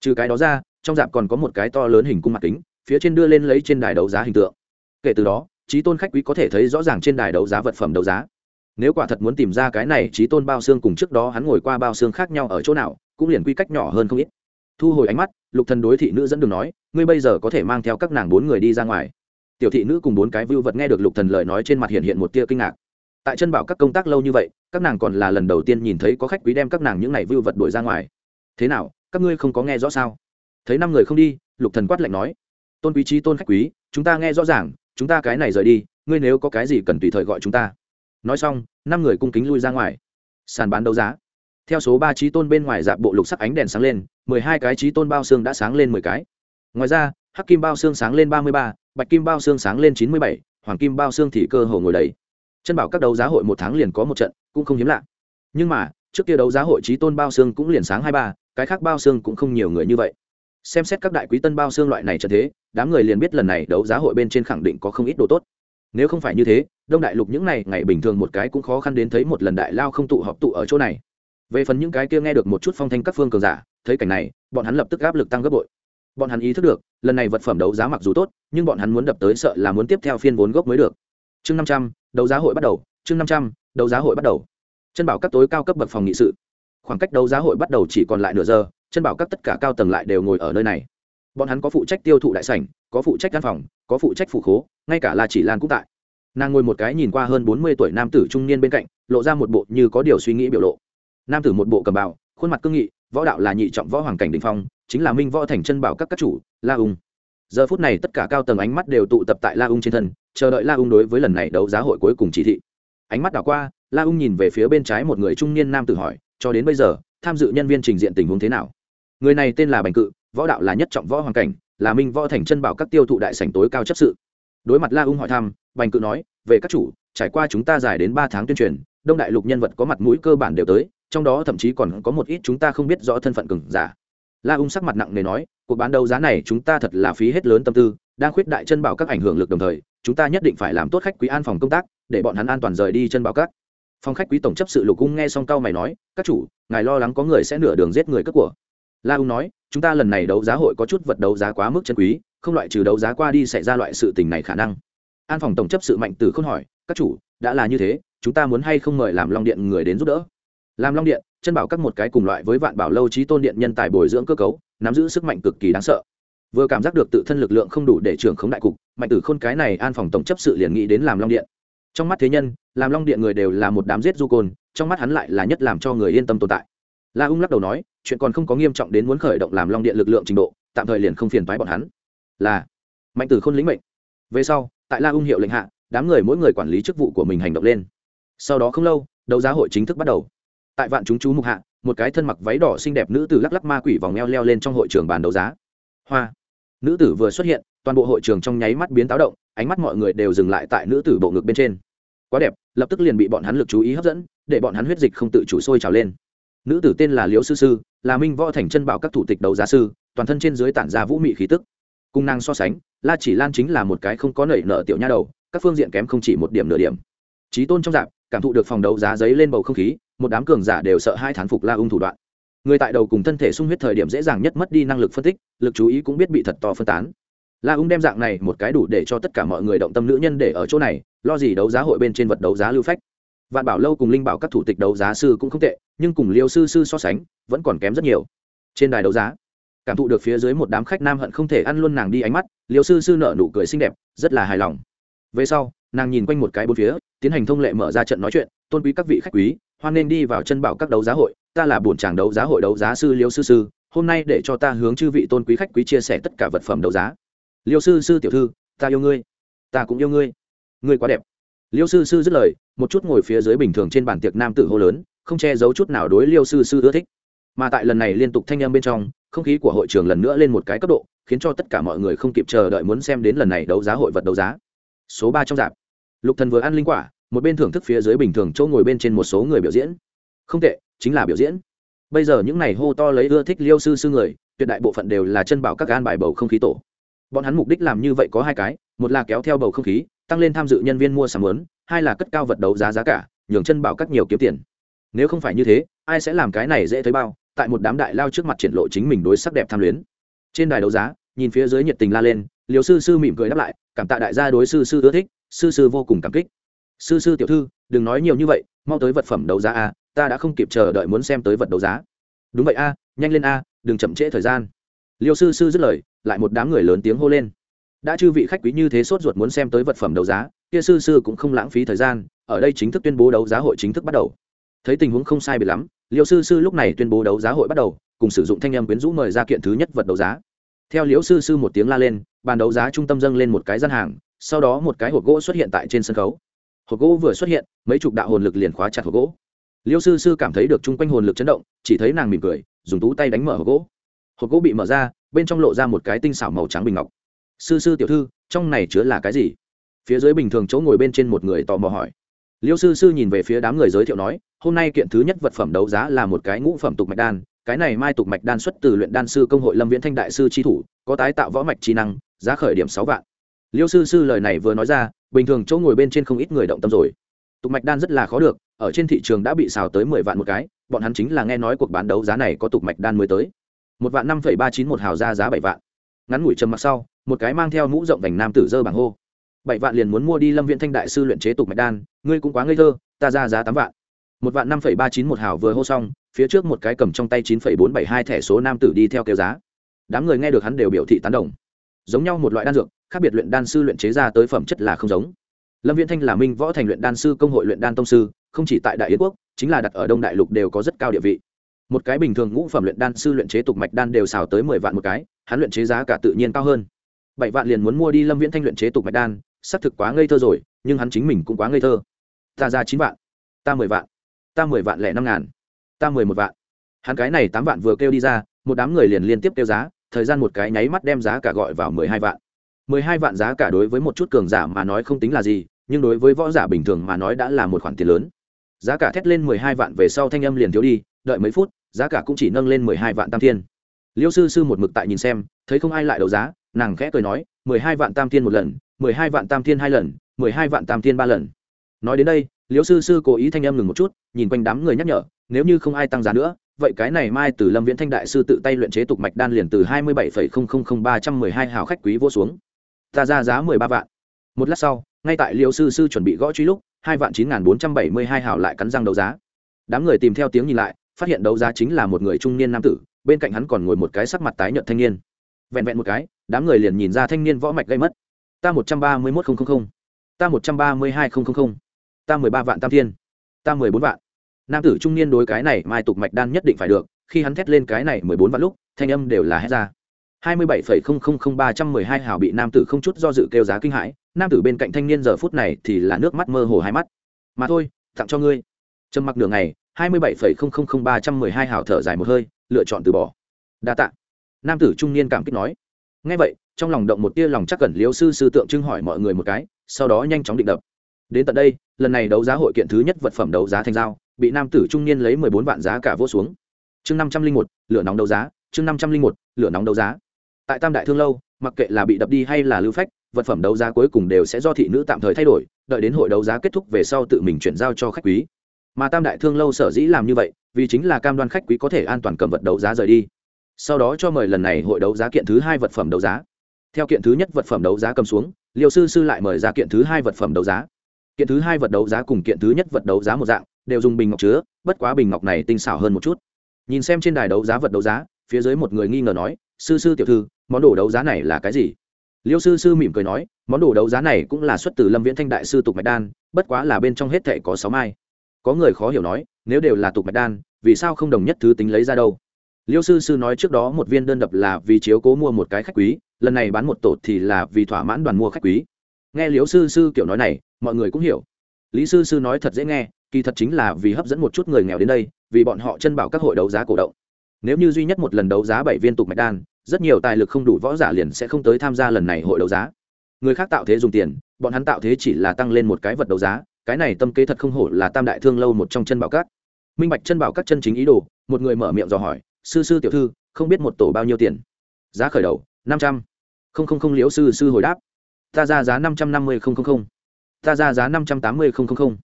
Trừ cái đó ra, trong dạp còn có một cái to lớn hình cung mặt kính, phía trên đưa lên lấy trên đài đấu giá hình tượng. Kể từ đó trí tôn khách quý có thể thấy rõ ràng trên đài đấu giá vật phẩm đấu giá nếu quả thật muốn tìm ra cái này trí tôn bao xương cùng trước đó hắn ngồi qua bao xương khác nhau ở chỗ nào, cũng liền quy cách nhỏ hơn không ít. Thu hồi ánh mắt, lục thần đối thị nữ dẫn đường nói, ngươi bây giờ có thể mang theo các nàng bốn người đi ra ngoài. Tiểu thị nữ cùng bốn cái vưu vật nghe được lục thần lời nói trên mặt hiện hiện một tia kinh ngạc. Tại chân bảo các công tác lâu như vậy, các nàng còn là lần đầu tiên nhìn thấy có khách quý đem các nàng những này vưu vật đuổi ra ngoài. Thế nào, các ngươi không có nghe rõ sao? Thấy năm người không đi, lục thần quát lạnh nói, tôn quý trí tôn khách quý, chúng ta nghe rõ ràng, chúng ta cái này rời đi, ngươi nếu có cái gì cần tùy thời gọi chúng ta nói xong, năm người cung kính lui ra ngoài. Sàn bán đấu giá. Theo số ba trí tôn bên ngoài dạp bộ lục sắc ánh đèn sáng lên, mười hai cái trí tôn bao xương đã sáng lên mười cái. Ngoài ra, hắc kim bao xương sáng lên ba mươi ba, bạch kim bao xương sáng lên chín mươi bảy, hoàng kim bao xương thì cơ hồ ngồi đầy. Chân bảo các đấu giá hội một tháng liền có một trận, cũng không hiếm lạ. Nhưng mà, trước kia đấu giá hội trí tôn bao xương cũng liền sáng hai ba, cái khác bao xương cũng không nhiều người như vậy. Xem xét các đại quý tân bao xương loại này cho thế, đám người liền biết lần này đấu giá hội bên trên khẳng định có không ít đồ tốt nếu không phải như thế, đông đại lục những này ngày bình thường một cái cũng khó khăn đến thấy một lần đại lao không tụ họp tụ ở chỗ này. Về phần những cái kia nghe được một chút phong thanh các phương cường giả, thấy cảnh này, bọn hắn lập tức áp lực tăng gấp bội. Bọn hắn ý thức được, lần này vật phẩm đấu giá mặc dù tốt, nhưng bọn hắn muốn đập tới sợ là muốn tiếp theo phiên vốn gốc mới được. Chương năm trăm, đấu giá hội bắt đầu, chương năm trăm, đấu giá hội bắt đầu. Chân bảo các tối cao cấp bậc phòng nghị sự. Khoảng cách đấu giá hội bắt đầu chỉ còn lại nửa giờ, chân bảo các tất cả cao tầng lại đều ngồi ở nơi này bọn hắn có phụ trách tiêu thụ đại sảnh, có phụ trách căn phòng, có phụ trách phụ khố, ngay cả là chỉ lan cũng tại. Nàng ngồi một cái nhìn qua hơn bốn mươi tuổi nam tử trung niên bên cạnh, lộ ra một bộ như có điều suy nghĩ biểu lộ. Nam tử một bộ cầm bào, khuôn mặt cương nghị, võ đạo là nhị trọng võ hoàng cảnh đình phong, chính là minh võ thành chân bảo các các chủ, la ung. Giờ phút này tất cả cao tầng ánh mắt đều tụ tập tại la ung trên thân, chờ đợi la ung đối với lần này đấu giá hội cuối cùng chỉ thị. Ánh mắt đảo qua, la ung nhìn về phía bên trái một người trung niên nam tử hỏi, cho đến bây giờ, tham dự nhân viên trình diện tình huống thế nào? Người này tên là bành cự võ đạo là nhất trọng võ hoàn cảnh, là minh võ thành chân bảo các tiêu thụ đại sảnh tối cao chấp sự. Đối mặt la ung hỏi thăm, bành cự nói, về các chủ, trải qua chúng ta dài đến ba tháng tuyên truyền, đông đại lục nhân vật có mặt mũi cơ bản đều tới, trong đó thậm chí còn có một ít chúng ta không biết rõ thân phận cừng giả. La ung sắc mặt nặng nề nói, cuộc bán đấu giá này chúng ta thật là phí hết lớn tâm tư, đang khuyết đại chân bảo các ảnh hưởng lực đồng thời, chúng ta nhất định phải làm tốt khách quý an phòng công tác, để bọn hắn an toàn rời đi chân bảo các. Phòng khách quý tổng chấp sự lục cung nghe xong cao mày nói, các chủ, ngài lo lắng có người sẽ nửa đường giết người cướp của. La ung nói chúng ta lần này đấu giá hội có chút vật đấu giá quá mức chân quý, không loại trừ đấu giá qua đi xảy ra loại sự tình này khả năng. An phòng tổng chấp sự mạnh từ không hỏi, các chủ, đã là như thế, chúng ta muốn hay không mời làm long điện người đến giúp đỡ? Làm long điện, chân bảo các một cái cùng loại với vạn bảo lâu trí tôn điện nhân tài bồi dưỡng cơ cấu, nắm giữ sức mạnh cực kỳ đáng sợ. Vừa cảm giác được tự thân lực lượng không đủ để trưởng khống đại cục, mạnh tử khôn cái này an phòng tổng chấp sự liền nghĩ đến làm long điện. Trong mắt thế nhân, làm long điện người đều là một đám giết du côn, trong mắt hắn lại là nhất làm cho người yên tâm tồn tại la ung lắc đầu nói, chuyện còn không có nghiêm trọng đến muốn khởi động làm long điện lực lượng trình độ, tạm thời liền không phiền thoái bọn hắn. Là, mạnh tử khôn lĩnh mệnh. Về sau, tại la ung hiệu lệnh hạ, đám người mỗi người quản lý chức vụ của mình hành động lên. Sau đó không lâu, đấu giá hội chính thức bắt đầu. Tại vạn chúng chú mục hạ, một cái thân mặc váy đỏ xinh đẹp nữ tử lắc lắc ma quỷ vòng eo leo lên trong hội trường bàn đấu giá. Hoa. Nữ tử vừa xuất hiện, toàn bộ hội trường trong nháy mắt biến táo động, ánh mắt mọi người đều dừng lại tại nữ tử bộ ngực bên trên. Quá đẹp, lập tức liền bị bọn hắn lực chú ý hấp dẫn, để bọn hắn huyết dịch không tự chủ sôi trào lên nữ tử tên là liễu sư sư, là minh võ thành chân bảo các thủ tịch đấu giá sư, toàn thân trên dưới tản ra vũ mị khí tức. Cung năng so sánh, la chỉ lan chính là một cái không có nảy nợ tiểu nha đầu, các phương diện kém không chỉ một điểm nửa điểm. Trí tôn trong dạp cảm thụ được phòng đấu giá giấy lên bầu không khí, một đám cường giả đều sợ hai thán phục la ung thủ đoạn. Người tại đầu cùng thân thể sung huyết thời điểm dễ dàng nhất mất đi năng lực phân tích, lực chú ý cũng biết bị thật to phân tán. La ung đem dạng này một cái đủ để cho tất cả mọi người động tâm nữ nhân để ở chỗ này, lo gì đấu giá hội bên trên vật đấu giá lưu phách. Vạn bảo lâu cùng linh bảo các thủ tịch đấu giá sư cũng không tệ nhưng cùng liêu sư sư so sánh, vẫn còn kém rất nhiều. Trên đài đấu giá, cảm thụ được phía dưới một đám khách nam hận không thể ăn luôn nàng đi ánh mắt, liêu sư sư nở nụ cười xinh đẹp, rất là hài lòng. Về sau, nàng nhìn quanh một cái bốn phía, tiến hành thông lệ mở ra trận nói chuyện, tôn quý các vị khách quý, hoan nên đi vào chân bảo các đấu giá hội, ta là bổn tràng đấu giá hội đấu giá sư liêu sư sư, hôm nay để cho ta hướng chư vị tôn quý khách quý chia sẻ tất cả vật phẩm đấu giá. Liêu sư sư tiểu thư, ta yêu ngươi, ta cũng yêu ngươi ngươi quá đẹp. Liêu sư sư dứt lời, một chút ngồi phía dưới bình thường trên bàn tiệc nam tử hô lớn không che giấu chút nào đối liêu sư sư ưa thích. Mà tại lần này liên tục thanh âm bên trong, không khí của hội trường lần nữa lên một cái cấp độ, khiến cho tất cả mọi người không kịp chờ đợi muốn xem đến lần này đấu giá hội vật đấu giá. Số ba trong dạp. Lục thần vừa ăn linh quả, một bên thưởng thức phía dưới bình thường chỗ ngồi bên trên một số người biểu diễn. Không tệ, chính là biểu diễn. Bây giờ những này hô to lấy ưa thích liêu sư sư người, tuyệt đại bộ phận đều là chân bảo các gan bài bầu không khí tổ. Bọn hắn mục đích làm như vậy có hai cái, một là kéo theo bầu không khí, tăng lên tham dự nhân viên mua sắm lớn, hai là cất cao vật đấu giá giá cả, nhường chân bảo các nhiều kiếm tiền nếu không phải như thế, ai sẽ làm cái này dễ thấy bao, tại một đám đại lao trước mặt triển lộ chính mình đối sắc đẹp tham luyến. Trên đài đấu giá, nhìn phía dưới nhiệt tình la lên liều sư sư mỉm cười đáp lại, cảm tạ đại gia đối sư sư ưa thích, sư sư vô cùng cảm kích. Sư sư tiểu thư, đừng nói nhiều như vậy, mau tới vật phẩm đấu giá a, ta đã không kịp chờ đợi muốn xem tới vật đấu giá. Đúng vậy a, nhanh lên a, đừng chậm trễ thời gian. Liêu sư sư dứt lời, lại một đám người lớn tiếng hô lên. Đã chư vị khách quý như thế sốt ruột muốn xem tới vật phẩm đấu giá, kia sư sư cũng không lãng phí thời gian, ở đây chính thức tuyên bố đấu giá hội chính thức bắt đầu thấy tình huống không sai biệt lắm, liêu sư sư lúc này tuyên bố đấu giá hội bắt đầu, cùng sử dụng thanh âm quyến rũ mời ra kiện thứ nhất vật đấu giá. Theo liễu sư sư một tiếng la lên, bàn đấu giá trung tâm dâng lên một cái gian hàng, sau đó một cái hộp gỗ xuất hiện tại trên sân khấu. Hộp gỗ vừa xuất hiện, mấy chục đạo hồn lực liền khóa chặt hộp gỗ. Liêu sư sư cảm thấy được chung quanh hồn lực chấn động, chỉ thấy nàng mỉm cười, dùng tú tay đánh mở hộp gỗ. Hộp gỗ bị mở ra, bên trong lộ ra một cái tinh xảo màu trắng bình ngọc. Sư sư tiểu thư, trong này chứa là cái gì? Phía dưới bình thường chỗ ngồi bên trên một người tò mò hỏi liêu sư sư nhìn về phía đám người giới thiệu nói, hôm nay kiện thứ nhất vật phẩm đấu giá là một cái ngũ phẩm tục mạch đan, cái này mai tục mạch đan xuất từ luyện đan sư công hội lâm viễn thanh đại sư tri thủ, có tái tạo võ mạch trí năng, giá khởi điểm sáu vạn. Liêu sư sư lời này vừa nói ra, bình thường chỗ ngồi bên trên không ít người động tâm rồi. Tục mạch đan rất là khó được, ở trên thị trường đã bị xào tới mười vạn một cái, bọn hắn chính là nghe nói cuộc bán đấu giá này có tục mạch đan mới tới. Một vạn năm phẩy ba chín một hào ra giá bảy vạn. Ngắn ngủi trầm mặc sau, một cái mang theo mũ rộng vành nam tử dơ bảng hô bảy vạn liền muốn mua đi lâm viện thanh đại sư luyện chế tục mạch đan, ngươi cũng quá ngây thơ, ta ra giá tám vạn. Một vạn năm phẩy ba chín một hào vừa hô xong, phía trước một cái cầm trong tay chín phẩy bốn bảy hai thẻ số nam tử đi theo kêu giá. Đám người nghe được hắn đều biểu thị tán đồng. Giống nhau một loại đan dược, khác biệt luyện đan sư luyện chế ra tới phẩm chất là không giống. Lâm viễn thanh là minh võ thành luyện đan sư công hội luyện đan tông sư, không chỉ tại đại yến quốc, chính là đặt ở đông đại lục đều có rất cao địa vị. Một cái bình thường ngũ phẩm luyện đan sư luyện chế tục mạch đan đều xào tới mười vạn một cái, hắn luyện chế giá cả tự nhiên cao hơn. Bảy vạn liền muốn mua đi lâm viễn thanh luyện chế tục mạch đan xác thực quá ngây thơ rồi, nhưng hắn chính mình cũng quá ngây thơ. Ta ra chín vạn, ta mười vạn, ta mười vạn lẻ năm ngàn, ta mười một vạn. Hắn cái này tám vạn vừa kêu đi ra, một đám người liền liên tiếp kêu giá, thời gian một cái nháy mắt đem giá cả gọi vào mười hai vạn. Mười hai vạn giá cả đối với một chút cường giả mà nói không tính là gì, nhưng đối với võ giả bình thường mà nói đã là một khoản tiền lớn. Giá cả thét lên mười hai vạn về sau thanh âm liền thiếu đi, đợi mấy phút, giá cả cũng chỉ nâng lên mười hai vạn tam thiên. Liêu sư sư một mực tại nhìn xem, thấy không ai lại đấu giá, nàng khẽ cười nói, mười hai vạn tam thiên một lần mười hai vạn tam thiên hai lần, mười hai vạn tam thiên ba lần. Nói đến đây, liễu sư sư cố ý thanh em ngừng một chút, nhìn quanh đám người nhắc nhở, nếu như không ai tăng giá nữa, vậy cái này mai từ lâm viễn thanh đại sư tự tay luyện chế tục mạch đan liền từ hai mươi bảy phẩy không không không ba trăm mười hai hào khách quý vô xuống. Ta ra giá mười ba vạn. Một lát sau, ngay tại liễu sư sư chuẩn bị gõ truy lúc, hai vạn chín nghìn bốn trăm bảy mươi hai hào lại cắn răng đấu giá. Đám người tìm theo tiếng nhìn lại, phát hiện đấu giá chính là một người trung niên nam tử, bên cạnh hắn còn ngồi một cái sắc mặt tái nhợt thanh niên. Vẹn vẹn một cái, đám người liền nhìn ra thanh niên võ mạch gây mất ta một trăm ba mươi một nghìn ta một trăm ba mươi hai nghìn ta mười ba vạn tam thiên. Ta mười bốn vạn. Nam tử trung niên đối cái này mai tục mạch đan nhất định phải được, khi hắn thét lên cái này mười bốn vạn lúc, thanh âm đều là hét ra. hai mươi bảy phẩy không không không ba trăm mười hai hào bị nam tử không chút do dự kêu giá kinh hãi, nam tử bên cạnh thanh niên giờ phút này thì là nước mắt mơ hồ hai mắt. Mà thôi, tặng cho ngươi. Trầm mặc nửa ngày, hai mươi bảy phẩy không không không ba trăm mười hai hào thở dài một hơi, lựa chọn từ bỏ. Đa tạ. Nam tử trung niên cảm kích nói. Ngay vậy trong lòng động một tia lòng chắc cẩn liêu sư sư tượng trưng hỏi mọi người một cái, sau đó nhanh chóng định đập. Đến tận đây, lần này đấu giá hội kiện thứ nhất vật phẩm đấu giá thành giao, bị nam tử trung niên lấy mười bốn vạn giá cả vô xuống. Chương năm trăm linh một, lửa nóng đấu giá, chương năm trăm linh một, lửa nóng đấu giá. Tại tam đại thương lâu, mặc kệ là bị đập đi hay là lưu phách, vật phẩm đấu giá cuối cùng đều sẽ do thị nữ tạm thời thay đổi, đợi đến hội đấu giá kết thúc về sau tự mình chuyển giao cho khách quý. Mà tam đại thương lâu sở dĩ làm như vậy, vì chính là cam đoan khách quý có thể an toàn cầm vật đấu giá rời đi. Sau đó cho mời lần này hội đấu giá kiện thứ hai vật phẩm đấu giá theo kiện thứ nhất vật phẩm đấu giá cầm xuống liệu sư sư lại mời ra kiện thứ hai vật phẩm đấu giá. Kiện thứ hai vật đấu giá cùng kiện thứ nhất vật đấu giá một dạng, đều dùng bình ngọc chứa, bất quá bình ngọc này tinh xảo hơn một chút. Nhìn xem trên đài đấu giá vật đấu giá, phía dưới một người nghi ngờ nói, sư sư tiểu thư, món đồ đấu giá này là cái gì? Liêu sư sư mỉm cười nói, món đồ đấu giá này cũng là xuất từ lâm viễn thanh đại sư tục mạch đan, bất quá là bên trong hết thệ có sáu mai. Có người khó hiểu nói, nếu đều là tục mạch đan, vì sao không đồng nhất thứ tính lấy ra đâu? Liêu sư sư nói trước đó một viên đơn đập là vì chiếu cố mua một cái khách quý lần này bán một tổ thì là vì thỏa mãn đoàn mua khách quý. Nghe liếu sư sư kiểu nói này, mọi người cũng hiểu. Lý sư sư nói thật dễ nghe, kỳ thật chính là vì hấp dẫn một chút người nghèo đến đây, vì bọn họ chân bảo các hội đấu giá cổ động. Nếu như duy nhất một lần đấu giá bảy viên tục mạch đan, rất nhiều tài lực không đủ võ giả liền sẽ không tới tham gia lần này hội đấu giá. Người khác tạo thế dùng tiền, bọn hắn tạo thế chỉ là tăng lên một cái vật đấu giá, cái này tâm kế thật không hổ là tam đại thương lâu một trong chân bảo các. Minh bạch chân bảo các chân chính ý đồ, một người mở miệng dò hỏi, sư sư tiểu thư, không biết một tổ bao nhiêu tiền? Giá khởi đầu, năm trăm không không không liễu sư sư hồi đáp. Ta ra giá năm trăm năm mươi không không không. Ta ra giá năm trăm tám mươi không không không.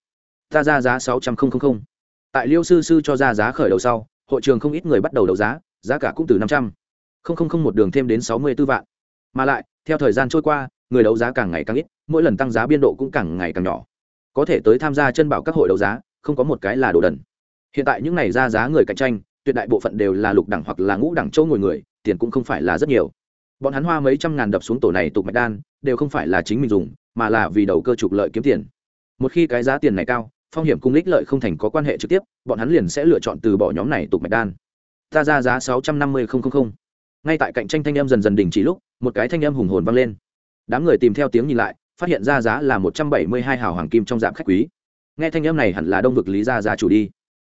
Ta ra giá sáu trăm không không không. Tại liêu sư sư cho ra giá khởi đầu sau, hội trường không ít người bắt đầu đấu giá giá cả cũng từ năm trăm. không không không một đường thêm đến sáu mươi b ố vạn. Mà lại, theo thời gian trôi qua, người đấu giá càng ngày càng ít, mỗi lần tăng giá biên độ cũng càng ngày càng nhỏ. Có thể tới tham gia chân bảo các hội đấu giá, không có một cái là đồ đần. Hiện tại những này ra giá người cạnh tranh, tuyệt đại bộ phận đều là lục đẳng hoặc là ngũ đẳng châu ngồi người, tiền cũng không phải là rất nhiều bọn hắn hoa mấy trăm ngàn đập xuống tổ này tục mạch đan, đều không phải là chính mình dùng, mà là vì đầu cơ trục lợi kiếm tiền. Một khi cái giá tiền này cao, phong hiểm cung ích lợi không thành có quan hệ trực tiếp, bọn hắn liền sẽ lựa chọn từ bỏ nhóm này tục mạch đan. Ta ra giá sáu trăm năm mươi ngay tại cạnh tranh thanh em dần dần đình chỉ lúc, một cái thanh em hùng hồn vang lên. Đám người tìm theo tiếng nhìn lại, phát hiện ra giá là một trăm bảy mươi hai hào hoàng kim trong dạng khách quý. Nghe thanh em này hẳn là đông vực lý gia gia chủ đi.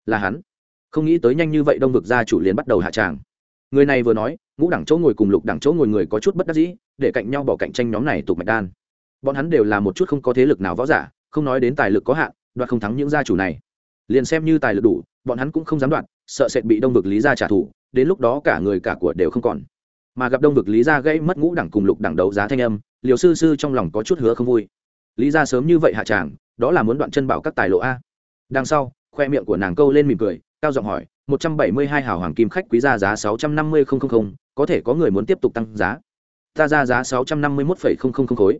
Là hắn. Không nghĩ tới nhanh như vậy đông vực gia chủ liền bắt đầu hạ tràng người này vừa nói, ngũ đẳng chỗ ngồi cùng lục đẳng chỗ ngồi người có chút bất đắc dĩ, để cạnh nhau bỏ cạnh tranh nhóm này tục mạch đan. Bọn hắn đều là một chút không có thế lực nào võ giả, không nói đến tài lực có hạn, đoạt không thắng những gia chủ này. Liền xem như tài lực đủ, bọn hắn cũng không dám đoạt, sợ sệt bị đông vực lý gia trả thù, đến lúc đó cả người cả của đều không còn. Mà gặp đông vực lý gia gây mất ngũ đẳng cùng lục đẳng đấu giá thanh âm, liều sư sư trong lòng có chút hứa không vui. Lý gia sớm như vậy hạ tràng, đó là muốn đoạn chân bảo các tài lộ a. Đằng sau, khoe miệng của nàng câu lên mỉm cười, cao giọng hỏi một trăm bảy mươi hai hào hoàng kim khách quý ra giá sáu trăm năm mươi có thể có người muốn tiếp tục tăng giá. Ta ra giá sáu trăm năm mươi một khối.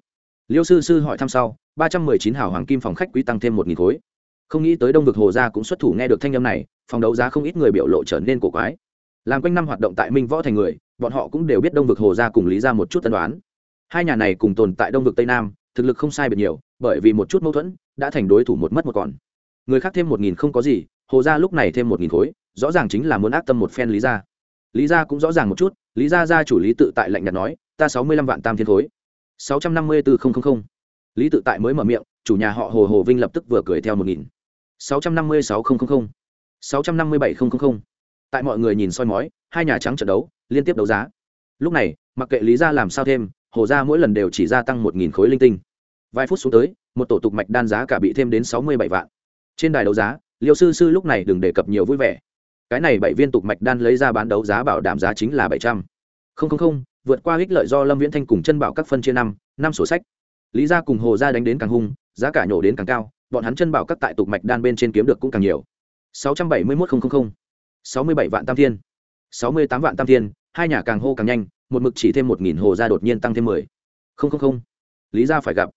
Liêu sư sư hỏi thăm sau, ba trăm mười chín hào hoàng kim phòng khách quý tăng thêm một nghìn khối. Không nghĩ tới đông vực hồ gia cũng xuất thủ nghe được thanh âm này, phòng đấu giá không ít người biểu lộ trở nên cổ quái. Làm quanh năm hoạt động tại minh võ thành người, bọn họ cũng đều biết đông vực hồ gia cùng lý gia một chút tân đoán hai nhà này cùng tồn tại đông vực tây nam, thực lực không sai biệt nhiều, bởi vì một chút mâu thuẫn, đã thành đối thủ một mất một còn. Người khác thêm một nghìn không có gì, hồ gia lúc này thêm một nghìn khối rõ ràng chính là muốn ác tâm một phen lý gia. Lý gia cũng rõ ràng một chút, lý gia gia chủ lý tự tại lạnh nhạt nói, ta sáu mươi lăm vạn tam thiên khối sáu trăm năm mươi bốn nghìn lý tự tại mới mở miệng, chủ nhà họ hồ hồ vinh lập tức vừa cười theo một nghìn. sáu trăm năm mươi sáu nghìn sáu trăm năm mươi bảy nghìn tại mọi người nhìn soi mói, hai nhà trắng trận đấu, liên tiếp đấu giá. Lúc này, mặc kệ lý gia làm sao thêm, hồ gia mỗi lần đều chỉ gia tăng một nghìn khối linh tinh. Vài phút xuống tới, một tổ tục mạch đan giá cả bị thêm đến sáu mươi bảy vạn. Trên đài đấu giá, liêu sư sư lúc này đừng đề cập nhiều vui vẻ cái này bảy viên tục mạch đan lấy ra bán đấu giá bảo đảm giá chính là bảy trăm. Không không không, vượt qua ích lợi do lâm viễn thanh cùng chân bảo các phân chia năm năm sổ sách. Lý gia cùng hồ gia đánh đến càng hung, giá cả nhổ đến càng cao, bọn hắn chân bảo các tại tục mạch đan bên trên kiếm được cũng càng nhiều. Sáu trăm bảy mươi một nghìn sáu mươi bảy vạn tam thiên. Sáu mươi tám vạn tam thiên, hai nhà càng hô càng nhanh, một mực chỉ thêm một nghìn hồ gia đột nhiên tăng thêm mười. Không không không. Lý gia phải gặp.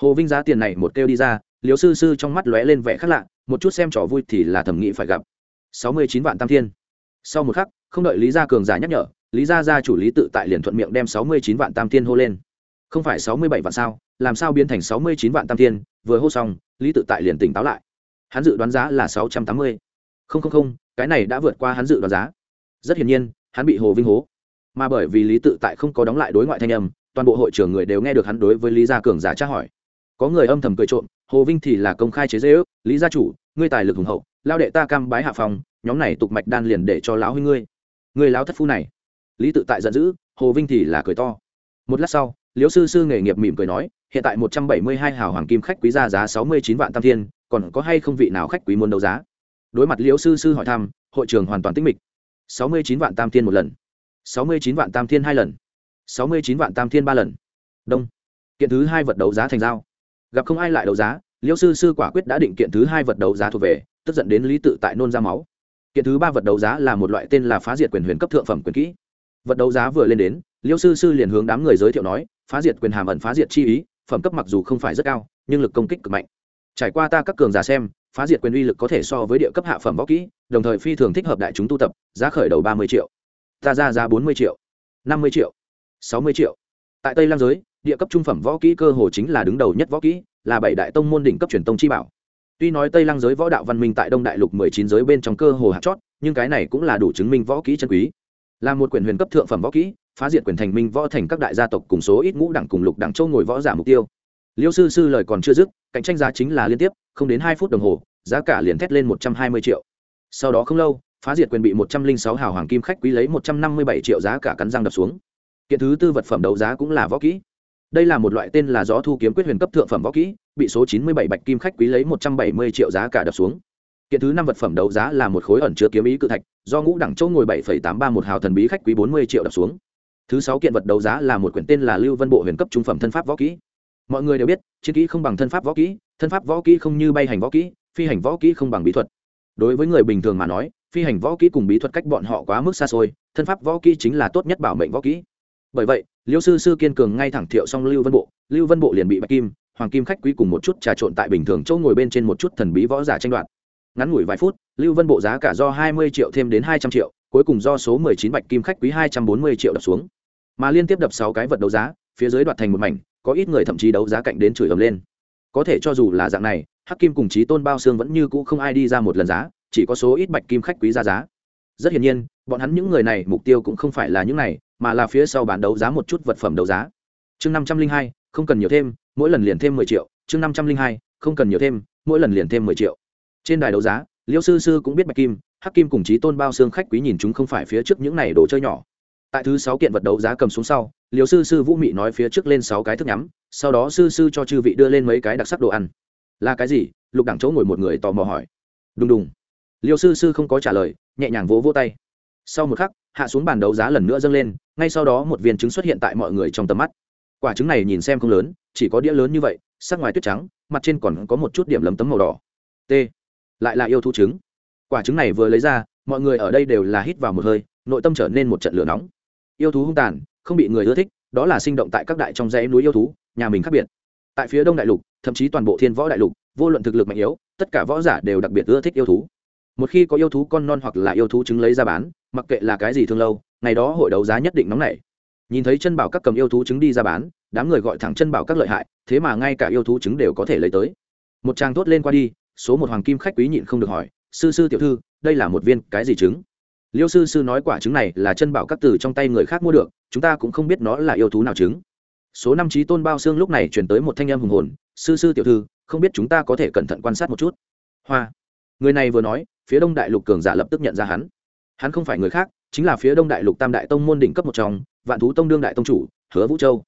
Hồ vinh giá tiền này một kêu đi ra liều sư sư trong mắt lóe lên vẻ khác lạ, một chút xem trò vui thì là thẩm nghĩ phải gặp sáu mươi chín vạn tam thiên. Sau một khắc, không đợi lý gia cường giả nhắc nhở, lý gia gia chủ lý tự tại liền thuận miệng đem sáu mươi chín vạn tam thiên hô lên. Không phải sáu mươi bảy vạn sao? Làm sao biến thành sáu mươi chín vạn tam thiên? Vừa hô xong, lý tự tại liền tỉnh táo lại. Hắn dự đoán giá là sáu trăm tám mươi. Không không không, cái này đã vượt qua hắn dự đoán giá. Rất hiển nhiên, hắn bị hồ vinh hố. Mà bởi vì lý tự tại không có đóng lại đối ngoại thanh âm, toàn bộ hội trưởng người đều nghe được hắn đối với lý gia cường giả tra hỏi. Có người âm thầm cười trộm, hồ vinh thì là công khai chế dễ ước lý gia chủ, ngươi tài lực hùng hậu lao đệ ta cam bái hạ phòng, nhóm này tục mạch đan liền để cho lão huy ngươi. Người lão thất phu này. Lý tự tại giận dữ, hồ vinh thì là cười to. Một lát sau, liễu sư sư nghề nghiệp mỉm cười nói, hiện tại một trăm bảy mươi hai hào hoàng kim khách quý ra giá sáu mươi chín vạn tam thiên, còn có hay không vị nào khách quý muốn đấu giá? Đối mặt liễu sư sư hỏi thăm, hội trường hoàn toàn tích mịch. Sáu mươi chín vạn tam thiên một lần. Sáu mươi chín vạn tam thiên hai lần. Sáu mươi chín vạn tam thiên ba lần. Đông. Kiện thứ hai vật đấu giá thành giao. Gặp không ai lại đấu giá, liễu sư sư quả quyết đã định kiện thứ hai vật đấu giá thuộc về tức giận đến lý tự tại nôn ra máu. Kiện thứ ba vật đấu giá là một loại tên là phá diệt quyền huyền cấp thượng phẩm quyền kỹ. Vật đấu giá vừa lên đến, liêu sư sư liền hướng đám người giới thiệu nói, phá diệt quyền hàm ẩn phá diệt chi ý, phẩm cấp mặc dù không phải rất cao, nhưng lực công kích cực mạnh. Trải qua ta các cường giả xem, phá diệt quyền uy lực có thể so với địa cấp hạ phẩm võ kỹ, đồng thời phi thường thích hợp đại chúng tu tập, giá khởi đầu ba mươi triệu. Ta ra giá bốn mươi triệu, năm mươi triệu, sáu mươi triệu. Tại tây lam giới, địa cấp trung phẩm võ kỹ cơ hồ chính là đứng đầu nhất võ kỹ, là bảy đại tông môn đỉnh cấp truyền tông chi bảo tuy nói tây lăng giới võ đạo văn minh tại đông đại lục mười chín giới bên trong cơ hồ hạt chót, nhưng cái này cũng là đủ chứng minh võ kỹ chân quý. Là một quyền huyền cấp thượng phẩm võ kỹ, phá diệt quyền thành minh võ thành các đại gia tộc cùng số ít ngũ đẳng cùng lục đẳng châu ngồi võ giả mục tiêu. Liêu sư sư lời còn chưa dứt, cạnh tranh giá chính là liên tiếp, không đến hai phút đồng hồ, giá cả liền thét lên một trăm hai mươi triệu. Sau đó không lâu, phá diệt quyền bị một trăm linh sáu hào hoàng kim khách quý lấy một trăm năm mươi bảy triệu giá cả cắn răng đập xuống. Kiện thứ tư vật phẩm đấu giá cũng là võ kỹ đây là một loại tên là gió thu kiếm quyết huyền cấp thượng phẩm võ kỹ, bị số chín mươi bảy bạch kim khách quý lấy một trăm bảy mươi triệu giá cả đập xuống. Kiện thứ năm vật phẩm đấu giá là một khối ẩn chứa kiếm ý cự thạch, do ngũ đẳng châu ngồi bảy tám ba một hào thần bí khách quý bốn mươi triệu đập xuống. Thứ sáu kiện vật đấu giá là một quyển tên là lưu vân bộ huyền cấp trung phẩm thân pháp võ kỹ. Mọi người đều biết, chiến kỹ không bằng thân pháp võ kỹ, thân pháp võ kỹ không như bay hành võ kỹ, phi hành võ kỹ không bằng bí thuật. Đối với người bình thường mà nói, phi hành võ kỹ cùng bí thuật cách bọn họ quá mức xa xôi, thân pháp võ kỹ chính là tốt nhất bảo mệnh võ kỹ bởi vậy, liêu sư sư kiên cường ngay thẳng thiệu xong lưu vân bộ, lưu vân bộ liền bị bạch kim, hoàng kim khách quý cùng một chút trà trộn tại bình thường chỗ ngồi bên trên một chút thần bí võ giả tranh đoạt. Ngắn ngủi vài phút, lưu vân bộ giá cả do hai mươi triệu thêm đến hai trăm triệu, cuối cùng do số mười chín bạch kim khách quý hai trăm bốn mươi triệu đập xuống. Mà liên tiếp đập sáu cái vật đấu giá, phía dưới đoạt thành một mảnh, có ít người thậm chí đấu giá cạnh đến chửi ầm lên. Có thể cho dù là dạng này, hắc kim cùng chí tôn bao xương vẫn như cũ không ai đi ra một lần giá, chỉ có số ít bạch kim khách quý ra giá. Rất hiển nhiên, bọn hắn những người này mục tiêu cũng không phải là những này mà là phía sau bán đấu giá một chút vật phẩm đấu giá. Chương năm trăm linh hai, không cần nhiều thêm, mỗi lần liền thêm mười triệu. Chương năm trăm linh hai, không cần nhiều thêm, mỗi lần liền thêm mười triệu. Trên đài đấu giá, liêu sư sư cũng biết bạch kim, hắc kim cùng chí tôn bao xương khách quý nhìn chúng không phải phía trước những này đồ chơi nhỏ. Tại thứ sáu kiện vật đấu giá cầm xuống sau, liêu sư sư vũ mị nói phía trước lên sáu cái thức nhắm, sau đó sư sư cho chư vị đưa lên mấy cái đặc sắc đồ ăn. Là cái gì? Lục đẳng chỗ ngồi một người tò mò hỏi. Đùng đùng. Liêu sư sư không có trả lời, nhẹ nhàng vỗ vỗ tay. Sau một khắc hạ xuống bàn đấu giá lần nữa dâng lên, ngay sau đó một viên trứng xuất hiện tại mọi người trong tầm mắt. Quả trứng này nhìn xem không lớn, chỉ có đĩa lớn như vậy, sắc ngoài tuyết trắng, mặt trên còn có một chút điểm lấm tấm màu đỏ. T. Lại là yêu thú trứng. Quả trứng này vừa lấy ra, mọi người ở đây đều là hít vào một hơi, nội tâm trở nên một trận lửa nóng. Yêu thú hung tàn, không bị người ưa thích, đó là sinh động tại các đại trong dãy núi yêu thú, nhà mình khác biệt. Tại phía đông đại lục, thậm chí toàn bộ thiên võ đại lục, vô luận thực lực mạnh yếu, tất cả võ giả đều đặc biệt ưa thích yêu thú. Một khi có yêu thú con non hoặc là yêu thú trứng lấy ra bán mặc kệ là cái gì thương lâu, ngày đó hội đấu giá nhất định nóng nảy. Nhìn thấy chân bảo các cầm yêu thú trứng đi ra bán, đám người gọi thẳng chân bảo các lợi hại, thế mà ngay cả yêu thú trứng đều có thể lấy tới. Một trang tốt lên qua đi, số một hoàng kim khách quý nhịn không được hỏi, sư sư tiểu thư, đây là một viên cái gì trứng? Liêu sư sư nói quả trứng này là chân bảo các từ trong tay người khác mua được, chúng ta cũng không biết nó là yêu thú nào trứng. Số năm trí tôn bao xương lúc này chuyển tới một thanh em hùng hồn, sư sư tiểu thư, không biết chúng ta có thể cẩn thận quan sát một chút. Hoa. Người này vừa nói, phía đông đại lục cường giả lập tức nhận ra hắn hắn không phải người khác, chính là phía đông đại lục tam đại tông môn đỉnh cấp một trong, vạn thú tông đương đại tông chủ, hứa vũ châu.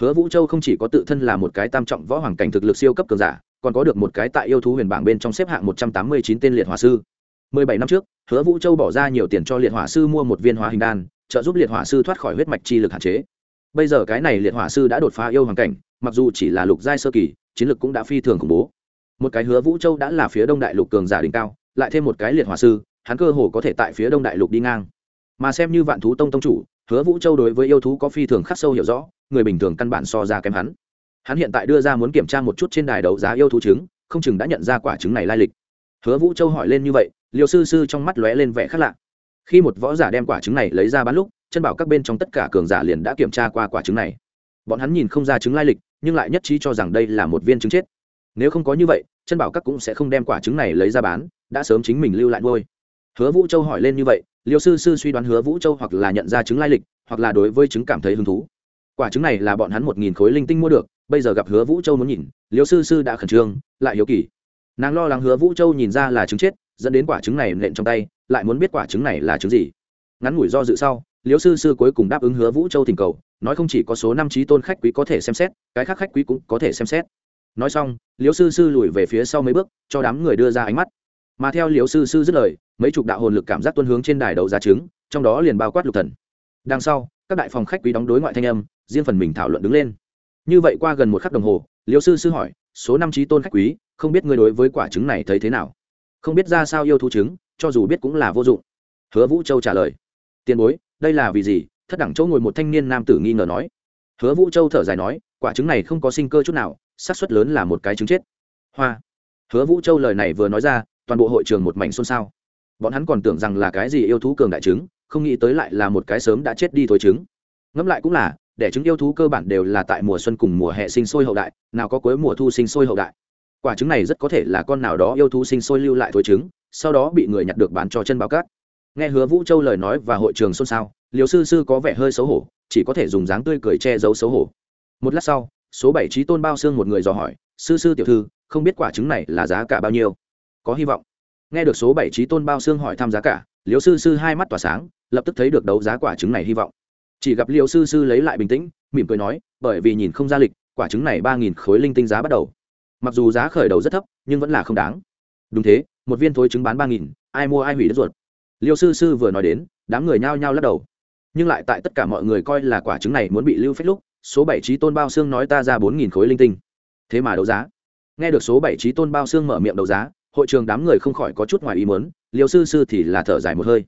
Hứa vũ châu không chỉ có tự thân là một cái tam trọng võ hoàng cảnh thực lực siêu cấp cường giả, còn có được một cái tại yêu thú huyền bảng bên trong xếp hạng một trăm tám mươi chín tên liệt hỏa sư. Mười bảy năm trước, hứa vũ châu bỏ ra nhiều tiền cho liệt hỏa sư mua một viên hóa hình đan, trợ giúp liệt hỏa sư thoát khỏi huyết mạch chi lực hạn chế. Bây giờ cái này liệt hỏa sư đã đột phá yêu hoàng cảnh, mặc dù chỉ là lục giai sơ kỳ, chiến lực cũng đã phi thường khủng bố. Một cái hứa vũ châu đã là phía đông đại lục cường giả đỉnh cao, lại thêm một cái liệt hỏa sư hắn cơ hồ có thể tại phía đông đại lục đi ngang. Mà xem như vạn thú tông tông chủ, hứa vũ châu đối với yêu thú có phi thường khắc sâu hiểu rõ, người bình thường căn bản so ra kém hắn. Hắn hiện tại đưa ra muốn kiểm tra một chút trên đài đấu giá yêu thú trứng, không chừng đã nhận ra quả trứng này lai lịch. Hứa vũ châu hỏi lên như vậy liều sư sư trong mắt lóe lên vẻ khác lạ. Khi một võ giả đem quả trứng này lấy ra bán lúc, chân bảo các bên trong tất cả cường giả liền đã kiểm tra qua quả trứng này. Bọn hắn nhìn không ra trứng lai lịch, nhưng lại nhất trí cho rằng đây là một viên trứng chết. Nếu không có như vậy, chân bảo các cũng sẽ không đem quả trứng này lấy ra bán, đã sớm chính mình lưu lại ngôi hứa vũ châu hỏi lên như vậy, liêu sư sư suy đoán hứa vũ châu hoặc là nhận ra trứng lai lịch, hoặc là đối với trứng cảm thấy hứng thú. Quả trứng này là bọn hắn một nghìn khối linh tinh mua được, bây giờ gặp hứa vũ châu muốn nhìn, liêu sư sư đã khẩn trương, lại hiếu kỳ. Nàng lo lắng hứa vũ châu nhìn ra là trứng chết, dẫn đến quả trứng này nện trong tay, lại muốn biết quả trứng này là trứng gì. Ngắn ngủi do dự sau, liêu sư sư cuối cùng đáp ứng hứa vũ châu thỉnh cầu, nói không chỉ có số năm trí tôn khách quý có thể xem xét, cái khác khách quý cũng có thể xem xét. Nói xong, liêu sư sư lùi về phía sau mấy bước, cho đám người đưa ra ánh mắt mà theo liêu sư sư dứt lời, mấy chục đạo hồn lực cảm giác tuân hướng trên đài đấu giá trứng, trong đó liền bao quát lục thần. Đằng sau, các đại phòng khách quý đóng đối ngoại thanh âm, riêng phần mình thảo luận đứng lên. Như vậy qua gần một khắc đồng hồ liêu sư sư hỏi, số năm trí tôn khách quý, không biết ngươi đối với quả trứng này thấy thế nào? Không biết ra sao yêu thú trứng, cho dù biết cũng là vô dụng. Hứa vũ châu trả lời, tiền bối, đây là vì gì? Thất đẳng chỗ ngồi một thanh niên nam tử nghi ngờ nói. Hứa vũ châu thở dài nói, quả trứng này không có sinh cơ chút nào, xác suất lớn là một cái trứng chết. Hoa. Hứa vũ châu lời này vừa nói ra toàn bộ hội trường một mảnh xôn xao. Bọn hắn còn tưởng rằng là cái gì yêu thú cường đại trứng, không nghĩ tới lại là một cái sớm đã chết đi thối trứng. Ngẫm lại cũng là đẻ trứng yêu thú cơ bản đều là tại mùa xuân cùng mùa hè sinh sôi hậu đại, nào có cuối mùa thu sinh sôi hậu đại. Quả trứng này rất có thể là con nào đó yêu thú sinh sôi lưu lại thối trứng, sau đó bị người nhặt được bán cho chân báo cát. Nghe hứa vũ châu lời nói và hội trường xôn xao liều sư sư có vẻ hơi xấu hổ, chỉ có thể dùng dáng tươi cười che giấu xấu hổ. Một lát sau, số bảy trí tôn bao xương một người dò hỏi, sư sư tiểu thư, không biết quả trứng này là giá cả bao nhiêu? Có hy vọng. Nghe được số bảy trí tôn bao xương hỏi thăm giá cả liều sư sư hai mắt tỏa sáng, lập tức thấy được đấu giá quả trứng này hy vọng. Chỉ gặp liều sư sư lấy lại bình tĩnh, mỉm cười nói, bởi vì nhìn không ra lịch, quả trứng này ba nghìn khối linh tinh giá bắt đầu. Mặc dù giá khởi đầu rất thấp, nhưng vẫn là không đáng. Đúng thế, một viên thối trứng bán ba nghìn, ai mua ai hủy đất ruột. Liêu sư sư vừa nói đến, đám người nhao nhao lắc đầu. Nhưng lại tại tất cả mọi người coi là quả trứng này muốn bị lưu phép lúc, số bảy trí tôn bao xương nói ta ra bốn nghìn khối linh tinh. Thế mà đấu giá. Nghe được số bảy trí tôn bao xương mở miệng đấu giá hội trường đám người không khỏi có chút ngoài ý muốn Liễu sư sư thì là thở dài một hơi.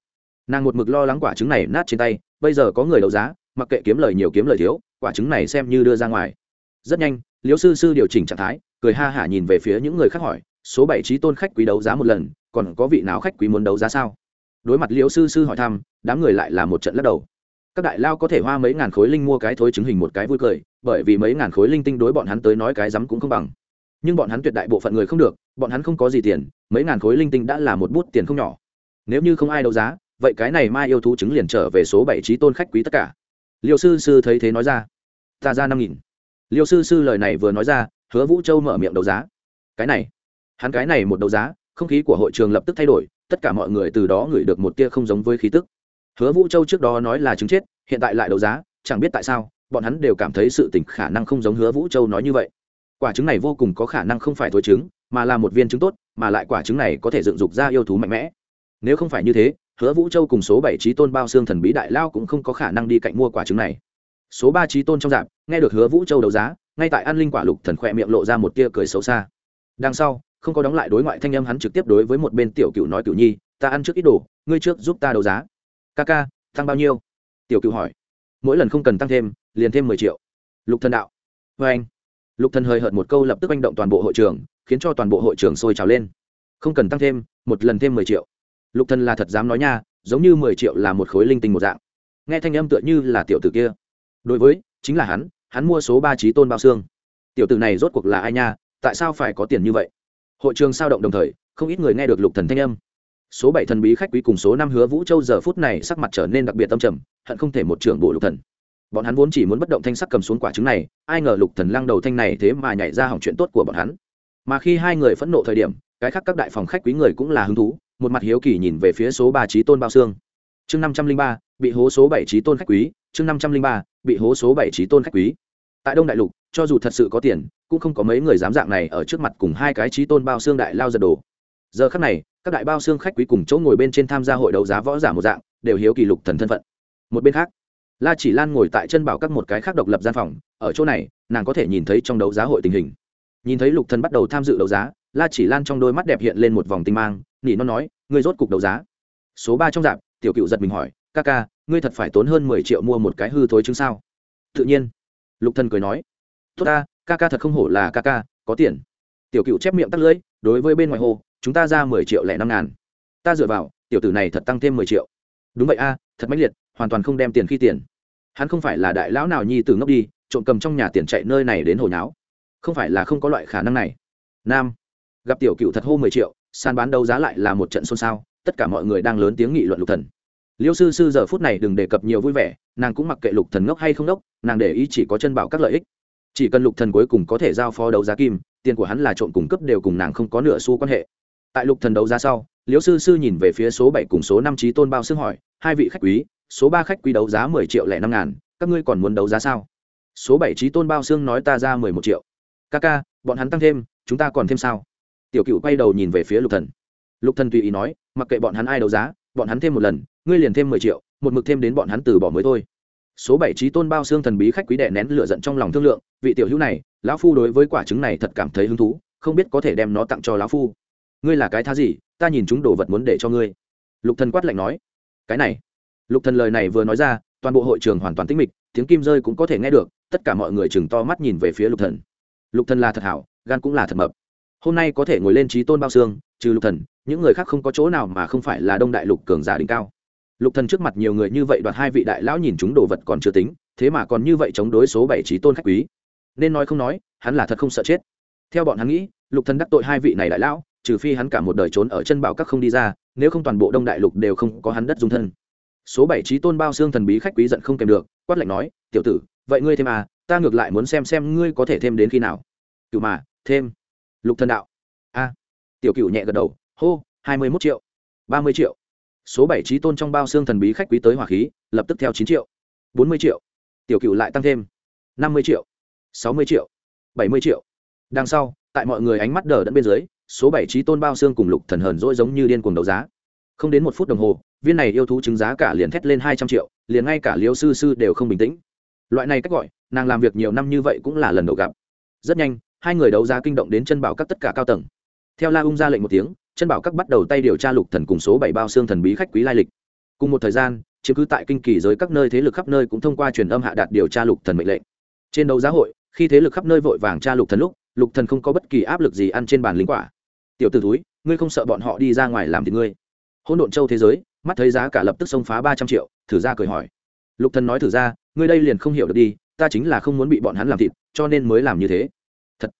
Nàng một mực lo lắng quả trứng này nát trên tay, bây giờ có người đấu giá, mặc kệ kiếm lời nhiều kiếm lời thiếu, quả trứng này xem như đưa ra ngoài. Rất nhanh Liễu sư sư điều chỉnh trạng thái, cười ha hả nhìn về phía những người khác hỏi, số bảy trí tôn khách quý đấu giá một lần, còn có vị nào khách quý muốn đấu giá sao? Đối mặt liễu sư sư hỏi thăm, đám người lại là một trận lắc đầu. Các đại lao có thể hoa mấy ngàn khối linh mua cái thối chứng hình một cái vui cười, bởi vì mấy ngàn khối linh tinh đối bọn hắn tới nói cái rắm cũng không bằng nhưng bọn hắn tuyệt đại bộ phận người không được, bọn hắn không có gì tiền, mấy ngàn khối linh tinh đã là một bút tiền không nhỏ. Nếu như không ai đấu giá, vậy cái này mai yêu thú chứng liền trở về số bảy trí tôn khách quý tất cả. Liêu sư sư thấy thế nói ra, ta ra năm nghìn. Liêu sư sư lời này vừa nói ra, hứa vũ châu mở miệng đấu giá. Cái này, hắn cái này một đấu giá, không khí của hội trường lập tức thay đổi, tất cả mọi người từ đó gửi được một tia không giống với khí tức. Hứa vũ châu trước đó nói là chứng chết, hiện tại lại đấu giá, chẳng biết tại sao, bọn hắn đều cảm thấy sự tỉnh khả năng không giống hứa vũ châu nói như vậy quả trứng này vô cùng có khả năng không phải thối trứng, mà là một viên trứng tốt, mà lại quả trứng này có thể dựng dục ra yêu thú mạnh mẽ. Nếu không phải như thế, hứa vũ châu cùng số bảy trí tôn bao xương thần bí đại lao cũng không có khả năng đi cạnh mua quả trứng này. Số ba trí tôn trong dạp, nghe được hứa vũ châu đấu giá, ngay tại an linh quả lục thần khỏe miệng lộ ra một tia cười xấu xa. Đằng sau, không có đóng lại đối ngoại thanh âm hắn trực tiếp đối với một bên tiểu cựu nói cựu nhi, ta ăn trước ít đồ, ngươi trước giúp ta đấu giá. Ca ca, tăng bao nhiêu? tiểu cựu hỏi. Mỗi lần không cần tăng thêm, liền thêm mười triệu. Lục thần đạo. Vê anh lục thần hơi hợt một câu lập tức manh động toàn bộ hội trường, khiến cho toàn bộ hội trường sôi trào lên. Không cần tăng thêm, một lần thêm mười triệu. Lục thần là thật dám nói nha, giống như mười triệu là một khối linh tinh một dạng. Nghe thanh âm tựa như là tiểu tử kia. Đối với, chính là hắn hắn mua số ba trí tôn bao xương. Tiểu tử này rốt cuộc là ai nha, tại sao phải có tiền như vậy? Hội trường sao động đồng thời, không ít người nghe được lục thần thanh âm. Số bảy thần bí khách quý cùng số năm hứa vũ châu giờ phút này sắc mặt trở nên đặc biệt tâm trầm, hận không thể một trưởng bộ lục thần bọn hắn vốn chỉ muốn bất động thanh sắc cầm xuống quả trứng này, ai ngờ lục thần lăng đầu thanh này thế mà nhảy ra hỏng chuyện tốt của bọn hắn. Mà khi hai người phẫn nộ thời điểm, cái khác các đại phòng khách quý người cũng là hứng thú, một mặt hiếu kỳ nhìn về phía số ba trí tôn bao xương chương năm trăm linh ba, bị hố số bảy trí tôn khách quý, chương năm trăm linh ba, bị hố số bảy trí tôn khách quý. Tại đông đại lục, cho dù thật sự có tiền, cũng không có mấy người dám dạng này ở trước mặt cùng hai cái trí tôn bao xương đại lao giật đồ giờ khắc này, các đại bao xương khách quý cùng chỗ ngồi bên trên tham gia hội đấu giá võ giả một dạng, đều hiếu kỳ lục thần thân phận. Một bên khác la chỉ lan ngồi tại chân bảo các một cái khác độc lập gian phòng, ở chỗ này, nàng có thể nhìn thấy trong đấu giá hội tình hình. Nhìn thấy lục thần bắt đầu tham dự đấu giá, la chỉ lan trong đôi mắt đẹp hiện lên một vòng tinh mang, nỉ nó nói, ngươi rốt cục đấu giá? Số ba trong dạp, tiểu cựu giật mình hỏi, ca ca, ngươi thật phải tốn hơn mười triệu mua một cái hư thối chứng sao? Tự nhiên. Lục thần cười nói, tốt ta, ca ca thật không hổ là ca ca, có tiền. Tiểu cựu chép miệng tắt lưỡi, đối với bên ngoài hồ, chúng ta ra mười triệu lẻ năm ngàn. Ta dựa vào, tiểu tử này thật tăng thêm mười triệu. Đúng vậy a, thật mãnh liệt hoàn toàn không đem tiền khi tiền. Hắn không phải là đại lão nào nhi từ ngốc đi, trộm cầm trong nhà tiền chạy nơi này đến hồi nháo. Không phải là không có loại khả năng này. Nam, gặp tiểu cựu thật hô mười triệu, sàn bán đấu giá lại là một trận xôn xao, tất cả mọi người đang lớn tiếng nghị luận lục thần. Liêu sư sư giờ phút này đừng đề cập nhiều vui vẻ, nàng cũng mặc kệ lục thần ngốc hay không ngốc nàng để ý chỉ có chân bảo các lợi ích. Chỉ cần lục thần cuối cùng có thể giao phó đấu giá kim, tiền của hắn là trộm cung cấp đều cùng nàng không có nửa xu quan hệ. Tại lục thần đấu giá sau, liêu sư sư nhìn về phía số bảy cùng số năm trí tôn bao xương hỏi, hai vị khách quý số ba khách quý đấu giá mười triệu lẻ năm ngàn, các ngươi còn muốn đấu giá sao? Số bảy trí tôn bao xương nói ta ra mười một triệu. Ca ca, bọn hắn tăng thêm, chúng ta còn thêm sao? Tiểu cựu quay đầu nhìn về phía lục thần. Lục thần tùy ý nói, mặc kệ bọn hắn ai đấu giá, bọn hắn thêm một lần, ngươi liền thêm mười triệu, một mực thêm đến bọn hắn từ bỏ mới thôi. Số bảy trí tôn bao xương thần bí khách quý đè nén lửa giận trong lòng thương lượng, vị tiểu hữu này, lão phu đối với quả trứng này thật cảm thấy hứng thú, không biết có thể đem nó tặng cho lão phu. Ngươi là cái thá gì, ta nhìn chúng đồ vật muốn để cho ngươi. Lục thần quát lạnh nói, cái này lục thần lời này vừa nói ra, toàn bộ hội trường hoàn toàn tĩnh mịch, tiếng kim rơi cũng có thể nghe được, tất cả mọi người chừng to mắt nhìn về phía lục thần. Lục thần là thật hảo, gan cũng là thật mập. Hôm nay có thể ngồi lên trí tôn bao xương, trừ lục thần, những người khác không có chỗ nào mà không phải là đông đại lục cường giả đỉnh cao. Lục thần trước mặt nhiều người như vậy đoạt hai vị đại lão nhìn chúng đồ vật còn chưa tính, thế mà còn như vậy chống đối số bảy trí tôn khách quý. Nên nói không nói, hắn là thật không sợ chết. Theo bọn hắn nghĩ, lục thần đắc tội hai vị này đại lão, trừ phi hắn cả một đời trốn ở chân bảo các không đi ra, nếu không toàn bộ đông đại lục đều không có hắn đất dung thân số bảy trí tôn bao xương thần bí khách quý giận không kèm được, quát lạnh nói, tiểu tử, vậy ngươi thêm à ta ngược lại muốn xem xem ngươi có thể thêm đến khi nào. Cựu mà, thêm. Lục thần đạo. A. Tiểu cựu nhẹ gật đầu, hô, hai mươi mốt triệu. Ba mươi triệu. Số bảy trí tôn trong bao xương thần bí khách quý tới hỏa khí, lập tức theo chín triệu. Bốn mươi triệu. Tiểu cựu lại tăng thêm. Năm mươi triệu. Sáu mươi triệu. Bảy mươi triệu. Đằng sau, tại mọi người ánh mắt đờ đẫn bên dưới, số bảy trí tôn bao xương cùng lục thần hờn dỗi giống như điên cuồng đấu giá không đến một phút đồng hồ, viên này yêu thú chứng giá cả liền thét lên hai trăm triệu, liền ngay cả liêu sư sư đều không bình tĩnh. Loại này cách gọi, nàng làm việc nhiều năm như vậy cũng là lần đầu gặp. Rất nhanh, hai người đấu giá kinh động đến chân bảo các tất cả cao tầng. Theo la ung ra lệnh một tiếng, chân bảo các bắt đầu tay điều tra lục thần cùng số bảy bao xương thần bí khách quý lai lịch. Cùng một thời gian, chiếm cứ tại kinh kỳ giới các nơi thế lực khắp nơi cũng thông qua truyền âm hạ đạt điều tra lục thần mệnh lệnh. Trên đấu giá hội, khi thế lực khắp nơi vội vàng tra lục thần lúc, lục thần không có bất kỳ áp lực gì ăn trên bàn linh quả. Tiểu tử túi ngươi không sợ bọn họ đi ra ngoài làm thì ngươi? Hỗn độn châu thế giới, mắt thấy giá cả lập tức xông phá ba trăm triệu, thử ra cười hỏi. Lục thần nói thử ra, ngươi đây liền không hiểu được đi, ta chính là không muốn bị bọn hắn làm thịt, cho nên mới làm như thế. Thật.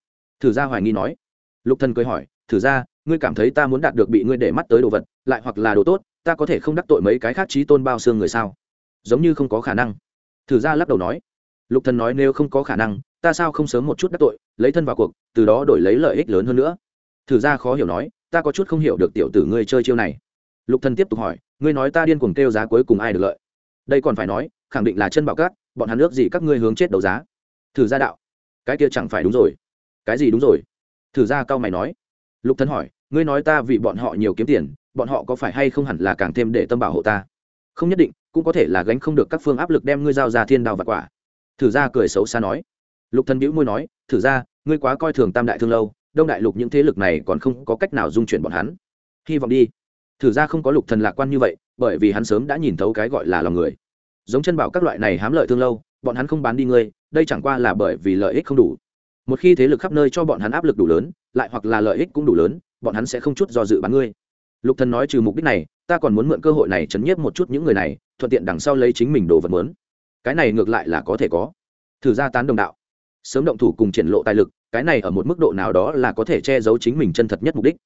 Thử ra hoài nghi nói. Lục thần cười hỏi, thử ra, ngươi cảm thấy ta muốn đạt được bị ngươi để mắt tới đồ vật, lại hoặc là đồ tốt, ta có thể không đắc tội mấy cái khác trí tôn bao xương người sao? Giống như không có khả năng. Thử ra lắc đầu nói. Lục thần nói nếu không có khả năng, ta sao không sớm một chút đắc tội, lấy thân vào cuộc, từ đó đổi lấy lợi ích lớn hơn nữa. Thử ra khó hiểu nói, ta có chút không hiểu được tiểu tử ngươi chơi chiêu này lục thần tiếp tục hỏi, ngươi nói ta điên cuồng kêu giá cuối cùng ai được lợi? Đây còn phải nói, khẳng định là chân bảo cát bọn hắn nước gì các ngươi hướng chết đấu giá. Thử ra đạo. Cái kia chẳng phải đúng rồi. Cái gì đúng rồi? Thử ra cao mày nói. Lục thần hỏi, ngươi nói ta vì bọn họ nhiều kiếm tiền, bọn họ có phải hay không hẳn là càng thêm để tâm bảo hộ ta? Không nhất định, cũng có thể là gánh không được các phương áp lực đem ngươi giao ra thiên đao và quả. Thử ra cười xấu xa nói. Lục thần bĩu môi nói, thử ra, ngươi quá coi thường tam đại thương lâu, đông đại lục những thế lực này còn không có cách nào dung chuyển bọn hắn. Hy vọng đi thử ra không có lục thần lạc quan như vậy, bởi vì hắn sớm đã nhìn thấu cái gọi là lòng người. Giống chân bảo các loại này hám lợi thương lâu, bọn hắn không bán đi ngươi, đây chẳng qua là bởi vì lợi ích không đủ. Một khi thế lực khắp nơi cho bọn hắn áp lực đủ lớn, lại hoặc là lợi ích cũng đủ lớn, bọn hắn sẽ không chút do dự bán ngươi. Lục thần nói trừ mục đích này, ta còn muốn mượn cơ hội này chấn nhiếp một chút những người này, thuận tiện đằng sau lấy chính mình đồ vật muốn. Cái này ngược lại là có thể có. Thử ra tán đồng đạo. Sớm động thủ cùng triển lộ tài lực, cái này ở một mức độ nào đó là có thể che giấu chính mình chân thật nhất mục đích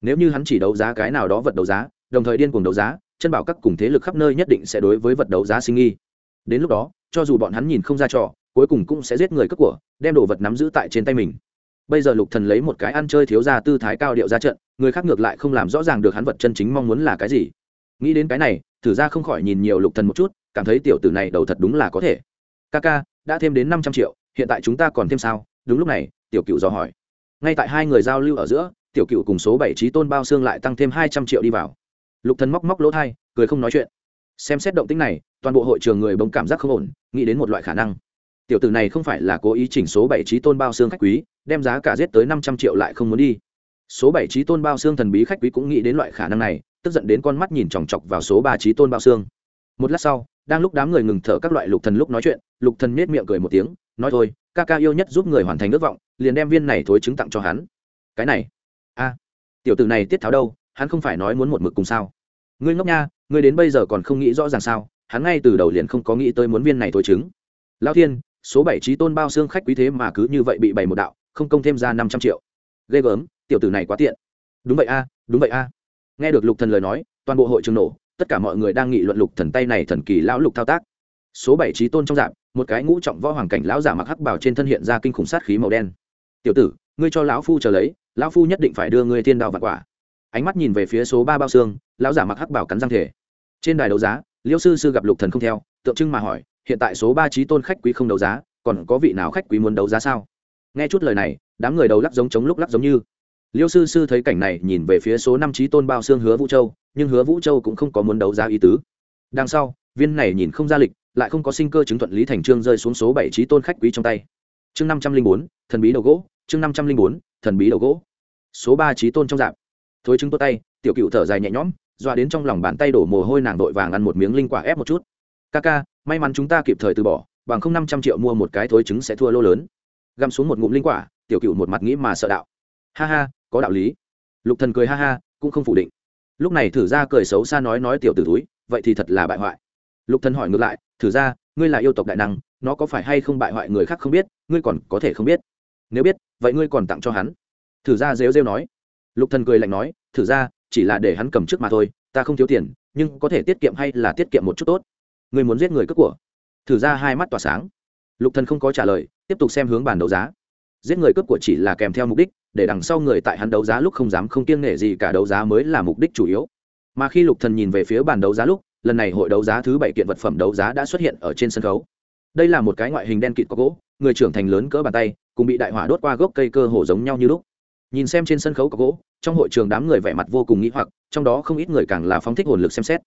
nếu như hắn chỉ đấu giá cái nào đó vật đấu giá, đồng thời điên cuồng đấu giá, chân bảo các cùng thế lực khắp nơi nhất định sẽ đối với vật đấu giá sinh nghi. Đến lúc đó, cho dù bọn hắn nhìn không ra trò, cuối cùng cũng sẽ giết người cướp của, đem đồ vật nắm giữ tại trên tay mình. Bây giờ lục thần lấy một cái ăn chơi thiếu ra tư thái cao điệu ra trận, người khác ngược lại không làm rõ ràng được hắn vật chân chính mong muốn là cái gì. Nghĩ đến cái này, thử ra không khỏi nhìn nhiều lục thần một chút, cảm thấy tiểu tử này đầu thật đúng là có thể. Ca ca, đã thêm đến năm trăm triệu, hiện tại chúng ta còn thêm sao? Đúng lúc này, tiểu cựu dò hỏi. Ngay tại hai người giao lưu ở giữa tiểu cựu cùng số bảy trí tôn bao xương lại tăng thêm hai trăm triệu đi vào. Lục thần móc móc lỗ thai, cười không nói chuyện. Xem xét động tĩnh này, toàn bộ hội trường người bỗng cảm giác không ổn, nghĩ đến một loại khả năng. Tiểu tử này không phải là cố ý chỉnh số bảy trí tôn bao xương khách quý, đem giá cả giết tới năm trăm triệu lại không muốn đi. Số bảy trí tôn bao xương thần bí khách quý cũng nghĩ đến loại khả năng này, tức giận đến con mắt nhìn chòng chọc vào số ba trí tôn bao xương. Một lát sau, đang lúc đám người ngừng thở các loại lục thần lúc nói chuyện, lục thần nết miệng cười một tiếng, nói thôi, ca ca yêu nhất giúp người hoàn thành ước vọng, liền đem viên này thối chứng tặng cho hắn. Cái này a tiểu tử này tiết tháo đâu, hắn không phải nói muốn một mực cùng sao? Ngươi ngốc nha, ngươi đến bây giờ còn không nghĩ rõ ràng sao, hắn ngay từ đầu liền không có nghĩ tới muốn viên này thôi chứng. Lão thiên, số bảy trí tôn bao xương khách quý thế mà cứ như vậy bị bày một đạo, không công thêm ra năm trăm triệu. Ghê gớm, tiểu tử này quá tiện. Đúng vậy a, đúng vậy a. Nghe được lục thần lời nói, toàn bộ hội trường nổ, tất cả mọi người đang nghị luận lục thần tay này thần kỳ lão lục thao tác. Số bảy trí tôn trong dạng, một cái ngũ trọng võ hoàng cảnh lão giả mặc hắc bảo trên thân hiện ra kinh khủng sát khí màu đen. Tiểu tử, ngươi cho lão phu chờ lấy lão phu nhất định phải đưa ngươi thiên đao vạn quả. Ánh mắt nhìn về phía số ba bao xương, lão giả mặc hắc bảo cắn răng thể trên đài đấu giá liêu sư sư gặp lục thần không theo, tượng trưng mà hỏi, hiện tại số ba trí tôn khách quý không đấu giá, còn có vị nào khách quý muốn đấu giá sao? Nghe chút lời này, đám người đầu lắc giống chống lúc lắc giống như. Liêu sư sư thấy cảnh này nhìn về phía số năm trí tôn bao xương hứa vũ châu, nhưng hứa vũ châu cũng không có muốn đấu giá ý tứ. Đằng sau, viên này nhìn không ra lịch, lại không có sinh cơ chứng thuận lý thành trương rơi xuống số bảy trí tôn khách quý trong tay. Chương năm trăm linh bốn, thần bí đầu gỗ, chương năm trăm linh bốn, thần bí đầu gỗ số ba trí tôn trong dạp. Thối chứng tốt tay, tiểu cựu thở dài nhẹ nhõm doa đến trong lòng bàn tay đổ mồ hôi nàng đội vàng ăn một miếng linh quả ép một chút. Ca ca, may mắn chúng ta kịp thời từ bỏ, bằng không năm trăm triệu mua một cái thối trứng sẽ thua lô lớn. Găm xuống một ngụm linh quả, tiểu cựu một mặt nghĩ mà sợ đạo. Ha ha, có đạo lý. Lục thần cười ha ha, cũng không phủ định. Lúc này thử ra cười xấu xa nói nói tiểu tử túi vậy thì thật là bại hoại. Lục thần hỏi ngược lại, thử ra, ngươi là yêu tộc đại năng, nó có phải hay không bại hoại người khác không biết, ngươi còn có thể không biết. Nếu biết, vậy ngươi còn tặng cho hắn thử ra rêu rêu nói. Lục thần cười lạnh nói, thử ra, chỉ là để hắn cầm trước mà thôi, ta không thiếu tiền, nhưng có thể tiết kiệm hay là tiết kiệm một chút tốt. Ngươi muốn giết người cướp của. Thử ra hai mắt tỏa sáng. Lục thần không có trả lời, tiếp tục xem hướng bàn đấu giá. Giết người cướp của chỉ là kèm theo mục đích, để đằng sau người tại hắn đấu giá lúc không dám không kiêng nể gì cả đấu giá mới là mục đích chủ yếu. Mà khi lục thần nhìn về phía bàn đấu giá lúc, lần này hội đấu giá thứ bảy kiện vật phẩm đấu giá đã xuất hiện ở trên sân khấu. Đây là một cái ngoại hình đen kịt có gỗ, người trưởng thành lớn cỡ bàn tay, cùng bị đại hỏa đốt qua gốc cây cơ hồ giống nhau như lúc nhìn xem trên sân khấu có gỗ, trong hội trường đám người vẻ mặt vô cùng nghĩ hoặc, trong đó không ít người càng là phóng thích hồn lực xem xét.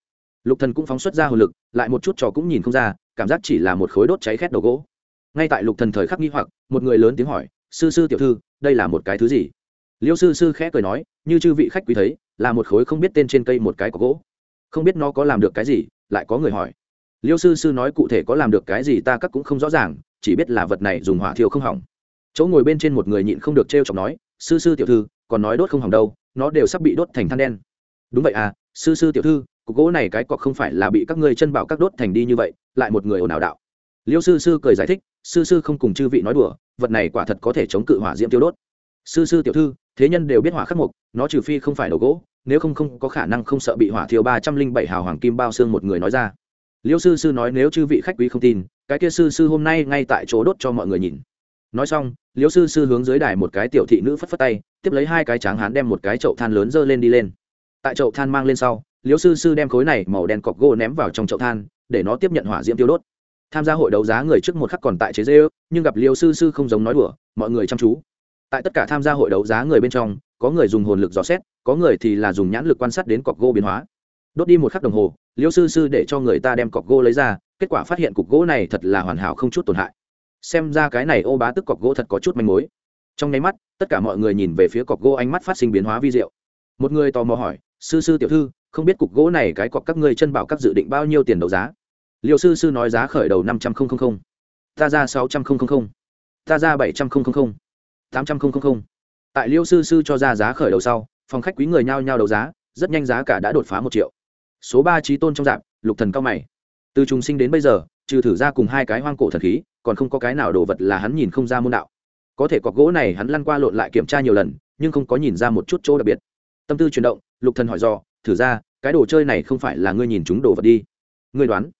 Lục thần cũng phóng xuất ra hồn lực, lại một chút trò cũng nhìn không ra, cảm giác chỉ là một khối đốt cháy khét đầu gỗ. Ngay tại lục thần thời khắc nghi hoặc, một người lớn tiếng hỏi, sư sư tiểu thư, đây là một cái thứ gì? Liêu sư sư khẽ cười nói, như chư vị khách quý thấy, là một khối không biết tên trên cây một cái có gỗ. Không biết nó có làm được cái gì? Lại có người hỏi. Liêu sư sư nói, cụ thể có làm được cái gì ta các cũng không rõ ràng, chỉ biết là vật này dùng hỏa thiêu không hỏng. Chỗ ngồi bên trên một người nhịn không được t r e o chọc nói sư sư tiểu thư, còn nói đốt không hỏng đâu, nó đều sắp bị đốt thành than đen. Đúng vậy à sư sư tiểu thư, cục gỗ này cái cọc không phải là bị các ngươi chân bảo các đốt thành đi như vậy, lại một người ồn ào đạo. Liêu sư sư cười giải thích, sư sư không cùng chư vị nói đùa, vật này quả thật có thể chống cự hỏa diễm tiêu đốt. Sư sư tiểu thư, thế nhân đều biết hỏa khắc mục, nó trừ phi không phải đầu gỗ, nếu không không có khả năng không sợ bị hỏa thiêu ba trăm linh bảy hào hoàng kim bao xương một người nói ra. Liêu sư sư nói nếu chư vị khách quý không tin, cái kia sư sư hôm nay ngay tại chỗ đốt cho mọi người nhìn nói xong, Liễu sư sư hướng dưới đài một cái tiểu thị nữ phất phất tay, tiếp lấy hai cái tráng hán đem một cái chậu than lớn dơ lên đi lên. Tại chậu than mang lên sau, Liễu sư sư đem khối này màu đen cọc gỗ ném vào trong chậu than, để nó tiếp nhận hỏa diễm tiêu đốt. Tham gia hội đấu giá người trước một khắc còn tại chế dê ước nhưng gặp liêu sư sư không giống nói đùa, mọi người chăm chú. Tại tất cả tham gia hội đấu giá người bên trong, có người dùng hồn lực dò xét, có người thì là dùng nhãn lực quan sát đến cọc gỗ biến hóa. Đốt đi một khắc đồng hồ liêu sư sư để cho người ta đem cọc gỗ lấy ra, kết quả phát hiện cục gỗ này thật là hoàn hảo không chút tổn hại xem ra cái này ô bá tức cọc gỗ thật có chút manh mối. Trong nháy mắt, tất cả mọi người nhìn về phía cọc gỗ ánh mắt phát sinh biến hóa vi diệu. Một người tò mò hỏi, sư sư tiểu thư, không biết cục gỗ này cái cọc các ngươi chân bảo các dự định bao nhiêu tiền đấu giá? Liệu sư sư nói giá khởi đầu năm trăm linh ta ra sáu trăm linh ta ra bảy trăm linh tám trăm linh tại liêu sư sư cho ra giá khởi đầu sau, phòng khách quý người nhao nhao đấu giá, rất nhanh giá cả đã đột phá một triệu. Số ba trí tôn trong dạp, lục thần cao mày. Từ trùng sinh đến bây giờ, trừ thử ra cùng hai cái hoang cổ thần khí còn không có cái nào đồ vật là hắn nhìn không ra môn đạo. Có thể cọc gỗ này hắn lăn qua lộn lại kiểm tra nhiều lần, nhưng không có nhìn ra một chút chỗ đặc biệt. Tâm tư chuyển động, lục thần hỏi do thử ra, cái đồ chơi này không phải là ngươi nhìn chúng đồ vật đi? Ngươi đoán.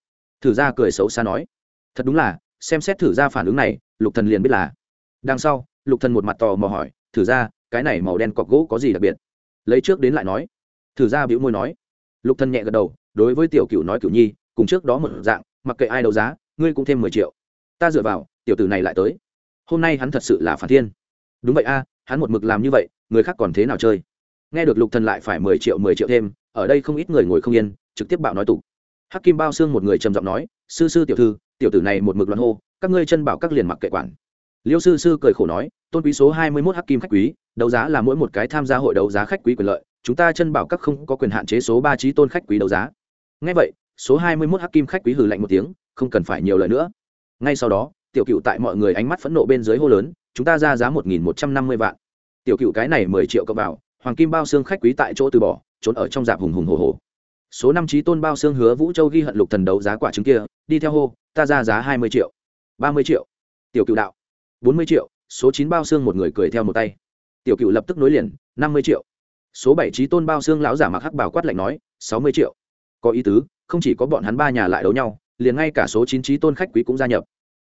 Thử ra cười xấu xa nói. Thật đúng là, xem xét thử ra phản ứng này, lục thần liền biết là. Đằng sau, lục thần một mặt tò mò hỏi, thử ra, cái này màu đen cọc gỗ có gì đặc biệt? Lấy trước đến lại nói. Thử ra bĩu môi nói. Lục thần nhẹ gật đầu, đối với tiểu cửu nói cửu nhi, cùng trước đó một dạng, mặc kệ ai đấu giá, ngươi cũng thêm mười triệu ta dựa vào, tiểu tử này lại tới. Hôm nay hắn thật sự là phản thiên. Đúng vậy a, hắn một mực làm như vậy, người khác còn thế nào chơi? Nghe được lục thần lại phải mười triệu mười triệu thêm, ở đây không ít người ngồi không yên, trực tiếp bạo nói tục hắc kim bao xương một người trầm giọng nói, sư sư tiểu thư, tiểu tử này một mực loạn hô, các ngươi chân bảo các liền mặc kệ quản. Liêu sư sư cười khổ nói, tôn quý số hai mươi mốt hắc kim khách quý, đấu giá là mỗi một cái tham gia hội đấu giá khách quý quyền lợi, chúng ta chân bảo các không có quyền hạn chế số ba trí tôn khách quý đấu giá. Ngay vậy, số hai mươi mốt hắc kim khách quý hừ lạnh một tiếng, không cần phải nhiều lời nữa ngay sau đó, tiểu cựu tại mọi người ánh mắt phẫn nộ bên dưới hô lớn, chúng ta ra giá một nghìn một trăm năm mươi vạn. Tiểu cựu cái này mười triệu cộng vào, hoàng kim bao xương khách quý tại chỗ từ bỏ, trốn ở trong dạp hùng hùng hồ hồ. Số năm trí tôn bao xương hứa vũ châu ghi hận lục thần đấu giá quả trứng kia, đi theo hô, ta ra giá hai mươi triệu, ba mươi triệu. Tiểu cựu đạo, bốn mươi triệu. Số chín bao xương một người cười theo một tay. Tiểu cựu lập tức nối liền, năm mươi triệu. Số bảy trí tôn bao xương lão giả mặc hắc bảo quát lạnh nói, sáu mươi triệu. Có ý tứ, không chỉ có bọn hắn ba nhà lại đấu nhau liền ngay cả số chín trí tôn khách quý cũng gia nhập.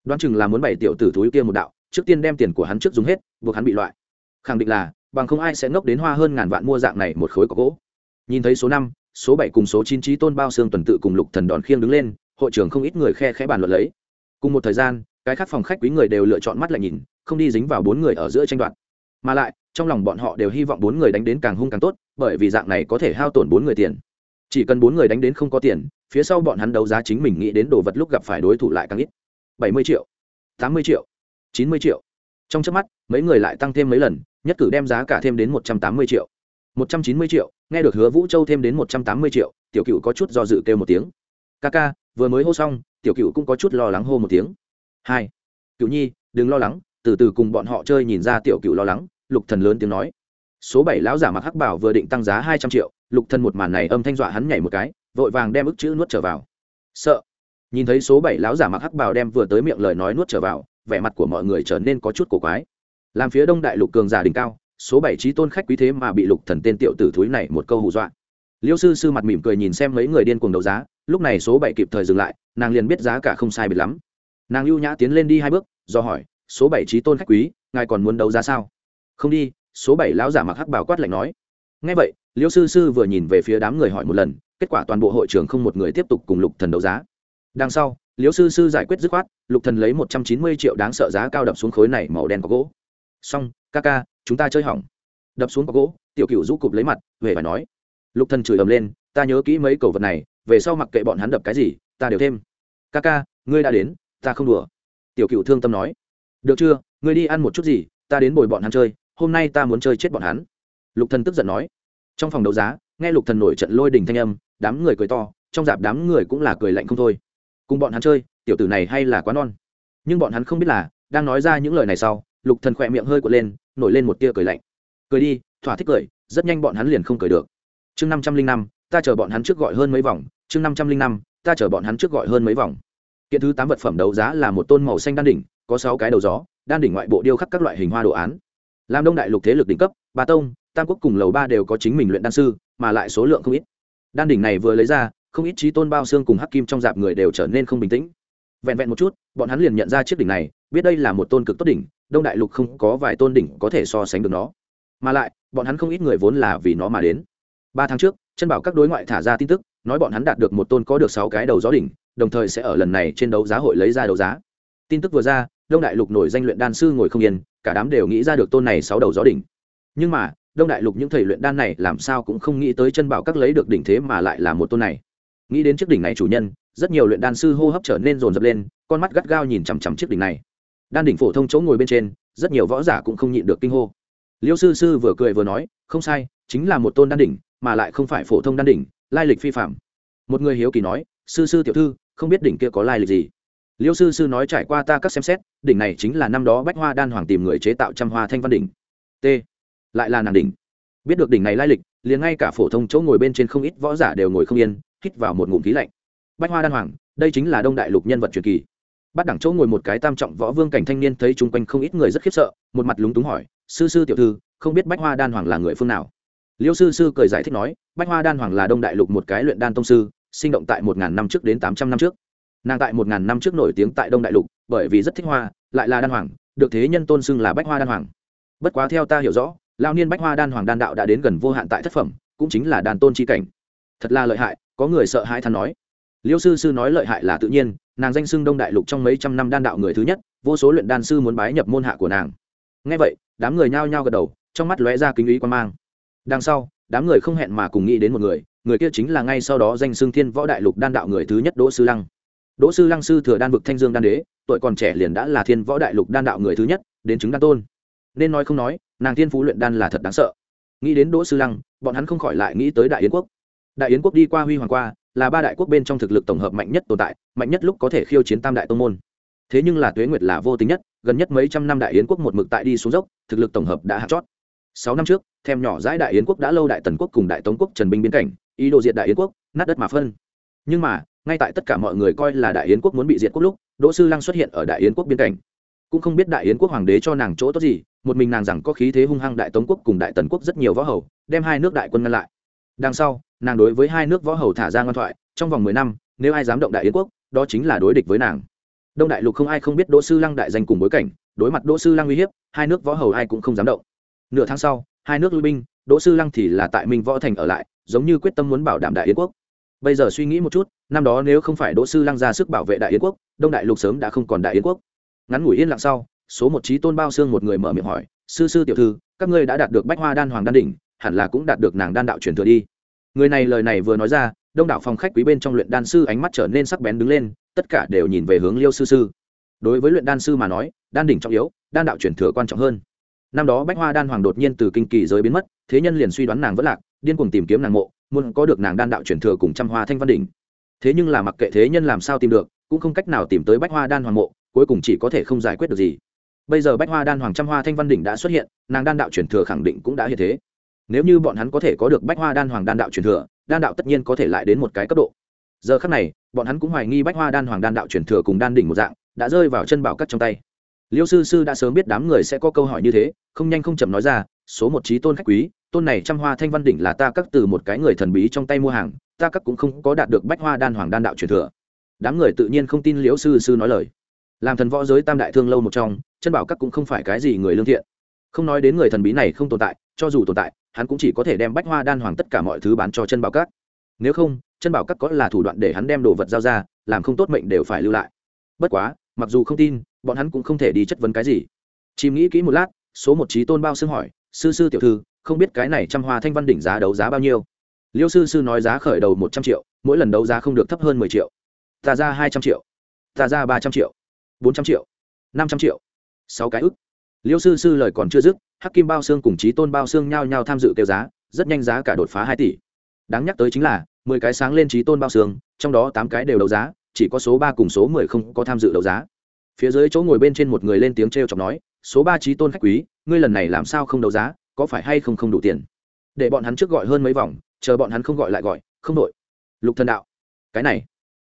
Đoán chừng là muốn bảy tiểu tử thúi kia một đạo, trước tiên đem tiền của hắn trước dùng hết, buộc hắn bị loại. Khẳng định là, bằng không ai sẽ ngốc đến hoa hơn ngàn vạn mua dạng này một khối có gỗ. Nhìn thấy số năm, số bảy cùng số chín trí tôn bao xương tuần tự cùng lục thần đòn khiêng đứng lên, hội trưởng không ít người khe khẽ bàn luận lấy. Cùng một thời gian, cái khác phòng khách quý người đều lựa chọn mắt lại nhìn, không đi dính vào bốn người ở giữa tranh đoạt. Mà lại, trong lòng bọn họ đều hy vọng bốn người đánh đến càng hung càng tốt, bởi vì dạng này có thể hao tổn bốn người tiền chỉ cần bốn người đánh đến không có tiền, phía sau bọn hắn đấu giá chính mình nghĩ đến đồ vật lúc gặp phải đối thủ lại càng ít. Bảy mươi triệu, tám mươi triệu, chín mươi triệu. Trong trước mắt, mấy người lại tăng thêm mấy lần, nhất cử đem giá cả thêm đến một trăm tám mươi triệu. một trăm chín mươi triệu, nghe được hứa vũ châu thêm đến một trăm tám mươi triệu, tiểu cựu có chút do dự kêu một tiếng. Ca ca, vừa mới hô xong, tiểu cựu cũng có chút lo lắng hô một tiếng. Hai cựu nhi, đừng lo lắng. Từ từ cùng bọn họ chơi nhìn ra tiểu cựu lo lắng, lục thần lớn tiếng nói. Số bảy lão giả mặc hắc bảo vừa định tăng giá hai trăm triệu lục thần một màn này âm thanh dọa hắn nhảy một cái, vội vàng đem ức chữ nuốt trở vào. Sợ. Nhìn thấy số bảy lão giả mặc hắc bào đem vừa tới miệng lời nói nuốt trở vào, vẻ mặt của mọi người trở nên có chút cổ quái. Làm phía đông đại lục cường giả đỉnh cao, số bảy trí tôn khách quý thế mà bị lục thần tên tiểu tử thúi này một câu hù dọa. Liêu sư sư mặt mỉm cười nhìn xem mấy người điên cuồng đấu giá, lúc này số bảy kịp thời dừng lại, nàng liền biết giá cả không sai biệt lắm. Nàng ưu nhã tiến lên đi hai bước, do hỏi, số bảy trí tôn khách quý, ngài còn muốn đấu giá sao? Không đi, số bảy lão giả mặc hắc bảo quát lạnh nói. Ngay vậy liêu sư sư vừa nhìn về phía đám người hỏi một lần, kết quả toàn bộ hội trường không một người tiếp tục cùng lục thần đấu giá. Đằng sau, liêu sư sư giải quyết dứt khoát, lục thần lấy một trăm chín mươi triệu đáng sợ giá cao đập xuống khối này màu đen có gỗ. Xong, ca ca, chúng ta chơi hỏng. Đập xuống có gỗ, tiểu cựu rũ cụp lấy mặt về và nói. Lục thần chửi ầm lên, ta nhớ kỹ mấy cầu vật này, về sau mặc kệ bọn hắn đập cái gì, ta đều thêm. Ca ca, ngươi đã đến, ta không đùa. Tiểu cựu thương tâm nói. Được chưa, ngươi đi ăn một chút gì, ta đến bồi bọn hắn chơi, hôm nay ta muốn chơi chết bọn hắn. Lục thần tức giận nói trong phòng đấu giá, nghe lục thần nổi trận lôi đình thanh âm, đám người cười to, trong dạp đám người cũng là cười lạnh không thôi. Cùng bọn hắn chơi, tiểu tử này hay là quá non. Nhưng bọn hắn không biết là, đang nói ra những lời này sau, lục thần khỏe miệng hơi cuộn lên, nổi lên một tia cười lạnh. Cười đi, thỏa thích cười, rất nhanh bọn hắn liền không cười được. Chương năm trăm linh năm, ta chờ bọn hắn trước gọi hơn mấy vòng. Chương năm trăm linh năm, ta chờ bọn hắn trước gọi hơn mấy vòng. Kiện thứ tám vật phẩm đấu giá là một tôn màu xanh đan đỉnh, có sáu cái đầu gió, đan đỉnh ngoại bộ điêu khắc các loại hình hoa đồ án. Làm đông đại lục thế lực đỉnh cấp, ba tông tam quốc cùng lầu ba đều có chính mình luyện đan sư, mà lại số lượng không ít. Đan đỉnh này vừa lấy ra, không ít trí tôn bao xương cùng hắc kim trong dạp người đều trở nên không bình tĩnh. Vẹn vẹn một chút, bọn hắn liền nhận ra chiếc đỉnh này, biết đây là một tôn cực tốt đỉnh, đông đại lục không có vài tôn đỉnh có thể so sánh được nó. Mà lại, bọn hắn không ít người vốn là vì nó mà đến. Ba tháng trước, chân bảo các đối ngoại thả ra tin tức, nói bọn hắn đạt được một tôn có được sáu cái đầu gió đỉnh, đồng thời sẽ ở lần này trên đấu giá hội lấy ra đấu giá. Tin tức vừa ra, đông đại lục nổi danh luyện đan sư ngồi không yên, cả đám đều nghĩ ra được tôn này sáu đầu gió đỉnh. Nhưng mà đông đại lục những thầy luyện đan này làm sao cũng không nghĩ tới chân bảo các lấy được đỉnh thế mà lại là một tôn này. Nghĩ đến chiếc đỉnh này chủ nhân, rất nhiều luyện đan sư hô hấp trở nên rồn rập lên, con mắt gắt gao nhìn chằm chằm chiếc đỉnh này. Đan đỉnh phổ thông chỗ ngồi bên trên, rất nhiều võ giả cũng không nhịn được kinh hô. Liêu sư sư vừa cười vừa nói, không sai, chính là một tôn đan đỉnh, mà lại không phải phổ thông đan đỉnh, lai lịch phi phạm một người hiếu kỳ nói, sư sư tiểu thư, không biết đỉnh kia có lai lịch gì? Liêu sư sư nói, trải qua ta các xem xét, đỉnh này chính là năm đó bách hoa đan hoàng tìm người chế tạo trăm hoa thanh văn đỉnh. T lại là nàng đỉnh. Biết được đỉnh này lai lịch, liền ngay cả phổ thông chỗ ngồi bên trên không ít võ giả đều ngồi không yên, hít vào một ngụm khí lạnh. Bách hoa đan hoàng, đây chính là đông đại lục nhân vật truyền kỳ. Bắt đẳng chỗ ngồi một cái tam trọng võ vương cảnh thanh niên thấy chung quanh không ít người rất khiếp sợ, một mặt lúng túng hỏi, sư sư tiểu thư, không biết bách hoa đan hoàng là người phương nào? Liêu sư sư cười giải thích nói, bách hoa đan hoàng là đông đại lục một cái luyện đan tông sư, sinh động tại một ngàn năm trước đến tám trăm năm trước. Nàng tại một ngàn năm trước nổi tiếng tại đông đại lục, bởi vì rất thích hoa, lại là đan hoàng, được thế nhân tôn xưng là bách hoa đan hoàng. Bất quá theo ta hiểu rõ lao niên bách hoa đan hoàng đan đạo đã đến gần vô hạn tại thất phẩm, cũng chính là đàn tôn c h i cảnh. Thật là lợi hại, có người sợ hãi thắn nói. Liêu sư sư nói lợi hại là tự nhiên, nàng danh xưng đông đại lục trong mấy trăm năm đan đạo người thứ nhất, vô số luyện đan sư muốn bái nhập môn hạ của nàng. Ngay vậy, đám người nhao nhao gật đầu, trong mắt lóe ra kính ý quan mang. Đằng sau, đám người không hẹn mà cùng nghĩ đến một người người kia chính là ngay sau đó danh xưng thiên võ đại lục đan đạo người thứ nhất đỗ sư lăng. Đỗ sư lăng sư thừa đan vực thanh dương đan đế, tuổi còn trẻ liền đã là thiên võ đại lục đan đạo người thứ nhất, đến chứng đan tôn. Nên nói không nói nàng thiên phú luyện đan là thật đáng sợ. Nghĩ đến đỗ sư lăng, bọn hắn không khỏi lại nghĩ tới đại yến quốc. Đại yến quốc đi qua huy hoàng qua, là ba đại quốc bên trong thực lực tổng hợp mạnh nhất tồn tại, mạnh nhất lúc có thể khiêu chiến tam đại tông môn. Thế nhưng là tuế nguyệt là vô tính nhất, gần nhất mấy trăm năm đại yến quốc một mực tại đi xuống dốc, thực lực tổng hợp đã hạ chót. Sáu năm trước, thèm nhỏ dãi đại yến quốc đã lâu đại tần quốc cùng đại tống quốc trần binh biến cảnh, ý đồ diệt đại yến quốc, nát đất mà phân. Nhưng mà, ngay tại tất cả mọi người coi là đại yến quốc muốn bị diệt quốc lúc, đỗ sư lăng xuất hiện ở đại yến quốc biên cảnh cũng không biết đại yến quốc hoàng đế cho nàng chỗ tốt gì, một mình nàng rằng có khí thế hung hăng đại tống quốc cùng đại tần quốc rất nhiều võ hầu, đem hai nước đại quân ngăn lại. Đằng sau, nàng đối với hai nước võ hầu thả ra ngoan thoại, trong vòng mười năm, nếu ai dám động đại yến quốc, đó chính là đối địch với nàng. Đông đại lục không ai không biết đỗ sư lăng đại danh cùng bối cảnh, đối mặt đỗ sư lăng uy hiếp, hai nước võ hầu ai cũng không dám động. Nửa tháng sau, hai nước lui binh, đỗ sư lăng thì là tại minh võ thành ở lại, giống như quyết tâm muốn bảo đảm đại yến quốc. Bây giờ suy nghĩ một chút, năm đó nếu không phải đỗ sư lăng ra sức bảo vệ đại yến quốc, đông đại lục sớm đã không còn đại yến quốc ngắn ngủi yên lặng sau, số một trí tôn bao xương một người mở miệng hỏi, sư sư tiểu thư, các ngươi đã đạt được bách hoa đan hoàng đan đỉnh, hẳn là cũng đạt được nàng đan đạo truyền thừa đi. Người này lời này vừa nói ra, đông đảo phòng khách quý bên trong luyện đan sư ánh mắt trở nên sắc bén đứng lên, tất cả đều nhìn về hướng liêu sư sư. Đối với luyện đan sư mà nói, đan đỉnh trọng yếu, đan đạo truyền thừa quan trọng hơn. Năm đó bách hoa đan hoàng đột nhiên từ kinh kỳ giới biến mất, thế nhân liền suy đoán nàng vẫn lạc, điên cuồng tìm kiếm nàng mộ, muốn có được nàng đan đạo truyền thừa cùng trăm hoa thanh văn đỉnh. Thế nhưng là mặc kệ thế nhân làm sao tìm được, cũng không cách nào tìm tới bách hoa đan hoàng mộ cuối cùng chỉ có thể không giải quyết được gì. Bây giờ bách hoa đan hoàng trăm hoa thanh văn đỉnh đã xuất hiện, nàng đan đạo truyền thừa khẳng định cũng đã hiện thế. Nếu như bọn hắn có thể có được bách hoa đan hoàng đan đạo truyền thừa, đan đạo tất nhiên có thể lại đến một cái cấp độ. Giờ khắc này, bọn hắn cũng hoài nghi bách hoa đan hoàng đan đạo truyền thừa cùng đan đỉnh một dạng, đã rơi vào chân bảo cắt trong tay. Liêu sư sư đã sớm biết đám người sẽ có câu hỏi như thế, không nhanh không chậm nói ra, số một trí tôn khách quý, tôn này trăm hoa thanh văn đỉnh là ta cắt từ một cái người thần bí trong tay mua hàng, ta cắt cũng không có đạt được bách hoa đan hoàng đan đạo truyền thừa. Đám người tự nhiên không tin liễu sư sư nói lời làm thần võ giới tam đại thương lâu một trong, chân bảo các cũng không phải cái gì người lương thiện. Không nói đến người thần bí này không tồn tại, cho dù tồn tại, hắn cũng chỉ có thể đem bách hoa đan hoàng tất cả mọi thứ bán cho chân bảo các. Nếu không, chân bảo các có là thủ đoạn để hắn đem đồ vật giao ra, làm không tốt mệnh đều phải lưu lại. Bất quá, mặc dù không tin, bọn hắn cũng không thể đi chất vấn cái gì. Chìm nghĩ kỹ một lát, số một trí tôn bao xương hỏi, sư sư tiểu thư, không biết cái này trăm hoa thanh văn đỉnh giá đấu giá bao nhiêu? Liêu sư sư nói giá khởi đầu một trăm triệu, mỗi lần đấu giá không được thấp hơn mười triệu. Ta ra hai trăm triệu. Ta ra ba trăm triệu bốn trăm triệu, năm trăm triệu, sáu cái ức. Liêu sư sư lời còn chưa dứt, hắc kim bao xương cùng trí tôn bao xương nhao nhao tham dự kêu giá, rất nhanh giá cả đột phá hai tỷ. Đáng nhắc tới chính là, mười cái sáng lên trí tôn bao xương, trong đó tám cái đều đấu giá, chỉ có số ba cùng số mười không có tham dự đấu giá. Phía dưới chỗ ngồi bên trên một người lên tiếng t r e o chọc nói, số ba trí tôn khách quý, ngươi lần này làm sao không đấu giá, có phải hay không không đủ tiền? Để bọn hắn trước gọi hơn mấy vòng, chờ bọn hắn không gọi lại gọi, không đội lục thần đạo, cái này.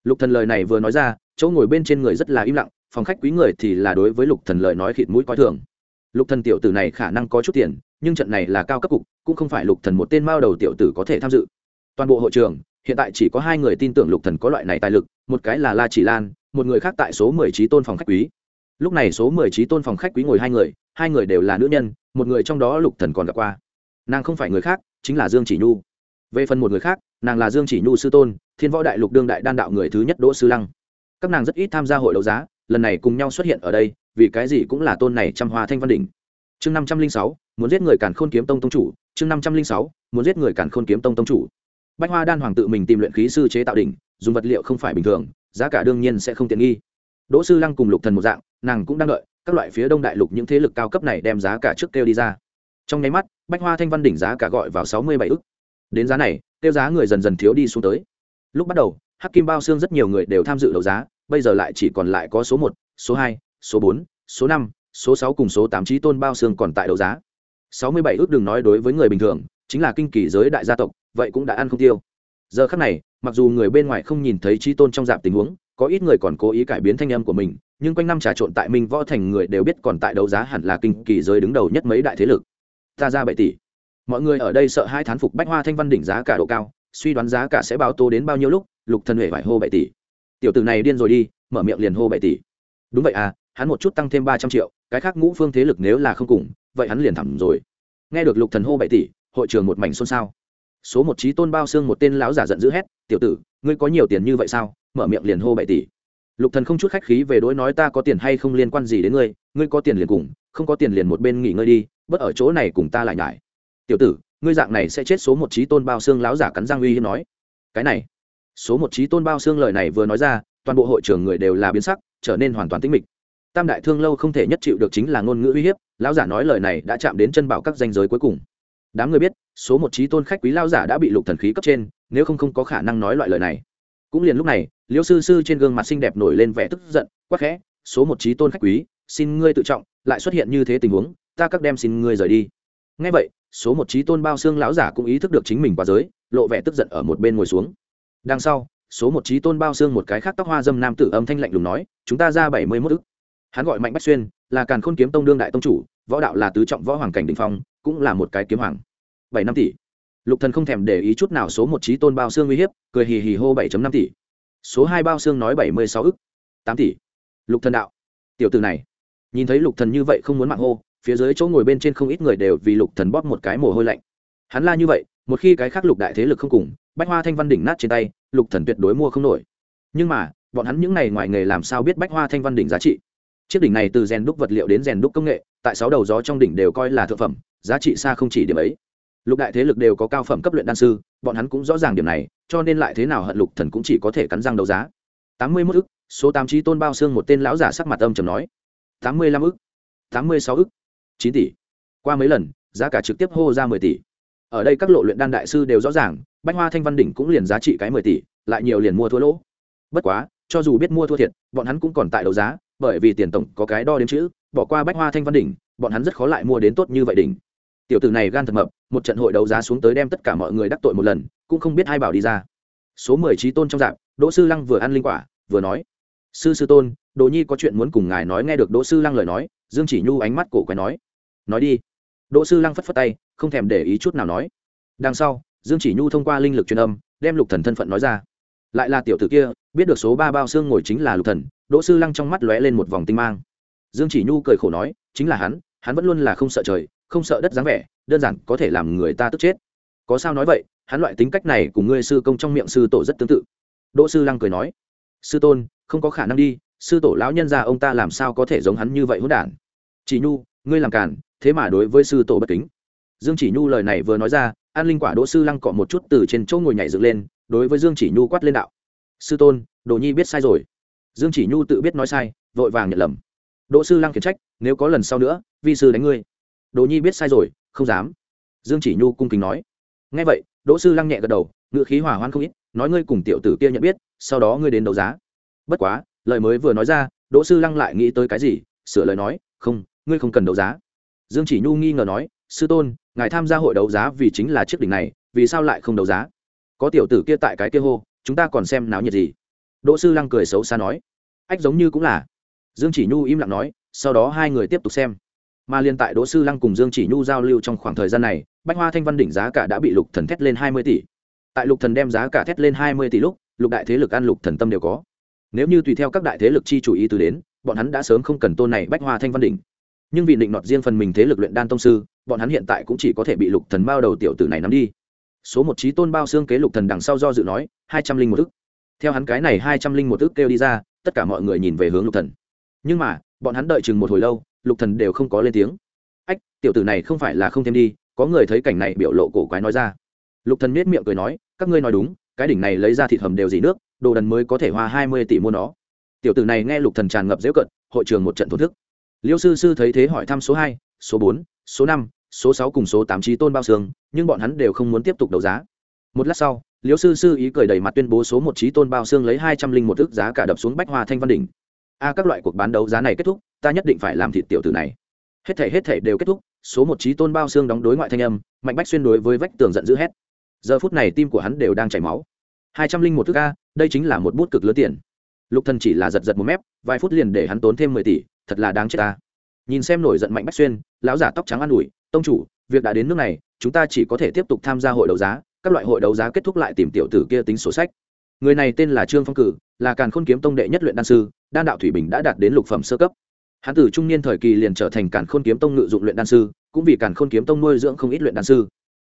Lục thần lời này vừa nói ra, chỗ ngồi bên trên người rất là im lặng phòng khách quý người thì là đối với lục thần lời nói khịt mũi coi thường. Lục thần tiểu tử này khả năng có chút tiền, nhưng trận này là cao cấp cục, cũng không phải lục thần một tên mao đầu tiểu tử có thể tham dự. Toàn bộ hội trường, hiện tại chỉ có hai người tin tưởng lục thần có loại này tài lực, một cái là la chỉ lan, một người khác tại số mười trí tôn phòng khách quý. Lúc này số mười trí tôn phòng khách quý ngồi hai người hai người đều là nữ nhân, một người trong đó lục thần còn gặp qua. Nàng không phải người khác, chính là dương chỉ nhu. Về phần một người khác, nàng là dương chỉ nhu sư tôn, thiên võ đại lục đương đại đan đạo người thứ nhất đỗ sư lăng. Các nàng rất ít tham gia hội đấu giá lần này cùng nhau xuất hiện ở đây, vì cái gì cũng là tôn này trăm hoa thanh văn đỉnh. Chương năm trăm linh sáu, muốn giết người càn khôn kiếm tông tông chủ. Chương năm trăm linh sáu, muốn giết người càn khôn kiếm tông tông chủ. Bách hoa đan hoàng tự mình tìm luyện khí sư chế tạo đỉnh, dùng vật liệu không phải bình thường, giá cả đương nhiên sẽ không tiện nghi. Đỗ sư lăng cùng lục thần một dạng, nàng cũng đang đợi, các loại phía đông đại lục những thế lực cao cấp này đem giá cả trước kêu đi ra. Trong nháy mắt, bách hoa thanh văn đỉnh giá cả gọi vào sáu mươi bảy ức. Đến giá này tiêu giá người dần dần thiếu đi xuống tới. Lúc bắt đầu, hắc kim bao xương rất nhiều người đều tham dự đấu giá bây giờ lại chỉ còn lại có số một, số hai, số bốn, số năm, số sáu cùng số tám trí tôn bao xương còn tại đấu giá. Sáu mươi bảy ước đừng nói đối với người bình thường, chính là kinh kỳ giới đại gia tộc, vậy cũng đã ăn không tiêu. Giờ khắc này, mặc dù người bên ngoài không nhìn thấy trí tôn trong dạp tình huống, có ít người còn cố ý cải biến thanh âm của mình, nhưng quanh năm trà trộn tại minh võ thành người đều biết còn tại đấu giá hẳn là kinh kỳ giới đứng đầu nhất mấy đại thế lực. Ta ra bảy tỷ. Mọi người ở đây sợ hai thán phục bách hoa thanh văn đỉnh giá cả độ cao, suy đoán giá cả sẽ bao tô đến bao nhiêu lúc, lục thần huệ phải hô bảy tỷ tiểu tử này điên rồi đi, mở miệng liền hô bảy tỷ. Đúng vậy à hắn một chút tăng thêm ba trăm triệu, cái khác ngũ phương thế lực nếu là không cùng, vậy hắn liền thẳm rồi. Nghe được lục thần hô bảy tỷ, hội trường một mảnh xôn xao. Số một trí tôn bao xương một tên lão giả giận dữ hét, tiểu tử, ngươi có nhiều tiền như vậy sao? Mở miệng liền hô bảy tỷ. Lục thần không chút khách khí về đối nói, ta có tiền hay không liên quan gì đến ngươi ngươi có tiền liền cùng, không có tiền liền một bên nghỉ ngơi đi bất ở chỗ này cùng ta lại nhải. Tiểu tử, ngươi dạng này sẽ chết số một trí tôn bao xương láo giả cắn răng uy hiếp nói. Cái này số một trí tôn bao xương lời này vừa nói ra, toàn bộ hội trưởng người đều là biến sắc, trở nên hoàn toàn tĩnh mịch. Tam đại thương lâu không thể nhất chịu được chính là ngôn ngữ uy hiếp, lão giả nói lời này đã chạm đến chân bảo các danh giới cuối cùng. Đám người biết, số một trí tôn khách quý lao giả đã bị lục thần khí cấp trên, nếu không không có khả năng nói loại lời này. Cũng liền lúc này, liêu sư sư trên gương mặt xinh đẹp nổi lên vẻ tức giận, quắc khẽ, số một trí tôn khách quý, xin ngươi tự trọng, lại xuất hiện như thế tình huống, ta các đem xin ngươi rời đi. Ngay vậy, số một trí tôn bao xương lão giả cũng ý thức được chính mình quá giới, lộ vẻ tức giận ở một bên ngồi xuống đằng sau, số một trí tôn bao xương một cái khác tóc hoa dâm nam tử âm thanh lạnh lùng nói, chúng ta ra bảy mươi mốt ức. Hắn gọi mạnh bách xuyên, là càn khôn kiếm tông đương đại tông chủ, võ đạo là tứ trọng võ hoàng cảnh đình phong, cũng là một cái kiếm hoàng. bảy năm tỷ. Lục thần không thèm để ý chút nào số một trí tôn bao xương uy hiếp, cười hì hì hô bảy năm tỷ. Số hai bao xương nói bảy mươi sáu ức. tám tỷ. Lục thần đạo. Tiểu từ này. Nhìn thấy lục thần như vậy không muốn mạng hô, phía dưới chỗ ngồi bên trên không ít người đều vì lục thần bóp một cái mồ hôi lạnh. Hắn la như vậy, một khi cái khác lục đại thế lực không cùng bách hoa thanh văn đỉnh nát trên tay, lục thần tuyệt đối mua không nổi. Nhưng mà, bọn hắn những này ngoài nghề làm sao biết bách hoa thanh văn đỉnh giá trị? Chiếc đỉnh này từ rèn đúc vật liệu đến rèn đúc công nghệ, tại sáu đầu gió trong đỉnh đều coi là thượng phẩm, giá trị xa không chỉ điểm ấy. Lục đại thế lực đều có cao phẩm cấp luyện đan sư, bọn hắn cũng rõ ràng điểm này, cho nên lại thế nào hận lục thần cũng chỉ có thể cắn răng đấu giá. Tám mươi mốt ức, số tám trí tôn bao xương một tên lão giả sắc mặt âm trầm nói. Tám mươi lăm ức, tám mươi sáu ức, chín tỷ. Qua mấy lần, giá cả trực tiếp hô ra mười tỷ. Ở đây các lộ luyện đan đại sư đều rõ ràng bách hoa thanh văn đỉnh cũng liền giá trị cái mười tỷ, lại nhiều liền mua thua lỗ. Bất quá, cho dù biết mua thua thiệt, bọn hắn cũng còn tại đấu giá, bởi vì tiền tổng có cái đo đến chữ, bỏ qua bách hoa thanh văn đỉnh, bọn hắn rất khó lại mua đến tốt như vậy đỉnh. Tiểu tử này gan thật mập, một trận hội đấu giá xuống tới đem tất cả mọi người đắc tội một lần, cũng không biết ai bảo đi ra. Số mười trí tôn trong dạp, đỗ sư lăng vừa ăn linh quả, vừa nói, sư sư tôn, Đỗ nhi có chuyện muốn cùng ngài nói nghe được đỗ sư lăng lời nói. Dương chỉ nhu ánh mắt cổ quái nói nói đi. Đỗ sư lăng phất phất tay, không thèm để ý chút nào nói, đằng sau dương chỉ nhu thông qua linh lực truyền âm, đem lục thần thân phận nói ra. Lại là tiểu tử kia, biết được số ba bao xương ngồi chính là lục thần, đỗ sư lăng trong mắt lóe lên một vòng tinh mang. Dương chỉ nhu cười khổ nói, chính là hắn hắn vẫn luôn là không sợ trời, không sợ đất dáng vẻ, đơn giản có thể làm người ta tức chết. Có sao nói vậy, hắn loại tính cách này cùng ngươi sư công trong miệng sư tổ rất tương tự. Đỗ sư lăng cười nói, sư tôn, không có khả năng đi, sư tổ lão nhân gia ông ta làm sao có thể giống hắn như vậy hỗn đản? Chỉ nhu, ngươi làm cản thế mà đối với sư tổ bất kính. Dương chỉ nhu lời này vừa nói ra an linh quả đỗ sư lăng cọ một chút từ trên chỗ ngồi nhảy dựng lên, đối với dương chỉ nhu quát lên đạo. Sư tôn, đồ nhi biết sai rồi. Dương chỉ nhu tự biết nói sai, vội vàng nhận lầm. Đỗ sư lăng khiển trách, nếu có lần sau nữa, vi sư đánh ngươi. Đồ nhi biết sai rồi, không dám. Dương chỉ nhu cung kính nói. Ngay vậy, đỗ sư lăng nhẹ gật đầu ngự khí hỏa hoan không ít, nói ngươi cùng tiểu tử kia nhận biết, sau đó ngươi đến đấu giá. Bất quá, lời mới vừa nói ra, đỗ sư lăng lại nghĩ tới cái gì, sửa lời nói, không, ngươi không cần đấu giá. Dương chỉ nhu nghi ngờ nói, sư tôn ngài tham gia hội đấu giá vì chính là chiếc đỉnh này, vì sao lại không đấu giá? Có tiểu tử kia tại cái kia hô, chúng ta còn xem náo nhiệt gì? Đỗ sư lăng cười xấu xa nói. Ách giống như cũng là. Dương chỉ nhu im lặng nói, sau đó hai người tiếp tục xem. Mà liên tại đỗ sư lăng cùng dương chỉ nhu giao lưu trong khoảng thời gian này, bách hoa thanh văn đỉnh giá cả đã bị lục thần thét lên hai mươi tỷ. Tại lục thần đem giá cả thét lên hai mươi tỷ lúc, lục đại thế lực ăn lục thần tâm đều có. Nếu như tùy theo các đại thế lực chi chủ ý từ đến, bọn hắn đã sớm không cần tôn này bách hoa thanh văn đỉnh nhưng vì định nọt riêng phần mình thế lực luyện đan tông sư, bọn hắn hiện tại cũng chỉ có thể bị lục thần bao đầu tiểu tử này nắm đi. Số một trí tôn bao xương kế lục thần đằng sau do dự nói, hai trăm linh một ức. Theo hắn cái này hai trăm linh một ức kêu đi ra, tất cả mọi người nhìn về hướng lục thần. Nhưng mà, bọn hắn đợi chừng một hồi lâu, lục thần đều không có lên tiếng. Ách, tiểu tử này không phải là không thêm đi, có người thấy cảnh này biểu lộ cổ quái nói ra. Lục thần nết miệng cười nói, các ngươi nói đúng, cái đỉnh này lấy ra thịt hầm đều gì nước, đồ đần mới có thể hoa hai mươi tỷ mua nó. Tiểu tử này nghe lục thần tràn ngập dễu cận, hội trường một trận thổn thức liêu sư sư thấy thế hỏi thăm số hai, số bốn, số năm, số sáu cùng số tám trí tôn bao xương, nhưng bọn hắn đều không muốn tiếp tục đấu giá. Một lát sau, liêu sư sư ý cười đầy mặt tuyên bố số một trí tôn bao xương lấy hai trăm linh một ước giá cả đập xuống bách hoa thanh văn đỉnh. A, các loại cuộc bán đấu giá này kết thúc, ta nhất định phải làm thịt tiểu tử này. Hết thể hết thể đều kết thúc, số một trí tôn bao xương đóng đối ngoại thanh âm, mạnh bách xuyên đối với vách tường giận dữ hét. Giờ phút này tim của hắn đều đang chảy máu. Hai trăm linh một thước a, đây chính là một bút cực lớn tiền. Lục thần chỉ là giật giật một mép, vài phút liền để hắn tốn thêm mười tỷ thật là đáng chết ta. Nhìn xem nổi giận mạnh bách xuyên, lão giả tóc trắng an ủi, tông chủ, việc đã đến nước này, chúng ta chỉ có thể tiếp tục tham gia hội đấu giá, các loại hội đấu giá kết thúc lại tìm tiểu tử kia tính sổ sách. Người này tên là trương phong cử, là càn khôn kiếm tông đệ nhất luyện đan sư, đan đạo thủy bình đã đạt đến lục phẩm sơ cấp. Hán tử trung niên thời kỳ liền trở thành càn khôn kiếm tông ngự dụng luyện đan sư, cũng vì càn khôn kiếm tông nuôi dưỡng không ít luyện đan sư.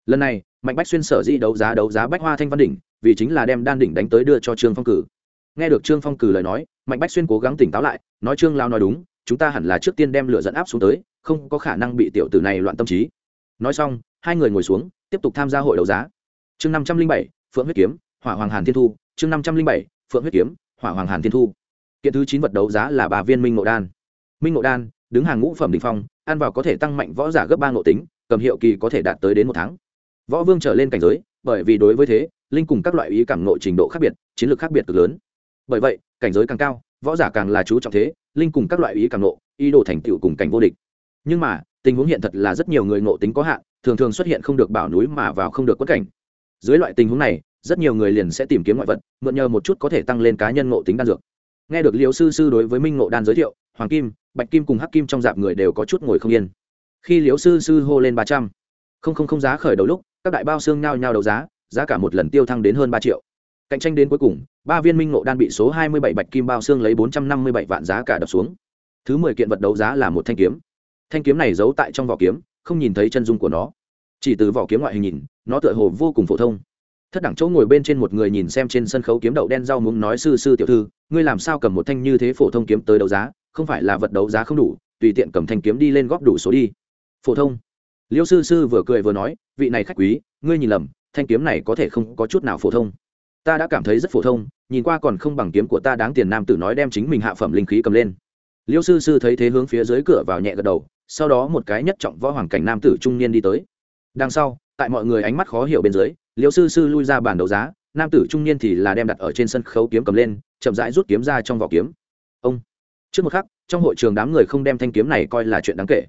Lần này, mạnh bách xuyên sở di đấu giá đấu giá bách hoa thanh văn đỉnh, vì chính là đem đan đỉnh đánh tới đưa cho trương phong cử. Nghe được trương phong cử lời nói, mạnh bách xuyên cố gắng tỉnh táo lại, nói trương lao nói đúng chúng ta hẳn là trước tiên đem lửa dẫn áp xuống tới, không có khả năng bị tiểu tử này loạn tâm trí. Nói xong, hai người ngồi xuống, tiếp tục tham gia hội đấu giá. Chương năm trăm linh bảy, phượng huyết kiếm, hỏa hoàng hàn thiên thu. Chương năm trăm linh bảy, phượng huyết kiếm, hỏa hoàng hàn thiên thu. Kiện thứ chín vật đấu giá là bà viên minh ngộ đan. Minh ngộ đan, đứng hàng ngũ phẩm đình phong, ăn vào có thể tăng mạnh võ giả gấp ba ngộ tính, cầm hiệu kỳ có thể đạt tới đến một tháng. Võ vương trở lên cảnh giới, bởi vì đối với thế, linh cùng các loại ý cảm ngộ trình độ khác biệt, chiến lược khác biệt cực lớn. Bởi vậy, cảnh giới càng cao võ giả càng là chú trọng thế linh cùng các loại ý càng nộ, ý đồ thành tựu cùng cảnh vô địch. Nhưng mà tình huống hiện thật là rất nhiều người nộ tính có hạn thường thường xuất hiện không được bảo núi mà vào không được quất cảnh. Dưới loại tình huống này rất nhiều người liền sẽ tìm kiếm ngoại vật mượn nhờ một chút có thể tăng lên cá nhân ngộ tính đan dược. Nghe được liệu sư sư đối với minh ngộ đan giới thiệu hoàng kim bạch kim cùng hắc kim trong dạp người đều có chút ngồi không yên. Khi liều sư sư hô lên ba trăm không không không giá khởi đầu lúc các đại bao xương nhao nhao đấu giá giá cả một lần tiêu thăng đến hơn ba triệu cạnh tranh đến cuối cùng, ba viên minh ngộ đan bị số hai mươi bảy bạch kim bao xương lấy bốn trăm năm mươi bảy vạn giá cả đập xuống. Thứ mười kiện vật đấu giá là một thanh kiếm. Thanh kiếm này giấu tại trong vỏ kiếm, không nhìn thấy chân dung của nó. Chỉ từ vỏ kiếm ngoại hình nhìn, nó tựa hồ vô cùng phổ thông. Thất đẳng chỗ ngồi bên trên một người nhìn xem trên sân khấu kiếm đậu đen rau muốn nói, sư sư tiểu thư, ngươi làm sao cầm một thanh như thế phổ thông kiếm tới đấu giá? Không phải là vật đấu giá không đủ, tùy tiện cầm thanh kiếm đi lên góp đủ số đi. Phổ thông. Liêu sư sư vừa cười vừa nói, vị này khách quý, ngươi nhìn lầm, thanh kiếm này có thể không có chút nào phổ thông ta đã cảm thấy rất phổ thông, nhìn qua còn không bằng kiếm của ta đáng tiền nam tử nói đem chính mình hạ phẩm linh khí cầm lên. Liêu sư sư thấy thế hướng phía dưới cửa vào nhẹ gật đầu, sau đó một cái nhất trọng võ hoàng cảnh nam tử trung niên đi tới. Đằng sau, tại mọi người ánh mắt khó hiểu bên dưới, liêu sư sư lui ra bàn đấu giá, nam tử trung niên thì là đem đặt ở trên sân khấu kiếm cầm lên, chậm rãi rút kiếm ra trong vỏ kiếm. Ông. Trước một khắc, trong hội trường đám người không đem thanh kiếm này coi là chuyện đáng kể.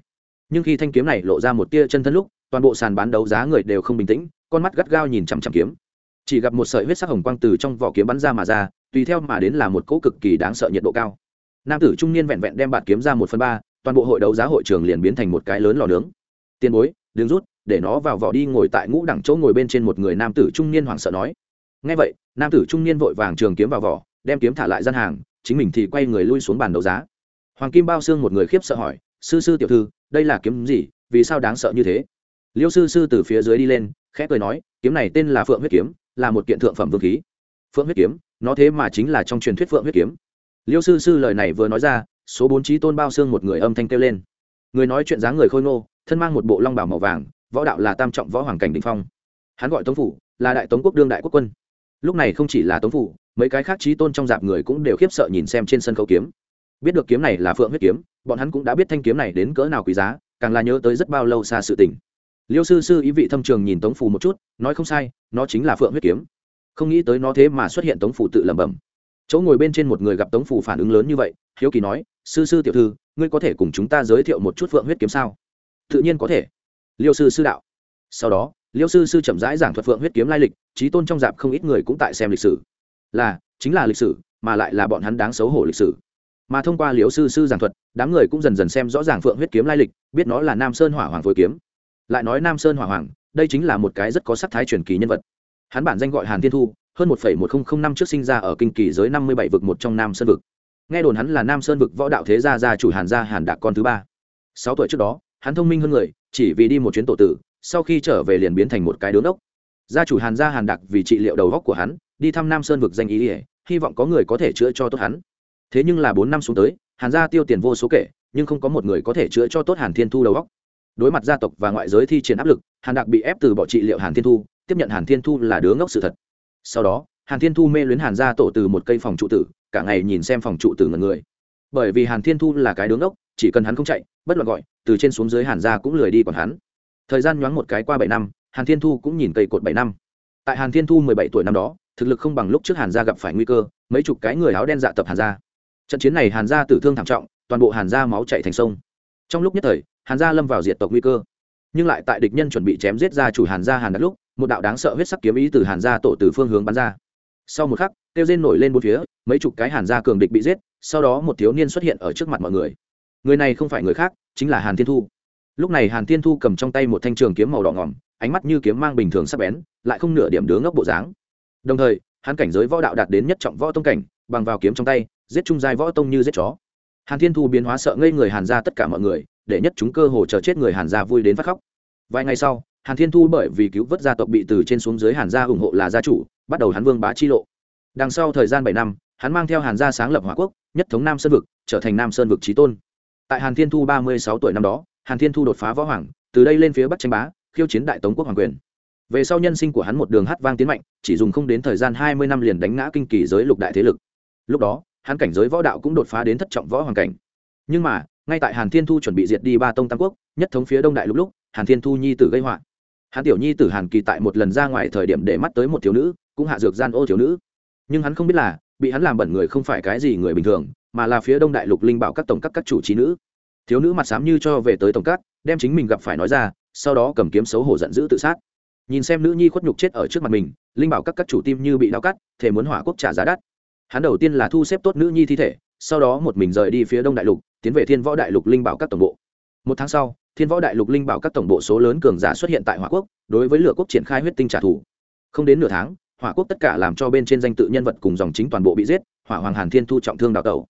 Nhưng khi thanh kiếm này lộ ra một tia chân thân lúc, toàn bộ sàn bán đấu giá người đều không bình tĩnh, con mắt gắt gao nhìn chằm chằm kiếm chỉ gặp một sợi huyết sắc hồng quang từ trong vỏ kiếm bắn ra mà ra, tùy theo mà đến là một cỗ cực kỳ đáng sợ nhiệt độ cao. Nam tử trung niên vẹn vẹn đem bạt kiếm ra một phần ba, toàn bộ hội đấu giá hội trường liền biến thành một cái lớn lò nướng. Tiền bối đứng rút, để nó vào vỏ đi ngồi tại ngũ đẳng chỗ ngồi bên trên một người nam tử trung niên hoảng sợ nói. Ngay vậy, nam tử trung niên vội vàng trường kiếm vào vỏ, đem kiếm thả lại gian hàng, chính mình thì quay người lui xuống bàn đấu giá. Hoàng kim bao xương một người khiếp sợ hỏi, sư sư tiểu thư, đây là kiếm gì, vì sao đáng sợ như thế? Liêu sư sư từ phía dưới đi lên, khẽ cười nói, kiếm này tên là phượng huyết kiếm là một kiện thượng phẩm vương khí. Phượng huyết kiếm, nó thế mà chính là trong truyền thuyết phượng huyết kiếm. Liêu sư sư lời này vừa nói ra, số bốn trí tôn bao xương một người âm thanh kêu lên. Người nói chuyện dáng người khôi ngô, thân mang một bộ long bảo màu vàng, võ đạo là tam trọng võ hoàng cảnh đình phong. Hắn gọi tống phủ, là đại tống quốc đương đại quốc quân. Lúc này không chỉ là tống phủ, mấy cái khác trí tôn trong dạp người cũng đều khiếp sợ nhìn xem trên sân khấu kiếm. Biết được kiếm này là phượng huyết kiếm, bọn hắn cũng đã biết thanh kiếm này đến cỡ nào quý giá, càng là nhớ tới rất bao lâu xa sự tình liêu sư sư ý vị thâm trường nhìn tống phủ một chút, nói không sai, nó chính là phượng huyết kiếm. Không nghĩ tới nó thế mà xuất hiện tống phủ tự lẩm bẩm. Chỗ ngồi bên trên một người gặp tống phủ phản ứng lớn như vậy, hiếu kỳ nói, sư sư tiểu thư, ngươi có thể cùng chúng ta giới thiệu một chút phượng huyết kiếm sao? Tự nhiên có thể. Liêu sư sư đạo. Sau đó, liêu sư sư chậm rãi giảng thuật phượng huyết kiếm lai lịch trí tôn trong dạp không ít người cũng tại xem lịch sử. Là, chính là lịch sử, mà lại là bọn hắn đáng xấu hổ lịch sử. Mà thông qua liêu sư sư giảng thuật, đám người cũng dần dần xem rõ ràng phượng huyết kiếm lai lịch, biết nó là nam sơn hỏa hoàng phối kiếm lại nói nam sơn hỏa hoàng, đây chính là một cái rất có sắc thái truyền kỳ nhân vật. Hắn bản danh gọi hàn thiên thu, hơn một một nghìn năm trước sinh ra ở kinh kỳ giới năm mươi bảy vực một trong nam sơn vực. Nghe đồn hắn là nam sơn vực võ đạo thế gia gia chủ hàn gia hàn đạc con thứ ba. Sáu tuổi trước đó, hắn thông minh hơn người, chỉ vì đi một chuyến tổ tử, sau khi trở về liền biến thành một cái đứa ốc gia chủ hàn gia hàn đặc vì trị liệu đầu góc của hắn, đi thăm nam sơn vực danh ý ỉa hy vọng có người có thể chữa cho tốt hắn. Thế nhưng là bốn năm xuống tới, hàn gia tiêu tiền vô số kể, nhưng không có một người có thể chữa cho tốt hàn thiên thu đầu góc đối mặt gia tộc và ngoại giới thi triển áp lực, hàn đặc bị ép từ bỏ trị liệu hàn thiên thu, tiếp nhận hàn thiên thu là đứa ngốc sự thật. Sau đó, hàn thiên thu mê luyến hàn gia tổ từ một cây phòng trụ tử, cả ngày nhìn xem phòng trụ tử ngần người. Bởi vì hàn thiên thu là cái đứa ngốc, chỉ cần hắn không chạy, bất luận gọi, từ trên xuống dưới hàn gia cũng lười đi còn hắn. Thời gian nhoáng một cái qua bảy năm, hàn thiên thu cũng nhìn cây cột bảy năm. Tại hàn thiên thu mười bảy tuổi năm đó, thực lực không bằng lúc trước hàn gia gặp phải nguy cơ, mấy chục cái người áo đen dạ tập hàn gia. Trận chiến này hàn gia tử thương thảm trọng, toàn bộ hàn gia máu chạy thành sông. Trong lúc nhất thời hàn gia lâm vào diệt tộc nguy cơ. Nhưng lại tại địch nhân chuẩn bị chém giết ra chủ hàn gia hàn đặt lúc, một đạo đáng sợ huyết sắc kiếm ý từ hàn gia tổ từ phương hướng bắn ra. Sau một khắc tiêu rên nổi lên bốn phía, mấy chục cái hàn gia cường địch bị giết, sau đó một thiếu niên xuất hiện ở trước mặt mọi người. Người này không phải người khác, chính là hàn thiên thu. Lúc này hàn thiên thu cầm trong tay một thanh trường kiếm màu đỏ ngỏm, ánh mắt như kiếm mang bình thường sắp bén, lại không nửa điểm đứa ngốc bộ dáng. Đồng thời, hắn cảnh giới võ đạo đạt đến nhất trọng võ tông cảnh, bằng vào kiếm trong tay, giết trung giai võ tông như giết chó. Hàn thiên thu biến hóa sợ ngây người hàn ra tất cả mọi người để nhất chúng cơ hồ chờ chết người hàn gia vui đến phát khóc. Vài ngày sau, hàn thiên thu bởi vì cứu vớt gia tộc bị từ trên xuống dưới hàn gia ủng hộ là gia chủ, bắt đầu hắn vương bá chi lộ. Đằng sau thời gian bảy năm, hắn mang theo hàn gia sáng lập hòa quốc, nhất thống nam sơn vực, trở thành nam sơn vực trí tôn. Tại hàn thiên thu ba mươi sáu tuổi năm đó, hàn thiên thu đột phá võ hoàng, từ đây lên phía bắc tranh bá, khiêu chiến đại tống quốc hoàng quyền. Về sau nhân sinh của hắn một đường hát vang tiến mạnh, chỉ dùng không đến thời gian hai mươi năm liền đánh ngã kinh kỳ giới lục đại thế lực. Lúc đó, hắn cảnh giới võ đạo cũng đột phá đến thất trọng võ hoàng cảnh. Nhưng mà ngay tại hàn thiên thu chuẩn bị diệt đi ba tông tam quốc, nhất thống phía đông đại lúc lúc, hàn thiên thu nhi tử gây họa. Hàn tiểu nhi tử hàn kỳ tại một lần ra ngoài thời điểm để mắt tới một thiếu nữ, cũng hạ dược gian ô thiếu nữ. Nhưng hắn không biết là, bị hắn làm bẩn người không phải cái gì người bình thường, mà là phía đông đại lục linh bảo các tổng các các chủ trí nữ. Thiếu nữ mặt sám như cho về tới tổng các, đem chính mình gặp phải nói ra, sau đó cầm kiếm xấu hổ giận dữ tự sát. Nhìn xem nữ nhi khuất nhục chết ở trước mặt mình, linh bảo các các chủ tim như bị đau cắt, thể muốn hỏa quốc trả giá đắt. Hắn đầu tiên là thu xếp tốt nữ nhi thi thể sau đó một mình rời đi phía đông đại lục, tiến về thiên võ đại lục linh bảo các tổng bộ. Một tháng sau, thiên võ đại lục linh bảo các tổng bộ số lớn cường giả xuất hiện tại hỏa quốc, đối với lửa quốc triển khai huyết tinh trả thù. Không đến nửa tháng, hỏa quốc tất cả làm cho bên trên danh tự nhân vật cùng dòng chính toàn bộ bị giết, hỏa hoàng hàn thiên thu trọng thương đào tẩu.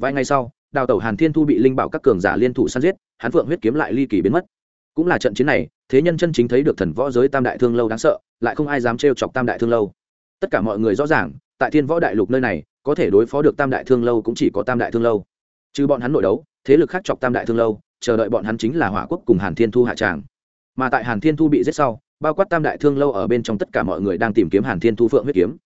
Vài ngày sau, đào tẩu hàn thiên thu bị linh bảo các cường giả liên thủ săn giết, hắn phượng huyết kiếm lại ly kỳ biến mất. Cũng là trận chiến này, thế nhân chân chính thấy được thần võ giới tam đại thương lâu đáng sợ, lại không ai dám trêu chọc tam đại thương lâu. Tất cả mọi người rõ ràng tại thiên võ đại lục nơi này, có thể đối phó được tam đại thương lâu cũng chỉ có tam đại thương lâu. Trừ bọn hắn nội đấu, thế lực khác chọc tam đại thương lâu, chờ đợi bọn hắn chính là hỏa quốc cùng hàn thiên thu hạ tràng. Mà tại hàn thiên thu bị giết sau, bao quát tam đại thương lâu ở bên trong tất cả mọi người đang tìm kiếm hàn thiên thu phượng huyết kiếm.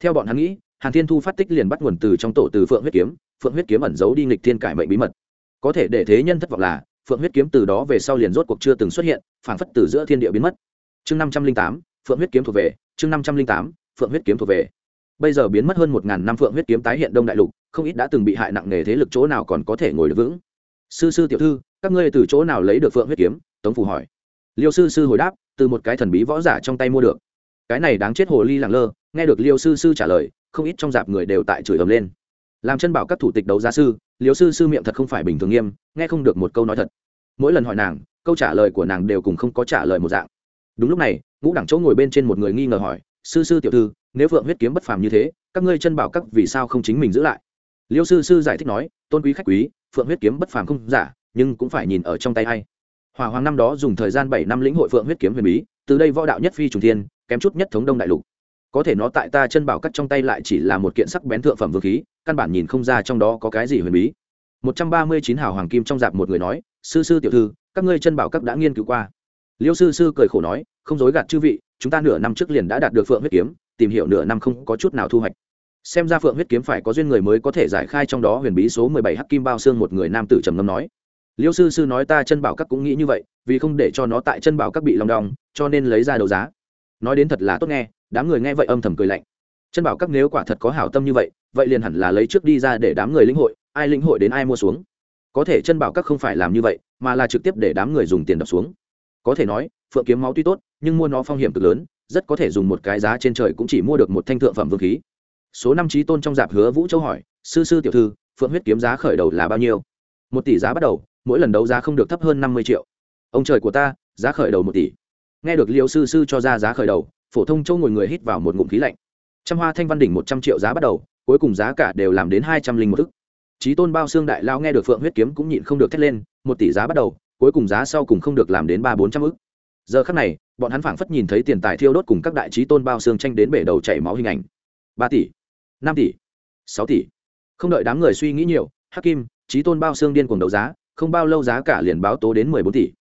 Theo bọn hắn nghĩ, hàn thiên thu phát tích liền bắt nguồn từ trong tổ từ phượng huyết kiếm, phượng huyết kiếm ẩn giấu đi nghịch thiên cải mệnh bí mật. Có thể để thế nhân thất vọng là, phượng huyết kiếm từ đó về sau liền rốt cuộc chưa từng xuất hiện, phảng phất từ giữa thiên địa biến mất. Chương năm trăm linh tám, phượng huyết kiếm thuộc về, chương năm trăm linh tám, phượng huyết kiếm thuộc về bây giờ biến mất hơn một ngàn năm phượng huyết kiếm tái hiện đông đại lục, không ít đã từng bị hại nặng nề thế lực chỗ nào còn có thể ngồi được vững. Sư sư tiểu thư, các ngươi từ chỗ nào lấy được phượng huyết kiếm? Tống phủ hỏi. Liêu sư sư hồi đáp, từ một cái thần bí võ giả trong tay mua được. Cái này đáng chết hồ ly lẳng lơ, nghe được liêu sư sư trả lời, không ít trong dạp người đều tại chửi ầm lên. Làm chân bảo các thủ tịch đấu giá sư, liêu sư sư miệng thật không phải bình thường nghiêm, nghe không được một câu nói thật. Mỗi lần hỏi nàng, câu trả lời của nàng đều cùng không có trả lời một dạng. Đúng lúc này, ngũ đẳng chỗ ngồi bên trên một người nghi ngờ hỏi, sư sư tiểu thư nếu phượng huyết kiếm bất phàm như thế, các ngươi chân bảo các vì sao không chính mình giữ lại? Liêu sư sư giải thích nói, tôn quý khách quý, phượng huyết kiếm bất phàm không giả, nhưng cũng phải nhìn ở trong tay hay hỏa hoàng năm đó dùng thời gian bảy năm lĩnh hội phượng huyết kiếm huyền bí, từ đây võ đạo nhất phi trùng thiên, kém chút nhất thống đông đại lục. Có thể nó tại ta chân bảo cắt trong tay lại chỉ là một kiện sắc bén thượng phẩm vương khí, căn bản nhìn không ra trong đó có cái gì huyền bí. Một trăm ba mươi chín hào hoàng kim trong dạp một người nói, sư sư tiểu thư, các ngươi chân bảo các đã nghiên cứu qua. Liêu sư sư cười khổ nói, không dối gạt chư vị, chúng ta nửa năm trước liền đã đạt được phượng huyết kiếm tìm hiểu nửa năm không có chút nào thu hoạch. Xem ra phượng huyết kiếm phải có duyên người mới có thể giải khai trong đó huyền bí số mười bảy hắc kim bao xương một người nam tử trầm ngâm nói. Liêu sư sư nói ta chân bảo các cũng nghĩ như vậy, vì không để cho nó tại chân bảo các bị lòng đong, cho nên lấy ra đấu giá. Nói đến thật là tốt nghe, đám người nghe vậy âm thầm cười lạnh. Chân bảo các nếu quả thật có hảo tâm như vậy vậy liền hẳn là lấy trước đi ra để đám người lĩnh hội, ai lĩnh hội đến ai mua xuống. Có thể chân bảo các không phải làm như vậy, mà là trực tiếp để đám người dùng tiền đập xuống. Có thể nói, phượng kiếm máu tuy tốt, nhưng mua nó phong hiểm cực lớn rất có thể dùng một cái giá trên trời cũng chỉ mua được một thanh thượng phẩm vương khí. Số năm trí tôn trong dạp hứa vũ châu hỏi, sư sư tiểu thư, phượng huyết kiếm giá khởi đầu là bao nhiêu? Một tỷ giá bắt đầu, mỗi lần đấu giá không được thấp hơn năm mươi triệu. Ông trời của ta, giá khởi đầu một tỷ. Nghe được liêu sư sư cho ra giá khởi đầu, phổ thông châu ngồi người hít vào một ngụm khí lạnh. Trăm hoa thanh văn đỉnh một trăm triệu giá bắt đầu, cuối cùng giá cả đều làm đến hai trăm linh một ức. Trí tôn bao xương đại lao nghe được phượng huyết kiếm cũng nhịn không được thét lên, một tỷ giá bắt đầu, cuối cùng giá sau cùng không được làm đến ba bốn trăm ức giờ khắc này, bọn hắn phảng phất nhìn thấy tiền tài thiêu đốt cùng các đại trí tôn bao xương tranh đến bể đầu chảy máu hình ảnh. Ba tỷ, năm tỷ, sáu tỷ. Không đợi đám người suy nghĩ nhiều, hắc kim, trí tôn bao xương điên cuồng đấu giá, không bao lâu giá cả liền báo tố đến mười bốn tỷ.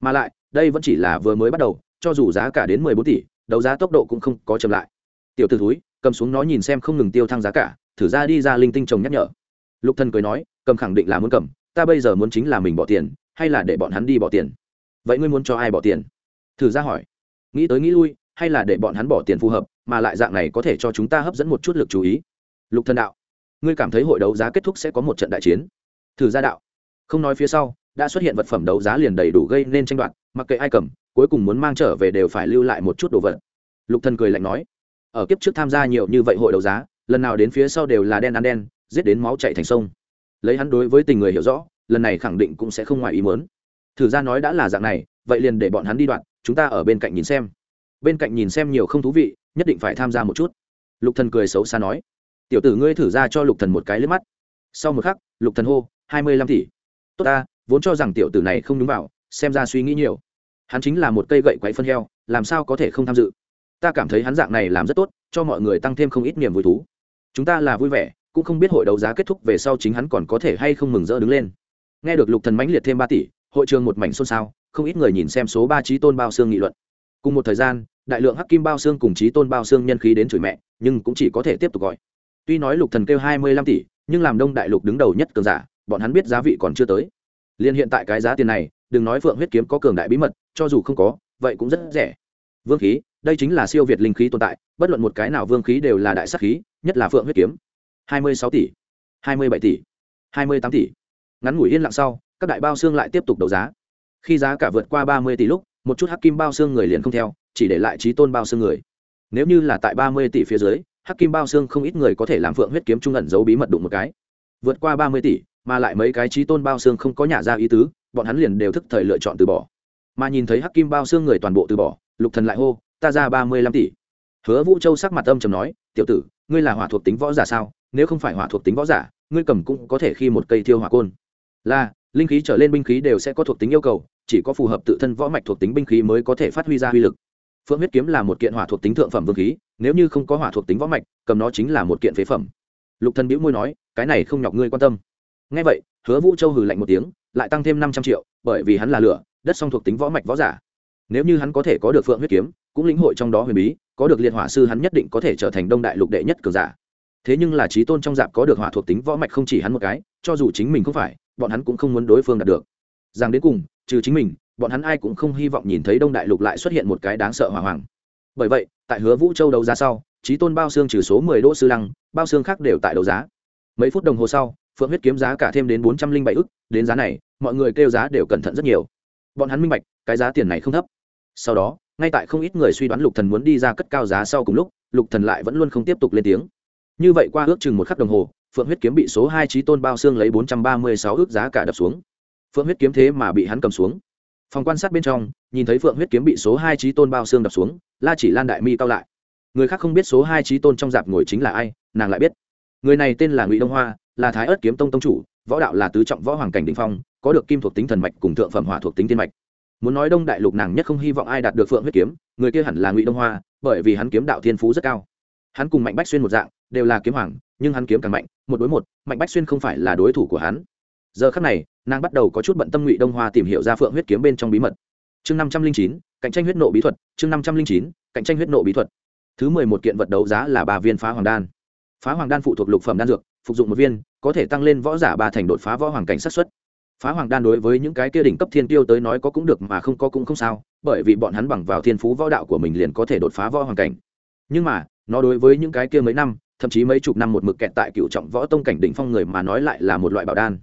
Mà lại, đây vẫn chỉ là vừa mới bắt đầu, cho dù giá cả đến mười bốn tỷ, đấu giá tốc độ cũng không có chậm lại. Tiểu t ử thúi, cầm xuống nó nhìn xem không ngừng tiêu thăng giá cả, thử ra đi ra linh tinh chồng nhắc nhở. Lục thần cười nói, cầm khẳng định là muốn cầm, ta bây giờ muốn chính là mình bỏ tiền, hay là để bọn hắn đi bỏ tiền? Vậy ngươi muốn cho ai bỏ tiền? Thử ra hỏi, nghĩ tới nghĩ lui, hay là để bọn hắn bỏ tiền phù hợp, mà lại dạng này có thể cho chúng ta hấp dẫn một chút lực chú ý? Lục thần đạo, ngươi cảm thấy hội đấu giá kết thúc sẽ có một trận đại chiến? Thử ra đạo, không nói phía sau, đã xuất hiện vật phẩm đấu giá liền đầy đủ gây nên tranh đoạt, mặc kệ ai cầm, cuối cùng muốn mang trở về đều phải lưu lại một chút đồ vật. Lục thần cười lạnh nói, ở kiếp trước tham gia nhiều như vậy hội đấu giá, lần nào đến phía sau đều là đen ăn đen, giết đến máu chảy thành sông. Lấy hắn đối với tình người hiểu rõ, lần này khẳng định cũng sẽ không ngoài ý muốn. Thử ra nói đã là dạng này, vậy liền để bọn hắn đi đoạn chúng ta ở bên cạnh nhìn xem. Bên cạnh nhìn xem nhiều không thú vị, nhất định phải tham gia một chút. Lục thần cười xấu xa nói. Tiểu tử ngươi thử ra cho lục thần một cái lướt mắt. Sau một khắc, lục thần hô, hai mươi lăm tỷ. Tốt ta, vốn cho rằng tiểu tử này không đúng vào, xem ra suy nghĩ nhiều. Hắn chính là một cây gậy quấy phân heo, làm sao có thể không tham dự? Ta cảm thấy hắn dạng này làm rất tốt, cho mọi người tăng thêm không ít niềm vui thú. Chúng ta là vui vẻ, cũng không biết hội đấu giá kết thúc về sau chính hắn còn có thể hay không mừng rỡ đứng lên. Nghe được lục thần mãnh liệt thêm ba tỷ, hội trường một mảnh xôn xao không ít người nhìn xem số ba trí tôn bao xương nghị luận. Cùng một thời gian, đại lượng hắc kim bao xương cùng trí tôn bao xương nhân khí đến chửi mẹ, nhưng cũng chỉ có thể tiếp tục gọi. Tuy nói lục thần kêu hai mươi lăm tỷ, nhưng làm đông đại lục đứng đầu nhất cường giả, bọn hắn biết giá vị còn chưa tới. Liên hiện tại cái giá tiền này, đừng nói phượng huyết kiếm có cường đại bí mật, cho dù không có, vậy cũng rất rẻ. Vương khí, đây chính là siêu việt linh khí tồn tại, bất luận một cái nào vương khí đều là đại sắc khí, nhất là phượng huyết kiếm. Hai mươi sáu tỷ, hai mươi bảy tỷ, hai mươi tám tỷ. Ngắn ngủi yên lặng sau, các đại bao xương lại tiếp tục đấu giá khi giá cả vượt qua ba mươi tỷ lúc, một chút hắc kim bao xương người liền không theo, chỉ để lại trí tôn bao xương người. Nếu như là tại ba mươi tỷ phía dưới, hắc kim bao xương không ít người có thể làm phượng huyết kiếm trung ẩn giấu bí mật đụng một cái. Vượt qua ba mươi tỷ, mà lại mấy cái trí tôn bao xương không có nhà ra ý tứ, bọn hắn liền đều thức thời lựa chọn từ bỏ. Mà nhìn thấy hắc kim bao xương người toàn bộ từ bỏ, lục thần lại hô, ta ra ba mươi lăm tỷ. Hứa vũ châu sắc mặt âm trầm nói, tiểu tử, ngươi là hỏa thuộc tính võ giả sao? Nếu không phải hỏa thuộc tính võ giả, ngươi cầm cũng có thể khi một cây thiêu hỏa côn. Là, linh khí trở lên binh khí đều sẽ có thuộc tính yêu cầu chỉ có phù hợp tự thân võ mạch thuộc tính binh khí mới có thể phát huy ra uy lực. Phượng huyết kiếm là một kiện hỏa thuộc tính thượng phẩm vương khí, nếu như không có hỏa thuộc tính võ mạch, cầm nó chính là một kiện phế phẩm. Lục thần bĩu môi nói, cái này không nhọc ngươi quan tâm. Nghe vậy, hứa vũ châu hừ lạnh một tiếng, lại tăng thêm năm trăm triệu, bởi vì hắn là lửa, đất song thuộc tính võ mạch võ giả. Nếu như hắn có thể có được phượng huyết kiếm, cũng lĩnh hội trong đó huyền bí, có được liệt hỏa sư hắn nhất định có thể trở thành đông đại lục đệ nhất cường giả. Thế nhưng là trí tôn trong dạp có được hỏa thuộc tính võ mạch không chỉ hắn một cái, cho dù chính mình không phải, bọn hắn cũng không muốn đối phương đạt được. Rằng đến cùng trừ chính mình, bọn hắn ai cũng không hy vọng nhìn thấy đông đại lục lại xuất hiện một cái đáng sợ hỏa hoàng bởi vậy, tại hứa vũ châu đấu giá sau trí tôn bao xương trừ số mười đỗ sư lăng, bao xương khác đều tại đấu giá. Mấy phút đồng hồ sau, phượng huyết kiếm giá cả thêm đến bốn trăm linh bảy ức, đến giá này, mọi người kêu giá đều cẩn thận rất nhiều. Bọn hắn minh bạch, cái giá tiền này không thấp. Sau đó, ngay tại không ít người suy đoán lục thần muốn đi ra cất cao giá sau cùng lúc, lục thần lại vẫn luôn không tiếp tục lên tiếng. Như vậy qua ước chừng một khắc đồng hồ, phượng huyết kiếm bị số hai trí tôn bao xương lấy bốn trăm ba mươi sáu ước giá cả đập xuống phượng huyết kiếm thế mà bị hắn cầm xuống. Phòng quan sát bên trong, nhìn thấy phượng huyết kiếm bị số hai trí tôn bao xương đập xuống, la chỉ lan đại mi cao lại. Người khác không biết số hai trí tôn trong dạp ngồi chính là ai, nàng lại biết. Người này tên là ngụy đông hoa, là thái ớt kiếm tông tông chủ, võ đạo là tứ trọng võ hoàng cảnh đình phong, có được kim thuộc tính thần mạch cùng thượng phẩm hỏa thuộc tính tiên mạch. Muốn nói đông đại lục nàng nhất không hy vọng ai đạt được phượng huyết kiếm, người kia hẳn là ngụy đông hoa, bởi vì hắn kiếm đạo thiên phú rất cao. Hắn cùng mạnh bách xuyên một dạng, đều là kiếm hoàng, nhưng hắn kiếm càng mạnh, một đối một, mạnh bách xuyên không phải là đối thủ của hắn. Giờ khắc này nàng bắt đầu có chút bận tâm ngụy đông hoa tìm hiểu ra phượng huyết kiếm bên trong bí mật chương năm trăm linh chín cạnh tranh huyết nộ bí thuật chương năm trăm linh chín cạnh tranh huyết nộ bí thuật thứ mười một kiện vật đấu giá là ba viên phá hoàng đan phá hoàng đan phụ thuộc lục phẩm đan dược phục dụng một viên có thể tăng lên võ giả ba thành đột phá võ hoàng cảnh sát xuất phá hoàng đan đối với những cái kia đỉnh cấp thiên tiêu tới nói có cũng được mà không có cũng không sao bởi vì bọn hắn bằng vào thiên phú võ đạo của mình liền có thể đột phá võ hoàng cảnh nhưng mà nó đối với những cái kia mấy năm thậm chí mấy chục năm một mực kẹt tại cựu trọng võ tông cảnh đỉnh phong người mà nói lại là một loại bảo đan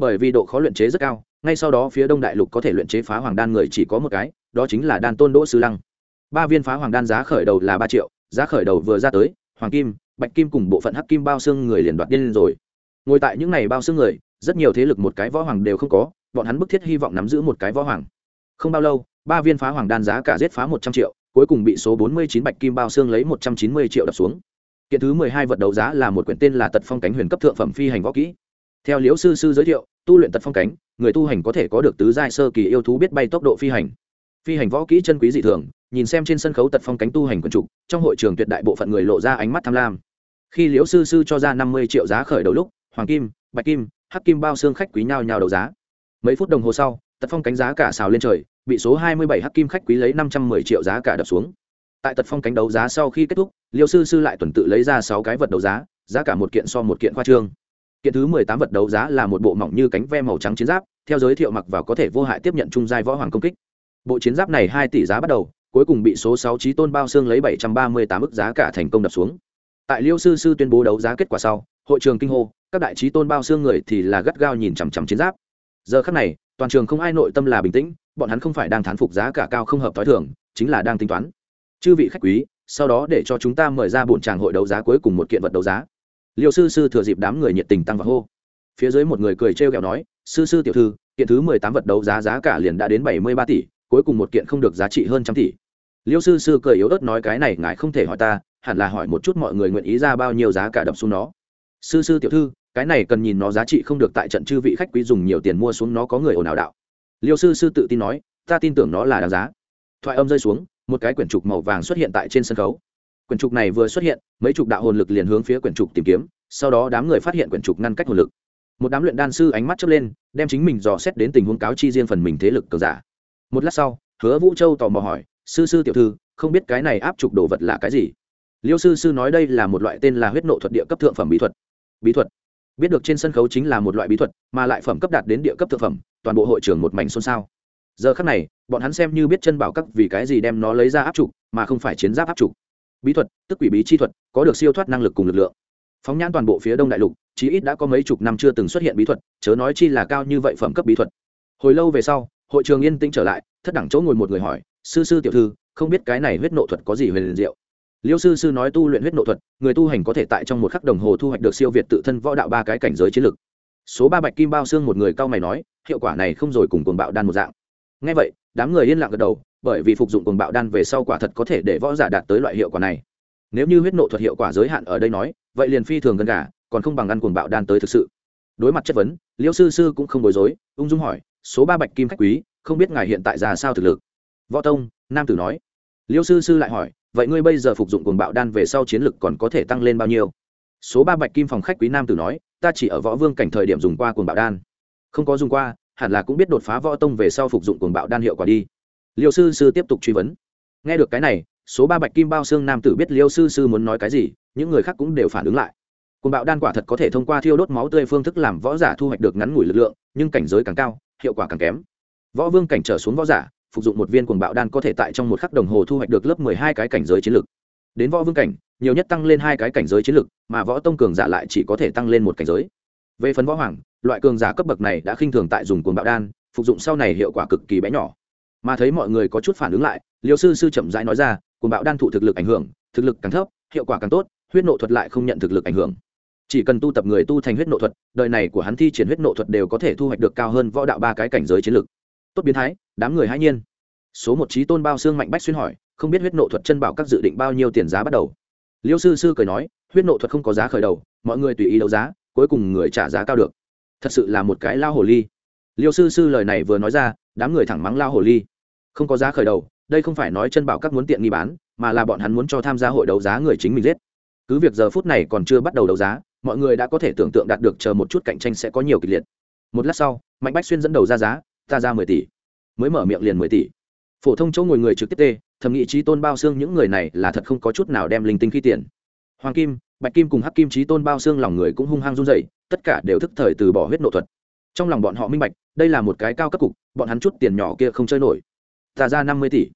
bởi vì độ khó luyện chế rất cao, ngay sau đó phía đông đại lục có thể luyện chế phá hoàng đan người chỉ có một cái, đó chính là đan tôn đỗ sư lăng. Ba viên phá hoàng đan giá khởi đầu là ba triệu, giá khởi đầu vừa ra tới, hoàng kim, bạch kim cùng bộ phận hắc kim bao xương người liền đoạt điên lên rồi. Ngồi tại những này bao xương người, rất nhiều thế lực một cái võ hoàng đều không có, bọn hắn bức thiết hy vọng nắm giữ một cái võ hoàng. Không bao lâu, ba viên phá hoàng đan giá cả giết phá một trăm triệu, cuối cùng bị số bốn mươi chín bạch kim bao xương lấy một trăm chín mươi triệu đập xuống. Kiện thứ mười hai vật đấu giá là một quyển tên là tật phong cánh huyền cấp thượng phẩm phi hành võ kỹ theo liễu sư sư giới thiệu, tu luyện tật phong cánh, người tu hành có thể có được tứ giai sơ kỳ yêu thú biết bay tốc độ phi hành. Phi hành võ kỹ chân quý dị thường, nhìn xem trên sân khấu tật phong cánh tu hành quần trục, trong hội trường tuyệt đại bộ phận người lộ ra ánh mắt tham lam. Khi liễu sư sư cho ra năm mươi triệu giá khởi đầu lúc, hoàng kim, bạch kim, hắc kim bao xương khách quý nhao nhao đấu giá. Mấy phút đồng hồ sau, tật phong cánh giá cả xào lên trời, bị số hai mươi bảy hắc kim khách quý lấy năm trăm mười triệu giá cả đập xuống. Tại tật phong cánh đấu giá sau khi kết thúc liêu sư sư lại tuần tự lấy ra sáu cái vật đấu giá giá cả một kiện so một kiện khoa trương kiện thứ mười tám vật đấu giá là một bộ mỏng như cánh ve màu trắng chiến giáp, theo giới thiệu mặc vào có thể vô hại tiếp nhận trung giai võ hoàng công kích. Bộ chiến giáp này hai tỷ giá bắt đầu, cuối cùng bị số sáu trí tôn bao xương lấy bảy trăm ba mươi tám ức giá cả thành công đập xuống. Tại liêu sư sư tuyên bố đấu giá kết quả sau, hội trường kinh hô, các đại trí tôn bao xương người thì là gắt gao nhìn chằm chằm chiến giáp. Giờ khắc này, toàn trường không ai nội tâm là bình tĩnh, bọn hắn không phải đang thán phục giá cả cao không hợp t h i thường, chính là đang tính toán. Chư vị khách quý, sau đó để cho chúng ta mời ra bổn tràng hội đấu giá cuối cùng một kiện vật đấu giá liêu sư sư thừa dịp đám người nhiệt tình tăng và hô. Phía dưới một người cười trêu ghẹo nói, sư sư tiểu thư, kiện thứ mười tám vật đấu giá giá cả liền đã đến bảy mươi ba tỷ, cuối cùng một kiện không được giá trị hơn trăm tỷ. Liêu sư sư cười yếu ớt nói, cái này ngài không thể hỏi ta, hẳn là hỏi một chút mọi người nguyện ý ra bao nhiêu giá cả đập xuống nó. Sư sư tiểu thư, cái này cần nhìn nó giá trị không được tại trận chư vị khách quý dùng nhiều tiền mua xuống nó có người ồn ào đạo. Liêu sư sư tự tin nói, ta tin tưởng nó là đáng giá. Thoại âm rơi xuống, một cái quyển trục màu vàng xuất hiện tại trên sân khấu quyển trục này vừa xuất hiện, mấy chục đạo hồn lực liền hướng phía quyển trục tìm kiếm, sau đó đám người phát hiện quyển trục ngăn cách hồn lực. Một đám luyện đan sư ánh mắt chớp lên, đem chính mình dò xét đến tình huống cáo chi riêng phần mình thế lực cờ giả. Một lát sau, hứa vũ châu tò mò hỏi, sư sư tiểu thư, không biết cái này áp trục đồ vật là cái gì? Liêu sư sư nói đây là một loại tên là huyết nộ thuật địa cấp thượng phẩm bí thuật. Bí thuật? Biết được trên sân khấu chính là một loại bí thuật, mà lại phẩm cấp đạt đến địa cấp thượng phẩm, toàn bộ hội trường một mảnh xôn xao. Giờ khắc này, bọn hắn xem như biết chân bảo các vì cái gì đem nó lấy ra áp trục, mà không phải chiến giáp áp trục bí thuật, tức quỷ bí chi thuật, có được siêu thoát năng lực cùng lực lượng. Phóng nhãn toàn bộ phía đông đại lục, chí ít đã có mấy chục năm chưa từng xuất hiện bí thuật, chớ nói chi là cao như vậy phẩm cấp bí thuật. Hồi lâu về sau, hội trường yên tĩnh trở lại, thất đẳng chỗ ngồi một người hỏi, sư sư tiểu thư, không biết cái này huyết nộ thuật có gì huyền diệu? Liêu sư sư nói tu luyện huyết nộ thuật, người tu hành có thể tại trong một khắc đồng hồ thu hoạch được siêu việt tự thân võ đạo ba cái cảnh giới chiến lực. Số ba bạch kim bao xương một người cao mày nói, hiệu quả này không rồi cùng cuồng bạo đan một dạng. Ngay vậy, đám người yên lặng gật đầu bởi vì phục dụng cuồng bạo đan về sau quả thật có thể để võ giả đạt tới loại hiệu quả này. Nếu như huyết nộ thuật hiệu quả giới hạn ở đây nói, vậy liền phi thường gần gà, còn không bằng ăn cuồng bạo đan tới thực sự. Đối mặt chất vấn liêu sư sư cũng không bối rối, ung dung hỏi, số ba bạch kim khách quý, không biết ngài hiện tại ra sao thực lực? Võ tông, nam tử nói. Liêu sư sư lại hỏi, vậy ngươi bây giờ phục dụng cuồng bạo đan về sau chiến lực còn có thể tăng lên bao nhiêu? Số ba bạch kim phòng khách quý nam tử nói, ta chỉ ở võ vương cảnh thời điểm dùng qua cuồng bạo đan. Không có dùng qua, hẳn là cũng biết đột phá võ tông về sau phục dụng cuồng bạo đan hiệu quả đi liêu sư sư tiếp tục truy vấn. Nghe được cái này, số ba bạch kim bao xương nam tử biết liêu sư sư muốn nói cái gì, những người khác cũng đều phản ứng lại. Cuồng bạo đan quả thật có thể thông qua thiêu đốt máu tươi phương thức làm võ giả thu hoạch được ngắn ngủi lực lượng, nhưng cảnh giới càng cao, hiệu quả càng kém. Võ vương cảnh trở xuống võ giả, phục dụng một viên cuồng bạo đan có thể tại trong một khắc đồng hồ thu hoạch được lớp mười hai cái cảnh giới chiến lực. Đến võ vương cảnh, nhiều nhất tăng lên hai cái cảnh giới chiến lực, mà võ tông cường giả lại chỉ có thể tăng lên một cảnh giới. Về phần võ hoàng, loại cường giả cấp bậc này đã khinh thường tại dùng cuồng bạo đan, phục dụng sau này hiệu quả cực kỳ bé nhỏ mà thấy mọi người có chút phản ứng lại, liêu sư sư chậm rãi nói ra, cuồng bạo đan thụ thực lực ảnh hưởng, thực lực càng thấp, hiệu quả càng tốt, huyết nộ thuật lại không nhận thực lực ảnh hưởng. Chỉ cần tu tập người tu thành huyết nộ thuật, đời này của hắn thi triển huyết nộ thuật đều có thể thu hoạch được cao hơn võ đạo ba cái cảnh giới chiến lực. Tốt biến thái, đám người hãy nhiên. Số một trí tôn bao xương mạnh bách xuyên hỏi, không biết huyết nộ thuật chân bảo các dự định bao nhiêu tiền giá bắt đầu? Liêu sư sư cười nói, huyết nộ thuật không có giá khởi đầu, mọi người tùy ý đấu giá, cuối cùng người trả giá cao được. Thật sự là một cái lao hồ ly liêu sư sư lời này vừa nói ra, đám người thẳng mắng lao hồ ly. Không có giá khởi đầu, đây không phải nói chân bảo các muốn tiện nghi bán, mà là bọn hắn muốn cho tham gia hội đấu giá người chính mình giết. Cứ việc giờ phút này còn chưa bắt đầu đấu giá, mọi người đã có thể tưởng tượng đạt được chờ một chút cạnh tranh sẽ có nhiều kịch liệt. Một lát sau, mạnh bách xuyên dẫn đầu ra giá, ta ra mười tỷ. Mới mở miệng liền mười tỷ. Phổ thông chỗ ngồi người trực tiếp tê, thầm nghị trí tôn bao xương những người này là thật không có chút nào đem linh tinh khi tiền. Hoàng kim, bạch kim cùng hắc kim trí tôn bao xương lòng người cũng hung hăng run dậy tất cả đều thức thời từ bỏ huyết nộ thuật trong lòng bọn họ minh bạch, đây là một cái cao cấp cục, bọn hắn chút tiền nhỏ kia không chơi nổi. Ta ra năm mươi tỷ.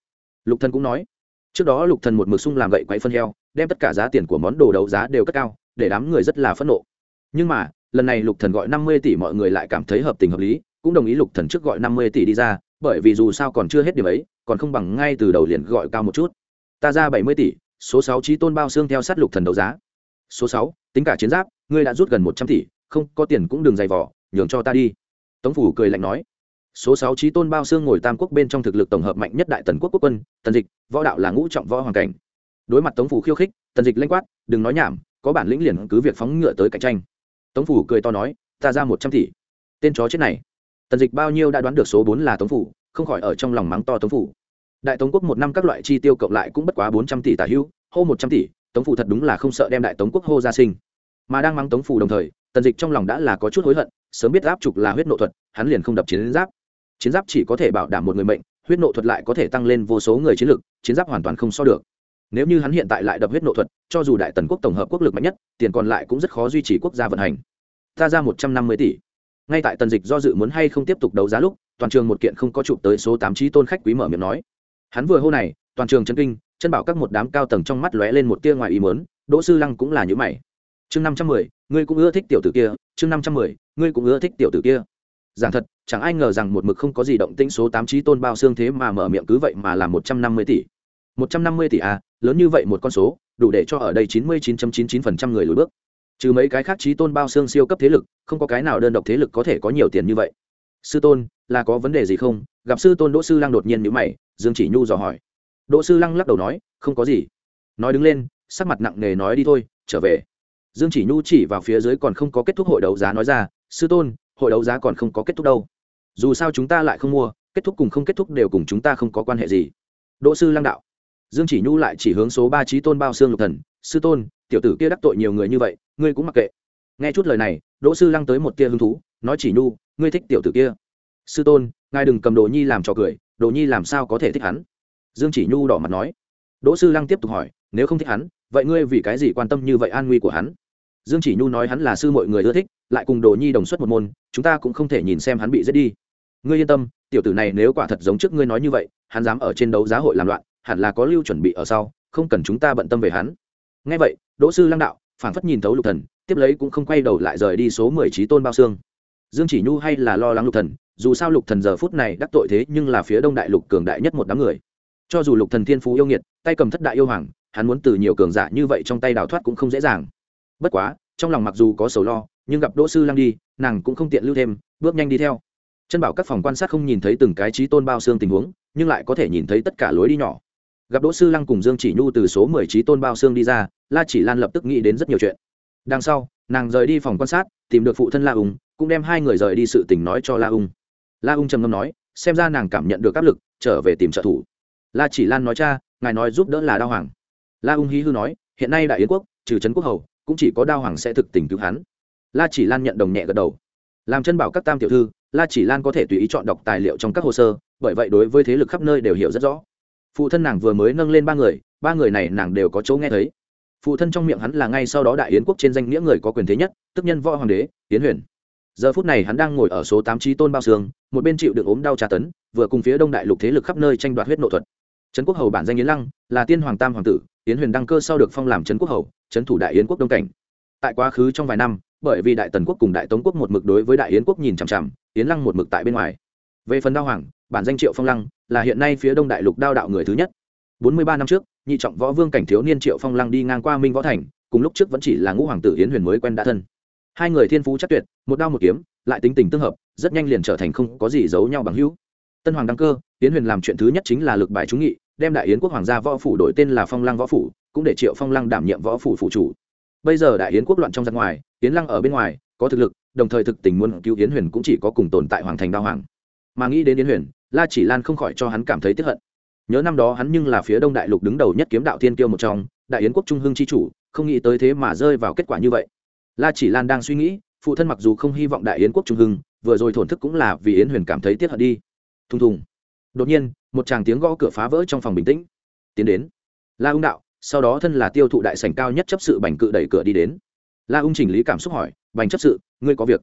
Lục thần cũng nói, trước đó lục thần một mực sung làm gậy quậy phân heo, đem tất cả giá tiền của món đồ đấu giá đều cất cao, để đám người rất là phẫn nộ. Nhưng mà, lần này lục thần gọi năm mươi tỷ mọi người lại cảm thấy hợp tình hợp lý, cũng đồng ý lục thần trước gọi năm mươi tỷ đi ra, bởi vì dù sao còn chưa hết điểm ấy, còn không bằng ngay từ đầu liền gọi cao một chút. Ta ra bảy mươi tỷ, số sáu trí tôn bao xương theo sát lục thần đấu giá. Số sáu, tính cả chiến giáp, ngươi đã rút gần một trăm tỷ, không có tiền cũng đừng dày vỏ nhường cho ta đi. Tống phủ cười lạnh nói. Số sáu trí tôn bao xương ngồi tam quốc bên trong thực lực tổng hợp mạnh nhất đại tần quốc quốc quân, tần dịch, võ đạo là ngũ trọng võ hoàng cảnh. Đối mặt tống phủ khiêu khích, tần dịch lanh quát, đừng nói nhảm, có bản lĩnh liền cứ việc phóng ngựa tới cạnh tranh. Tống phủ cười to nói, ta ra một trăm tỷ. Tên chó chết này. Tần dịch bao nhiêu đã đoán được số bốn là tống phủ, không khỏi ở trong lòng mắng to tống phủ. Đại tống quốc một năm các loại chi tiêu cộng lại cũng bất quá bốn trăm tỷ tả hưu hô một trăm tỷ, tống phủ thật đúng là không sợ đem đại tống quốc hô ra sinh. Mà đang mắng tống phủ đồng thời tần dịch trong lòng đã là có chút hối hận, sớm biết áp trục là huyết nộ thuật, hắn liền không đập chiến giáp. Chiến giáp chỉ có thể bảo đảm một người mệnh, huyết nộ thuật lại có thể tăng lên vô số người chiến lực, chiến giáp hoàn toàn không so được. Nếu như hắn hiện tại lại đập huyết nộ thuật, cho dù đại tần quốc tổng hợp quốc lực mạnh nhất, tiền còn lại cũng rất khó duy trì quốc gia vận hành. Ta ra một trăm năm mươi tỷ. Ngay tại tần dịch do dự muốn hay không tiếp tục đấu giá lúc, toàn trường một kiện không có chụp tới số tám trí tôn khách quý mở miệng nói. Hắn vừa hô này, toàn trường chân kinh, chân bảo các một đám cao tầng trong mắt lóe lên một tia ngoài ý mớn đỗ sư lăng cũng là những mày. Chương năm trăm mười ngươi cũng ưa thích tiểu tử kia, chương năm trăm mười, ngươi cũng ưa thích tiểu tử kia. Giảng thật, chẳng ai ngờ rằng một mực không có gì động tĩnh số tám trí tôn bao xương thế mà mở miệng cứ vậy mà làm một trăm năm mươi tỷ. một trăm năm mươi tỷ à lớn như vậy một con số, đủ để cho ở đây chín mươi chín chín chín phần trăm người lùi bước. Trừ mấy cái khác trí tôn bao xương siêu cấp thế lực, không có cái nào đơn độc thế lực có thể có nhiều tiền như vậy. Sư tôn, là có vấn đề gì không? Gặp sư tôn đỗ sư lăng đột nhiên nhữ mày, dương chỉ nhu dò hỏi. Đỗ sư lăng lắc đầu nói, không có gì. Nói đứng lên, sắc mặt nặng nề nói đi thôi, trở về dương chỉ nhu chỉ vào phía dưới còn không có kết thúc hội đấu giá nói ra, sư tôn, hội đấu giá còn không có kết thúc đâu. Dù sao chúng ta lại không mua, kết thúc cùng không kết thúc đều cùng chúng ta không có quan hệ gì. Đỗ sư lăng đạo. Dương chỉ nhu lại chỉ hướng số ba trí tôn bao xương lục thần, sư tôn, tiểu tử kia đắc tội nhiều người như vậy, ngươi cũng mặc kệ. Nghe chút lời này, đỗ sư lăng tới một tia hứng thú, nói, chỉ nhu, ngươi thích tiểu tử kia. Sư tôn, ngài đừng cầm đồ nhi làm trò cười, đồ nhi làm sao có thể thích hắn? Dương chỉ nhu đỏ mặt nói. Đỗ sư lăng tiếp tục hỏi, nếu không thích hắn, vậy ngươi vì cái gì quan tâm như vậy an nguy của hắn? Dương chỉ nhu nói hắn là sư mọi người ưa thích, lại cùng đồ nhi đồng xuất một môn, chúng ta cũng không thể nhìn xem hắn bị giết đi. Ngươi yên tâm, tiểu tử này nếu quả thật giống trước ngươi nói như vậy, hắn dám ở trên đấu giá hội làm loạn, hẳn là có lưu chuẩn bị ở sau, không cần chúng ta bận tâm về hắn. Ngay vậy, đỗ sư lăng đạo, phảng phất nhìn thấu lục thần, tiếp lấy cũng không quay đầu lại rời đi số mười trí tôn bao xương. Dương chỉ nhu hay là lo lắng lục thần, dù sao lục thần giờ phút này đắc tội thế nhưng là phía đông đại lục cường đại nhất một đám người. Cho dù lục thần thiên phú yêu nghiệt, tay cầm thất đại yêu hoàng, hắn muốn từ nhiều cường giả như vậy trong tay đào thoát cũng không dễ dàng bất quá, trong lòng mặc dù có sầu lo, nhưng gặp đỗ sư lăng đi, nàng cũng không tiện lưu thêm, bước nhanh đi theo. Chân bảo các phòng quan sát không nhìn thấy từng cái trí tôn bao xương tình huống, nhưng lại có thể nhìn thấy tất cả lối đi nhỏ. Gặp đỗ sư lăng cùng dương chỉ nhu từ số mười trí tôn bao xương đi ra, la chỉ lan lập tức nghĩ đến rất nhiều chuyện. Đằng sau, nàng rời đi phòng quan sát, tìm được phụ thân la ung, cũng đem hai người rời đi sự tình nói cho la ung. La ung trầm ngâm nói, xem ra nàng cảm nhận được áp lực, trở về tìm trợ thủ. La chỉ lan nói, cha, ngài nói giúp đỡ là đao hoàng. La ung hí hư nói, hiện nay đại yến quốc, trừ trấn quốc hầu cũng chỉ có đao hoàng sẽ thực tình cứu hắn. La chỉ lan nhận đồng nhẹ gật đầu. Làm chân bảo các tam tiểu thư, la chỉ lan có thể tùy ý chọn đọc tài liệu trong các hồ sơ, bởi vậy đối với thế lực khắp nơi đều hiểu rất rõ. Phụ thân nàng vừa mới nâng lên ba người ba người này nàng đều có chỗ nghe thấy. Phụ thân trong miệng hắn là ngay sau đó đại yến quốc trên danh nghĩa người có quyền thế nhất, tức nhân võ hoàng đế tiến huyền. Giờ phút này hắn đang ngồi ở số tám trí tôn bao xương, một bên chịu được ốm đau tra tấn, vừa cùng phía đông đại lục thế lực khắp nơi tranh đoạt huyết nội thuật. Trấn quốc hầu bản danh yến lăng, là tiên hoàng tam hoàng tử, yến huyền đăng cơ sau được phong làm trấn quốc hầu trấn thủ đại yến quốc đông cảnh. Tại quá khứ trong vài năm, bởi vì đại tần quốc cùng đại tống quốc một mực đối với đại yến quốc nhìn chằm chằm, yến lăng một mực tại bên ngoài. Về phần đao hoàng, bản danh triệu phong lăng, là hiện nay phía đông đại lục đao đạo người thứ nhất. Bốn mươi ba năm trước, nhị trọng võ vương cảnh thiếu niên triệu phong lăng đi ngang qua minh võ thành, cùng lúc trước vẫn chỉ là ngũ hoàng tử yến huyền mới quen đã thân. Hai người thiên phú chắc tuyệt, một đao một kiếm, lại tính tình tương hợp, rất nhanh liền trở thành không có gì giấu nhau bằng hữu. Tân hoàng đăng cơ, yến huyền làm chuyện thứ nhất chính là lực bài trúng nghị, đem đại yến quốc hoàng gia võ phủ đổi tên là phong lăng võ phủ cũng để triệu phong lăng đảm nhiệm võ phủ phủ chủ. Bây giờ đại yến quốc loạn trong ra ngoài, yến lăng ở bên ngoài, có thực lực, đồng thời thực tình muốn cứu yến huyền cũng chỉ có cùng tồn tại hoàng thành đao hoàng. Mà nghĩ đến yến huyền, la chỉ lan không khỏi cho hắn cảm thấy tiếp hận. Nhớ năm đó hắn nhưng là phía đông đại lục đứng đầu nhất kiếm đạo thiên kiêu một trong, đại yến quốc trung hưng c h i chủ, không nghĩ tới thế mà rơi vào kết quả như vậy. La chỉ lan đang suy nghĩ, phụ thân mặc dù không hy vọng đại yến quốc trung hưng, vừa rồi thổn thức cũng là vì yến huyền cảm thấy tiếc hận đi. Thùng thùng. Đột nhiên, một chàng tiếng gõ cửa phá vỡ trong phòng bình tĩnh. Tiến đến. La ung đạo sau đó thân là tiêu thụ đại sành cao nhất chấp sự bành cự đẩy cửa đi đến. La ung chỉnh lý cảm xúc hỏi, bành chấp sự, ngươi có việc?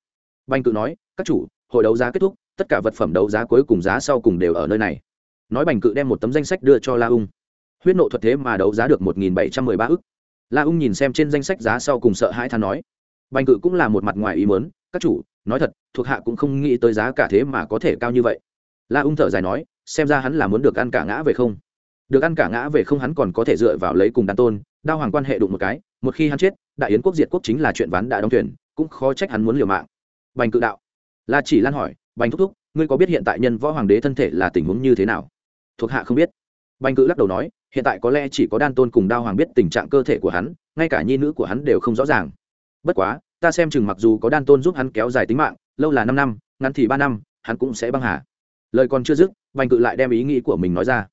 Bành cự nói, các chủ, hội đấu giá kết thúc, tất cả vật phẩm đấu giá cuối cùng giá sau cùng đều ở nơi này. Nói bành cự đem một tấm danh sách đưa cho la ung. Huyết nộ thuật thế mà đấu giá được một nghìn bảy trăm mười ba ức. La ung nhìn xem trên danh sách giá sau cùng sợ hãi than nói, bành cự cũng là một mặt ngoài ý mớn các chủ, nói thật, thuộc hạ cũng không nghĩ tới giá cả thế mà có thể cao như vậy. La ung thở dài nói, xem ra hắn là muốn được ăn cả ngã về không? Được ăn cả ngã về không hắn còn có thể dựa vào lấy cùng Đan tôn, đao hoàng quan hệ đụng một cái, một khi hắn chết, đại yến quốc diệt quốc chính là chuyện ván đã đóng thuyền, cũng khó trách hắn muốn liều mạng. Bành cự đạo. La chỉ lan hỏi, bành thúc thúc, ngươi có biết hiện tại nhân võ hoàng đế thân thể là tình huống như thế nào? Thuộc hạ không biết. Bành cự lắc đầu nói, hiện tại có lẽ chỉ có đan tôn cùng đao hoàng biết tình trạng cơ thể của hắn, ngay cả nhi nữ của hắn đều không rõ ràng. Bất quá, ta xem chừng mặc dù có đan tôn giúp hắn kéo dài tính mạng, lâu là năm năm, ngắn thì ba năm, hắn cũng sẽ băng hà. Lời còn chưa dứt, bành cự lại đem ý nghĩ của mình nói ra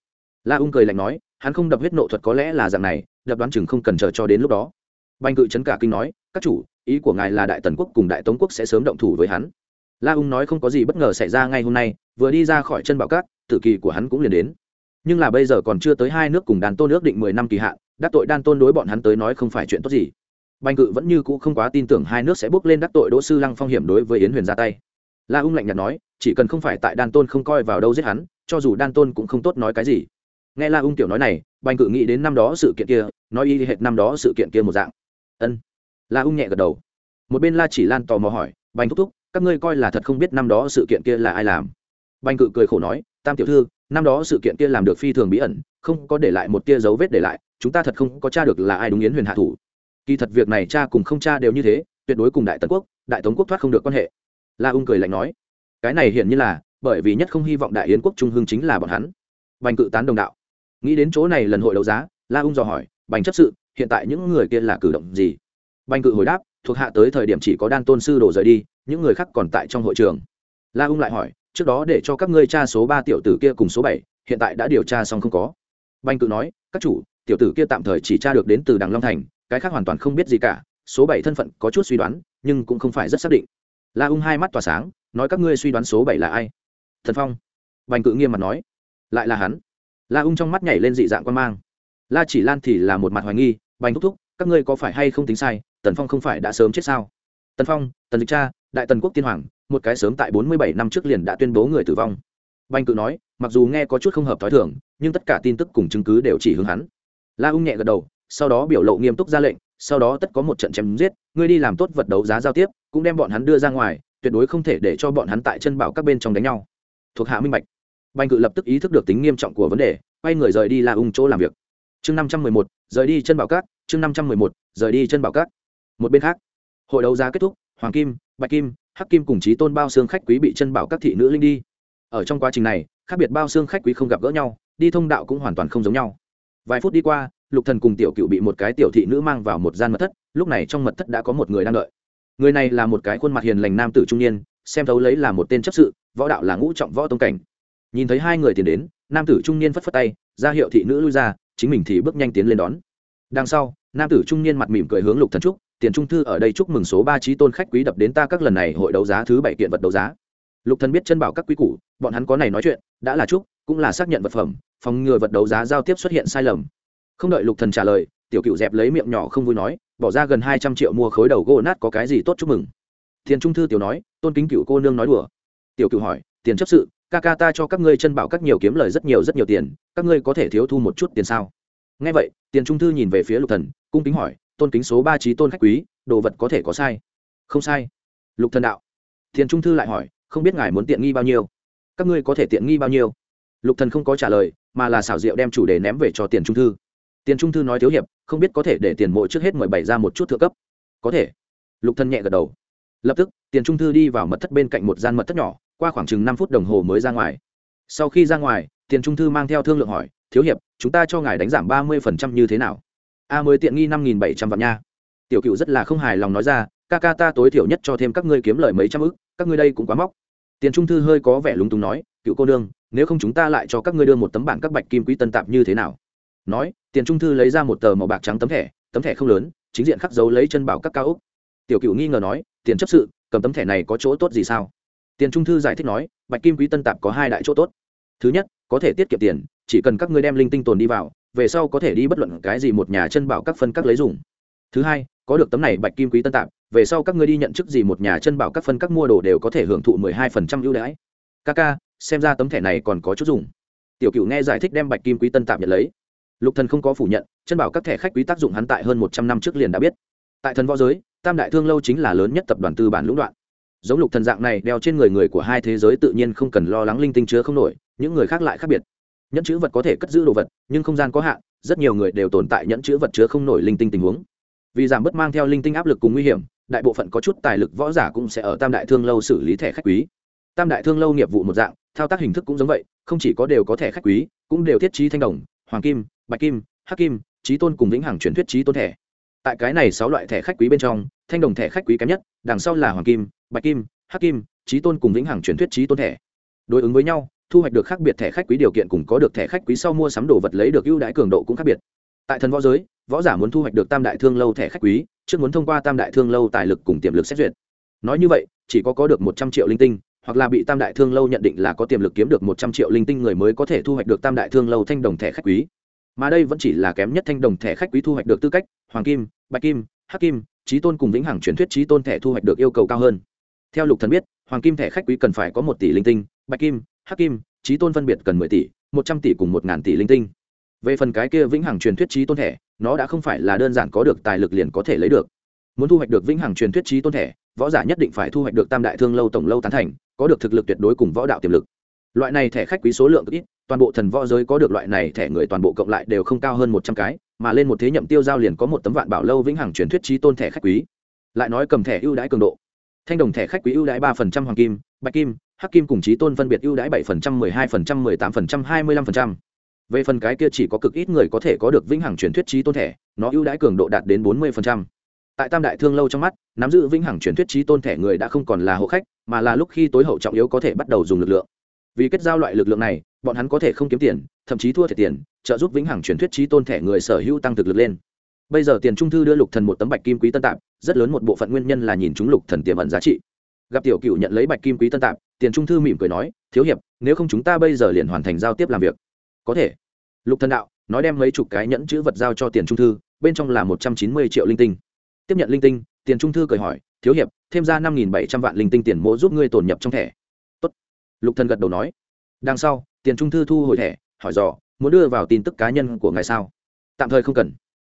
la ung cười lạnh nói, hắn không đập huyết nộ thuật có lẽ là dạng này, đập đoán chừng không cần chờ cho đến lúc đó. Banh cự chấn cả kinh nói, các chủ, ý của ngài là đại tần quốc cùng đại tống quốc sẽ sớm động thủ với hắn. La ung nói không có gì bất ngờ xảy ra ngay hôm nay, vừa đi ra khỏi chân bảo cát, tử kỳ của hắn cũng liền đến. Nhưng là bây giờ còn chưa tới hai nước cùng đàn tôn ước định mười năm kỳ hạn, đắc tội đan tôn đối bọn hắn tới nói không phải chuyện tốt gì. Banh cự vẫn như cũ không quá tin tưởng hai nước sẽ bước lên đắc tội đỗ sư lăng phong hiểm đối với yến huyền ra tay. La ung lạnh nhạt nói, chỉ cần không phải tại đan tôn không coi vào đâu giết hắn, cho dù đan tôn cũng không tốt nói cái gì nghe la ung tiểu nói này, bành cự nghĩ đến năm đó sự kiện kia, nói y hệt năm đó sự kiện kia một dạng. Ân. La ung nhẹ gật đầu. Một bên la chỉ lan tò mò hỏi, bành thúc thúc, các ngươi coi là thật không biết năm đó sự kiện kia là ai làm? Bành cự cười khổ nói, tam tiểu thư, năm đó sự kiện kia làm được phi thường bí ẩn, không có để lại một tia dấu vết để lại, chúng ta thật không có t r a được là ai đúng yến huyền hạ thủ. Kỳ thật việc này cha cùng không cha đều như thế, tuyệt đối cùng đại tần quốc, đại tống quốc thoát không được quan hệ. La ung cười lạnh nói, cái này hiển như là, bởi vì nhất không hy vọng đại yến quốc trung hưng chính là bọn hắn. Bành cự tán đồng đạo nghĩ đến chỗ này lần hội đấu giá, la ung dò hỏi, bành chấp sự, hiện tại những người kia là cử động gì? Bành cự hồi đáp, thuộc hạ tới thời điểm chỉ có đan tôn sư đổ rời đi, những người khác còn tại trong hội trường. La ung lại hỏi, trước đó để cho các ngươi tra số ba tiểu tử kia cùng số bảy, hiện tại đã điều tra xong không có? Bành cự nói, các chủ, tiểu tử kia tạm thời chỉ tra được đến từ đằng long thành, cái khác hoàn toàn không biết gì cả, số bảy thân phận có chút suy đoán, nhưng cũng không phải rất xác định. La ung hai mắt tỏa sáng, nói các ngươi suy đoán số bảy là ai? Thần phong. Bành cự nghiêm mặt nói, lại là hắn la ung trong mắt nhảy lên dị dạng quan mang. La chỉ lan thì là một mặt hoài nghi, bành thúc thúc, các ngươi có phải hay không tính sai, tần phong không phải đã sớm chết sao? Tần phong, tần dịch cha, đại tần quốc tiên hoàng, một cái sớm tại bốn mươi bảy năm trước liền đã tuyên bố người tử vong. Bành cự nói, mặc dù nghe có chút không hợp t h ó i thường, nhưng tất cả tin tức cùng chứng cứ đều chỉ hướng hắn. La ung nhẹ gật đầu, sau đó biểu lộ nghiêm túc ra lệnh, sau đó tất có một trận chém giết, ngươi đi làm tốt vật đấu giá giao tiếp, cũng đem bọn hắn đưa ra ngoài, tuyệt đối không thể để cho bọn hắn tại chân bảo các bên trong đánh nhau. Thuộc hạ minh bạch bành cự lập tức ý thức được tính nghiêm trọng của vấn đề, quay người rời đi la ung chỗ làm việc chương năm trăm mười một, rời đi chân bảo cát. chương năm trăm mười một, rời đi chân bảo cát. một bên khác, hội đấu giá kết thúc, hoàng kim, bạch kim, hắc kim cùng chí tôn bao xương khách quý bị chân bảo các thị nữ linh đi ở trong quá trình này, khác biệt bao xương khách quý không gặp gỡ nhau, đi thông đạo cũng hoàn toàn không giống nhau vài phút đi qua, lục thần cùng tiểu cựu bị một cái tiểu thị nữ mang vào một gian mật thất, lúc này trong mật thất đã có một người đang đợi người này là một cái khuôn mặt hiền lành nam tử trung niên, xem thấu lấy là một tên chấp sự, võ đạo là ngũ trọng võ tông cảnh nhìn thấy hai người tiến đến, nam tử trung niên phất phất tay, ra hiệu thị nữ lui ra, chính mình thì bước nhanh tiến lên đón. Đằng sau, nam tử trung niên mặt mỉm cười hướng lục thần trúc, tiền trung thư ở đây chúc mừng số ba trí tôn khách quý đập đến ta các lần này hội đấu giá thứ bảy kiện vật đấu giá. Lục thần biết chân bảo các quý củ, bọn hắn có này nói chuyện, đã là chúc, cũng là xác nhận vật phẩm, phòng ngừa vật đấu giá giao tiếp xuất hiện sai lầm. Không đợi lục thần trả lời, tiểu cựu dẹp lấy miệng nhỏ không vui nói, bỏ ra gần hai trăm triệu mua khối đầu gỗ nát có cái gì tốt chúc mừng? Tiền trung thư tiểu nói, tôn kính cựu cô nương nói đùa. Tiểu cựu hỏi, tiền chấp sự ca ca ta cho các ngươi chân bảo các nhiều kiếm lời rất nhiều rất nhiều tiền, các ngươi có thể thiếu thu một chút tiền sao? Nghe vậy, tiền trung thư nhìn về phía lục thần, cung kính hỏi, tôn kính số ba trí tôn khách quý, đồ vật có thể có sai? Không sai. Lục thần đạo. Tiền trung thư lại hỏi, không biết ngài muốn tiện nghi bao nhiêu? Các ngươi có thể tiện nghi bao nhiêu? Lục thần không có trả lời, mà là xảo diệu đem chủ đề ném về cho tiền trung thư. Tiền trung thư nói thiếu hiệp, không biết có thể để tiền mộ trước hết mười bảy ra một chút thượng cấp. Có thể. Lục thần nhẹ gật đầu. Lập tức, tiền trung thư đi vào mật thất bên cạnh một gian mật thất nhỏ qua khoảng chừng năm phút đồng hồ mới ra ngoài. Sau khi ra ngoài, tiền trung thư mang theo thương lượng hỏi, thiếu hiệp, chúng ta cho ngài đánh giảm ba mươi phần trăm như thế nào? A mới tiện nghi năm nghìn bảy trăm vạn nha. Tiểu cựu rất là không hài lòng nói ra, ca ca ta tối thiểu nhất cho thêm các ngươi kiếm lời mấy trăm ức, các ngươi đây cũng quá móc. Tiền trung thư hơi có vẻ lúng túng nói, cựu cô nương, nếu không chúng ta lại cho các ngươi đưa một tấm bản các bạch kim quý tân tạp như thế nào? Nói, tiền trung thư lấy ra một tờ màu bạc trắng tấm thẻ tấm thẻ không lớn, chính diện khắc dấu lấy chân bảo các cao úc tiểu cựu nghi ngờ nói, tiền chấp sự, cầm tấm thẻ này có chỗ tốt gì sao? Tiền trung thư giải thích nói, bạch kim quý tân tạp có hai đại chỗ tốt. Thứ nhất, có thể tiết kiệm tiền, chỉ cần các ngươi đem linh tinh tồn đi vào, về sau có thể đi bất luận cái gì một nhà chân bảo các phân các lấy dùng. Thứ hai, có được tấm này bạch kim quý tân tạp, về sau các ngươi đi nhận chức gì một nhà chân bảo các phân các mua đồ đều có thể hưởng thụ mười hai phần trăm ưu đãi. Ca ca, xem ra tấm thẻ này còn có chút dùng. Tiểu cựu nghe giải thích đem bạch kim quý tân tạp nhận lấy. Lục thần không có phủ nhận, chân bảo các thẻ khách quý tác dụng hắn tại hơn một trăm năm trước liền đã biết. Tại thần võ giới, tam đại thương lâu chính là lớn nhất tập đoàn tư bản lũng đoạn giống lục thần dạng này, đeo trên người người của hai thế giới tự nhiên không cần lo lắng linh tinh chứa không nổi, những người khác lại khác biệt. Nhẫn chữ vật có thể cất giữ đồ vật, nhưng không gian có hạn, rất nhiều người đều tồn tại nhẫn chữ vật chứa không nổi linh tinh tình huống. Vì giảm bớt mang theo linh tinh áp lực cùng nguy hiểm, đại bộ phận có chút tài lực võ giả cũng sẽ ở tam đại thương lâu xử lý thẻ khách quý. Tam đại thương lâu nghiệp vụ một dạng, thao tác hình thức cũng giống vậy, không chỉ có đều có thẻ khách quý, cũng đều thiết trí thanh đồng, hoàng kim, bạch kim, hắc kim trí tôn cùng vĩnh hằng truyền thuyết trí tôn thẻ. Tại cái này sáu loại thẻ khách quý bên trong thanh đồng thẻ khách quý kém nhất, đằng sau là hoàng kim, bạch kim, hắc kim, trí tôn cùng vĩnh hằng truyền thuyết trí tôn thẻ. Đối ứng với nhau, thu hoạch được khác biệt thẻ khách quý điều kiện cùng có được thẻ khách quý sau mua sắm đồ vật lấy được ưu đãi cường độ cũng khác biệt. Tại thần võ giới, võ giả muốn thu hoạch được tam đại thương lâu thẻ khách quý, trước muốn thông qua tam đại thương lâu tài lực cùng tiềm lực xét duyệt. Nói như vậy, chỉ có có được một trăm triệu linh tinh, hoặc là bị tam đại thương lâu nhận định là có tiềm lực kiếm được một trăm triệu linh tinh người mới có thể thu hoạch được tam đại thương lâu thanh đồng thẻ khách quý. Mà đây vẫn chỉ là kém nhất thanh đồng thẻ khách quý thu hoạch được tư cách, hoàng kim, bạch kim, hắc kim trí tôn cùng vĩnh hằng truyền thuyết trí tôn thẻ thu hoạch được yêu cầu cao hơn. Theo lục thần biết, hoàng kim thẻ khách quý cần phải có một tỷ linh tinh, bạch kim, hắc kim, trí tôn phân biệt cần mười tỷ, một trăm tỷ cùng một ngàn tỷ linh tinh. Về phần cái kia vĩnh hằng truyền thuyết trí tôn thẻ, nó đã không phải là đơn giản có được tài lực liền có thể lấy được. Muốn thu hoạch được vĩnh hằng truyền thuyết trí tôn thẻ, võ giả nhất định phải thu hoạch được tam đại thương lâu tổng lâu tán thành, có được thực lực tuyệt đối cùng võ đạo tiềm lực. Loại này thẻ khách quý số lượng ít toàn bộ thần võ giới có được loại này thẻ người toàn bộ cộng lại đều không cao hơn một trăm cái, mà lên một thế nhậm tiêu giao liền có một tấm vạn bảo lâu vĩnh hằng truyền thuyết trí tôn thẻ khách quý. Lại nói cầm thẻ ưu đãi cường độ. Thanh đồng thẻ khách quý ưu đãi ba phần trăm hoàng kim, bạch kim, hắc kim cùng trí tôn phân biệt ưu đãi bảy phần trăm, mười hai phần trăm, mười tám phần trăm, hai mươi lăm phần trăm. Về phần cái kia chỉ có cực ít người có thể có được vĩnh hằng truyền thuyết trí tôn thẻ, nó ưu đãi cường độ đạt đến bốn mươi phần trăm. Tại tam đại thương lâu trong mắt, nắm giữ vĩnh hằng truyền thuyết trí tôn thẻ người đã không còn là hộ khách, mà là lúc khi tối hậu trọng yếu có thể bắt đầu dùng lực lượng vì kết giao loại lực lượng này, bọn hắn có thể không kiếm tiền, thậm chí thua thiệt tiền, trợ giúp vĩnh hằng truyền thuyết trí tôn thẻ người sở hữu tăng thực lực lên. Bây giờ tiền trung thư đưa lục thần một tấm bạch kim quý tân tạp, rất lớn một bộ phận nguyên nhân là nhìn chúng lục thần tiềm ẩn giá trị. Gặp tiểu cựu nhận lấy bạch kim quý tân tạp, tiền trung thư mỉm cười nói, thiếu hiệp, nếu không chúng ta bây giờ liền hoàn thành giao tiếp làm việc. Có thể. Lục thần đạo, nói đem mấy chục cái nhẫn chữ vật giao cho tiền trung thư, bên trong là một trăm chín mươi triệu linh tinh. Tiếp nhận linh tinh, tiền trung thư cười hỏi, thiếu hiệp, thêm ra năm nghìn bảy trăm vạn linh tinh tiền mỗ giúp ngươi tổn nhập trong thẻ lục thần gật đầu nói, đằng sau, tiền trung thư thu hồi thẻ, hỏi dò, muốn đưa vào tin tức cá nhân của ngài sao? Tạm thời không cần.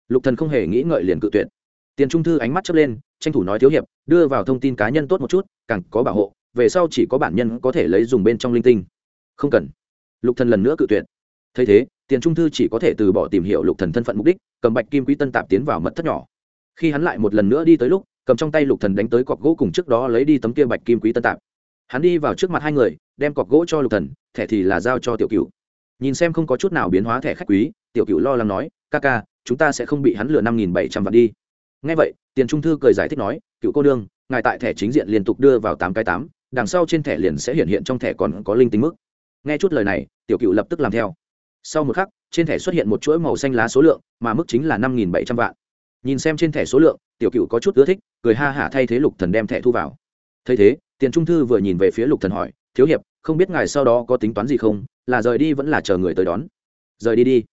Lục thần không hề nghĩ ngợi liền cự tuyệt. Tiền trung thư ánh mắt chớp lên, tranh thủ nói thiếu hiệp, đưa vào thông tin cá nhân tốt một chút, càng có bảo hộ, về sau chỉ có bản nhân có thể lấy dùng bên trong linh tinh. Không cần. Lục thần lần nữa cự tuyệt. Thấy thế, tiền trung thư chỉ có thể từ bỏ tìm hiểu lục thần thân phận mục đích, cầm bạch kim quý tân tạp tiến vào mật thất nhỏ. Khi hắn lại một lần nữa đi tới lúc, cầm trong tay lục thần đánh tới cọc gỗ cùng trước đó lấy đi tấm kia bạch kim quý tân tạp hắn đi vào trước mặt hai người, đem cọc gỗ cho lục thần, thẻ thì là giao cho tiểu cửu. Nhìn xem không có chút nào biến hóa thẻ khách quý, tiểu cửu lo lắng nói, ca ca, chúng ta sẽ không bị hắn lừa năm nghìn bảy trăm vạn đi. Nghe vậy, tiền trung thư cười giải thích nói cựu cô đương ngài tại thẻ chính diện liên tục đưa vào tám cái tám, đằng sau trên thẻ liền sẽ hiện hiện trong thẻ còn có linh tính mức. Nghe chút lời này, tiểu cựu lập tức làm theo. Sau một khắc, trên thẻ xuất hiện một chuỗi màu xanh lá số lượng, mà mức chính là năm nghìn bảy trăm vạn. Nhìn xem trên thẻ số lượng, tiểu cựu có chút ưa thích, cười ha hả thay thế lục thần đem thẻ thu vào. Thấy thế tiền trung thư vừa nhìn về phía lục thần hỏi, thiếu hiệp, không biết ngài sau đó có tính toán gì không? Là rời đi vẫn là chờ người tới đón? Rời đi đi.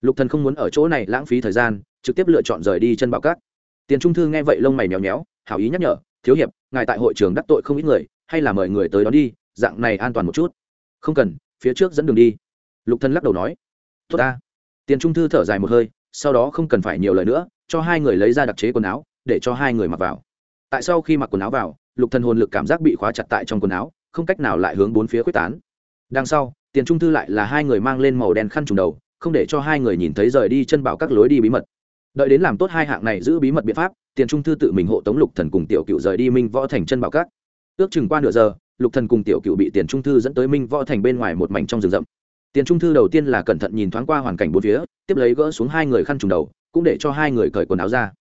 Lục thần không muốn ở chỗ này lãng phí thời gian, trực tiếp lựa chọn rời đi chân bảo cát. Tiền trung thư nghe vậy lông mày méo méo, hảo ý nhắc nhở, thiếu hiệp, ngài tại hội trường đắc tội không ít người, hay là mời người tới đón đi, dạng này an toàn một chút. Không cần, phía trước dẫn đường đi. Lục thần lắc đầu nói. Tốt ta. Tiền trung thư thở dài một hơi, sau đó không cần phải nhiều lời nữa, cho hai người lấy ra đặc chế quần áo, để cho hai người mặc vào. Tại sau khi mặc quần áo vào lục thần hồn lực cảm giác bị khóa chặt tại trong quần áo, không cách nào lại hướng bốn phía quyết tán. Đằng sau, tiền trung thư lại là hai người mang lên màu đen khăn trùng đầu, không để cho hai người nhìn thấy rời đi chân bảo các lối đi bí mật. Đợi đến làm tốt hai hạng này giữ bí mật biện pháp, tiền trung thư tự mình hộ tống lục thần cùng tiểu cựu rời đi minh võ thành chân bảo các. Ước chừng qua nửa giờ, lục thần cùng tiểu cựu bị tiền trung thư dẫn tới minh võ thành bên ngoài một mảnh trong rừng rậm. Tiền trung thư đầu tiên là cẩn thận nhìn thoáng qua hoàn cảnh bốn phía, tiếp lấy gỡ xuống hai người khăn trùng đầu, cũng để cho hai người cởi quần áo ra.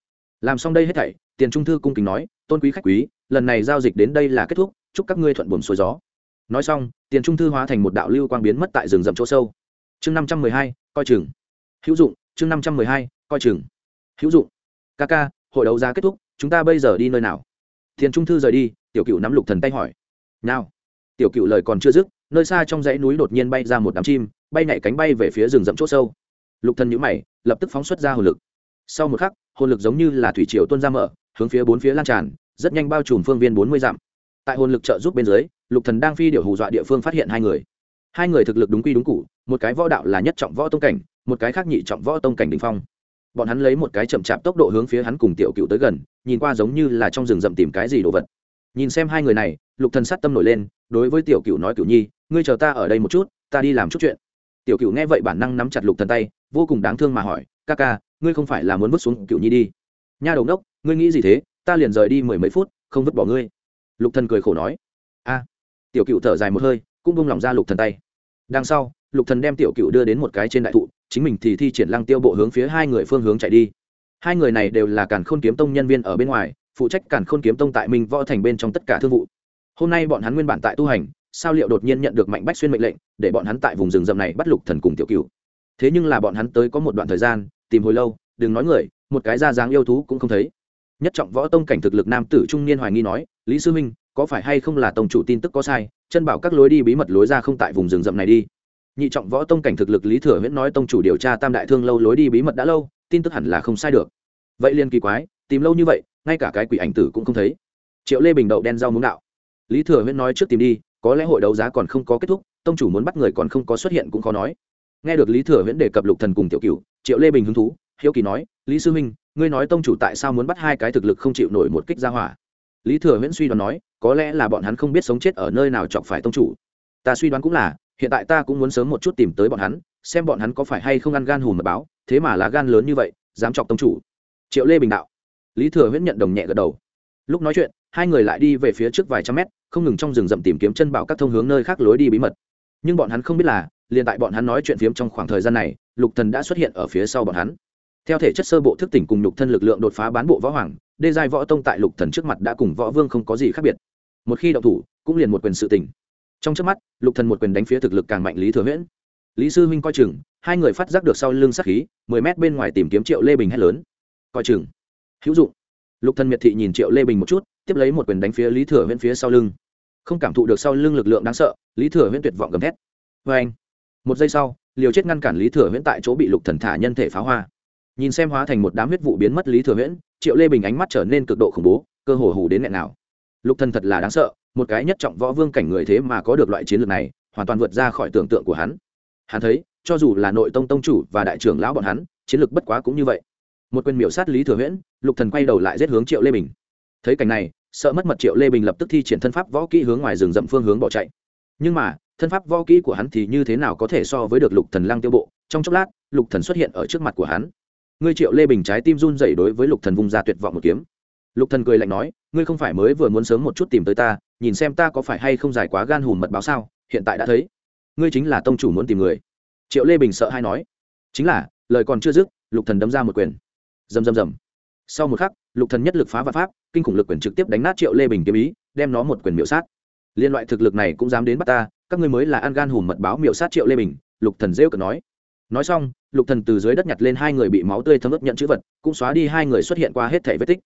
Làm xong đây hết thảy, tiền trung thư cung kính nói tôn quý khách quý, lần này giao dịch đến đây là kết thúc, chúc các ngươi thuận buồm xuôi gió. Nói xong, tiền trung thư hóa thành một đạo lưu quang biến mất tại rừng rậm chỗ sâu. Chương năm trăm mười hai, coi chừng. Hữu dụng, chương năm trăm mười hai, coi chừng. Hữu dụng. Ca ca, hội đấu giá kết thúc, chúng ta bây giờ đi nơi nào? Tiền trung thư rời đi, tiểu cựu nắm lục thần tay hỏi. Nào. Tiểu cựu lời còn chưa dứt, nơi xa trong dãy núi đột nhiên bay ra một đám chim, bay nhảy cánh bay về phía rừng rậm chỗ sâu. Lục thần nhũ mày, lập tức phóng xuất ra hồn lực. Sau một khắc, hồn lực giống như là thủy triều tuôn ra mở hướng phía bốn phía lan tràn, rất nhanh bao trùm phương viên bốn mươi dặm. Tại hồn lực trợ giúp bên dưới, lục thần đang phi điệu hù dọa địa phương phát hiện hai người. Hai người thực lực đúng quy đúng cụ một cái võ đạo là nhất trọng võ tông cảnh, một cái khác nhị trọng võ tông cảnh đỉnh phong. Bọn hắn lấy một cái chậm chạp tốc độ hướng phía hắn cùng tiểu cựu tới gần, nhìn qua giống như là trong rừng rậm tìm cái gì đồ vật. Nhìn xem hai người này, lục thần sát tâm nổi lên, đối với tiểu cựu nói cựu nhi, ngươi chờ ta ở đây một chút, ta đi làm chút chuyện. Tiểu cựu nghe vậy bản năng nắm chặt lục thần tay, vô cùng đáng thương mà hỏi, ca ca, ngươi không phải là muốn vứt xuống cựu nhi đi? Nha đầu ngốc, ngươi nghĩ gì thế? Ta liền rời đi mười mấy phút, không vứt bỏ ngươi. Lục thần cười khổ nói. A. Tiểu cựu thở dài một hơi, cũng buông lỏng ra lục thần tay. Đằng sau, lục thần đem tiểu cựu đưa đến một cái trên đại thụ, chính mình thì thi triển lăng tiêu bộ hướng phía hai người phương hướng chạy đi. Hai người này đều là càn khôn kiếm tông nhân viên ở bên ngoài, phụ trách càn khôn kiếm tông tại minh võ thành bên trong tất cả thương vụ. Hôm nay bọn hắn nguyên bản tại tu hành, sao liệu đột nhiên nhận được mạnh bách xuyên mệnh lệnh, để bọn hắn tại vùng rừng rậm này bắt lục thần cùng tiểu cựu? Thế nhưng là bọn hắn tới có một đoạn thời gian, tìm hồi lâu, đừng nói người một cái da dáng yêu thú cũng không thấy. Nhất trọng võ tông cảnh thực lực nam tử trung niên hoài nghi nói, lý sư minh có phải hay không là tông chủ tin tức có sai, chân bảo các lối đi bí mật lối ra không tại vùng rừng rậm này đi. Nhị trọng võ tông cảnh thực lực lý thừa huyễn nói tông chủ điều tra tam đại thương lâu lối đi bí mật đã lâu, tin tức hẳn là không sai được. Vậy liền kỳ quái, tìm lâu như vậy, ngay cả cái quỷ ảnh tử cũng không thấy. Triệu lê bình đậu đen rau muống đạo. Lý thừa huyễn nói trước tìm đi, có lẽ hội đấu giá còn không có kết thúc, tông chủ muốn bắt người còn không có xuất hiện cũng khó nói. Nghe được lý thừa huyễn đề cập lục thần cùng tiểu cửu, triệu lê bình hứng thú hiếu kỳ nói lý sư Minh, ngươi nói tông chủ tại sao muốn bắt hai cái thực lực không chịu nổi một kích ra hỏa? Lý thừa Huyễn suy đoán nói có lẽ là bọn hắn không biết sống chết ở nơi nào chọc phải tông chủ. Ta suy đoán cũng là hiện tại ta cũng muốn sớm một chút tìm tới bọn hắn xem bọn hắn có phải hay không ăn gan hùm mật báo thế mà là gan lớn như vậy dám chọc tông chủ. Triệu lê bình đạo. Lý thừa huyễn nhận đồng nhẹ gật đầu. Lúc nói chuyện hai người lại đi về phía trước vài trăm mét không ngừng trong rừng rậm tìm kiếm chân bảo các thông hướng nơi khác lối đi bí mật. Nhưng bọn hắn không biết là liền tại bọn hắn nói chuyện phiếm trong khoảng thời gian này lục thần đã xuất hiện ở phía sau bọn hắn theo thể chất sơ bộ thức tỉnh cùng lục thân lực lượng đột phá bán bộ võ hoàng, đê giai võ tông tại lục thần trước mặt đã cùng võ vương không có gì khác biệt. Một khi động thủ, cũng liền một quyền sự tỉnh. Trong trước mắt, lục thần một quyền đánh phía thực lực càng mạnh lý thừa huyễn. Lý sư huynh coi chừng, hai người phát giác được sau lưng sát khí, mười mét bên ngoài tìm kiếm triệu lê bình hét lớn. Coi chừng. Hữu dụng. Lục thần miệt thị nhìn triệu lê bình một chút, tiếp lấy một quyền đánh phía lý thừa huyễn phía sau lưng. Không cảm thụ được sau lưng lực lượng đáng sợ, lý thừa huyễn tuyệt vọng gầm thét. Vê anh một giây sau, liều chết ngăn cản lý thừa huyễn tại chỗ bị lục thần thả nhân thể pháo hoa nhìn xem hóa thành một đám huyết vụ biến mất lý thừa huyễn, triệu lê bình ánh mắt trở nên cực độ khủng bố, cơ hồ hủ đến nghẹn nào. Lục thần thật là đáng sợ, một cái nhất trọng võ vương cảnh người thế mà có được loại chiến lược này, hoàn toàn vượt ra khỏi tưởng tượng của hắn. Hắn thấy, cho dù là nội tông tông chủ và đại trưởng lão bọn hắn, chiến lược bất quá cũng như vậy. Một quyền miểu sát lý thừa huyễn, lục thần quay đầu lại giết hướng triệu lê bình. Thấy cảnh này, sợ mất mật triệu lê bình lập tức thi triển thân pháp võ kỹ hướng ngoài rừng rậm phương hướng bỏ chạy. Nhưng mà, thân pháp võ kỹ của hắn thì như thế nào có thể so với được lục thần lăng tiêu bộ? Trong chốc lát, lục thần xuất hiện ở trước mặt của hắn ngươi triệu lê bình trái tim run rẩy đối với lục thần vung ra tuyệt vọng một kiếm. Lục thần cười lạnh nói, ngươi không phải mới vừa muốn sớm một chút tìm tới ta, nhìn xem ta có phải hay không dài quá gan hùm mật báo sao, hiện tại đã thấy. Ngươi chính là tông chủ muốn tìm người. Triệu lê bình sợ hay nói, chính là, lời còn chưa dứt, lục thần đấm ra một quyền. Rầm rầm rầm. Sau một khắc, lục thần nhất lực phá vạn pháp, kinh khủng lực quyền trực tiếp đánh nát triệu lê bình kiếm ý, đem nó một quyền miểu sát. Liên loại thực lực này cũng dám đến bắt ta, các ngươi mới là ăn gan hùm mật báo miểu sát triệu lê bình, lục thần rêu cợt nói nói xong, lục thần từ dưới đất nhặt lên hai người bị máu tươi thấm ướt nhận chữ vật, cũng xóa đi hai người xuất hiện qua hết thể vết tích.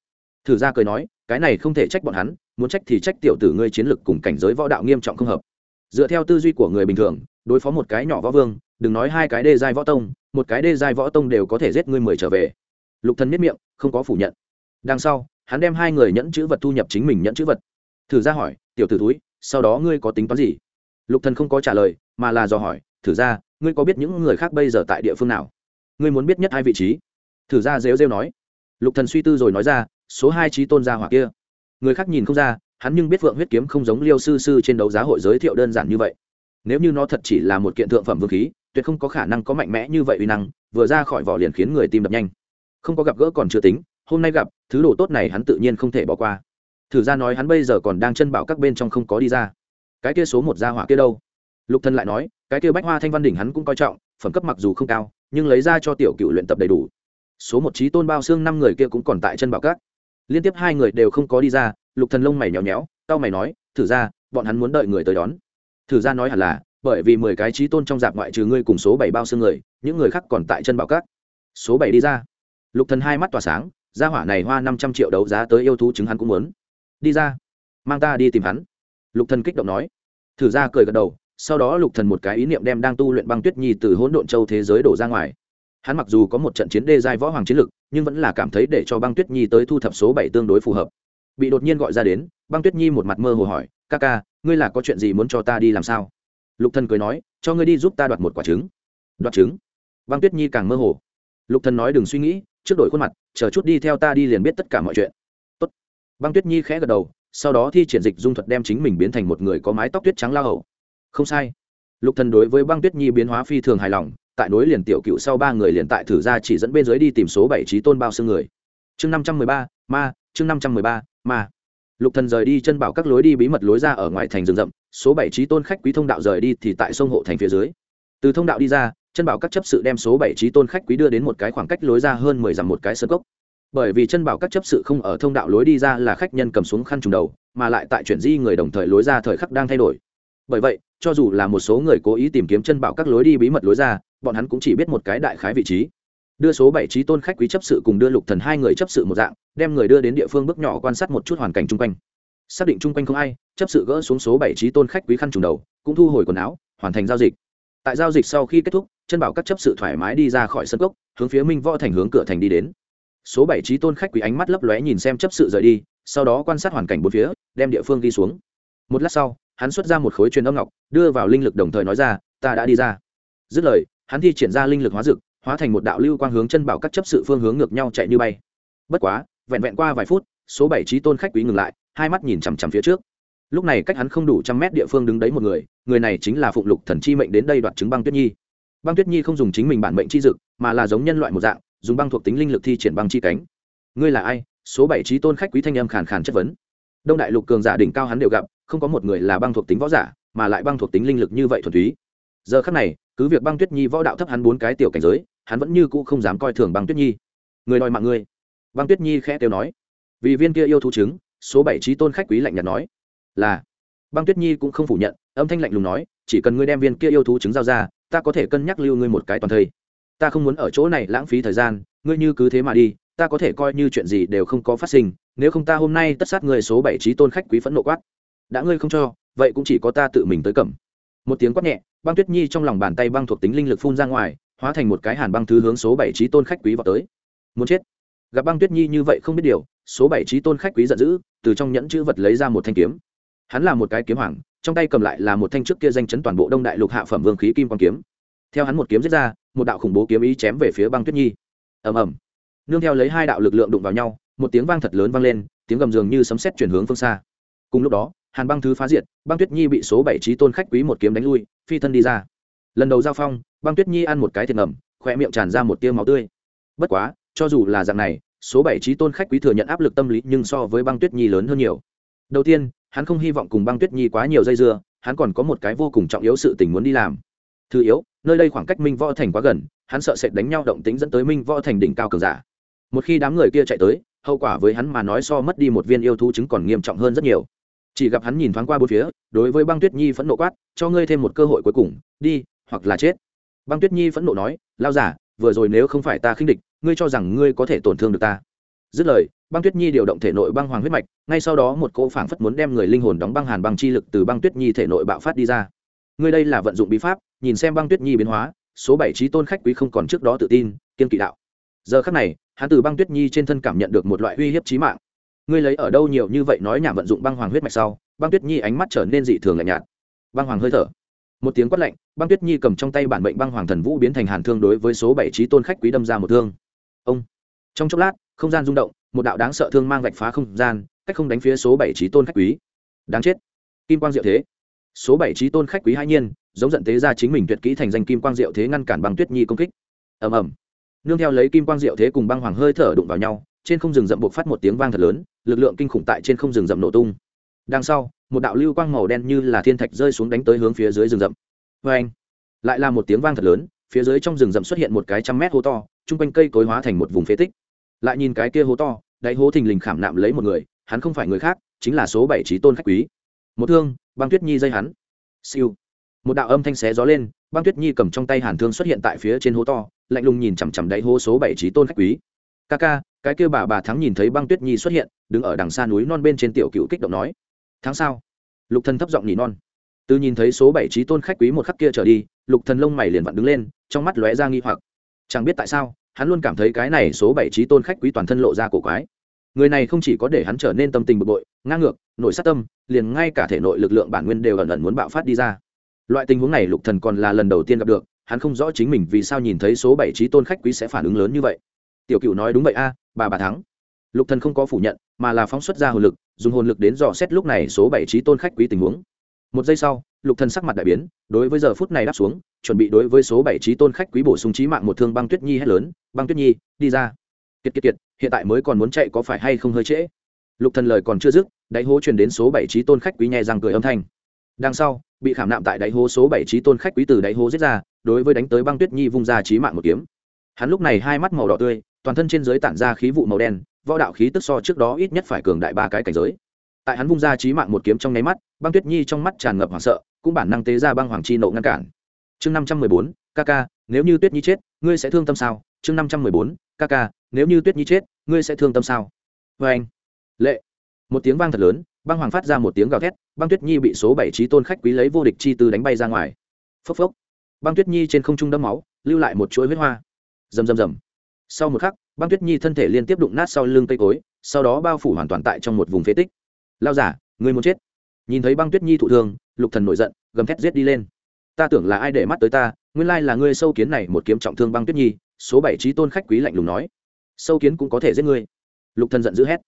Thử ra cười nói, cái này không thể trách bọn hắn, muốn trách thì trách tiểu tử ngươi chiến lực cùng cảnh giới võ đạo nghiêm trọng không hợp. Dựa theo tư duy của người bình thường, đối phó một cái nhỏ võ vương, đừng nói hai cái đê giai võ tông, một cái đê giai võ tông đều có thể giết ngươi mười trở về. Lục thần miết miệng, không có phủ nhận. Đằng sau, hắn đem hai người nhẫn chữ vật thu nhập chính mình nhẫn chữ vật. Thử ra hỏi, tiểu tử túi sau đó ngươi có tính toán gì? Lục thần không có trả lời, mà là dò hỏi thử ra, ngươi có biết những người khác bây giờ tại địa phương nào? Ngươi muốn biết nhất hai vị trí. Thử ra rêu rêu nói. Lục thần suy tư rồi nói ra, số hai trí tôn gia hỏa kia. Người khác nhìn không ra, hắn nhưng biết vượng huyết kiếm không giống liêu sư sư trên đấu giá hội giới thiệu đơn giản như vậy. Nếu như nó thật chỉ là một kiện thượng phẩm vương khí, tuyệt không có khả năng có mạnh mẽ như vậy uy năng, vừa ra khỏi vỏ liền khiến người tim đập nhanh. Không có gặp gỡ còn chưa tính, hôm nay gặp, thứ đồ tốt này hắn tự nhiên không thể bỏ qua. Thử ra nói hắn bây giờ còn đang chân bảo các bên trong không có đi ra. Cái kia số một gia hỏa kia đâu? Lục Thần lại nói cái kia bách hoa thanh văn đỉnh hắn cũng coi trọng phẩm cấp mặc dù không cao nhưng lấy ra cho tiểu cựu luyện tập đầy đủ. Số một trí tôn bao xương năm người kia cũng còn tại chân bảo cát, liên tiếp hai người đều không có đi ra lục thần lông mày nhéo nhéo tao mày nói thử ra bọn hắn muốn đợi người tới đón. Thử ra nói hẳn là bởi vì mười cái trí tôn trong dạp ngoại trừ ngươi cùng số bảy bao xương người những người khác còn tại chân bảo cát. số bảy đi ra. Lục thần hai mắt tỏa sáng gia hỏa này hoa năm trăm triệu đấu giá tới yêu thú chứng hắn cũng muốn. Đi ra mang ta đi tìm hắn. Lục thần kích động nói. Thử ra cười gật đầu sau đó lục thần một cái ý niệm đem đang tu luyện băng tuyết nhi từ hỗn độn châu thế giới đổ ra ngoài. Hắn mặc dù có một trận chiến đê giai võ hoàng chiến lực, nhưng vẫn là cảm thấy để cho băng tuyết nhi tới thu thập số bảy tương đối phù hợp. Bị đột nhiên gọi ra đến, băng tuyết nhi một mặt mơ hồ hỏi, ca ca, ngươi là có chuyện gì muốn cho ta đi làm sao? Lục thần cười nói, cho ngươi đi giúp ta đoạt một quả trứng. Đoạt trứng? Băng tuyết nhi càng mơ hồ. Lục thần nói đừng suy nghĩ, trước đổi khuôn mặt, chờ chút đi theo ta đi liền biết tất cả mọi chuyện. Tốt. băng tuyết nhi khẽ gật đầu, sau đó thi triển dịch dung thuật đem chính mình biến thành một người có mái tóc tuyết trắng lao hầu không sai. Lục thần đối với băng tuyết nhi biến hóa phi thường hài lòng, tại nối liền tiểu cựu sau ba người liền tại thử ra chỉ dẫn bên dưới đi tìm số bảy trí tôn bao xương người. Chương năm trăm mười ba, ma, chương năm trăm mười ba, ma. Lục thần rời đi chân bảo các lối đi bí mật lối ra ở ngoài thành rừng rậm, số bảy trí tôn khách quý thông đạo rời đi thì tại sông hộ thành phía dưới. Từ thông đạo đi ra, chân bảo các chấp sự đem số bảy trí tôn khách quý đưa đến một cái khoảng cách lối ra hơn mười dặm một cái sơ cốc. Bởi vì chân bảo các chấp sự không ở thông đạo lối đi ra là khách nhân cầm xuống khăn trùng đầu, mà lại tại chuyển di người đồng thời lối ra thời khắc đang thay đổi bởi vậy, cho dù là một số người cố ý tìm kiếm chân bảo các lối đi bí mật lối ra, bọn hắn cũng chỉ biết một cái đại khái vị trí. Đưa số bảy trí tôn khách quý chấp sự cùng đưa lục thần hai người chấp sự một dạng, đem người đưa đến địa phương bước nhỏ quan sát một chút hoàn cảnh chung quanh. Xác định chung quanh không ai, chấp sự gỡ xuống số bảy trí tôn khách quý khăn trùng đầu, cũng thu hồi quần áo, hoàn thành giao dịch. Tại giao dịch sau khi kết thúc, chân bảo các chấp sự thoải mái đi ra khỏi sân cốc, hướng phía minh võ thành hướng cửa thành đi đến. Số bảy trí tôn khách quý ánh mắt lấp lóe nhìn xem chấp sự rời đi, sau đó quan sát hoàn cảnh bốn phía, đem địa phương đi xuống. Một lát sau hắn xuất ra một khối truyền âm ngọc, đưa vào linh lực đồng thời nói ra, ta đã đi ra. Dứt lời, hắn thi triển ra linh lực hóa dực, hóa thành một đạo lưu quang hướng chân bảo các chấp sự phương hướng ngược nhau chạy như bay. Bất quá, vẹn vẹn qua vài phút, số bảy trí tôn khách quý ngừng lại, hai mắt nhìn chằm chằm phía trước. Lúc này cách hắn không đủ trăm mét địa phương đứng đấy một người người này chính là phụng lục thần chi mệnh đến đây đoạt chứng băng tuyết nhi. Băng tuyết nhi không dùng chính mình bản mệnh chi dực, mà là giống nhân loại một dạng, dùng băng thuộc tính linh lực thi triển băng chi cánh. Ngươi là ai? Số bảy trí tôn khách quý thanh âm khàn khàn chất vấn. Đông đại lục cường giả đỉnh cao hắn đều gặp không có một người là băng thuộc tính võ giả, mà lại băng thuộc tính linh lực như vậy thuần túy. Giờ khắc này, cứ việc băng tuyết nhi võ đạo thấp hắn bốn cái tiểu cảnh giới, hắn vẫn như cũ không dám coi thường băng tuyết nhi. Người đòi mạng ngươi. Băng tuyết nhi khẽ kêu nói. Vì viên kia yêu thú chứng số bảy trí tôn khách quý lạnh nhạt nói. Là. Băng tuyết nhi cũng không phủ nhận, âm thanh lạnh lùng nói, chỉ cần ngươi đem viên kia yêu thú chứng giao ra, ta có thể cân nhắc lưu ngươi một cái toàn thây. Ta không muốn ở chỗ này lãng phí thời gian, ngươi như cứ thế mà đi, ta có thể coi như chuyện gì đều không có phát sinh, nếu không ta hôm nay tất sát người số bảy trí tôn khách quý phẫn nộ quát đã ngươi không cho, vậy cũng chỉ có ta tự mình tới cầm. Một tiếng quát nhẹ, băng tuyết nhi trong lòng bàn tay băng thuộc tính linh lực phun ra ngoài, hóa thành một cái hàn băng thứ hướng số bảy trí tôn khách quý vào tới. Muốn chết. Gặp băng tuyết nhi như vậy không biết điều, số bảy trí tôn khách quý giận dữ, từ trong nhẫn chữ vật lấy ra một thanh kiếm. Hắn là một cái kiếm hoàng, trong tay cầm lại là một thanh trước kia danh chấn toàn bộ đông đại lục hạ phẩm vương khí kim quang kiếm. Theo hắn một kiếm giết ra, một đạo khủng bố kiếm ý chém về phía băng tuyết nhi. Ầm ầm. Nương theo lấy hai đạo lực lượng đụng vào nhau, một tiếng vang thật lớn vang lên, tiếng gầm dường như sấm sét chuyển hướng phương xa. Cùng lúc đó hàn băng thứ phá diệt, băng tuyết nhi bị số bảy trí tôn khách quý một kiếm đánh lui, phi thân đi ra. Lần đầu giao phong, băng tuyết nhi ăn một cái thiệt ngầm khoe miệng tràn ra một tiêu máu tươi. Bất quá, cho dù là dạng này, số bảy trí tôn khách quý thừa nhận áp lực tâm lý nhưng so với băng tuyết nhi lớn hơn nhiều. Đầu tiên, hắn không hy vọng cùng băng tuyết nhi quá nhiều dây dưa, hắn còn có một cái vô cùng trọng yếu sự tình muốn đi làm. Thứ yếu, nơi đây khoảng cách minh võ thành quá gần, hắn sợ sệt đánh nhau động tính dẫn tới minh võ thành đỉnh cao cường giả. Một khi đám người kia chạy tới, hậu quả với hắn mà nói so mất đi một viên yêu thú chứng còn nghiêm trọng hơn rất nhiều chỉ gặp hắn nhìn thoáng qua bốn phía, đối với băng tuyết nhi phẫn nộ quát, cho ngươi thêm một cơ hội cuối cùng, đi, hoặc là chết. Băng tuyết nhi phẫn nộ nói, lao giả, vừa rồi nếu không phải ta khinh địch, ngươi cho rằng ngươi có thể tổn thương được ta. Dứt lời, băng tuyết nhi điều động thể nội băng hoàng huyết mạch, ngay sau đó một cỗ phảng phất muốn đem người linh hồn đóng băng hàn băng chi lực từ băng tuyết nhi thể nội bạo phát đi ra. Ngươi đây là vận dụng bí pháp, nhìn xem băng tuyết nhi biến hóa, số bảy trí tôn khách quý không còn trước đó tự tin, kiên kỵ đạo. Giờ khắc này, hắn từ băng tuyết nhi trên thân cảm nhận được một loại uy hiếp trí mạng ngươi lấy ở đâu nhiều như vậy nói nhảm vận dụng băng hoàng huyết mạch sau, băng tuyết nhi ánh mắt trở nên dị thường lạnh nhạt. Băng hoàng hơi thở. Một tiếng quát lạnh, băng tuyết nhi cầm trong tay bản mệnh băng hoàng thần vũ biến thành hàn thương đối với số bảy trí tôn khách quý đâm ra một thương. Ông. Trong chốc lát, không gian rung động, một đạo đáng sợ thương mang vạch phá không gian, cách không đánh phía số bảy trí tôn khách quý. Đáng chết. Kim quang diệu thế. Số bảy trí tôn khách quý hai nhiên, giống giận tế ra chính mình tuyệt kỹ thành danh kim quang diệu thế ngăn cản băng tuyết nhi công kích. Ầm ầm. Nương theo lấy kim quang diệu thế cùng băng hoàng hơi thở đụng vào nhau trên không rừng rậm buộc phát một tiếng vang thật lớn, lực lượng kinh khủng tại trên không rừng rậm nổ tung. Đằng sau, một đạo lưu quang màu đen như là thiên thạch rơi xuống đánh tới hướng phía dưới rừng rậm. Vê anh lại là một tiếng vang thật lớn, phía dưới trong rừng rậm xuất hiện một cái trăm mét hố to, chung quanh cây cối hóa thành một vùng phế tích. Lại nhìn cái kia hố to, đáy hố thình lình khảm nạm lấy một người, hắn không phải người khác, chính là số bảy trí tôn khách quý. Một thương, băng tuyết nhi dây hắn. Siêu! Một đạo âm thanh xé gió lên, băng tuyết nhi cầm trong tay hàn thương xuất hiện tại phía trên hố to, lạnh lùng nhìn chằm chằm đáy hố số bảy trí tôn khách quý ca ca, cái kia bà bà thắng nhìn thấy băng tuyết nhi xuất hiện, đứng ở đằng xa núi non bên trên tiểu cựu kích động nói tháng sau lục thần thấp giọng nhỉ non. Từ nhìn thấy số bảy trí tôn khách quý một khắc kia trở đi, lục thần lông mày liền vặn đứng lên, trong mắt lóe ra nghi hoặc. Chẳng biết tại sao, hắn luôn cảm thấy cái này số bảy trí tôn khách quý toàn thân lộ ra cổ quái. Người này không chỉ có để hắn trở nên tâm tình bực bội, ngang ngược, nội sát tâm, liền ngay cả thể nội lực lượng bản nguyên đều ẩn ẩn muốn bạo phát đi ra. Loại tình huống này lục thần còn là lần đầu tiên gặp được, hắn không rõ chính mình vì sao nhìn thấy số bảy trí tôn khách quý sẽ phản ứng lớn như vậy tiểu cựu nói đúng vậy a, bà bà thắng. Lục thần không có phủ nhận, mà là phóng xuất ra hồn lực, dùng hồn lực đến dò xét lúc này số bảy trí tôn khách quý tình huống. Một giây sau, lục thần sắc mặt đại biến, đối với giờ phút này đáp xuống, chuẩn bị đối với số bảy trí tôn khách quý bổ sung trí mạng một thương băng tuyết nhi hét lớn, băng tuyết nhi, đi ra. Kiệt kiệt kiệt, hiện tại mới còn muốn chạy có phải hay không hơi trễ. Lục thần lời còn chưa dứt, đáy hố truyền đến số bảy trí tôn khách quý nhẹ răng cười âm thanh. Đằng sau, bị khảm nạm tại đáy hố số bảy trí tôn khách quý từ đáy hố giết ra, đối với đánh tới băng tuyết nhi vung ra trí mạng một kiếm. Hắn lúc này hai mắt màu đỏ tươi toàn thân trên dưới tản ra khí vụ màu đen, võ đạo khí tức so trước đó ít nhất phải cường đại ba cái cảnh giới. Tại hắn vung ra trí mạng một kiếm trong nháy mắt, băng tuyết nhi trong mắt tràn ngập hoảng sợ, cũng bản năng tế ra băng hoàng chi nộ ngăn cản. Chương năm trăm mười bốn kk nếu như tuyết nhi chết, ngươi sẽ thương tâm sao? Chương năm trăm mười bốn kk nếu như tuyết nhi chết, ngươi sẽ thương tâm sao? Vê anh, lệ. Một tiếng vang thật lớn, băng hoàng phát ra một tiếng gào thét, băng tuyết nhi bị số bảy trí tôn khách quý lấy vô địch chi tư đánh bay ra ngoài. Phốc phốc. Băng tuyết nhi trên không trung đâm máu, lưu lại một chuỗi huyết hoa. Rầm rầm rầm sau một khắc, băng tuyết nhi thân thể liên tiếp đụng nát sau lưng cây cối, sau đó bao phủ hoàn toàn tại trong một vùng phế tích. Lao giả người muốn chết. Nhìn thấy băng tuyết nhi thụ thương, lục thần nổi giận, gầm thét giết đi lên. Ta tưởng là ai để mắt tới ta, nguyên lai là ngươi sâu kiến này một kiếm trọng thương băng tuyết nhi, số bảy trí tôn khách quý lạnh lùng nói. Sâu kiến cũng có thể giết ngươi. Lục thần giận dữ hét.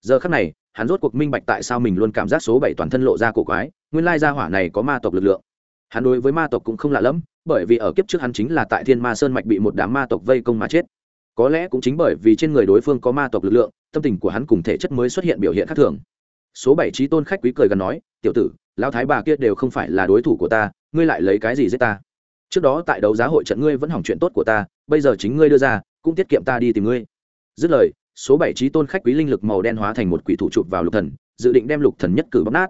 Giờ khắc này, hắn rốt cuộc minh bạch tại sao mình luôn cảm giác số bảy toàn thân lộ ra cổ quái, nguyên lai gia hỏa này có ma tộc lực lượng. Hắn đối với ma tộc cũng không lạ lẫm, bởi vì ở kiếp trước hắn chính là tại thiên ma sơn mạch bị một đám ma tộc vây công mà chết có lẽ cũng chính bởi vì trên người đối phương có ma tộc lực lượng, tâm tình của hắn cùng thể chất mới xuất hiện biểu hiện khác thường. Số bảy trí tôn khách quý cười gần nói, tiểu tử, lão thái bà kia đều không phải là đối thủ của ta, ngươi lại lấy cái gì giết ta? Trước đó tại đấu giá hội trận ngươi vẫn hỏng chuyện tốt của ta, bây giờ chính ngươi đưa ra, cũng tiết kiệm ta đi tìm ngươi. Dứt lời, số bảy trí tôn khách quý linh lực màu đen hóa thành một quỷ thủ chụp vào lục thần, dự định đem lục thần nhất cử bóc nát.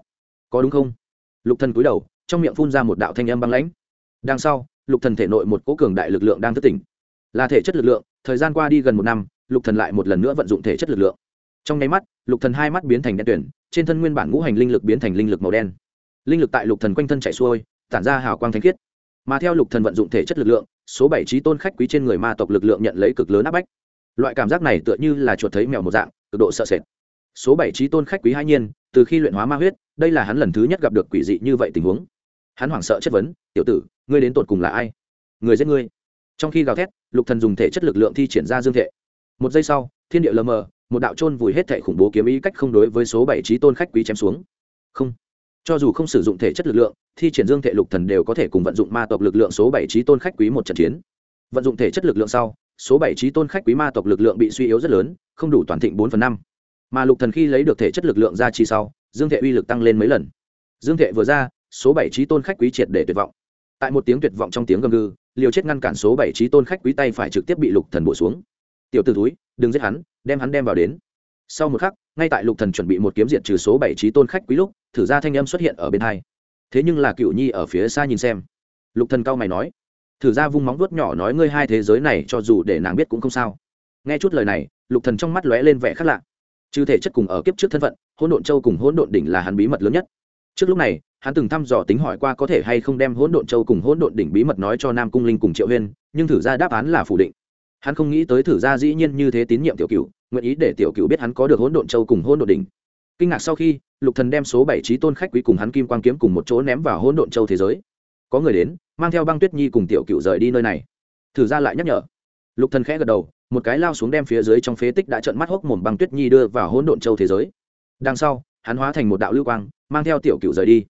Có đúng không? Lục thần cúi đầu, trong miệng phun ra một đạo thanh âm băng lãnh. Đằng sau, lục thần thể nội một cỗ cường đại lực lượng đang thức tỉnh. Là thể chất lực lượng thời gian qua đi gần một năm, lục thần lại một lần nữa vận dụng thể chất lực lượng. Trong nháy mắt, lục thần hai mắt biến thành đen tuyển trên thân nguyên bản ngũ hành linh lực biến thành linh lực màu đen. Linh lực tại lục thần quanh thân chạy xuôi, tản ra hào quang thánh khiết. Mà theo lục thần vận dụng thể chất lực lượng, số bảy trí tôn khách quý trên người ma tộc lực lượng nhận lấy cực lớn áp bách. Loại cảm giác này tựa như là chuột thấy mèo một dạng, cực độ sợ sệt. Số bảy trí tôn khách quý hai nhiên, từ khi luyện hóa ma huyết, đây là hắn lần thứ nhất gặp được quỷ dị như vậy tình huống. Hắn hoảng sợ chất vấn, tiểu tử, ngươi đến tột cùng là ai? Người giết ngươi? Trong khi gào thét, lục thần dùng thể chất lực lượng thi triển ra dương thể. Một giây sau, thiên địa lờ mờ, một đạo trôn vùi hết thể khủng bố kiếm ý cách không đối với số bảy trí tôn khách quý chém xuống. Không. Cho dù không sử dụng thể chất lực lượng, thi triển dương thể lục thần đều có thể cùng vận dụng ma tộc lực lượng số bảy trí tôn khách quý một trận chiến. Vận dụng thể chất lực lượng sau, số bảy trí tôn khách quý ma tộc lực lượng bị suy yếu rất lớn, không đủ toàn thịnh bốn phần năm. Mà lục thần khi lấy được thể chất lực lượng ra chi sau, dương thể uy lực tăng lên mấy lần. Dương thể vừa ra, số bảy trí tôn khách quý triệt để tuyệt vọng. Tại một tiếng tuyệt vọng trong tiếng gầm gừ liều chết ngăn cản số bảy trí tôn khách quý tay phải trực tiếp bị lục thần bổ xuống. Tiểu t ử túi đừng giết hắn, đem hắn đem vào đến. Sau một khắc, ngay tại lục thần chuẩn bị một kiếm diệt trừ số bảy trí tôn khách quý lúc, thử ra thanh âm xuất hiện ở bên hai. Thế nhưng là cựu nhi ở phía xa nhìn xem. Lục thần cao mày nói, thử ra vung móng vuốt nhỏ nói ngươi hai thế giới này cho dù để nàng biết cũng không sao. Nghe chút lời này, lục thần trong mắt lóe lên vẻ khác lạ. Trừ thể chất cùng ở kiếp trước thân phận, hỗn độn châu cùng hỗn độn đỉnh là hắn bí mật lớn nhất. Trước lúc này hắn từng thăm dò tính hỏi qua có thể hay không đem hỗn độn châu cùng hỗn độn đỉnh bí mật nói cho nam cung linh cùng triệu huyên, nhưng thử ra đáp án là phủ định. Hắn không nghĩ tới thử ra dĩ nhiên như thế tín nhiệm tiểu cựu nguyện ý để tiểu cựu biết hắn có được hỗn độn châu cùng hỗn độn đỉnh. Kinh ngạc sau khi, lục thần đem số bảy trí tôn khách quý cùng hắn kim quang kiếm cùng một chỗ ném vào hỗn độn châu thế giới. Có người đến, mang theo băng tuyết nhi cùng tiểu cựu rời đi nơi này. Thử ra lại nhắc nhở. Lục thần khẽ gật đầu, một cái lao xuống đem phía dưới trong phế tích đã trợn mắt hốc mồm băng tuyết nhi đưa vào hỗn độn châu thế giới. Đằng sau, hắn hóa thành một đạo lưu quang, mang theo tiểu cựu rời đi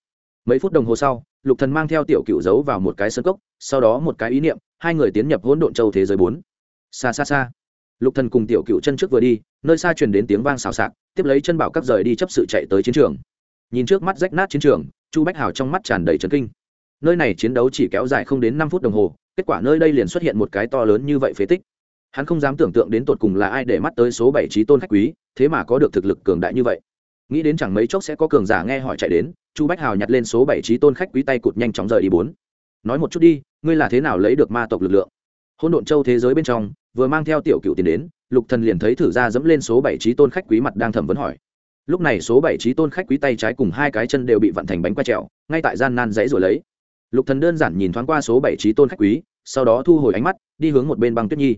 mấy phút đồng hồ sau, lục thần mang theo tiểu cựu giấu vào một cái sân cốc, sau đó một cái ý niệm, hai người tiến nhập hỗn độn châu thế giới bốn. Xa xa xa. Lục thần cùng tiểu cựu chân trước vừa đi, nơi xa truyền đến tiếng vang xào xạc, tiếp lấy chân bảo các rời đi chấp sự chạy tới chiến trường. Nhìn trước mắt rách nát chiến trường, chu bách hào trong mắt tràn đầy trấn kinh. Nơi này chiến đấu chỉ kéo dài không đến năm phút đồng hồ, kết quả nơi đây liền xuất hiện một cái to lớn như vậy phế tích. Hắn không dám tưởng tượng đến tột cùng là ai để mắt tới số bảy trí tôn khách quý, thế mà có được thực lực cường đại như vậy. Nghĩ đến chẳng mấy chốc sẽ có cường giả nghe hỏi chạy đến chu bách hào nhặt lên số bảy trí tôn khách quý tay cụt nhanh chóng rời đi bốn. Nói một chút đi, ngươi là thế nào lấy được ma tộc lực lượng? Hôn độn châu thế giới bên trong, vừa mang theo tiểu cựu tiền đến, lục thần liền thấy thử ra dẫm lên số bảy trí tôn khách quý mặt đang thẩm vấn hỏi. Lúc này số bảy trí tôn khách quý tay trái cùng hai cái chân đều bị vặn thành bánh quay trèo, ngay tại gian nan dãy rồi lấy. Lục thần đơn giản nhìn thoáng qua số bảy trí tôn khách quý, sau đó thu hồi ánh mắt, đi hướng một bên băng tuyết nhi.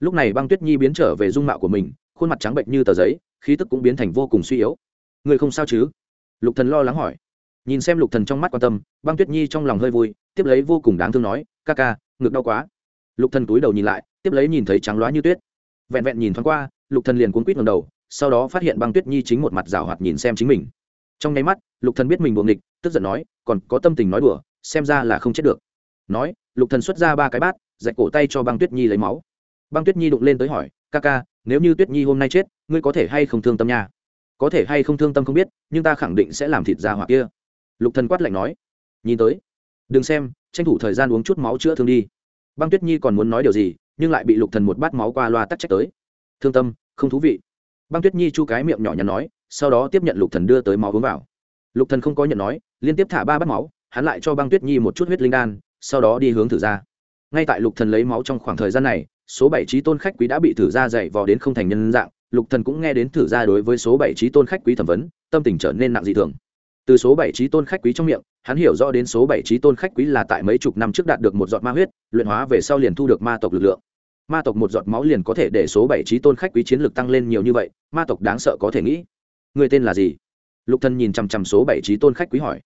Lúc này băng tuyết nhi biến trở về dung mạo của mình, khuôn mặt trắng bệnh như tờ giấy, khí tức cũng biến thành vô cùng suy yếu. Người không sao chứ? Lục thần lo lắng hỏi nhìn xem lục thần trong mắt quan tâm, băng tuyết nhi trong lòng hơi vui, tiếp lấy vô cùng đáng thương nói, ca ca, ngực đau quá. Lục thần cúi đầu nhìn lại, tiếp lấy nhìn thấy trắng loá như tuyết. Vẹn vẹn nhìn thoáng qua, lục thần liền cuốn quít ngầm đầu, sau đó phát hiện băng tuyết nhi chính một mặt rào hoạt nhìn xem chính mình. Trong nháy mắt, lục thần biết mình buồng địch tức giận nói, còn có tâm tình nói đùa, xem ra là không chết được. Nói, lục thần xuất ra ba cái bát, dạy cổ tay cho băng tuyết nhi lấy máu. Băng tuyết nhi đụng lên tới hỏi, ca ca, nếu như tuyết nhi hôm nay chết, ngươi có thể hay không thương tâm nha? Có thể hay không thương tâm không biết, nhưng ta khẳng định sẽ làm thịt ra hỏa kia lục thần quát lạnh nói, nhìn tới, đừng xem, tranh thủ thời gian uống chút máu chữa thương đi. Băng tuyết nhi còn muốn nói điều gì, nhưng lại bị lục thần một bát máu qua loa tắt trách tới. Thương tâm, không thú vị. Băng tuyết nhi chu cái miệng nhỏ nhắn nói, sau đó tiếp nhận lục thần đưa tới máu uống vào. Lục thần không có nhận nói, liên tiếp thả ba bát máu, hắn lại cho băng tuyết nhi một chút huyết linh đan, sau đó đi hướng thử ra. Ngay tại lục thần lấy máu trong khoảng thời gian này, số bảy trí tôn khách quý đã bị thử ra dạy vò đến không thành nhân dạng. Lục thần cũng nghe đến thử ra đối với số bảy trí tôn khách quý thẩm vấn, tâm tình trở nên nặng dị thường từ số bảy trí tôn khách quý trong miệng, hắn hiểu rõ đến số bảy trí tôn khách quý là tại mấy chục năm trước đạt được một giọt ma huyết, luyện hóa về sau liền thu được ma tộc lực lượng. Ma tộc một giọt máu liền có thể để số bảy trí tôn khách quý chiến lược tăng lên nhiều như vậy, ma tộc đáng sợ có thể nghĩ. Người tên là gì? Lục thần nhìn chằm chằm số bảy trí tôn khách quý hỏi.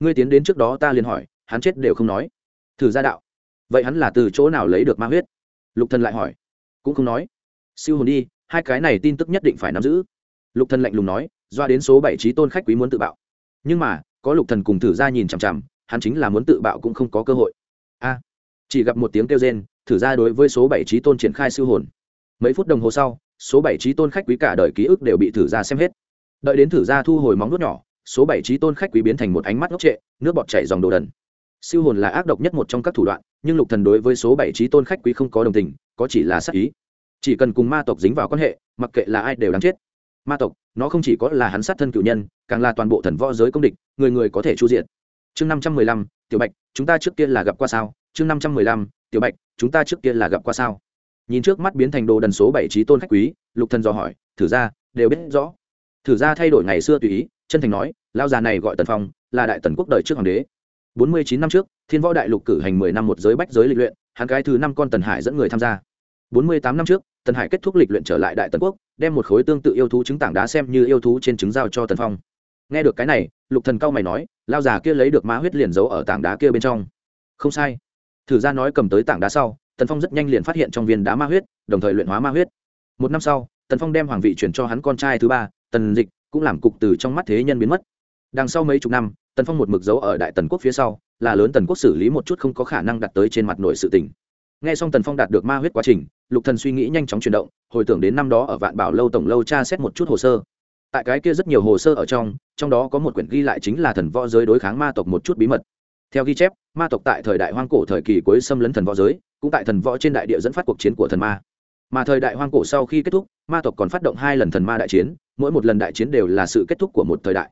Ngươi tiến đến trước đó ta liền hỏi, hắn chết đều không nói. Thử ra đạo. Vậy hắn là từ chỗ nào lấy được ma huyết? Lục thần lại hỏi. Cũng không nói. Siêu hồn đi, hai cái này tin tức nhất định phải nắm giữ. Lục thần lạnh lùng nói, doa đến số bảy trí tôn khách quý muốn tự bạo nhưng mà, có lục thần cùng thử ra nhìn chằm chằm, hắn chính là muốn tự bạo cũng không có cơ hội. A, chỉ gặp một tiếng kêu rên, thử ra đối với số bảy trí tôn triển khai siêu hồn. Mấy phút đồng hồ sau, số bảy trí tôn khách quý cả đời ký ức đều bị thử ra xem hết. Đợi đến thử ra thu hồi móng nuốt nhỏ, số bảy trí tôn khách quý biến thành một ánh mắt ngốc trệ, nước bọt chảy dòng đồ đần. Siêu hồn là ác độc nhất một trong các thủ đoạn, nhưng lục thần đối với số bảy trí tôn khách quý không có đồng tình, có chỉ là sát ý. Chỉ cần cùng ma tộc dính vào quan hệ, mặc kệ là ai đều đáng chết ma tộc, nó không chỉ có là hắn sát thân cựu nhân, càng là toàn bộ thần võ giới công địch, người người có thể chu diện chương năm trăm mười lăm, tiểu bạch, chúng ta trước kia là gặp qua sao? Chương năm trăm mười lăm, tiểu bạch, chúng ta trước kia là gặp qua sao? Nhìn trước mắt biến thành đồ đần số bảy trí tôn khách quý, lục thần dò hỏi, thử ra, đều biết rõ. Thử ra thay đổi ngày xưa tùy ý, chân thành nói lao già này gọi tần phong, là đại tần quốc đời trước hoàng đế. Bốn mươi chín năm trước, thiên võ đại lục cử hành mười năm một giới bách giới lịch luyện, hắn cái thứ năm con tần hải dẫn người tham gia bốn mươi tám năm trước, tần hải kết thúc lịch luyện trở lại đại tần quốc, đem một khối tương tự yêu thú trứng tảng đá xem như yêu thú trên trứng giao cho tần phong. Nghe được cái này, lục thần cao mày nói, lao già kia lấy được ma huyết liền giấu ở tảng đá kia bên trong. Không sai. Thử ra nói cầm tới tảng đá sau, tần phong rất nhanh liền phát hiện trong viên đá ma huyết, đồng thời luyện hóa ma huyết. Một năm sau, tần phong đem hoàng vị chuyển cho hắn con trai thứ ba, tần dịch, cũng làm cục từ trong mắt thế nhân biến mất. Đằng sau mấy chục năm, tần phong một mực dấu ở đại tần quốc phía sau, là lớn tần quốc xử lý một chút không có khả năng đặt tới trên mặt nội sự tình nghe xong tần phong đạt được ma huyết quá trình, lục thần suy nghĩ nhanh chóng chuyển động, hồi tưởng đến năm đó ở vạn bảo lâu tổng lâu tra xét một chút hồ sơ. Tại cái kia rất nhiều hồ sơ ở trong trong đó có một quyển ghi lại chính là thần võ giới đối kháng ma tộc một chút bí mật. Theo ghi chép, ma tộc tại thời đại hoang cổ thời kỳ cuối xâm lấn thần võ giới, cũng tại thần võ trên đại địa dẫn phát cuộc chiến của thần ma. Mà thời đại hoang cổ sau khi kết thúc, ma tộc còn phát động hai lần thần ma đại chiến, mỗi một lần đại chiến đều là sự kết thúc của một thời đại.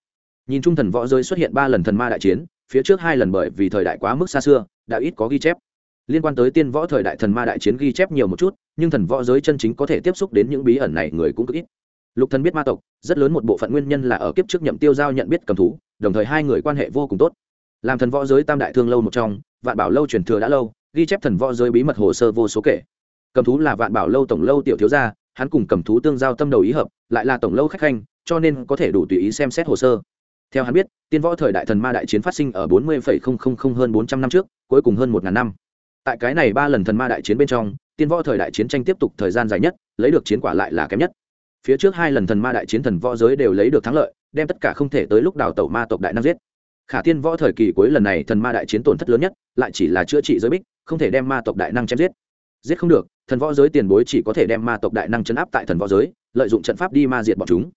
Nhìn chung thần võ giới xuất hiện ba lần thần ma đại chiến, phía trước hai lần bởi vì thời đại quá mức xa xưa, đã ít có ghi chép liên quan tới tiên võ thời đại thần ma đại chiến ghi chép nhiều một chút, nhưng thần võ giới chân chính có thể tiếp xúc đến những bí ẩn này người cũng cực ít. Lục thần biết ma tộc, rất lớn một bộ phận nguyên nhân là ở kiếp trước nhậm tiêu giao nhận biết cầm thú, đồng thời hai người quan hệ vô cùng tốt. Làm thần võ giới tam đại thương lâu một trong, vạn bảo lâu truyền thừa đã lâu, ghi chép thần võ giới bí mật hồ sơ vô số kể. Cầm thú là vạn bảo lâu tổng lâu tiểu thiếu gia, hắn cùng cầm thú tương giao tâm đầu ý hợp, lại là tổng lâu khách khanh, cho nên có thể đủ tùy ý xem xét hồ sơ. Theo hắn biết, tiên võ thời đại thần ma đại chiến phát sinh ở bốn mươi hơn bốn trăm năm trước, cuối cùng hơn một ngàn năm tại cái này ba lần thần ma đại chiến bên trong, tiên võ thời đại chiến tranh tiếp tục thời gian dài nhất, lấy được chiến quả lại là kém nhất. Phía trước hai lần thần ma đại chiến thần võ giới đều lấy được thắng lợi, đem tất cả không thể tới lúc đào tẩu ma tộc đại nam giết. Khả tiên võ thời kỳ cuối lần này thần ma đại chiến tổn thất lớn nhất, lại chỉ là chữa trị giới bích, không thể đem ma tộc đại năng chém giết. Giết không được, thần võ giới tiền bối chỉ có thể đem ma tộc đại năng chấn áp tại thần võ giới, lợi dụng trận pháp đi ma diệt bọn chúng.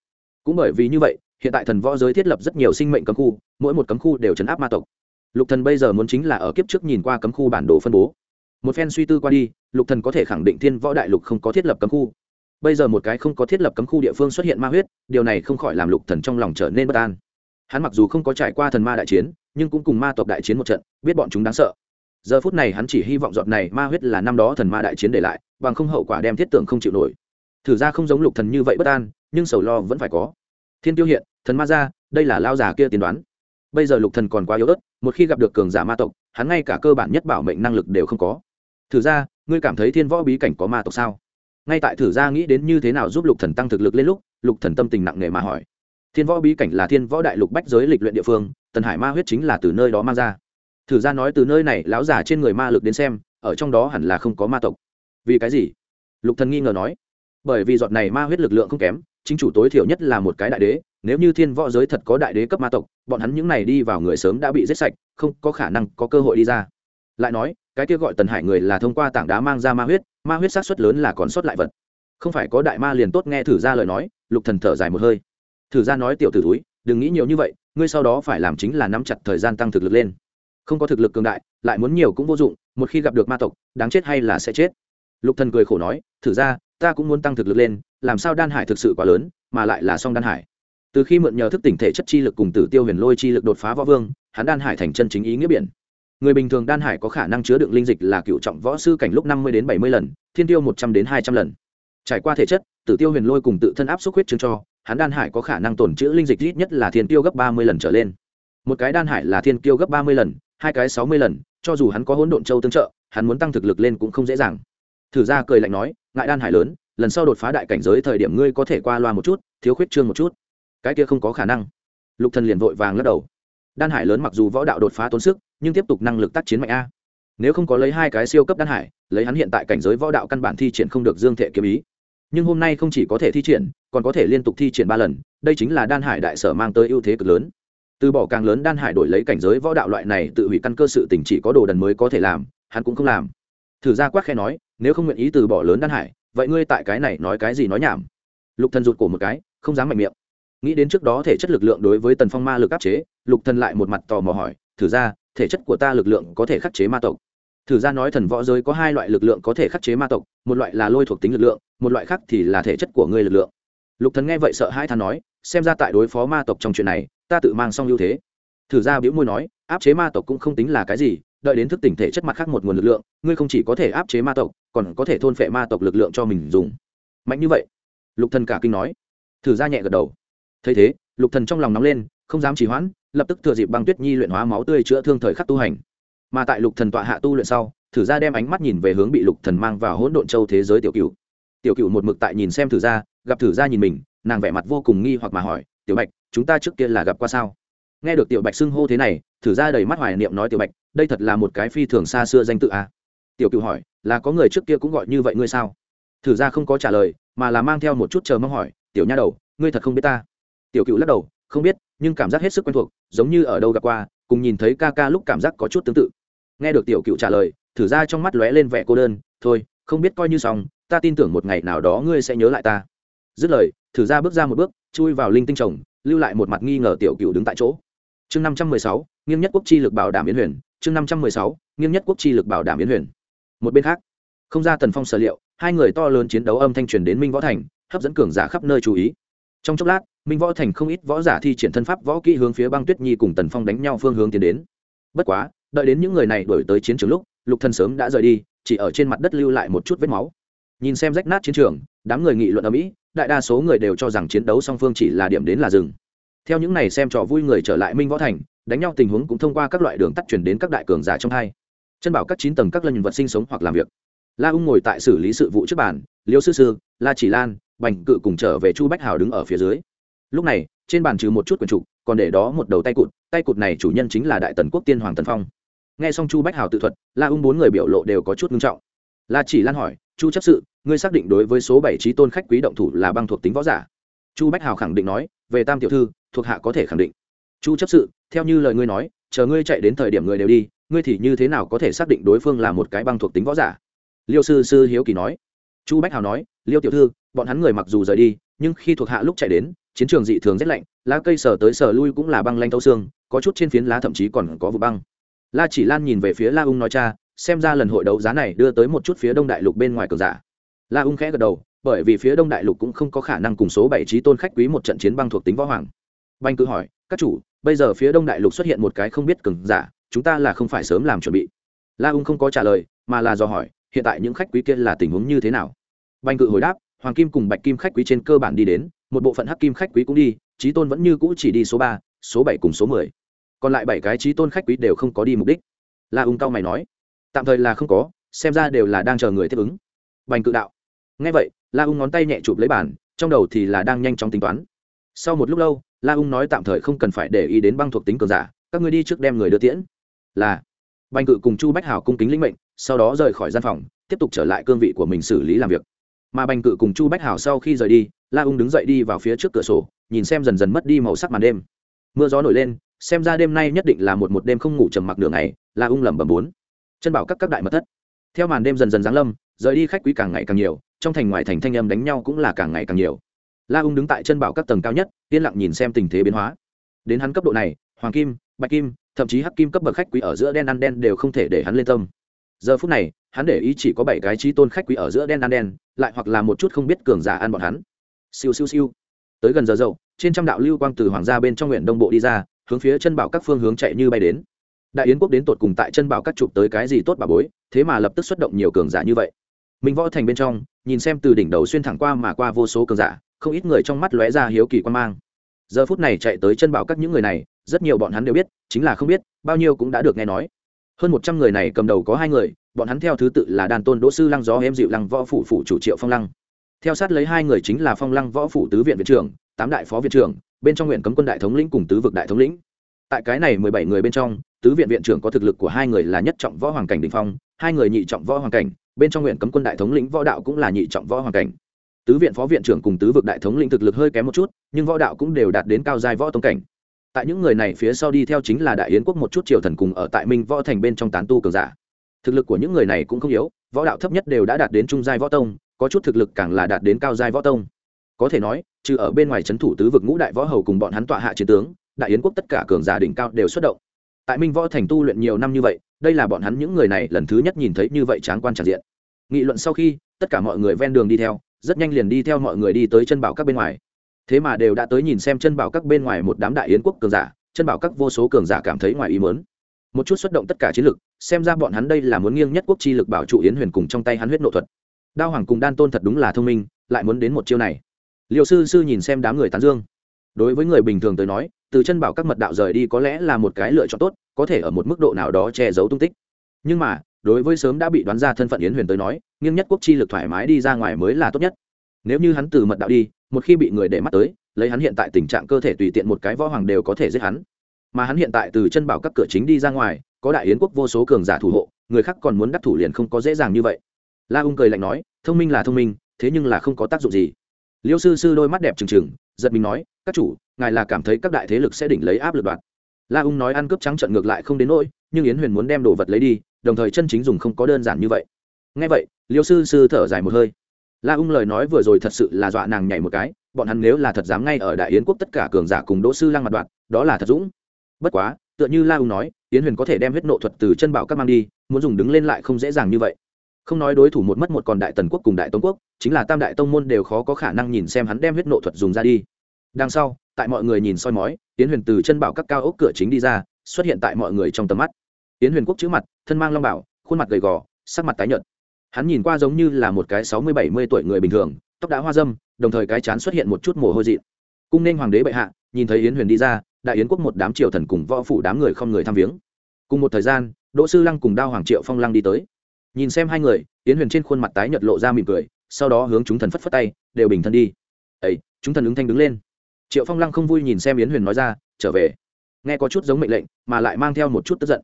Cũng bởi vì như vậy, hiện tại thần võ giới thiết lập rất nhiều sinh mệnh cấm khu, mỗi một cấm khu đều chấn áp ma tộc lục thần bây giờ muốn chính là ở kiếp trước nhìn qua cấm khu bản đồ phân bố. Một phen suy tư qua đi, lục thần có thể khẳng định thiên võ đại lục không có thiết lập cấm khu. Bây giờ một cái không có thiết lập cấm khu địa phương xuất hiện ma huyết, điều này không khỏi làm lục thần trong lòng trở nên bất an. Hắn mặc dù không có trải qua thần ma đại chiến, nhưng cũng cùng ma tộc đại chiến một trận, biết bọn chúng đáng sợ. Giờ phút này hắn chỉ hy vọng giọt này ma huyết là năm đó thần ma đại chiến để lại, bằng không hậu quả đem thiết tưởng không chịu nổi. Thử ra không giống lục thần như vậy bất an, nhưng sầu lo vẫn phải có. Thiên tiêu hiện, thần ma ra đây là lao già kia tiên đoán bây giờ lục thần còn quá yếu ớt, một khi gặp được cường giả ma tộc, hắn ngay cả cơ bản nhất bảo mệnh năng lực đều không có. Thử ra, ngươi cảm thấy thiên võ bí cảnh có ma tộc sao? Ngay tại thử ra nghĩ đến như thế nào giúp lục thần tăng thực lực lên lúc, lục thần tâm tình nặng nề mà hỏi. Thiên võ bí cảnh là thiên võ đại lục bách giới lịch luyện địa phương, tần hải ma huyết chính là từ nơi đó mang ra. Thử ra nói từ nơi này, lão giả trên người ma lực đến xem, ở trong đó hẳn là không có ma tộc. Vì cái gì? Lục thần nghi ngờ nói. Bởi vì giọt này ma huyết lực lượng không kém, chính chủ tối thiểu nhất là một cái đại đế nếu như thiên võ giới thật có đại đế cấp ma tộc, bọn hắn những này đi vào người sớm đã bị giết sạch, không có khả năng có cơ hội đi ra. Lại nói, cái kia gọi tần hải người là thông qua tảng đá mang ra ma huyết ma huyết sát xuất lớn là còn sót lại vật. Không phải có đại ma liền tốt nghe thử ra lời nói, lục thần thở dài một hơi. Thử ra nói tiểu tử túi đừng nghĩ nhiều như vậy, ngươi sau đó phải làm chính là nắm chặt thời gian tăng thực lực lên. Không có thực lực cường đại, lại muốn nhiều cũng vô dụng, một khi gặp được ma tộc, đáng chết hay là sẽ chết. Lục thần cười khổ nói, thử ra, ta cũng muốn tăng thực lực lên, làm sao đan hải thực sự quá lớn, mà lại là song đan hải? Từ khi mượn nhờ thức tỉnh thể chất chi lực cùng tử tiêu huyền lôi chi lực đột phá võ vương, hắn đan hải thành chân chính ý nghĩa biển. Người bình thường đan hải có khả năng chứa đựng linh dịch là cựu trọng võ sư cảnh lúc năm mươi đến bảy mươi lần, thiên tiêu một trăm đến hai trăm lần. Trải qua thể chất, tử tiêu huyền lôi cùng tự thân áp xúc huyết chứng cho, hắn đan hải có khả năng tồn trữ linh dịch ít nhất là thiên tiêu gấp ba mươi lần trở lên. Một cái đan hải là thiên tiêu gấp ba mươi lần, hai cái sáu mươi lần, cho dù hắn có hỗn độn châu tương trợ, hắn muốn tăng thực lực lên cũng không dễ dàng. Thử ra cười lạnh nói, ngại đan hải lớn, lần sau đột phá đại cảnh giới thời điểm ngươi có thể qua loa một chút, thiếu khuyết trương một chút cái kia không có khả năng. Lục thần liền vội vàng lắc đầu. Đan hải lớn mặc dù võ đạo đột phá tốn sức, nhưng tiếp tục năng lực tác chiến mạnh a. Nếu không có lấy hai cái siêu cấp đan hải, lấy hắn hiện tại cảnh giới võ đạo căn bản thi triển không được dương thể kiếm ý. Nhưng hôm nay không chỉ có thể thi triển, còn có thể liên tục thi triển ba lần, đây chính là đan hải đại sở mang tới ưu thế cực lớn. Từ bỏ càng lớn đan hải đổi lấy cảnh giới võ đạo loại này tự hủy căn cơ sự tình chỉ có đồ đần mới có thể làm, hắn cũng không làm. Thử ra quát khe nói, nếu không nguyện ý từ bỏ lớn đan hải, vậy ngươi tại cái này nói cái gì nói nhảm? Lục thần rụt cổ một cái, không dám mạnh miệng nghĩ đến trước đó thể chất lực lượng đối với tần phong ma lực áp chế, lục thần lại một mặt tò mò hỏi, thử ra, thể chất của ta lực lượng có thể khắc chế ma tộc? Thử ra nói thần võ giới có hai loại lực lượng có thể khắc chế ma tộc, một loại là lôi thuộc tính lực lượng, một loại khác thì là thể chất của ngươi lực lượng. Lục thần nghe vậy sợ hai than nói, xem ra tại đối phó ma tộc trong chuyện này, ta tự mang xong ưu thế. Thử ra biểu môi nói, áp chế ma tộc cũng không tính là cái gì, đợi đến thức tỉnh thể chất mặt khác một nguồn lực lượng, ngươi không chỉ có thể áp chế ma tộc, còn có thể thôn phệ ma tộc lực lượng cho mình dùng. Mạnh như vậy? Lục thần cả kinh nói. Thử ra nhẹ gật đầu thấy thế, lục thần trong lòng nóng lên, không dám trì hoãn, lập tức thừa dịp băng tuyết nhi luyện hóa máu tươi chữa thương thời khắc tu hành. Mà tại lục thần tọa hạ tu luyện sau, thử ra đem ánh mắt nhìn về hướng bị lục thần mang vào hỗn độn châu thế giới tiểu cửu. Tiểu cửu một mực tại nhìn xem thử ra, gặp thử ra nhìn mình, nàng vẻ mặt vô cùng nghi hoặc mà hỏi, tiểu bạch, chúng ta trước kia là gặp qua sao? Nghe được tiểu bạch xưng hô thế này, thử ra đầy mắt hoài niệm nói, tiểu bạch, đây thật là một cái phi thường xa xưa danh tự à. tiểu cửu hỏi, là có người trước kia cũng gọi như vậy ngươi sao? Thử ra không có trả lời, mà là mang theo một chút chờ mong hỏi, tiểu nha đầu, ngươi thật không biết ta? Tiểu cựu lắc đầu không biết nhưng cảm giác hết sức quen thuộc giống như ở đâu gặp qua cùng nhìn thấy ca ca lúc cảm giác có chút tương tự. Nghe được tiểu cựu trả lời thử ra trong mắt lóe lên vẻ cô đơn thôi không biết coi như xong ta tin tưởng một ngày nào đó ngươi sẽ nhớ lại ta. Dứt lời thử ra bước ra một bước chui vào linh tinh chồng, lưu lại một mặt nghi ngờ tiểu cựu đứng tại chỗ. Chương năm trăm mười sáu nghiêm nhất quốc chi lực bảo đảm yến huyền. Chương năm trăm mười sáu nghiêm nhất quốc chi lực bảo đảm yến huyền. Một bên khác không ra tần phong sở liệu hai người to lớn chiến đấu âm thanh truyền đến minh võ thành hấp dẫn cường giả khắp nơi chú ý. Trong chốc lát minh võ thành không ít võ giả thi triển thân pháp võ kỹ hướng phía băng tuyết nhi cùng tần phong đánh nhau phương hướng tiến đến. Bất quá, đợi đến những người này đổi tới chiến trường lúc, lục thần sớm đã rời đi, chỉ ở trên mặt đất lưu lại một chút vết máu. Nhìn xem rách nát chiến trường, đám người nghị luận ở mỹ, đại đa số người đều cho rằng chiến đấu song phương chỉ là điểm đến là rừng theo những này xem trò vui người trở lại minh võ thành, đánh nhau tình huống cũng thông qua các loại đường tắt chuyển đến các đại cường giả trong hai. Chân bảo các chín tầng các lân vật sinh sống hoặc làm việc. La ung ngồi tại xử lý sự vụ trước bàn, liêu sư sư, la chỉ lan, bành cự cùng trở về chu bách hào đứng ở phía dưới lúc này, trên bàn trừ một chút quần trục, còn để đó một đầu tay cụt tay cụt này chủ nhân chính là đại tần quốc tiên hoàng tần phong. Nghe xong chu bách hào tự thuật, la ung bốn người biểu lộ đều có chút nghiêm trọng. La chỉ lan hỏi, chu chấp sự, ngươi xác định đối với số bảy trí tôn khách quý động thủ là băng thuộc tính võ giả? Chu bách hào khẳng định nói, về tam tiểu thư, thuộc hạ có thể khẳng định. Chu chấp sự, theo như lời ngươi nói, chờ ngươi chạy đến thời điểm người đều đi, ngươi thì như thế nào có thể xác định đối phương là một cái băng thuộc tính võ giả? Liêu sư sư hiếu kỳ nói. Chu bách hào nói, liêu tiểu thư, bọn hắn người mặc dù rời đi, nhưng khi thuộc hạ lúc chạy đến chiến trường dị thường rét lạnh, lá cây sờ tới sờ lui cũng là băng lanh thâu xương, có chút trên phiến lá thậm chí còn có vụ băng. La chỉ lan nhìn về phía la ung nói, cha, xem ra lần hội đấu giá này đưa tới một chút phía đông đại lục bên ngoài cường giả. La ung khẽ gật đầu, bởi vì phía đông đại lục cũng không có khả năng cùng số bảy trí tôn khách quý một trận chiến băng thuộc tính võ hoàng. Banh cứ hỏi, các chủ, bây giờ phía đông đại lục xuất hiện một cái không biết cường giả, chúng ta là không phải sớm làm chuẩn bị? La ung không có trả lời, mà là do hỏi, hiện tại những khách quý kia là tình huống như thế nào? Banh cự hồi đáp hoàng kim cùng bạch kim khách quý trên cơ bản đi đến một bộ phận hắc kim khách quý cũng đi trí tôn vẫn như cũ chỉ đi số ba số bảy cùng số mười. Còn lại bảy cái trí tôn khách quý đều không có đi mục đích. La ung cao mày nói tạm thời là không có xem ra đều là đang chờ người tiếp ứng. Bành cự đạo ngay vậy la ung ngón tay nhẹ chụp lấy bàn, trong đầu thì là đang nhanh chóng tính toán. Sau một lúc lâu la ung nói tạm thời không cần phải để ý đến băng thuộc tính cường giả các người đi trước đem người đưa tiễn. Là bành cự cùng chu bách hảo cung kính lĩnh mệnh sau đó rời khỏi gian phòng tiếp tục trở lại cương vị của mình xử lý làm việc mà bành cự cùng chu bách hảo sau khi rời đi, la ung đứng dậy đi vào phía trước cửa sổ, nhìn xem dần dần mất đi màu sắc màn đêm. Mưa gió nổi lên, xem ra đêm nay nhất định là một một đêm không ngủ trầm mặc đường này. la ung lẩm bẩm bốn. Chân bảo các các đại mật thất. Theo màn đêm dần dần giáng lâm, rời đi khách quý càng ngày càng nhiều, trong thành ngoài thành thanh âm đánh nhau cũng là càng ngày càng nhiều. La ung đứng tại chân bảo các tầng cao nhất, yên lặng nhìn xem tình thế biến hóa. Đến hắn cấp độ này, hoàng kim, bạch kim, thậm chí hắc kim cấp bậc khách quý ở giữa đen ăn đen đều không thể để hắn lên tâm. Giờ phút này hắn để ý chỉ có bảy cái trí tôn khách quý ở giữa đen ăn đen, lại hoặc là một chút không biết cường giả ăn bọn hắn. Siêu siêu siêu. Tới gần giờ dậu, trên trăm đạo lưu quang từ hoàng gia bên trong huyện đông bộ đi ra, hướng phía chân bảo các phương hướng chạy như bay đến. Đại yến quốc đến tột cùng tại chân bảo các chụp tới cái gì tốt bà bối, thế mà lập tức xuất động nhiều cường giả như vậy. Minh võ thành bên trong, nhìn xem từ đỉnh đầu xuyên thẳng qua mà qua vô số cường giả, không ít người trong mắt lóe ra hiếu kỳ quan mang. Giờ phút này chạy tới chân bảo các những người này, rất nhiều bọn hắn đều biết, chính là không biết, bao nhiêu cũng đã được nghe nói. Hơn một trăm người này cầm đầu có hai người bọn hắn theo thứ tự là đàn tôn đỗ sư lăng gió em dịu lăng võ phủ phủ chủ triệu phong lăng. Theo sát lấy hai người chính là phong lăng võ phủ tứ viện viện trưởng, tám đại phó viện trưởng, bên trong huyện cấm quân đại thống lĩnh cùng tứ vực đại thống lĩnh. Tại cái này mười bảy người bên trong, tứ viện viện trưởng có thực lực của hai người là nhất trọng võ hoàng cảnh đình phong, hai người nhị trọng võ hoàng cảnh, bên trong huyện cấm quân đại thống lĩnh võ đạo cũng là nhị trọng võ hoàng cảnh. Tứ viện phó viện trưởng cùng tứ vực đại thống lĩnh thực lực hơi kém một chút, nhưng võ đạo cũng đều đạt đến cao giai võ tông cảnh. Tại những người này phía sau đi theo chính là đại yến quốc một chút triều thần cùng ở tại minh võ thành bên trong tán tu cường giả thực lực của những người này cũng không yếu, võ đạo thấp nhất đều đã đạt đến trung giai võ tông, có chút thực lực càng là đạt đến cao giai võ tông. Có thể nói, trừ ở bên ngoài c h ấ n thủ tứ vực ngũ đại võ hầu cùng bọn hắn tọa hạ chiến tướng, đại yến quốc tất cả cường giả đỉnh cao đều xuất động. Tại minh võ thành tu luyện nhiều năm như vậy, đây là bọn hắn những người này lần thứ nhất nhìn thấy như vậy tráng quan tràn diện. Nghị luận sau khi, tất cả mọi người ven đường đi theo, rất nhanh liền đi theo mọi người đi tới chân bảo các bên ngoài. Thế mà đều đã tới nhìn xem chân bảo các bên ngoài một đám đại yến quốc cường giả, chân bảo các vô số cường giả cảm thấy ngoài ý mớn một chút xuất động tất cả chiến lực xem ra bọn hắn đây là muốn nghiêng nhất quốc chi lực bảo trụ yến huyền cùng trong tay hắn huyết nộ thuật. Đao hoàng cùng đan tôn thật đúng là thông minh, lại muốn đến một chiêu này. Liệu sư sư nhìn xem đám người tán dương. Đối với người bình thường tới nói, từ chân bảo các mật đạo rời đi có lẽ là một cái lựa chọn tốt, có thể ở một mức độ nào đó che giấu tung tích. Nhưng mà, đối với sớm đã bị đoán ra thân phận yến huyền tới nói, nghiêng nhất quốc chi lực thoải mái đi ra ngoài mới là tốt nhất. Nếu như hắn từ mật đạo đi, một khi bị người để mắt tới, lấy hắn hiện tại tình trạng cơ thể tùy tiện một cái võ hoàng đều có thể giết hắn. Mà hắn hiện tại từ chân bảo các cửa chính đi ra ngoài có đại yến quốc vô số cường giả thủ hộ, người khác còn muốn đắc thủ liền không có dễ dàng như vậy. La ung cười lạnh nói, thông minh là thông minh, thế nhưng là không có tác dụng gì. Liêu sư sư đôi mắt đẹp trừng trừng, giật mình nói, các chủ, ngài là cảm thấy các đại thế lực sẽ đỉnh lấy áp lực đoạt. La ung nói, ăn cướp trắng trận ngược lại không đến nỗi, nhưng yến huyền muốn đem đồ vật lấy đi, đồng thời chân chính dùng không có đơn giản như vậy. Ngay vậy, liêu sư sư thở dài một hơi. La ung lời nói vừa rồi thật sự là dọa nàng nhảy một cái, bọn hắn nếu là thật dám ngay ở đại yến quốc tất cả cường giả cùng đỗ sư lăng mặt đoạn đó là thật dũng. Bất quá tựa như la ung nói tiến huyền có thể đem huyết nộ thuật từ chân bảo các mang đi, muốn dùng đứng lên lại không dễ dàng như vậy. Không nói đối thủ một mất một còn đại tần quốc cùng đại tống quốc, chính là tam đại tông môn đều khó có khả năng nhìn xem hắn đem huyết nộ thuật dùng ra đi. Đằng sau, tại mọi người nhìn soi mói tiến huyền từ chân bảo các cao ốc cửa chính đi ra, xuất hiện tại mọi người trong tầm mắt. Tiến huyền quốc chữ mặt, thân mang long bảo, khuôn mặt gầy gò, sắc mặt tái nhợt. Hắn nhìn qua giống như là một cái sáu mươi bảy mươi tuổi người bình thường, tóc đã hoa dâm, đồng thời cái chán xuất hiện một chút mồ hôi dị cung nên hoàng đế bệ hạ, nhìn thấy yến huyền đi ra đại yến quốc một đám triều thần cùng võ phủ đám người không người tham viếng. Cùng một thời gian, đỗ sư lăng cùng đao hoàng triệu phong lăng đi tới. Nhìn xem hai người, yến huyền trên khuôn mặt tái nhợt lộ ra mỉm cười, sau đó hướng chúng thần phất phất tay, đều bình thân đi. Ấy chúng thần ứng thanh đứng lên. Triệu phong lăng không vui nhìn xem yến huyền nói ra, trở về. Nghe có chút giống mệnh lệnh, mà lại mang theo một chút tức giận.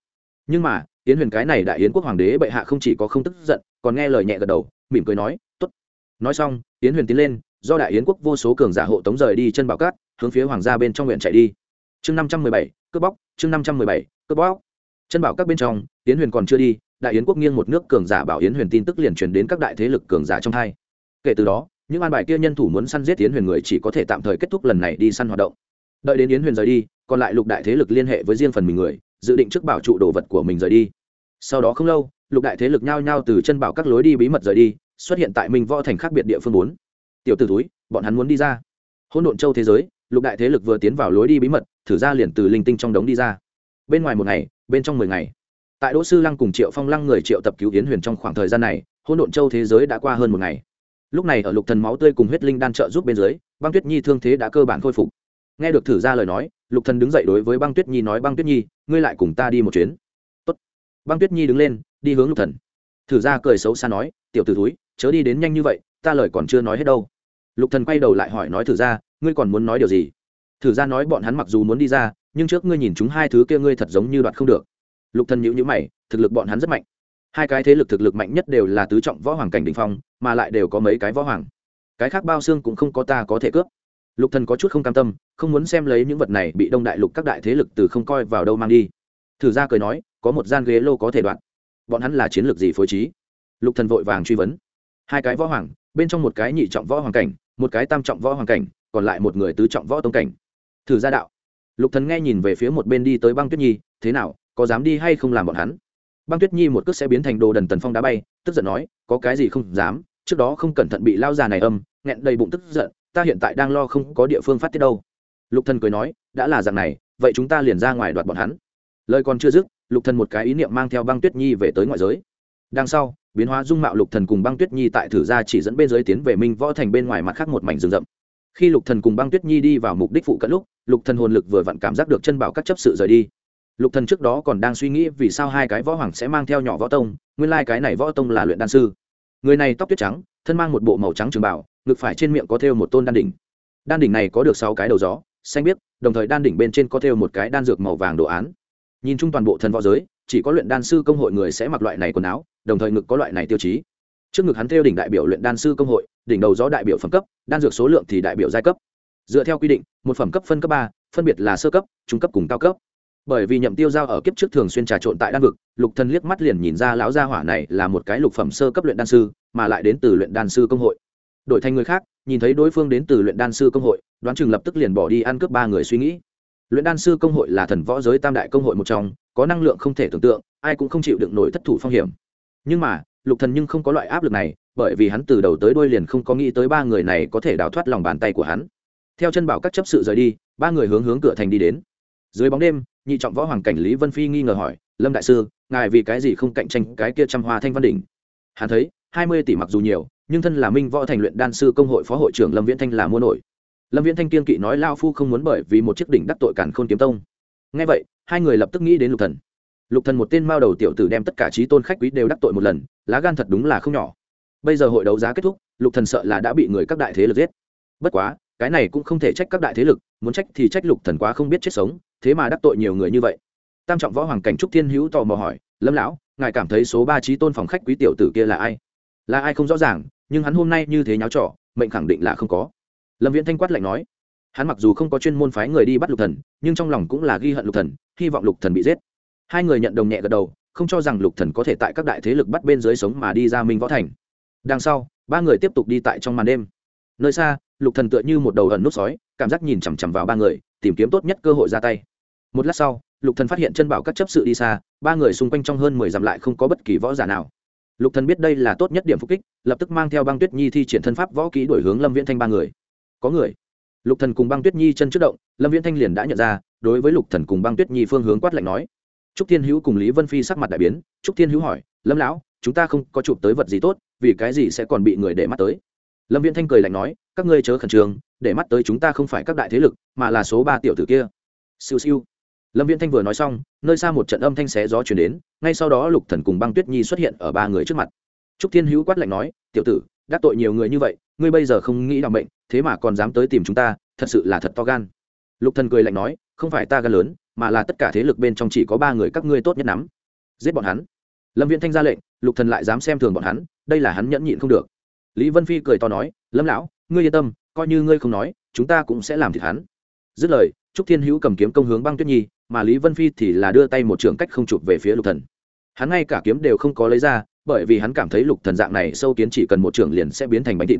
Nhưng mà, yến huyền cái này đại yến quốc hoàng đế bệ hạ không chỉ có không tức giận, còn nghe lời nhẹ gật đầu, mỉm cười nói t ố t nói xong, yến huyền tiến lên, do đại yến quốc vô số cường giả hộ tống rời đi chân bảo cát, hướng phía hoàng gia bên trong nguyện chạy đi chương năm trăm mười bảy, cướp bóc, chương năm trăm mười bảy, cướp bóc. Chân bảo các bên trong, yến huyền còn chưa đi, đại yến quốc nghiêng một nước cường giả bảo yến huyền tin tức liền truyền đến các đại thế lực cường giả trong hai. Kể từ đó, những an bài kia nhân thủ muốn săn giết yến huyền người chỉ có thể tạm thời kết thúc lần này đi săn hoạt động. Đợi đến yến huyền rời đi, còn lại lục đại thế lực liên hệ với riêng phần mình người, dự định trước bảo trụ đồ vật của mình rời đi. Sau đó không lâu, lục đại thế lực nhao nhao từ chân bảo các lối đi bí mật rời đi, xuất hiện tại minh võ thành khác biệt địa phương bốn. Tiểu t ử túi bọn hắn muốn đi ra. Hỗn độn châu thế giới lục đại thế lực vừa tiến vào lối đi bí mật, thử ra liền từ linh tinh trong đống đi ra. Bên ngoài một ngày, bên trong mười ngày. Tại đỗ sư lăng cùng triệu phong lăng người triệu tập cứu yến huyền trong khoảng thời gian này hôn độn châu thế giới đã qua hơn một ngày. Lúc này ở lục thần máu tươi cùng huyết linh đan trợ giúp bên dưới, băng tuyết nhi thương thế đã cơ bản khôi phục. Nghe được thử ra lời nói, lục thần đứng dậy đối với băng tuyết nhi nói, băng tuyết nhi, ngươi lại cùng ta đi một chuyến. Tốt. băng tuyết nhi đứng lên, đi hướng lục thần. Thử ra cười xấu xa nói, tiểu tử túi chớ đi đến nhanh như vậy, ta lời còn chưa nói hết đâu. Lục thần quay đầu lại hỏi nói thử ra ngươi còn muốn nói điều gì? Thử ra nói bọn hắn mặc dù muốn đi ra, nhưng trước ngươi nhìn chúng hai thứ kia ngươi thật giống như đoạt không được. Lục thần nhữ nhữ mày, thực lực bọn hắn rất mạnh. Hai cái thế lực thực lực mạnh nhất đều là tứ trọng võ hoàng cảnh đỉnh phong, mà lại đều có mấy cái võ hoàng. Cái khác bao xương cũng không có ta có thể cướp. Lục thần có chút không cam tâm, không muốn xem lấy những vật này bị đông đại lục các đại thế lực từ không coi vào đâu mang đi. Thử ra cười nói, có một gian ghế lô có thể đoạn. Bọn hắn là chiến lược gì phối trí? Lục thần vội vàng truy vấn. Hai cái võ hoàng, bên trong một cái nhị trọng võ hoàng cảnh, một cái tam trọng võ hoàng cảnh còn lại một người tứ trọng võ tông cảnh. Thử ra đạo. Lục thần nghe nhìn về phía một bên đi tới băng tuyết nhi, thế nào, có dám đi hay không làm bọn hắn? Băng tuyết nhi một cước sẽ biến thành đồ đần tần phong đá bay, tức giận nói, có cái gì không dám, trước đó không cẩn thận bị lao già này âm, nghẹn đầy bụng tức giận, ta hiện tại đang lo không có địa phương phát tiết đâu. Lục thần cười nói, đã là dạng này, vậy chúng ta liền ra ngoài đoạt bọn hắn. Lời còn chưa dứt, lục thần một cái ý niệm mang theo băng tuyết nhi về tới ngoại giới. Đằng sau, biến hóa dung mạo lục thần cùng băng tuyết nhi tại thử ra chỉ dẫn bên dưới tiến về minh võ thành bên ngoài mặt khác một mảnh rừng rậm khi lục thần cùng băng tuyết nhi đi vào mục đích phụ cận lúc, lục thần hồn lực vừa vặn cảm giác được chân bảo các chấp sự rời đi. Lục thần trước đó còn đang suy nghĩ vì sao hai cái võ hoàng sẽ mang theo nhỏ võ tông, nguyên lai like cái này võ tông là luyện đan sư. Người này tóc tuyết trắng, thân mang một bộ màu trắng trường bảo, ngực phải trên miệng có thêu một tôn đan đỉnh. Đan đỉnh này có được sáu cái đầu gió, xanh biếc, đồng thời đan đỉnh bên trên có thêu một cái đan dược màu vàng đồ án. Nhìn chung toàn bộ thần võ giới, chỉ có luyện đan sư công hội người sẽ mặc loại này quần áo, đồng thời ngực có loại này tiêu chí. Trước ngực hắn thêu đỉnh đại biểu luyện đan sư công hội đỉnh đầu gió đại biểu phẩm cấp, đan dược số lượng thì đại biểu giai cấp. Dựa theo quy định, một phẩm cấp phân cấp ba, phân biệt là sơ cấp, trung cấp cùng cao cấp. Bởi vì nhậm tiêu giao ở kiếp trước thường xuyên trà trộn tại đan vực, lục thần liếc mắt liền nhìn ra lão gia hỏa này là một cái lục phẩm sơ cấp luyện đan sư, mà lại đến từ luyện đan sư công hội. Đổi thành người khác, nhìn thấy đối phương đến từ luyện đan sư công hội, đoán chừng lập tức liền bỏ đi ăn cướp ba người suy nghĩ. Luyện đan sư công hội là thần võ giới tam đại công hội một trong, có năng lượng không thể tưởng tượng, ai cũng không chịu đựng nổi thất thủ phong hiểm. Nhưng mà lục thần nhưng không có loại áp lực này, bởi vì hắn từ đầu tới đuôi liền không có nghĩ tới ba người này có thể đào thoát lòng bàn tay của hắn. Theo chân bảo các chấp sự rời đi, ba người hướng hướng cửa thành đi đến. Dưới bóng đêm, nhị trọng võ hoàng cảnh lý vân phi nghi ngờ hỏi, lâm đại sư, ngài vì cái gì không cạnh tranh cái kia trăm hoa thanh văn đỉnh? Hắn thấy, hai mươi tỷ mặc dù nhiều, nhưng thân là minh võ thành luyện đan sư công hội phó hội trưởng lâm viễn thanh là mua nổi. Lâm viễn thanh kiên kỵ nói, lao phu không muốn bởi vì một chiếc đỉnh đắc tội cản khôn kiếm tông. Ngay vậy, hai người lập tức nghĩ đến lục thần. Lục thần một tên mao đầu tiểu tử đem tất cả trí tôn khách quý đều đắc tội một lần lá gan thật đúng là không nhỏ. Bây giờ hội đấu giá kết thúc, lục thần sợ là đã bị người các đại thế lực giết. Bất quá, cái này cũng không thể trách các đại thế lực, muốn trách thì trách lục thần quá không biết chết sống, thế mà đắc tội nhiều người như vậy. Tam trọng võ hoàng cảnh trúc thiên hữu tò mò hỏi, lâm lão, ngài cảm thấy số ba trí tôn phòng khách quý tiểu tử kia là ai? Là ai không rõ ràng, nhưng hắn hôm nay như thế nháo trò, mệnh khẳng định là không có. Lâm viễn thanh quát lạnh nói. Hắn mặc dù không có chuyên môn phái người đi bắt lục thần, nhưng trong lòng cũng là ghi hận lục thần, hy vọng lục thần bị giết. Hai người nhận đồng nhẹ gật đầu không cho rằng lục thần có thể tại các đại thế lực bắt bên dưới sống mà đi ra minh võ thành. Đằng sau, ba người tiếp tục đi tại trong màn đêm. Nơi xa, lục thần tựa như một đầu ẩn nút sói, cảm giác nhìn chằm chằm vào ba người, tìm kiếm tốt nhất cơ hội ra tay. Một lát sau, lục thần phát hiện chân bảo các chấp sự đi xa, ba người xung quanh trong hơn mười dặm lại không có bất kỳ võ giả nào. Lục thần biết đây là tốt nhất điểm phục kích, lập tức mang theo băng tuyết nhi thi triển thân pháp võ kỹ đổi hướng lâm viễn thanh ba người. Có người. Lục thần cùng băng tuyết nhi chân trước động, lâm viễn thanh liền đã nhận ra, đối với lục thần cùng băng tuyết nhi phương hướng quát lạnh nói trúc thiên hữu cùng lý vân phi sắc mặt đại biến, trúc thiên hữu hỏi, lâm lão, chúng ta không có chụp tới vật gì tốt, vì cái gì sẽ còn bị người để mắt tới? Lâm viễn thanh cười lạnh nói, các ngươi chớ khẩn trương, để mắt tới chúng ta không phải các đại thế lực, mà là số ba tiểu tử kia. Siêu siêu. Lâm viễn thanh vừa nói xong, nơi xa một trận âm thanh xé gió chuyển đến, ngay sau đó lục thần cùng băng tuyết nhi xuất hiện ở ba người trước mặt. Trúc thiên hữu quát lạnh nói, tiểu tử, đắc tội nhiều người như vậy, ngươi bây giờ không nghĩ đ bệnh thế mà còn dám tới tìm chúng ta, thật sự là thật to gan. Lục thần cười lạnh nói, không phải ta gan lớn mà là tất cả thế lực bên trong chỉ có ba người các ngươi tốt nhất nắm. Giết bọn hắn. Lâm viễn thanh ra lệnh, lục thần lại dám xem thường bọn hắn, đây là hắn nhẫn nhịn không được. Lý vân phi cười to nói, lâm lão, ngươi yên tâm, coi như ngươi không nói, chúng ta cũng sẽ làm thịt hắn. Dứt lời, trúc thiên hữu cầm kiếm công hướng băng tuyết nhi, mà lý vân phi thì là đưa tay một trường cách không chụp về phía lục thần. Hắn ngay cả kiếm đều không có lấy ra, bởi vì hắn cảm thấy lục thần dạng này sâu kiến chỉ cần một trường liền sẽ biến thành bánh thịt.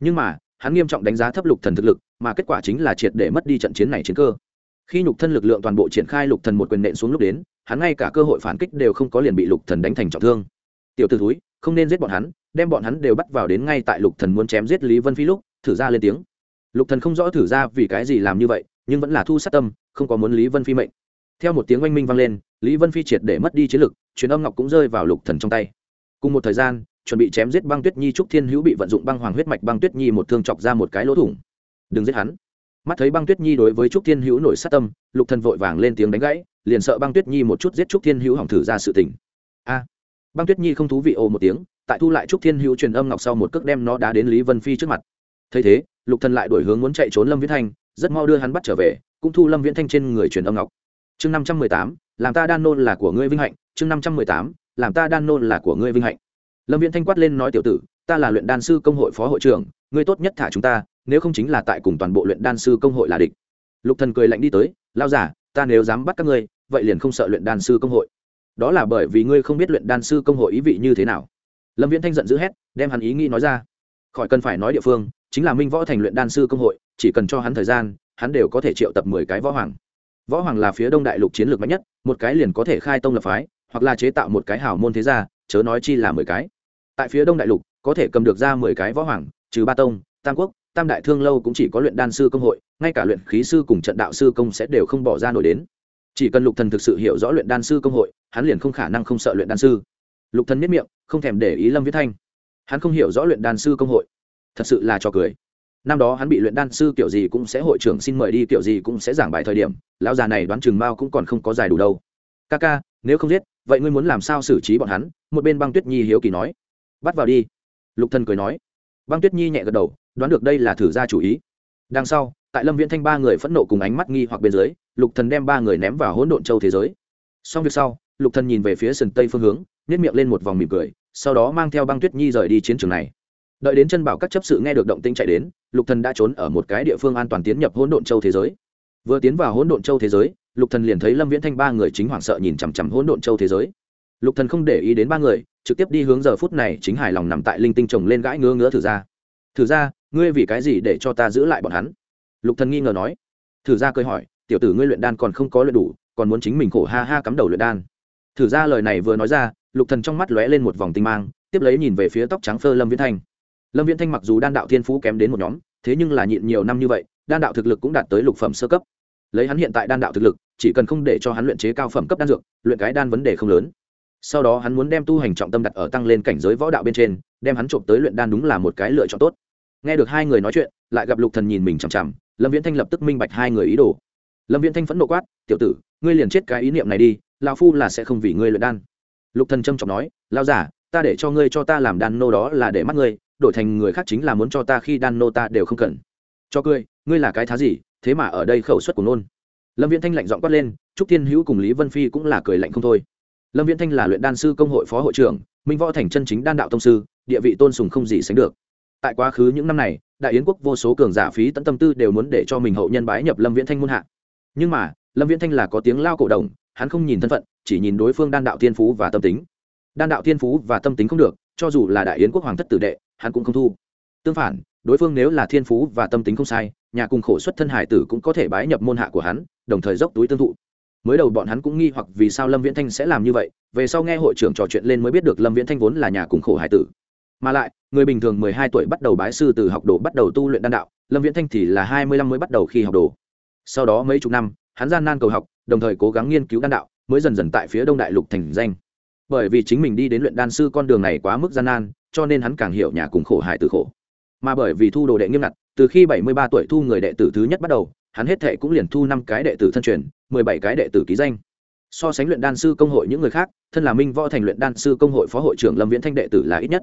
Nhưng mà, hắn nghiêm trọng đánh giá thấp lục thần thực lực, mà kết quả chính là triệt để mất đi trận chiến này chiến cơ khi nhục thân lực lượng toàn bộ triển khai lục thần một quyền nện xuống lúc đến, hắn ngay cả cơ hội phản kích đều không có liền bị lục thần đánh thành trọng thương. Tiểu t ử không nên giết bọn hắn, đem bọn hắn đều bắt vào đến ngay tại lục thần muốn chém giết lý vân phi lúc, thử ra lên tiếng. Lục thần không rõ thử ra vì cái gì làm như vậy, nhưng vẫn là thu sát tâm, không có muốn lý vân phi mệnh. Theo một tiếng oanh minh vang lên, lý vân phi triệt để mất đi chiến lực, truyền âm ngọc cũng rơi vào lục thần trong tay. Cùng một thời gian, chuẩn bị chém giết băng tuyết nhi trúc thiên hữu bị vận dụng băng hoàng huyết mạch băng tuyết nhi một thương chọc ra một cái lỗ thủng. Đừng giết hắn mắt thấy băng tuyết nhi đối với trúc thiên hữu nổi sát tâm, lục thần vội vàng lên tiếng đánh gãy, liền sợ băng tuyết nhi một chút giết trúc thiên hữu hỏng thử ra sự tình. A, băng tuyết nhi không thú vị ồ một tiếng, tại thu lại trúc thiên hữu truyền âm ngọc sau một cước đem nó đá đến lý vân phi trước mặt. Thấy thế, lục thần lại đổi hướng muốn chạy trốn lâm viễn thanh, rất mau đưa hắn bắt trở về, cũng thu lâm viễn thanh trên người truyền âm ngọc. Chương năm trăm mười tám, làm ta đan nôn là của ngươi vinh hạnh, chương năm trăm mười tám, làm ta đan nôn là của ngươi vinh hạnh. Lâm viễn thanh quát lên nói tiểu tử, ta là luyện đan sư công hội phó hội trưởng, ngươi tốt nhất thả chúng ta nếu không chính là tại cùng toàn bộ luyện đan sư công hội là địch. Lục thần cười lạnh đi tới lao giả ta nếu dám bắt các ngươi, vậy liền không sợ luyện đan sư công hội. Đó là bởi vì ngươi không biết luyện đan sư công hội ý vị như thế nào. Lâm viễn thanh giận dữ hét, đem hắn ý nghĩ nói ra. Khỏi cần phải nói địa phương, chính là minh võ thành luyện đan sư công hội, chỉ cần cho hắn thời gian, hắn đều có thể triệu tập mười cái võ hoàng. Võ hoàng là phía đông đại lục chiến lược mạnh nhất, một cái liền có thể khai tông lập phái, hoặc là chế tạo một cái hào môn thế gia, chớ nói chi là mười cái. Tại phía đông đại lục, có thể cầm được ra mười cái võ hoàng, trừ ba tông, tam quốc tam đại thương lâu cũng chỉ có luyện đan sư công hội, ngay cả luyện khí sư cùng trận đạo sư công sẽ đều không bỏ ra nổi đến. Chỉ cần lục thần thực sự hiểu rõ luyện đan sư công hội, hắn liền không khả năng không sợ luyện đan sư. Lục thần miết miệng, không thèm để ý lâm viết thanh. Hắn không hiểu rõ luyện đan sư công hội. Thật sự là cho cười. Năm đó hắn bị luyện đan sư kiểu gì cũng sẽ hội trưởng xin mời đi, kiểu gì cũng sẽ giảng bài thời điểm, lão già này đoán chừng mao cũng còn không có dài đủ đâu. Ca ca, nếu không giết, vậy ngươi muốn làm sao xử trí bọn hắn? Một bên băng tuyết nhi hiếu kỳ nói. Bắt vào đi. Lục thần cười nói băng tuyết nhi nhẹ gật đầu, đoán được đây là thử ra chủ ý. Đằng sau, tại lâm viễn thanh ba người phẫn nộ cùng ánh mắt nghi hoặc bên dưới, lục thần đem ba người ném vào hỗn độn châu thế giới. Xong việc sau, lục thần nhìn về phía sườn tây phương hướng nhét miệng lên một vòng mỉm cười, sau đó mang theo băng tuyết nhi rời đi chiến trường này. Đợi đến chân bảo các chấp sự nghe được động tĩnh chạy đến, lục thần đã trốn ở một cái địa phương an toàn tiến nhập hỗn độn châu thế giới. Vừa tiến vào hỗn độn châu thế giới, lục thần liền thấy lâm viễn thanh ba người chính hoảng sợ nhìn chằm chằm hỗn độn châu thế giới lục thần không để ý đến ba người, trực tiếp đi hướng giờ phút này chính hài lòng nằm tại linh tinh chồng lên gãi ngứa ngứa thử ra. Thử ra, ngươi vì cái gì để cho ta giữ lại bọn hắn? Lục thần nghi ngờ nói. Thử ra cười hỏi, tiểu tử ngươi luyện đan còn không có luyện đủ, còn muốn chính mình khổ ha ha cắm đầu luyện đan. Thử ra lời này vừa nói ra, lục thần trong mắt lóe lên một vòng tinh mang, tiếp lấy nhìn về phía tóc trắng phơ lâm viễn thanh. Lâm viễn thanh mặc dù đan đạo thiên phú kém đến một nhóm, thế nhưng là nhịn nhiều năm như vậy, đan đạo thực lực cũng đạt tới lục phẩm sơ cấp. Lấy hắn hiện tại đan đạo thực lực, chỉ cần không để cho hắn luyện chế cao phẩm cấp đan dược, luyện cái đan vấn đề không lớn sau đó hắn muốn đem tu hành trọng tâm đặt ở tăng lên cảnh giới võ đạo bên trên, đem hắn trộm tới luyện đan đúng là một cái lựa chọn tốt. Nghe được hai người nói chuyện, lại gặp lục thần nhìn mình chằm chằm, lâm viễn thanh lập tức minh bạch hai người ý đồ. Lâm viễn thanh phẫn nộ quát, tiểu tử, ngươi liền chết cái ý niệm này đi, lão phu là sẽ không vì ngươi luyện đan. Lục thần trâm trọng nói, lão giả ta để cho ngươi cho ta làm đan nô đó là để mắt ngươi, đổi thành người khác chính là muốn cho ta khi đan nô ta đều không cần. Cho cười, ngươi là cái thá gì, thế mà ở đây khẩu suất của nôn lâm viễn thanh lạnh giọng quát lên, trúc thiên hữu cùng lý vân phi cũng là cười lạnh không thôi lâm viễn thanh là luyện đan sư công hội phó hội trưởng, minh võ thành chân chính đan đạo tông sư, địa vị tôn sùng không gì sánh được. Tại quá khứ những năm này, đại yến quốc vô số cường giả phí tận tâm tư đều muốn để cho mình hậu nhân bái nhập lâm viễn thanh muôn hạ. Nhưng mà, lâm viễn thanh là có tiếng lao cổ đồng hắn không nhìn thân phận, chỉ nhìn đối phương đan đạo thiên phú và tâm tính. Đan đạo thiên phú và tâm tính không được, cho dù là đại yến quốc hoàng thất tử đệ, hắn cũng không thu. Tương phản, đối phương nếu là thiên phú và tâm tính không sai, nhà cùng khổ xuất thân hải tử cũng có thể bái nhập môn hạ của hắn, đồng thời dốc túi tương thụ mới đầu bọn hắn cũng nghi hoặc vì sao lâm viễn thanh sẽ làm như vậy, về sau nghe hội trưởng trò chuyện lên mới biết được lâm viễn thanh vốn là nhà cùng khổ hải tử. Mà lại, người bình thường mười hai tuổi bắt đầu bái sư từ học đồ bắt đầu tu luyện đan đạo, lâm viễn thanh thì là hai mươi lăm mới bắt đầu khi học đồ. Sau đó mấy chục năm, hắn gian nan cầu học, đồng thời cố gắng nghiên cứu đan đạo, mới dần dần tại phía đông đại lục thành danh. Bởi vì chính mình đi đến luyện đan sư con đường này quá mức gian nan, cho nên hắn càng hiểu nhà cùng khổ hải tử khổ. Mà bởi vì thu đồ đệ nghiêm ngặt, từ khi bảy mươi ba tuổi thu người đệ tử thứ nhất bắt đầu hắn hết thệ cũng liền thu năm cái đệ tử thân truyền, mười bảy cái đệ tử ký danh. So sánh luyện đan sư công hội những người khác, thân là minh võ thành luyện đan sư công hội phó hội trưởng lâm viễn thanh đệ tử là ít nhất.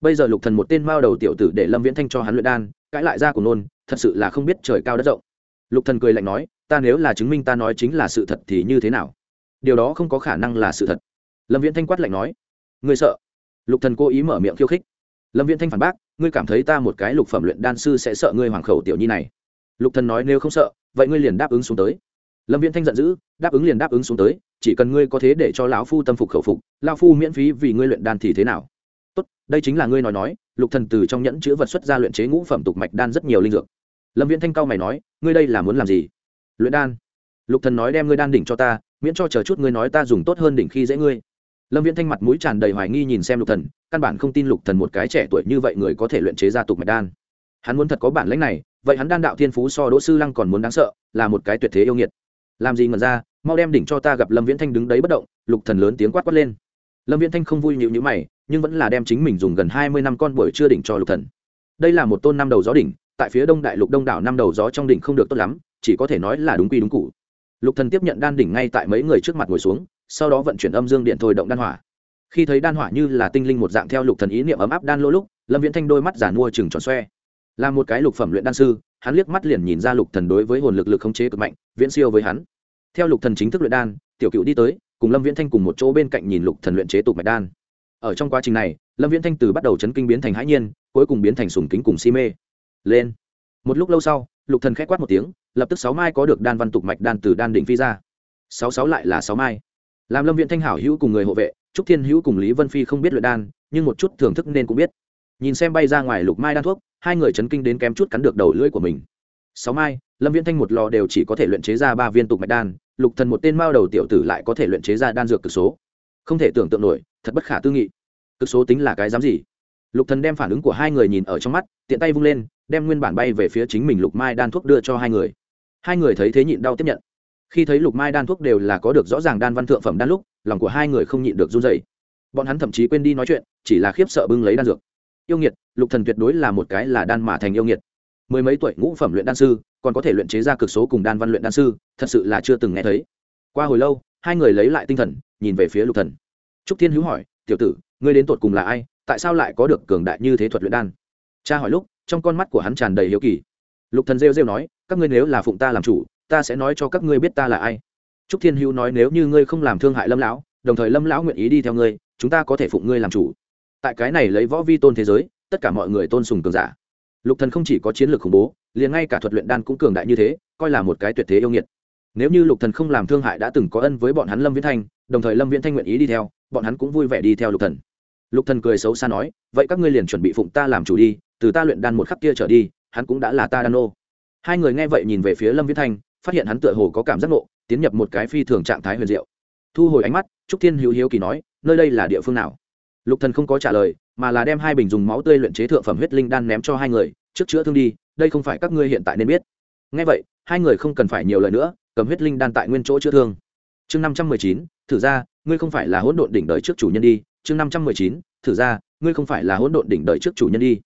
Bây giờ lục thần một tên mao đầu tiểu tử để lâm viễn thanh cho hắn luyện đan, cãi lại ra của nôn, thật sự là không biết trời cao đất rộng. Lục thần cười lạnh nói, ta nếu là chứng minh ta nói chính là sự thật thì như thế nào? Điều đó không có khả năng là sự thật. Lâm viễn thanh quát lạnh nói, ngươi sợ? Lục thần cố ý mở miệng khiêu khích. Lâm viễn thanh phản bác, ngươi cảm thấy ta một cái lục phẩm luyện đan sư sẽ sợ ngươi hoàng khẩu tiểu nhi này? Lục thần nói nếu không sợ, vậy ngươi liền đáp ứng xuống tới. Lâm viễn thanh giận dữ, đáp ứng liền đáp ứng xuống tới, chỉ cần ngươi có thế để cho lão phu tâm phục khẩu phục, lão phu miễn phí vì ngươi luyện đan thì thế nào? Tốt, đây chính là ngươi nói nói, lục thần từ trong nhẫn chứa vật xuất ra luyện chế ngũ phẩm tục mạch đan rất nhiều linh dược. Lâm viễn thanh cao mày nói, ngươi đây là muốn làm gì? Luyện đan. Lục thần nói đem ngươi đan đỉnh cho ta, miễn cho chờ chút ngươi nói ta dùng tốt hơn đỉnh khi dễ ngươi. Lâm viễn thanh mặt mũi tràn đầy hoài nghi nhìn xem lục thần, căn bản không tin lục thần một cái trẻ tuổi như vậy người có thể luyện chế ra tục mạch đan. Hắn muốn thật có bản lĩnh này vậy hắn đan đạo thiên phú so đỗ sư lăng còn muốn đáng sợ, là một cái tuyệt thế yêu nghiệt. Làm gì ngần ra, mau đem đỉnh cho ta gặp lâm viễn thanh đứng đấy bất động, lục thần lớn tiếng quát quát lên. Lâm viễn thanh không vui nhịu nhữ mày, nhưng vẫn là đem chính mình dùng gần hai mươi năm con buổi chưa đỉnh cho lục thần. Đây là một tôn năm đầu gió đỉnh, tại phía đông đại lục đông đảo năm đầu gió trong đỉnh không được tốt lắm, chỉ có thể nói là đúng quy đúng cụ. Lục thần tiếp nhận đan đỉnh ngay tại mấy người trước mặt ngồi xuống, sau đó vận chuyển âm dương điện thôi động đan hỏa. Khi thấy đan hỏa như là tinh linh một dạng theo lục thần ý niệm ấm áp đan lỗ lúc, lâm viễn thanh đôi mắt giả mua chừng tròn xoe là một cái lục phẩm luyện đan sư, hắn liếc mắt liền nhìn ra lục thần đối với hồn lực lực khống chế cực mạnh, viễn siêu với hắn. Theo lục thần chính thức luyện đan, tiểu cựu đi tới, cùng lâm viễn thanh cùng một chỗ bên cạnh nhìn lục thần luyện chế tục mạch đan. Ở trong quá trình này, lâm viễn thanh từ bắt đầu chấn kinh biến thành hãi nhiên, cuối cùng biến thành sùng kính cùng si mê. Lên. Một lúc lâu sau, lục thần khẽ quát một tiếng, lập tức sáu mai có được đan văn tục mạch đan từ đan đỉnh phi ra. Sáu sáu lại là sáu mai. Làm lâm viễn thanh hảo hữu cùng người hộ vệ, trúc thiên hữu cùng lý vân phi không biết luyện đan, nhưng một chút thưởng thức nên cũng biết. Nhìn xem bay ra ngoài lục mai đan thuốc hai người chấn kinh đến kém chút cắn được đầu lưỡi của mình. Sáu mai, lâm viễn thanh một lò đều chỉ có thể luyện chế ra ba viên tục mạch đan, lục thần một tên mao đầu tiểu tử lại có thể luyện chế ra đan dược cực số. Không thể tưởng tượng nổi, thật bất khả tư nghị. Cực số tính là cái dám gì? Lục thần đem phản ứng của hai người nhìn ở trong mắt, tiện tay vung lên, đem nguyên bản bay về phía chính mình lục mai đan thuốc đưa cho hai người. Hai người thấy thế nhịn đau tiếp nhận. Khi thấy lục mai đan thuốc đều là có được rõ ràng đan văn thượng phẩm đan lúc, lòng của hai người không nhịn được run dày bọn hắn thậm chí quên đi nói chuyện, chỉ là khiếp sợ bưng lấy đan dược yêu nghiệt, lục thần tuyệt đối là một cái là đan mà thành yêu nghiệt. Mười mấy tuổi ngũ phẩm luyện đan sư, còn có thể luyện chế ra cực số cùng đan văn luyện đan sư, thật sự là chưa từng nghe thấy. Qua hồi lâu, hai người lấy lại tinh thần, nhìn về phía lục thần. Trúc thiên hữu hỏi, tiểu tử, ngươi đến tột cùng là ai? Tại sao lại có được cường đại như thế thuật luyện đan? Cha hỏi lúc, trong con mắt của hắn tràn đầy hiếu kỳ. Lục thần rêu rêu nói, các ngươi nếu là phụng ta làm chủ, ta sẽ nói cho các ngươi biết ta là ai. Trúc thiên hữu nói, nếu như ngươi không làm thương hại lâm lão, đồng thời lâm lão nguyện ý đi theo ngươi, chúng ta có thể phụng ngươi làm chủ tại cái này lấy võ vi tôn thế giới, tất cả mọi người tôn sùng cường giả. Lục thần không chỉ có chiến lược khủng bố, liền ngay cả thuật luyện đan cũng cường đại như thế, coi là một cái tuyệt thế yêu nghiệt. Nếu như lục thần không làm thương hại đã từng có ân với bọn hắn lâm viễn thanh, đồng thời lâm viễn thanh nguyện ý đi theo, bọn hắn cũng vui vẻ đi theo lục thần. Lục thần cười xấu xa nói, vậy các ngươi liền chuẩn bị phụng ta làm chủ đi, từ ta luyện đan một khắc kia trở đi, hắn cũng đã là ta đan ô hai người nghe vậy nhìn về phía lâm viễn thanh, phát hiện hắn tựa hồ có cảm giác ngộ, tiến nhập một cái phi thường trạng thái huyền diệu. Thu hồi ánh mắt, trúc thiên hữu hiếu kỳ nói, nơi đây là địa phương nào? Lục thần không có trả lời, mà là đem hai bình dùng máu tươi luyện chế thượng phẩm huyết linh đan ném cho hai người, trước chữa thương đi, đây không phải các ngươi hiện tại nên biết. Ngay vậy, hai người không cần phải nhiều lời nữa, cầm huyết linh đan tại nguyên chỗ chữa thương. Chương năm trăm mười chín, thử ra, ngươi không phải là hỗn độn đỉnh đời trước chủ nhân đi. Chương năm trăm mười chín, thử ra, ngươi không phải là hỗn độn đỉnh đời trước chủ nhân đi.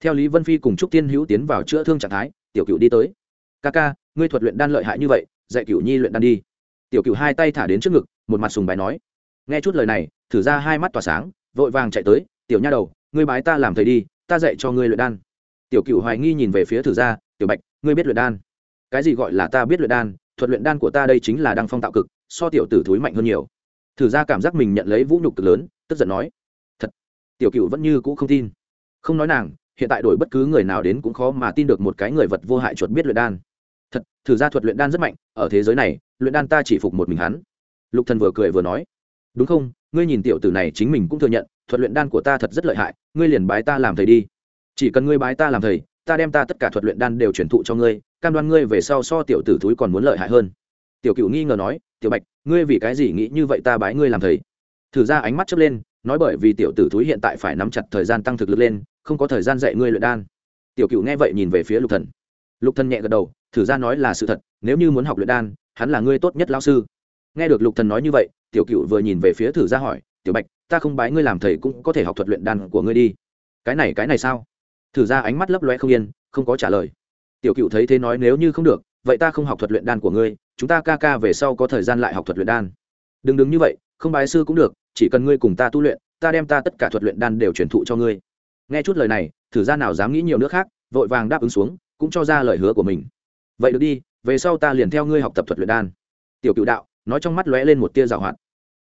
Theo lý vân phi cùng trúc tiên hữu tiến vào chữa thương trạng thái, tiểu cựu đi tới. Ca ca, ngươi thuật luyện đan lợi hại như vậy, dạy Cựu nhi luyện đan đi. Tiểu Cựu hai tay thả đến trước ngực, một mặt sùng bài nói. Nghe chút lời này, thử ra hai mắt tỏa sáng vội vàng chạy tới, tiểu nha đầu, ngươi bái ta làm thầy đi, ta dạy cho ngươi luyện đan. Tiểu cửu hoài nghi nhìn về phía thử gia, tiểu bạch, ngươi biết luyện đan? Cái gì gọi là ta biết luyện đan? Thuật luyện đan của ta đây chính là đăng phong tạo cực, so tiểu tử thúi mạnh hơn nhiều. Thử gia cảm giác mình nhận lấy vũ nhục cực lớn, tức giận nói, thật. Tiểu cựu vẫn như cũ không tin. Không nói nàng, hiện tại đổi bất cứ người nào đến cũng khó mà tin được một cái người vật vô hại chuột biết luyện đan. Thật, thử gia thuật luyện đan rất mạnh, ở thế giới này, luyện đan ta chỉ phục một mình hắn. Lục thần vừa cười vừa nói, đúng không? Ngươi nhìn tiểu tử này chính mình cũng thừa nhận, thuật luyện đan của ta thật rất lợi hại, ngươi liền bái ta làm thầy đi. Chỉ cần ngươi bái ta làm thầy, ta đem ta tất cả thuật luyện đan đều truyền thụ cho ngươi, cam đoan ngươi về sau so tiểu tử thúi còn muốn lợi hại hơn. Tiểu cựu nghi ngờ nói, tiểu bạch, ngươi vì cái gì nghĩ như vậy ta bái ngươi làm thầy? Thử ra ánh mắt chớp lên, nói bởi vì tiểu tử thúi hiện tại phải nắm chặt thời gian tăng thực lực lên, không có thời gian dạy ngươi luyện đan. Tiểu cựu nghe vậy nhìn về phía lục thần. Lục thần nhẹ gật đầu, thử ra nói là sự thật, nếu như muốn học luyện đan, hắn là ngươi tốt nhất lão sư. Nghe được lục thần nói như vậy tiểu cựu vừa nhìn về phía thử ra hỏi, tiểu bạch, ta không bái ngươi làm thầy cũng có thể học thuật luyện đan của ngươi đi. Cái này cái này sao? Thử ra ánh mắt lấp loe không yên, không có trả lời. Tiểu cựu thấy thế nói nếu như không được, vậy ta không học thuật luyện đan của ngươi, chúng ta ca ca về sau có thời gian lại học thuật luyện đan. Đừng đứng như vậy, không bái sư cũng được, chỉ cần ngươi cùng ta tu luyện, ta đem ta tất cả thuật luyện đan đều truyền thụ cho ngươi. Nghe chút lời này, thử ra nào dám nghĩ nhiều nước khác, vội vàng đáp ứng xuống, cũng cho ra lời hứa của mình. Vậy được đi, về sau ta liền theo ngươi học tập thuật luyện đan. Tiểu cựu đạo nói trong mắt lóe lên một tia giảo hoạt.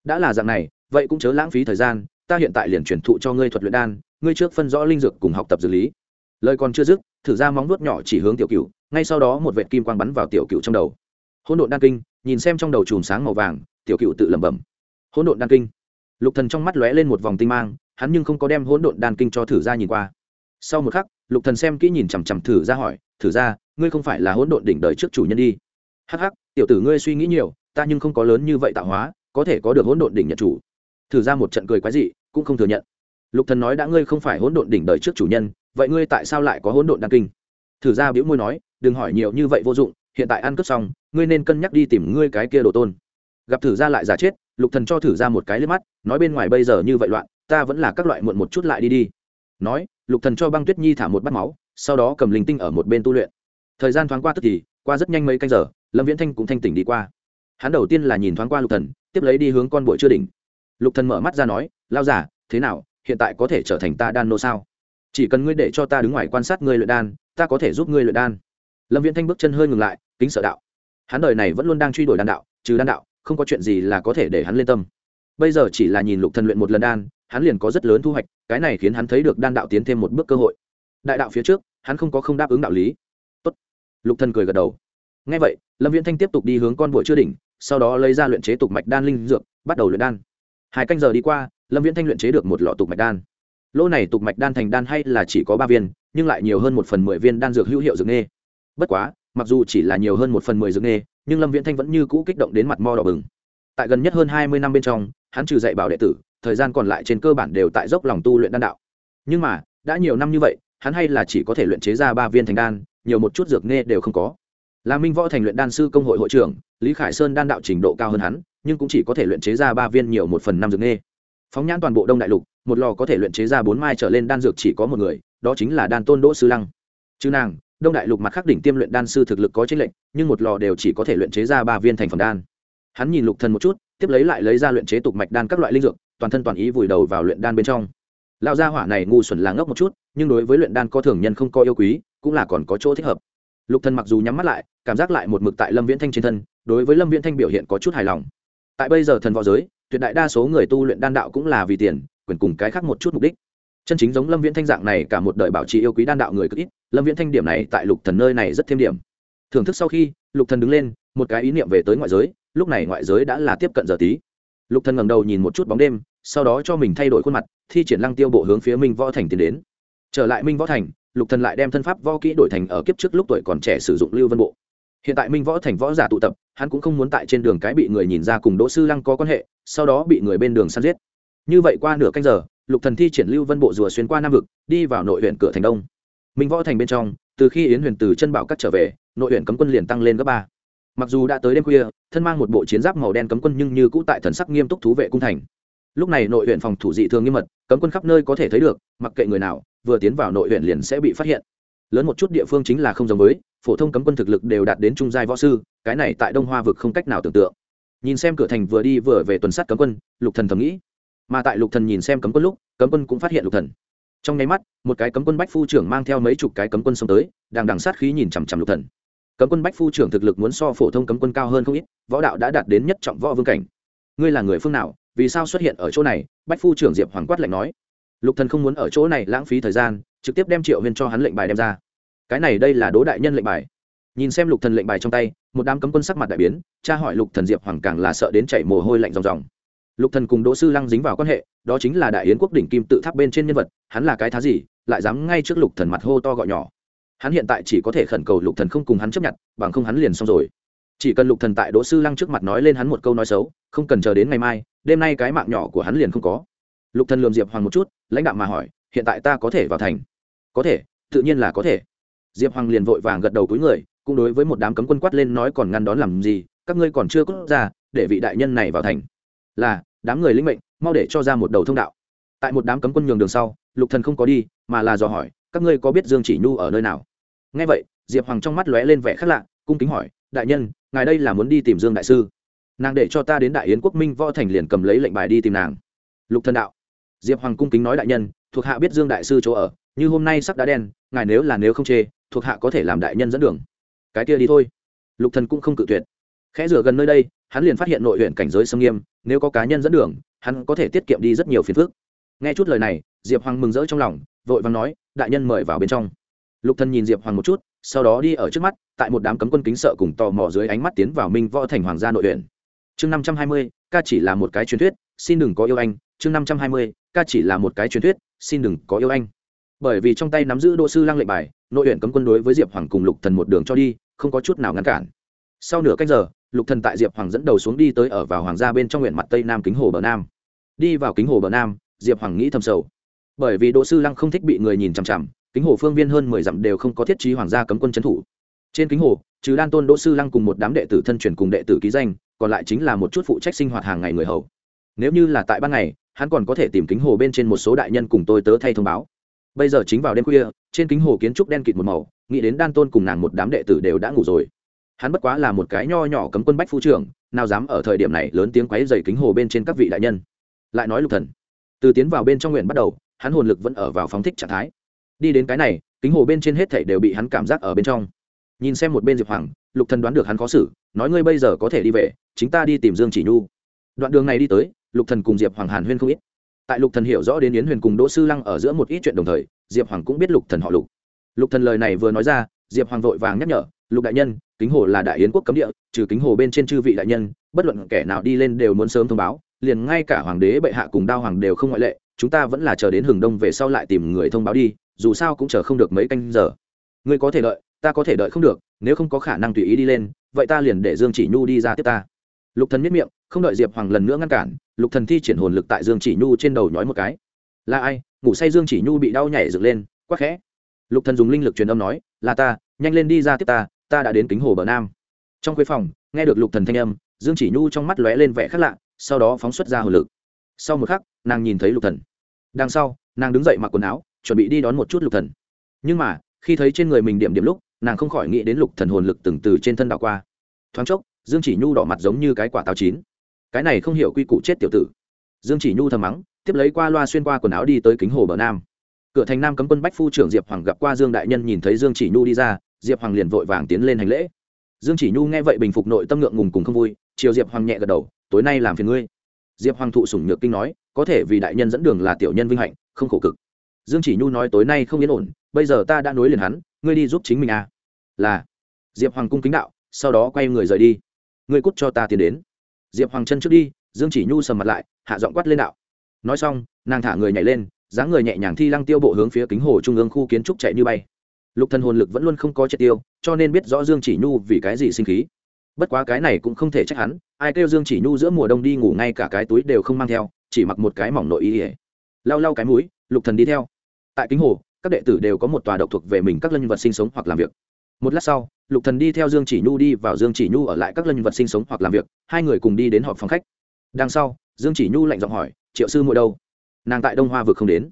Đã là dạng này, vậy cũng chớ lãng phí thời gian, ta hiện tại liền truyền thụ cho ngươi thuật luyện đan, ngươi trước phân rõ linh dược cùng học tập dược lý. Lời còn chưa dứt, thử ra móng vuốt nhỏ chỉ hướng tiểu cựu ngay sau đó một vệt kim quang bắn vào tiểu cựu trong đầu. Hỗn độn đan kinh, nhìn xem trong đầu chùm sáng màu vàng, tiểu cựu tự lẩm bẩm. Hỗn độn đan kinh. Lục thần trong mắt lóe lên một vòng tinh mang, hắn nhưng không có đem hỗn độn đan kinh cho thử ra nhìn qua. Sau một khắc, lục thần xem kỹ nhìn chằm chằm thử ra hỏi, thử ra, ngươi không phải là hỗn độn đỉnh đời trước chủ nhân đi? Hắc hắc, tiểu tử ngươi suy nghĩ nhiều ta nhưng không có lớn như vậy tạo hóa, có thể có được hỗn độn đỉnh nhận chủ. Thử ra một trận cười quái dị, cũng không thừa nhận. Lục thần nói đã ngươi không phải hỗn độn đỉnh đời trước chủ nhân, vậy ngươi tại sao lại có hỗn độn đan kinh? Thử ra biểu môi nói, đừng hỏi nhiều như vậy vô dụng, hiện tại ăn cướp xong, ngươi nên cân nhắc đi tìm ngươi cái kia đồ tôn. Gặp thử ra lại giả chết, lục thần cho thử ra một cái liếc mắt, nói bên ngoài bây giờ như vậy loạn, ta vẫn là các loại muộn một chút lại đi đi. Nói, lục thần cho băng tuyết nhi thả một bát máu, sau đó cầm linh tinh ở một bên tu luyện. Thời gian thoáng qua tức thì, qua rất nhanh mấy canh giờ, lâm viễn thanh cũng thanh tỉnh đi qua hắn đầu tiên là nhìn thoáng qua lục thần, tiếp lấy đi hướng con bụi chưa đỉnh. Lục thần mở mắt ra nói, lao giả thế nào, hiện tại có thể trở thành ta đan nô sao? Chỉ cần ngươi để cho ta đứng ngoài quan sát ngươi luyện đan, ta có thể giúp ngươi luyện đan. Lâm viễn thanh bước chân hơi ngừng lại, kính sợ đạo. Hắn đời này vẫn luôn đang truy đuổi đan đạo, trừ đan đạo, không có chuyện gì là có thể để hắn lên tâm. Bây giờ chỉ là nhìn lục thần luyện một lần đan, hắn liền có rất lớn thu hoạch, cái này khiến hắn thấy được đan đạo tiến thêm một bước cơ hội. Đại đạo phía trước, hắn không có không đáp ứng đạo lý. Tốt. Lục thần cười gật đầu. Nghe vậy, lâm viễn thanh tiếp tục đi hướng con bụi chưa đỉnh sau đó lấy ra luyện chế tục mạch đan linh dược, bắt đầu luyện đan. Hai canh giờ đi qua, lâm viễn thanh luyện chế được một lọ tục mạch đan. Lô này tục mạch đan thành đan hay là chỉ có ba viên, nhưng lại nhiều hơn một phần mười viên đan dược hữu hiệu dược nghê bất quá, mặc dù chỉ là nhiều hơn một phần mười dược nghê nhưng lâm viễn thanh vẫn như cũ kích động đến mặt mo đỏ bừng. Tại gần nhất hơn hai mươi năm bên trong, hắn trừ dạy bảo đệ tử, thời gian còn lại trên cơ bản đều tại dốc lòng tu luyện đan đạo. Nhưng mà, đã nhiều năm như vậy, hắn hay là chỉ có thể luyện chế ra ba viên thành đan, nhiều một chút dược nghê đều không có là minh võ thành luyện đan sư công hội hội trưởng, lý khải sơn đan đạo trình độ cao hơn hắn, nhưng cũng chỉ có thể luyện chế ra ba viên nhiều một phần năm dược nghê. Phóng nhãn toàn bộ đông đại lục, một lò có thể luyện chế ra bốn mai trở lên đan dược chỉ có một người, đó chính là đan tôn đỗ sư lăng. Chứ nàng, đông đại lục mặt khắc đỉnh tiêm luyện đan sư thực lực có chênh lệnh nhưng một lò đều chỉ có thể luyện chế ra ba viên thành phẩm đan. Hắn nhìn lục thần một chút, tiếp lấy lại lấy ra luyện chế tục mạch đan các loại linh dược, toàn thân toàn ý vùi đầu vào luyện đan bên trong. Lão gia hỏa này ngu xuẩn là ngốc một chút, nhưng đối với luyện đan có thường nhân không có yêu quý, cũng là còn có chỗ thích hợp lục thần mặc dù nhắm mắt lại, cảm giác lại một mực tại lâm viễn thanh trên thân, đối với lâm viễn thanh biểu hiện có chút hài lòng. Tại bây giờ thần võ giới, tuyệt đại đa số người tu luyện đan đạo cũng là vì tiền, quyền cùng cái khác một chút mục đích. Chân chính giống lâm viễn thanh dạng này cả một đời bảo trì yêu quý đan đạo người cực ít, lâm viễn thanh điểm này tại lục thần nơi này rất thêm điểm. Thưởng thức sau khi, lục thần đứng lên, một cái ý niệm về tới ngoại giới, lúc này ngoại giới đã là tiếp cận giờ tí. Lục thần ngẩng đầu nhìn một chút bóng đêm, sau đó cho mình thay đổi khuôn mặt, thi triển lăng tiêu bộ hướng phía minh võ thành tiến đến. Trở lại minh võ thành lục thần lại đem thân pháp võ kỹ đổi thành ở kiếp trước lúc tuổi còn trẻ sử dụng lưu vân bộ. Hiện tại minh võ thành võ giả tụ tập, hắn cũng không muốn tại trên đường cái bị người nhìn ra cùng đỗ sư lăng có quan hệ, sau đó bị người bên đường săn giết. Như vậy qua nửa canh giờ, lục thần thi triển lưu vân bộ rùa xuyên qua nam vực, đi vào nội huyện cửa thành đông. Minh võ thành bên trong, từ khi yến huyền từ chân bảo cắt trở về, nội huyện cấm quân liền tăng lên gấp ba. Mặc dù đã tới đêm khuya, thân mang một bộ chiến giáp màu đen cấm quân nhưng như cũ tại thần sắc nghiêm túc thú vệ cung thành. Lúc này nội huyện phòng thủ dị thường nghiêm mật, cấm quân khắp nơi có thể thấy được, mặc kệ người nào vừa tiến vào nội huyện liền sẽ bị phát hiện. Lớn một chút địa phương chính là không giống với, phổ thông cấm quân thực lực đều đạt đến trung giai võ sư, cái này tại đông hoa vực không cách nào tưởng tượng. Nhìn xem cửa thành vừa đi vừa về tuần sát cấm quân, lục thần thầm nghĩ. Mà tại lục thần nhìn xem cấm quân lúc, cấm quân cũng phát hiện lục thần. Trong nháy mắt, một cái cấm quân bách phu trưởng mang theo mấy chục cái cấm quân xông tới, đang đằng sát khí nhìn chằm chằm lục thần. Cấm quân bách phu trưởng thực lực muốn so phổ thông cấm quân cao hơn không ít, võ đạo đã đạt đến nhất trọng võ vương cảnh. Ngươi là người phương nào, vì sao xuất hiện ở chỗ này? Bách phu trưởng diệp hoàng quát lệnh nói lục thần không muốn ở chỗ này lãng phí thời gian, trực tiếp đem triệu huyên cho hắn lệnh bài đem ra. Cái này đây là đố đại nhân lệnh bài. Nhìn xem lục thần lệnh bài trong tay, một đám cấm quân sắc mặt đại biến, cha hỏi lục thần diệp hoàng càng là sợ đến chảy mồ hôi lạnh ròng ròng. Lục thần cùng đỗ sư lăng dính vào quan hệ, đó chính là đại yến quốc đỉnh kim tự tháp bên trên nhân vật, hắn là cái thá gì, lại dám ngay trước lục thần mặt hô to gọi nhỏ. Hắn hiện tại chỉ có thể khẩn cầu lục thần không cùng hắn chấp nhận, bằng không hắn liền xong rồi. Chỉ cần lục thần tại đỗ sư lăng trước mặt nói lên hắn một câu nói xấu, không cần chờ đến ngày mai, đêm nay cái mạng nhỏ của hắn liền không có lục thần lườm diệp hoàng một chút, lãnh đạo mà hỏi, hiện tại ta có thể vào thành? Có thể, tự nhiên là có thể. Diệp hoàng liền vội vàng gật đầu cúi người, cũng đối với một đám cấm quân quát lên nói còn ngăn đón làm gì, các ngươi còn chưa cốt ra, để vị đại nhân này vào thành. Là, đám người linh mệnh, mau để cho ra một đầu thông đạo. Tại một đám cấm quân nhường đường sau, lục thần không có đi, mà là dò hỏi, các ngươi có biết dương chỉ nhu ở nơi nào? Nghe vậy, diệp hoàng trong mắt lóe lên vẻ khác lạ, cung kính hỏi, đại nhân, ngài đây là muốn đi tìm dương đại sư? Nàng để cho ta đến đại yến quốc minh võ thành liền cầm lấy lệnh bài đi tìm nàng. Lục thần đạo diệp hoàng cung kính nói đại nhân, thuộc hạ biết dương đại sư chỗ ở, như hôm nay sắc đã đen, ngài nếu là nếu không chê, thuộc hạ có thể làm đại nhân dẫn đường. Cái kia đi thôi. Lục thần cũng không cự tuyệt. Khẽ rửa gần nơi đây, hắn liền phát hiện nội huyện cảnh giới sâm nghiêm, nếu có cá nhân dẫn đường, hắn có thể tiết kiệm đi rất nhiều phiền phức. Nghe chút lời này, diệp hoàng mừng rỡ trong lòng, vội vàng nói, đại nhân mời vào bên trong. Lục thần nhìn diệp hoàng một chút, sau đó đi ở trước mắt, tại một đám cấm quân kính sợ cùng tò mò dưới ánh mắt tiến vào minh võ thành hoàng gia nội huyện. Chương năm trăm hai mươi, ca chỉ là một cái truyền thuyết, xin đừng có yêu anh. Chương năm trăm hai mươi ca chỉ là một cái truyền thuyết, xin đừng có yêu anh. Bởi vì trong tay nắm giữ đỗ sư lăng lệnh bài, nội huyện cấm quân đối với diệp hoàng cùng lục thần một đường cho đi, không có chút nào ngăn cản. Sau nửa cách giờ, lục thần tại diệp hoàng dẫn đầu xuống đi tới ở vào hoàng gia bên trong huyện mặt tây nam kính hồ bờ nam. Đi vào kính hồ bờ nam, diệp hoàng nghĩ thầm sầu. Bởi vì đỗ sư lăng không thích bị người nhìn chằm chằm, kính hồ phương viên hơn mười dặm đều không có thiết trí hoàng gia cấm quân trấn thủ. Trên kính hồ, trừ đan tôn đỗ sư lăng cùng một đám đệ tử thân truyền cùng đệ tử ký danh, còn lại chính là một chút phụ trách sinh hoạt hàng ngày người hầu. Nếu như là tại ban ngày hắn còn có thể tìm kính hồ bên trên một số đại nhân cùng tôi tớ thay thông báo. Bây giờ chính vào đêm khuya, trên kính hồ kiến trúc đen kịt một màu, nghĩ đến đan tôn cùng nàng một đám đệ tử đều đã ngủ rồi. Hắn bất quá là một cái nho nhỏ cấm quân bách phu trưởng, nào dám ở thời điểm này lớn tiếng quáy dày kính hồ bên trên các vị đại nhân. Lại nói lục thần. Từ tiến vào bên trong nguyện bắt đầu, hắn hồn lực vẫn ở vào phóng thích trạng thái. Đi đến cái này, kính hồ bên trên hết thảy đều bị hắn cảm giác ở bên trong. Nhìn xem một bên diệp hoàng, lục thần đoán được hắn khó xử, nói ngươi bây giờ có thể đi về, chính ta đi tìm dương chỉ nhu. Đoạn đường này đi tới lục thần cùng diệp hoàng hàn huyên không ít. Tại lục thần hiểu rõ đến yến huyền cùng đỗ sư lăng ở giữa một ít chuyện đồng thời, diệp hoàng cũng biết lục thần họ lục. Lục thần lời này vừa nói ra, diệp hoàng vội vàng nhắc nhở, lục đại nhân, kính hồ là đại yến quốc cấm địa, trừ kính hồ bên trên chư vị đại nhân, bất luận kẻ nào đi lên đều muốn sớm thông báo, liền ngay cả hoàng đế bệ hạ cùng đao hoàng đều không ngoại lệ, chúng ta vẫn là chờ đến hừng đông về sau lại tìm người thông báo đi, dù sao cũng chờ không được mấy canh giờ. Ngươi có thể đợi, ta có thể đợi không được, nếu không có khả năng tùy ý đi lên, vậy ta liền để dương chỉ nhu đi ra tiếp ta. Lục thần miết miệng, không đợi diệp hoàng lần nữa ngăn cản lục thần thi triển hồn lực tại dương chỉ nhu trên đầu nhói một cái. Là ai? Ngủ say dương chỉ nhu bị đau nhảy dựng lên quắc khẽ. Lục thần dùng linh lực truyền âm nói, là ta, nhanh lên đi ra tiếp ta ta đã đến kính hồ bờ nam. Trong khuê phòng, nghe được lục thần thanh âm, dương chỉ nhu trong mắt lóe lên vẻ khác lạ, sau đó phóng xuất ra hồn lực. Sau một khắc, nàng nhìn thấy lục thần. Đằng sau, nàng đứng dậy mặc quần áo, chuẩn bị đi đón một chút lục thần. Nhưng mà, khi thấy trên người mình điểm điểm lúc, nàng không khỏi nghĩ đến lục thần hồn lực từng từ trên thân đảo qua. Thoáng chốc, dương chỉ nhu đỏ mặt giống như cái quả táo chín cái này không hiểu quy củ chết tiểu tử. Dương chỉ nhu thầm mắng, tiếp lấy qua loa xuyên qua quần áo đi tới kính hồ bờ nam. Cửa thành nam cấm quân bách phu trưởng diệp hoàng gặp qua dương đại nhân nhìn thấy dương chỉ nhu đi ra, diệp hoàng liền vội vàng tiến lên hành lễ. Dương chỉ nhu nghe vậy bình phục nội tâm ngượng ngùng cùng không vui, chiều diệp hoàng nhẹ gật đầu, tối nay làm phiền ngươi. Diệp hoàng thụ sủng nhược kinh nói, có thể vì đại nhân dẫn đường là tiểu nhân vinh hạnh, không khổ cực. Dương chỉ nhu nói, tối nay không yên ổn, bây giờ ta đã nối liền hắn, ngươi đi giúp chính mình à. Là, diệp hoàng cung kính đạo, sau đó quay người rời đi. Ngươi cút cho ta tiến đến diệp hoàng chân trước đi, dương chỉ nhu sầm mặt lại, hạ giọng quát lên đạo. Nói xong, nàng thả người nhảy lên, dáng người nhẹ nhàng thi lăng tiêu bộ hướng phía kính hồ trung ương khu kiến trúc chạy như bay. Lục thần hồn lực vẫn luôn không có triệt tiêu, cho nên biết rõ dương chỉ nhu vì cái gì sinh khí. Bất quá cái này cũng không thể trách hắn, ai kêu dương chỉ nhu giữa mùa đông đi ngủ ngay cả cái túi đều không mang theo, chỉ mặc một cái mỏng nội y. ỉa lau lau cái mũi, lục thần đi theo. Tại kính hồ, các đệ tử đều có một tòa độc thuộc về mình các lân vật sinh sống hoặc làm việc. Một lát sau lục thần đi theo dương chỉ nhu đi vào dương chỉ nhu ở lại các lân vật sinh sống hoặc làm việc, hai người cùng đi đến họp phòng khách. Đằng sau, dương chỉ nhu lạnh giọng hỏi, triệu sư muội đâu? Nàng tại đông hoa vực không đến.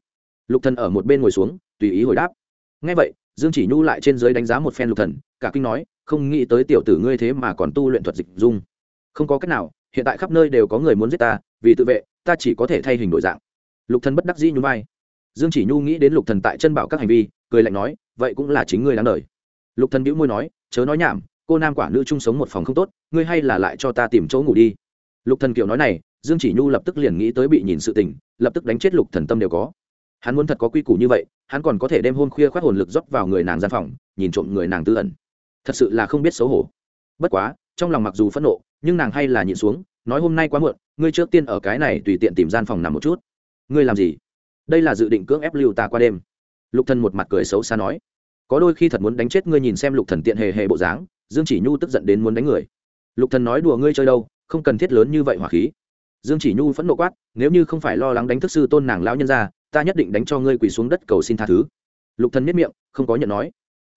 Lục thần ở một bên ngồi xuống, tùy ý hồi đáp. Ngay vậy, dương chỉ nhu lại trên dưới đánh giá một phen lục thần, cả kinh nói, không nghĩ tới tiểu tử ngươi thế mà còn tu luyện thuật dịch dung. Không có cách nào, hiện tại khắp nơi đều có người muốn giết ta, vì tự vệ, ta chỉ có thể thay hình đổi dạng. Lục thần bất đắc dĩ nhún vai. Dương chỉ nhu nghĩ đến lục thần tại chân bảo các hành vi, cười lạnh nói, vậy cũng là chính ngươi đáng lời lục thần bĩu môi nói chớ nói nhảm, cô nam quả nữ chung sống một phòng không tốt, ngươi hay là lại cho ta tìm chỗ ngủ đi. Lục thần kiều nói này, dương chỉ nhu lập tức liền nghĩ tới bị nhìn sự tình, lập tức đánh chết lục thần tâm đều có. Hắn muốn thật có quy củ như vậy, hắn còn có thể đem hôn khuya khoát hồn lực rót vào người nàng gian phòng, nhìn trộm người nàng tư ẩn. Thật sự là không biết xấu hổ. Bất quá, trong lòng mặc dù phẫn nộ, nhưng nàng hay là nhịn xuống, nói hôm nay quá muộn, ngươi trước tiên ở cái này tùy tiện tìm gian phòng nằm một chút. Ngươi làm gì? Đây là dự định cưỡng ép lưu ta qua đêm. Lục thần một mặt cười xấu xa nói có đôi khi thật muốn đánh chết ngươi nhìn xem lục thần tiện hề hề bộ dáng, dương chỉ nhu tức giận đến muốn đánh người. Lục thần nói đùa ngươi chơi đâu, không cần thiết lớn như vậy hỏa khí. Dương chỉ nhu phẫn nộ quát, nếu như không phải lo lắng đánh thức sư tôn nàng lão nhân ra, ta nhất định đánh cho ngươi quỳ xuống đất cầu xin tha thứ. Lục thần miết miệng, không có nhận nói.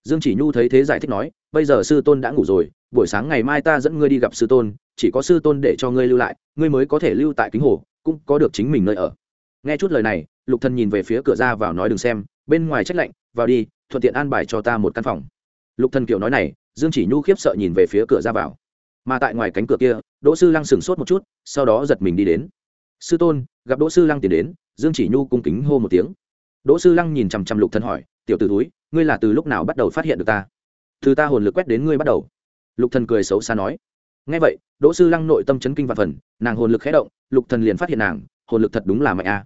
Dương chỉ nhu thấy thế giải thích nói, bây giờ sư tôn đã ngủ rồi, buổi sáng ngày mai ta dẫn ngươi đi gặp sư tôn, chỉ có sư tôn để cho ngươi lưu lại, ngươi mới có thể lưu tại kính hồ, cũng có được chính mình nơi ở. Nghe chút lời này, lục thần nhìn về phía cửa ra vào nói đừng xem, bên ngoài trách lạnh, vào đi thuận tiện an bài cho ta một căn phòng. Lục thần kiều nói này, dương chỉ nhu khiếp sợ nhìn về phía cửa ra vào. Mà tại ngoài cánh cửa kia, đỗ sư lăng sửng sốt một chút, sau đó giật mình đi đến. Sư tôn, gặp đỗ sư lăng tiến đến. Dương chỉ nhu cung kính hô một tiếng. Đỗ sư lăng nhìn chằm chằm lục thần hỏi, tiểu t ử túi ngươi là từ lúc nào bắt đầu phát hiện được ta? Từ ta hồn lực quét đến ngươi bắt đầu. Lục thần cười xấu xa nói. Ngay vậy, đỗ sư lăng nội tâm chấn kinh và phần, nàng hồn lực khẽ động, lục thần liền phát hiện nàng, hồn lực thật đúng là mạnh a.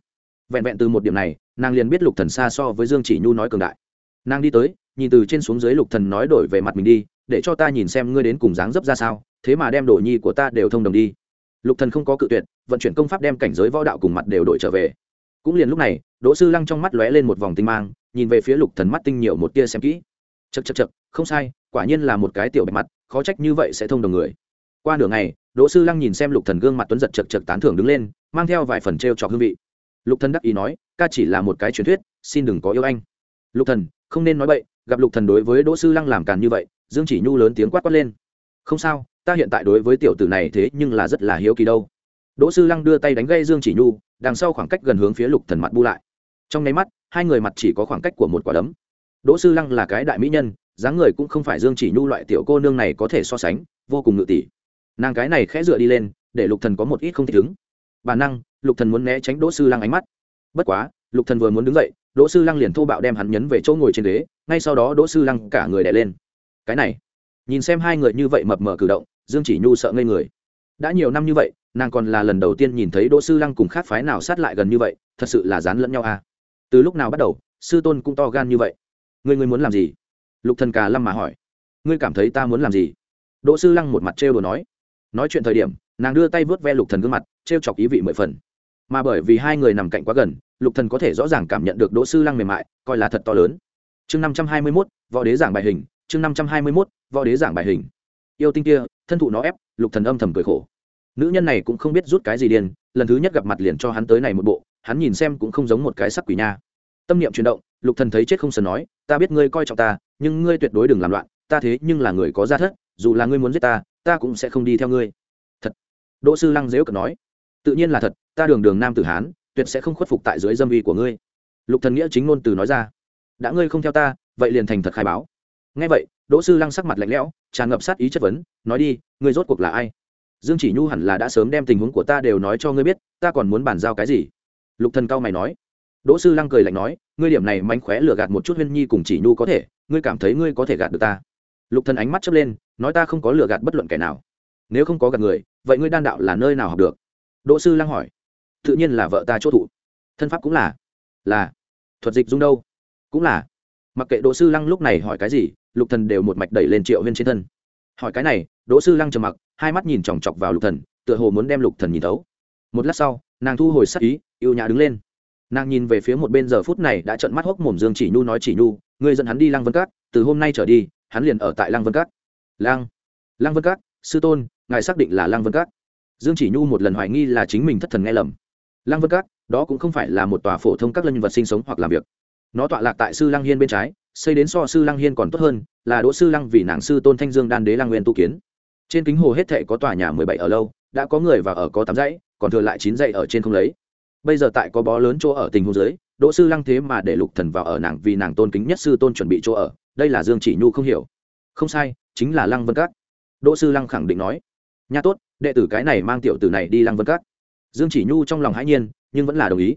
Vẹn vẹn từ một điểm này, nàng liền biết lục thần xa so với dương chỉ nhu nói cường đại nàng đi tới, nhìn từ trên xuống dưới lục thần nói đổi về mặt mình đi, để cho ta nhìn xem ngươi đến cùng dáng dấp ra sao, thế mà đem đồ nhi của ta đều thông đồng đi. Lục thần không có cự tuyệt, vận chuyển công pháp đem cảnh giới võ đạo cùng mặt đều đổi trở về. Cũng liền lúc này, đỗ sư lăng trong mắt lóe lên một vòng tinh mang, nhìn về phía lục thần mắt tinh nhiều một tia xem kỹ. Chật chật chật không sai, quả nhiên là một cái tiểu bạch mắt khó trách như vậy sẽ thông đồng người. Qua nửa ngày, đỗ sư lăng nhìn xem lục thần gương mặt tuấn giật chật chật tán thưởng đứng lên, mang theo vài phần treo trọc hương vị. Lục thần đắc ý nói, ca chỉ là một cái truyền thuyết, xin đừng có yêu anh. Lục thần không nên nói bậy, gặp lục thần đối với đỗ sư lăng làm càn như vậy, dương chỉ nhu lớn tiếng quát quát lên. Không sao, ta hiện tại đối với tiểu tử này thế nhưng là rất là hiếu kỳ đâu. Đỗ sư lăng đưa tay đánh gây dương chỉ nhu, đằng sau khoảng cách gần hướng phía lục thần mặt bu lại. Trong nháy mắt, hai người mặt chỉ có khoảng cách của một quả đấm. Đỗ sư lăng là cái đại mỹ nhân, dáng người cũng không phải dương chỉ nhu loại tiểu cô nương này có thể so sánh, vô cùng ngự tỷ. Nàng cái này khẽ dựa đi lên, để lục thần có một ít không thích ứng. Bản năng, lục thần muốn né tránh đỗ sư lăng ánh mắt. Bất quá, lục thần vừa muốn đứng dậy đỗ sư lăng liền thô bạo đem hắn nhấn về chỗ ngồi trên ghế, ngay sau đó đỗ sư lăng cả người đè lên. Cái này, nhìn xem hai người như vậy mập mờ cử động, dương chỉ nhu sợ ngây người. Đã nhiều năm như vậy, nàng còn là lần đầu tiên nhìn thấy đỗ sư lăng cùng khác phái nào sát lại gần như vậy, thật sự là dán lẫn nhau à. Từ lúc nào bắt đầu, sư tôn cũng to gan như vậy. Ngươi ngươi muốn làm gì? Lục thần cà lâm mà hỏi. Ngươi cảm thấy ta muốn làm gì? Đỗ sư lăng một mặt trêu đùa nói. Nói chuyện thời điểm, nàng đưa tay vớt ve lục thần gương mặt, trêu chọc ý vị mười phần. Mà bởi vì hai người nằm cạnh quá gần lục thần có thể rõ ràng cảm nhận được đỗ sư lăng mềm mại coi là thật to lớn. Chương năm trăm hai mươi 521, võ đế giảng bài hình. Chương năm trăm hai mươi 521, võ đế giảng bài hình. Yêu tinh kia thân thụ nó ép lục thần âm thầm cười khổ. Nữ nhân này cũng không biết rút cái gì điên lần thứ nhất gặp mặt liền cho hắn tới này một bộ hắn nhìn xem cũng không giống một cái sắc quỷ nha. Tâm niệm chuyển động lục thần thấy chết không sờn nói ta biết ngươi coi trọng ta nhưng ngươi tuyệt đối đừng làm loạn ta thế nhưng là người có gia thất dù là ngươi muốn giết ta ta cũng sẽ không đi theo ngươi. Thật. Đỗ sư lăng dễu cợt nói tự nhiên là thật ta đường đường nam tử hán tuyệt sẽ không khuất phục tại dưới dâm uy của ngươi. Lục thần nghĩa chính ngôn từ nói ra. Đã ngươi không theo ta, vậy liền thành thật khai báo. Nghe vậy, đỗ sư lăng sắc mặt lạnh lẽo, tràn ngập sát ý chất vấn, nói đi, ngươi rốt cuộc là ai? Dương chỉ nhu hẳn là đã sớm đem tình huống của ta đều nói cho ngươi biết, ta còn muốn bàn giao cái gì? Lục thần cao mày nói. Đỗ sư lăng cười lạnh nói, ngươi điểm này mánh khóe lừa gạt một chút huyên nhi cùng chỉ nhu có thể, ngươi cảm thấy ngươi có thể gạt được ta? Lục thần ánh mắt chớp lên, nói ta không có lừa gạt bất luận kẻ nào. Nếu không có gạt người, vậy ngươi đan đạo là nơi nào học được? Đỗ sư lăng hỏi tự nhiên là vợ ta chỗ thụ. Thân pháp cũng là là thuật dịch dung đâu? Cũng là. Mặc kệ đỗ sư lăng lúc này hỏi cái gì, lục thần đều một mạch đẩy lên triệu huyên trên thân. Hỏi cái này, đỗ sư lăng trầm mặc, hai mắt nhìn chòng chọc vào lục thần, tựa hồ muốn đem lục thần nhìn thấu. Một lát sau, nàng thu hồi sắc ý yêu nhã đứng lên. Nàng nhìn về phía một bên giờ phút này đã trợn mắt hốc mồm dương chỉ nhu nói, chỉ nhu, ngươi dẫn hắn đi lăng vân cát, từ hôm nay trở đi, hắn liền ở tại lăng vân cát. Lăng lăng vân cát, sư tôn, ngài xác định là lăng vân cát. Dương chỉ nhu một lần hoài nghi là chính mình thất thần nghe lầm lăng vân cát đó cũng không phải là một tòa phổ thông các lân vật sinh sống hoặc làm việc. Nó tọa lạc tại sư lăng hiên bên trái, xây đến so sư lăng hiên còn tốt hơn, là đỗ sư lăng vì nàng sư tôn thanh dương đan đế lăng nguyên tu kiến. Trên kính hồ hết thệ có tòa nhà mười bảy ở lâu, đã có người và ở có tám dãy, còn thừa lại chín dãy ở trên không lấy. Bây giờ tại có bó lớn chỗ ở tình huống dưới, đỗ sư lăng thế mà để lục thần vào ở nàng vì nàng tôn kính nhất sư tôn chuẩn bị chỗ ở, đây là dương chỉ nhu không hiểu. Không sai, chính là lăng vân các. Đỗ sư lăng khẳng định nói, nha tốt, đệ tử cái này mang tiểu tử này đi lăng vân các dương chỉ nhu trong lòng hãi nhiên, nhưng vẫn là đồng ý.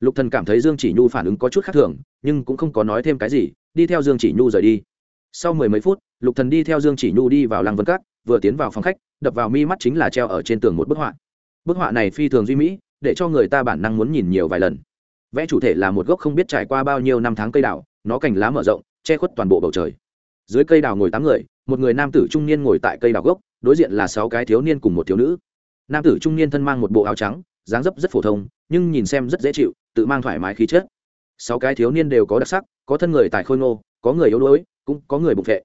Lục thần cảm thấy dương chỉ nhu phản ứng có chút khác thường, nhưng cũng không có nói thêm cái gì, đi theo dương chỉ nhu rời đi. Sau mười mấy phút, lục thần đi theo dương chỉ nhu đi vào lăng vân các, vừa tiến vào phòng khách, đập vào mi mắt chính là treo ở trên tường một bức họa. Bức họa này phi thường duy mỹ, để cho người ta bản năng muốn nhìn nhiều vài lần. Vẽ chủ thể là một gốc không biết trải qua bao nhiêu năm tháng cây đào, nó cành lá mở rộng, che khuất toàn bộ bầu trời. Dưới cây đào ngồi tám người, một người nam tử trung niên ngồi tại cây đào gốc, đối diện là sáu cái thiếu niên cùng một thiếu nữ nam tử trung niên thân mang một bộ áo trắng, dáng dấp rất phổ thông, nhưng nhìn xem rất dễ chịu, tự mang thoải mái khí chất. Sáu cái thiếu niên đều có đặc sắc, có thân người tài khôi ngô, có người yếu đuối, cũng có người bụng vệ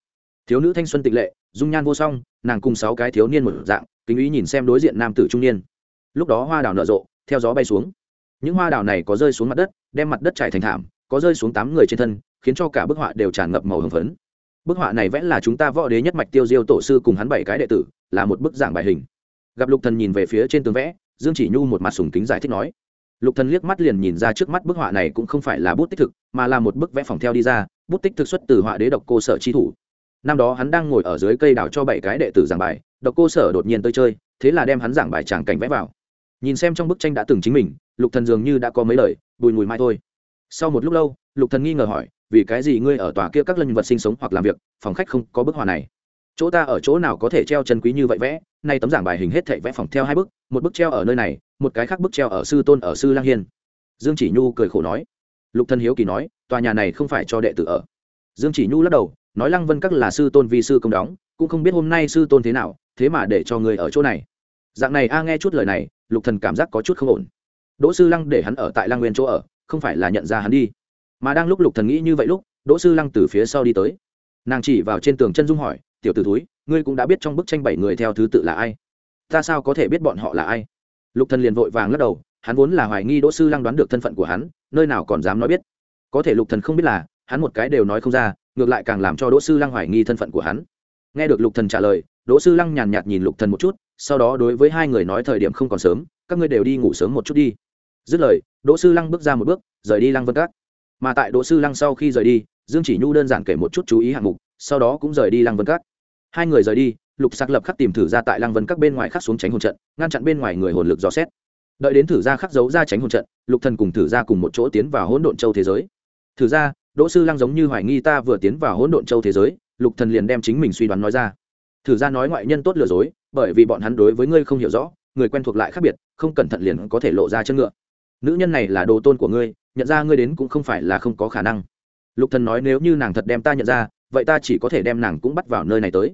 thiếu nữ thanh xuân tịch lệ, dung nhan vô song, nàng cùng sáu cái thiếu niên một dạng, kính ý nhìn xem đối diện nam tử trung niên. Lúc đó hoa đào nở rộ, theo gió bay xuống. Những hoa đào này có rơi xuống mặt đất, đem mặt đất trải thành thảm, có rơi xuống tám người trên thân, khiến cho cả bức họa đều tràn ngập màu hồng phấn. Bức họa này vẽ là chúng ta võ đế nhất mạch tiêu diêu tổ sư cùng hắn bảy cái đệ tử, là một bức giảng bài hình gặp lục thần nhìn về phía trên tường vẽ, dương chỉ nhu một mặt sùng kính giải thích nói. Lục thần liếc mắt liền nhìn ra trước mắt bức họa này cũng không phải là bút tích thực, mà là một bức vẽ phòng theo đi ra, bút tích thực xuất từ họa đế độc cô sở chi thủ. Năm đó hắn đang ngồi ở dưới cây đào cho bảy cái đệ tử giảng bài, độc cô sở đột nhiên tới chơi, thế là đem hắn giảng bài tràng cảnh vẽ vào. Nhìn xem trong bức tranh đã từng chính mình, lục thần dường như đã có mấy lời, bùi mùi mai thôi. Sau một lúc lâu, lục thần nghi ngờ hỏi, vì cái gì ngươi ở tòa kia các lân vật sinh sống hoặc làm việc, phòng khách không có bức họa này? Chỗ ta ở chỗ nào có thể treo chân quý như vậy vẽ? Nay tấm giảng bài hình hết thảy vẽ phòng theo hai bức, một bức treo ở nơi này, một cái khác bức treo ở sư tôn ở sư lang hiên. Dương chỉ nhu cười khổ nói. Lục thân hiếu kỳ nói, tòa nhà này không phải cho đệ tử ở. Dương chỉ nhu lắc đầu, nói lăng vân các là sư tôn vi sư công đóng, cũng không biết hôm nay sư tôn thế nào, thế mà để cho người ở chỗ này. Dạng này a, nghe chút lời này, lục thần cảm giác có chút không ổn. Đỗ sư lăng để hắn ở tại lăng nguyên chỗ ở, không phải là nhận ra hắn đi. Mà đang lúc lục thần nghĩ như vậy lúc, đỗ sư lăng từ phía sau đi tới. Nàng chỉ vào trên tường chân dung hỏi tiểu tử túi ngươi cũng đã biết trong bức tranh bảy người theo thứ tự là ai. Ta sao có thể biết bọn họ là ai? Lục thần liền vội vàng lắc đầu, hắn vốn là hoài nghi đỗ sư lăng đoán được thân phận của hắn, nơi nào còn dám nói biết. Có thể lục thần không biết là, hắn một cái đều nói không ra, ngược lại càng làm cho đỗ sư lăng hoài nghi thân phận của hắn. Nghe được lục thần trả lời, đỗ sư lăng nhàn nhạt nhìn lục thần một chút, sau đó đối với hai người nói thời điểm không còn sớm, các ngươi đều đi ngủ sớm một chút đi. Dứt lời, đỗ sư lăng bước ra một bước, rời đi lăng vân các. Mà tại đỗ sư lăng sau khi rời đi, dương chỉ nhu đơn giản kể một chút chú ý hạng mục, sau đó cũng rời đi lăng vân các hai người rời đi, lục sạc lập khắc tìm thử ra tại lăng vân các bên ngoài khắc xuống tránh hồn trận, ngăn chặn bên ngoài người hồn lực dò xét. Đợi đến thử ra khắc giấu ra tránh hồn trận, lục thần cùng thử ra cùng một chỗ tiến vào hỗn độn châu thế giới. Thử ra, đỗ sư lăng giống như hoài nghi ta vừa tiến vào hỗn độn châu thế giới, lục thần liền đem chính mình suy đoán nói ra. Thử ra nói ngoại nhân tốt lừa dối, bởi vì bọn hắn đối với ngươi không hiểu rõ, người quen thuộc lại khác biệt, không cẩn thận liền có thể lộ ra chân ngựa. Nữ nhân này là đồ tôn của ngươi, nhận ra ngươi đến cũng không phải là không có khả năng. Lục thần nói, nếu như nàng thật đem ta nhận ra, vậy ta chỉ có thể đem nàng cũng bắt vào nơi này tới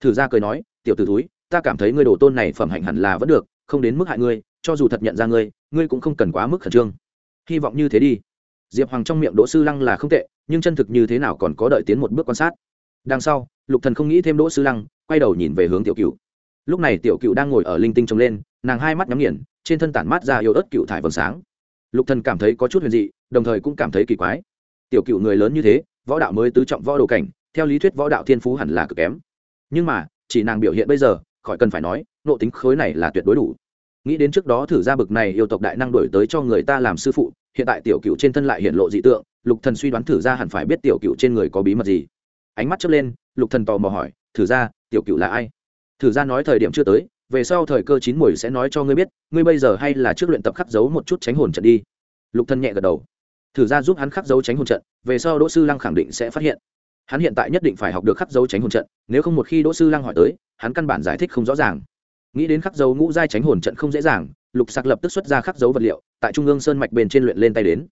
thử ra cười nói, tiểu t ử túi ta cảm thấy ngươi đồ tôn này phẩm hạnh hẳn là vẫn được, không đến mức hại ngươi, cho dù thật nhận ra ngươi ngươi cũng không cần quá mức khẩn trương. Hy vọng như thế đi. Diệp hoàng trong miệng đỗ sư lăng là không tệ, nhưng chân thực như thế nào còn có đợi tiến một bước quan sát. Đằng sau, lục thần không nghĩ thêm đỗ sư lăng, quay đầu nhìn về hướng tiểu cựu. Lúc này tiểu cựu đang ngồi ở linh tinh trống lên, nàng hai mắt nhắm nghiền, trên thân tản mát ra yêu ớt cựu thải vầng sáng. Lục thần cảm thấy có chút huyền dị, đồng thời cũng cảm thấy kỳ quái. Tiểu cựu người lớn như thế, võ đạo mới tứ trọng võ đồ cảnh, theo lý thuyết võ đạo thiên phú hẳn là cực kém nhưng mà, chỉ nàng biểu hiện bây giờ, khỏi cần phải nói, nộ tính khối này là tuyệt đối đủ. Nghĩ đến trước đó thử ra bực này yêu tộc đại năng đổi tới cho người ta làm sư phụ, hiện tại tiểu cựu trên thân lại hiện lộ dị tượng, lục thần suy đoán thử ra hẳn phải biết tiểu cựu trên người có bí mật gì. Ánh mắt chớp lên, lục thần tò mò hỏi, thử ra, tiểu cựu là ai? Thử ra nói thời điểm chưa tới, về sau thời cơ chín mùi sẽ nói cho ngươi biết, ngươi bây giờ hay là trước luyện tập khắc dấu một chút tránh hồn trận đi. Lục thần nhẹ gật đầu. Thử ra giúp hắn khắc dấu tránh hồn trận, về sau đỗ sư lăng khẳng định sẽ phát hiện hắn hiện tại nhất định phải học được khắc dấu tránh hồn trận, nếu không một khi đỗ sư lăng hỏi tới, hắn căn bản giải thích không rõ ràng. Nghĩ đến khắc dấu ngũ giai tránh hồn trận không dễ dàng, lục sạc lập tức xuất ra khắc dấu vật liệu, tại trung ương sơn mạch bên trên luyện lên tay đến.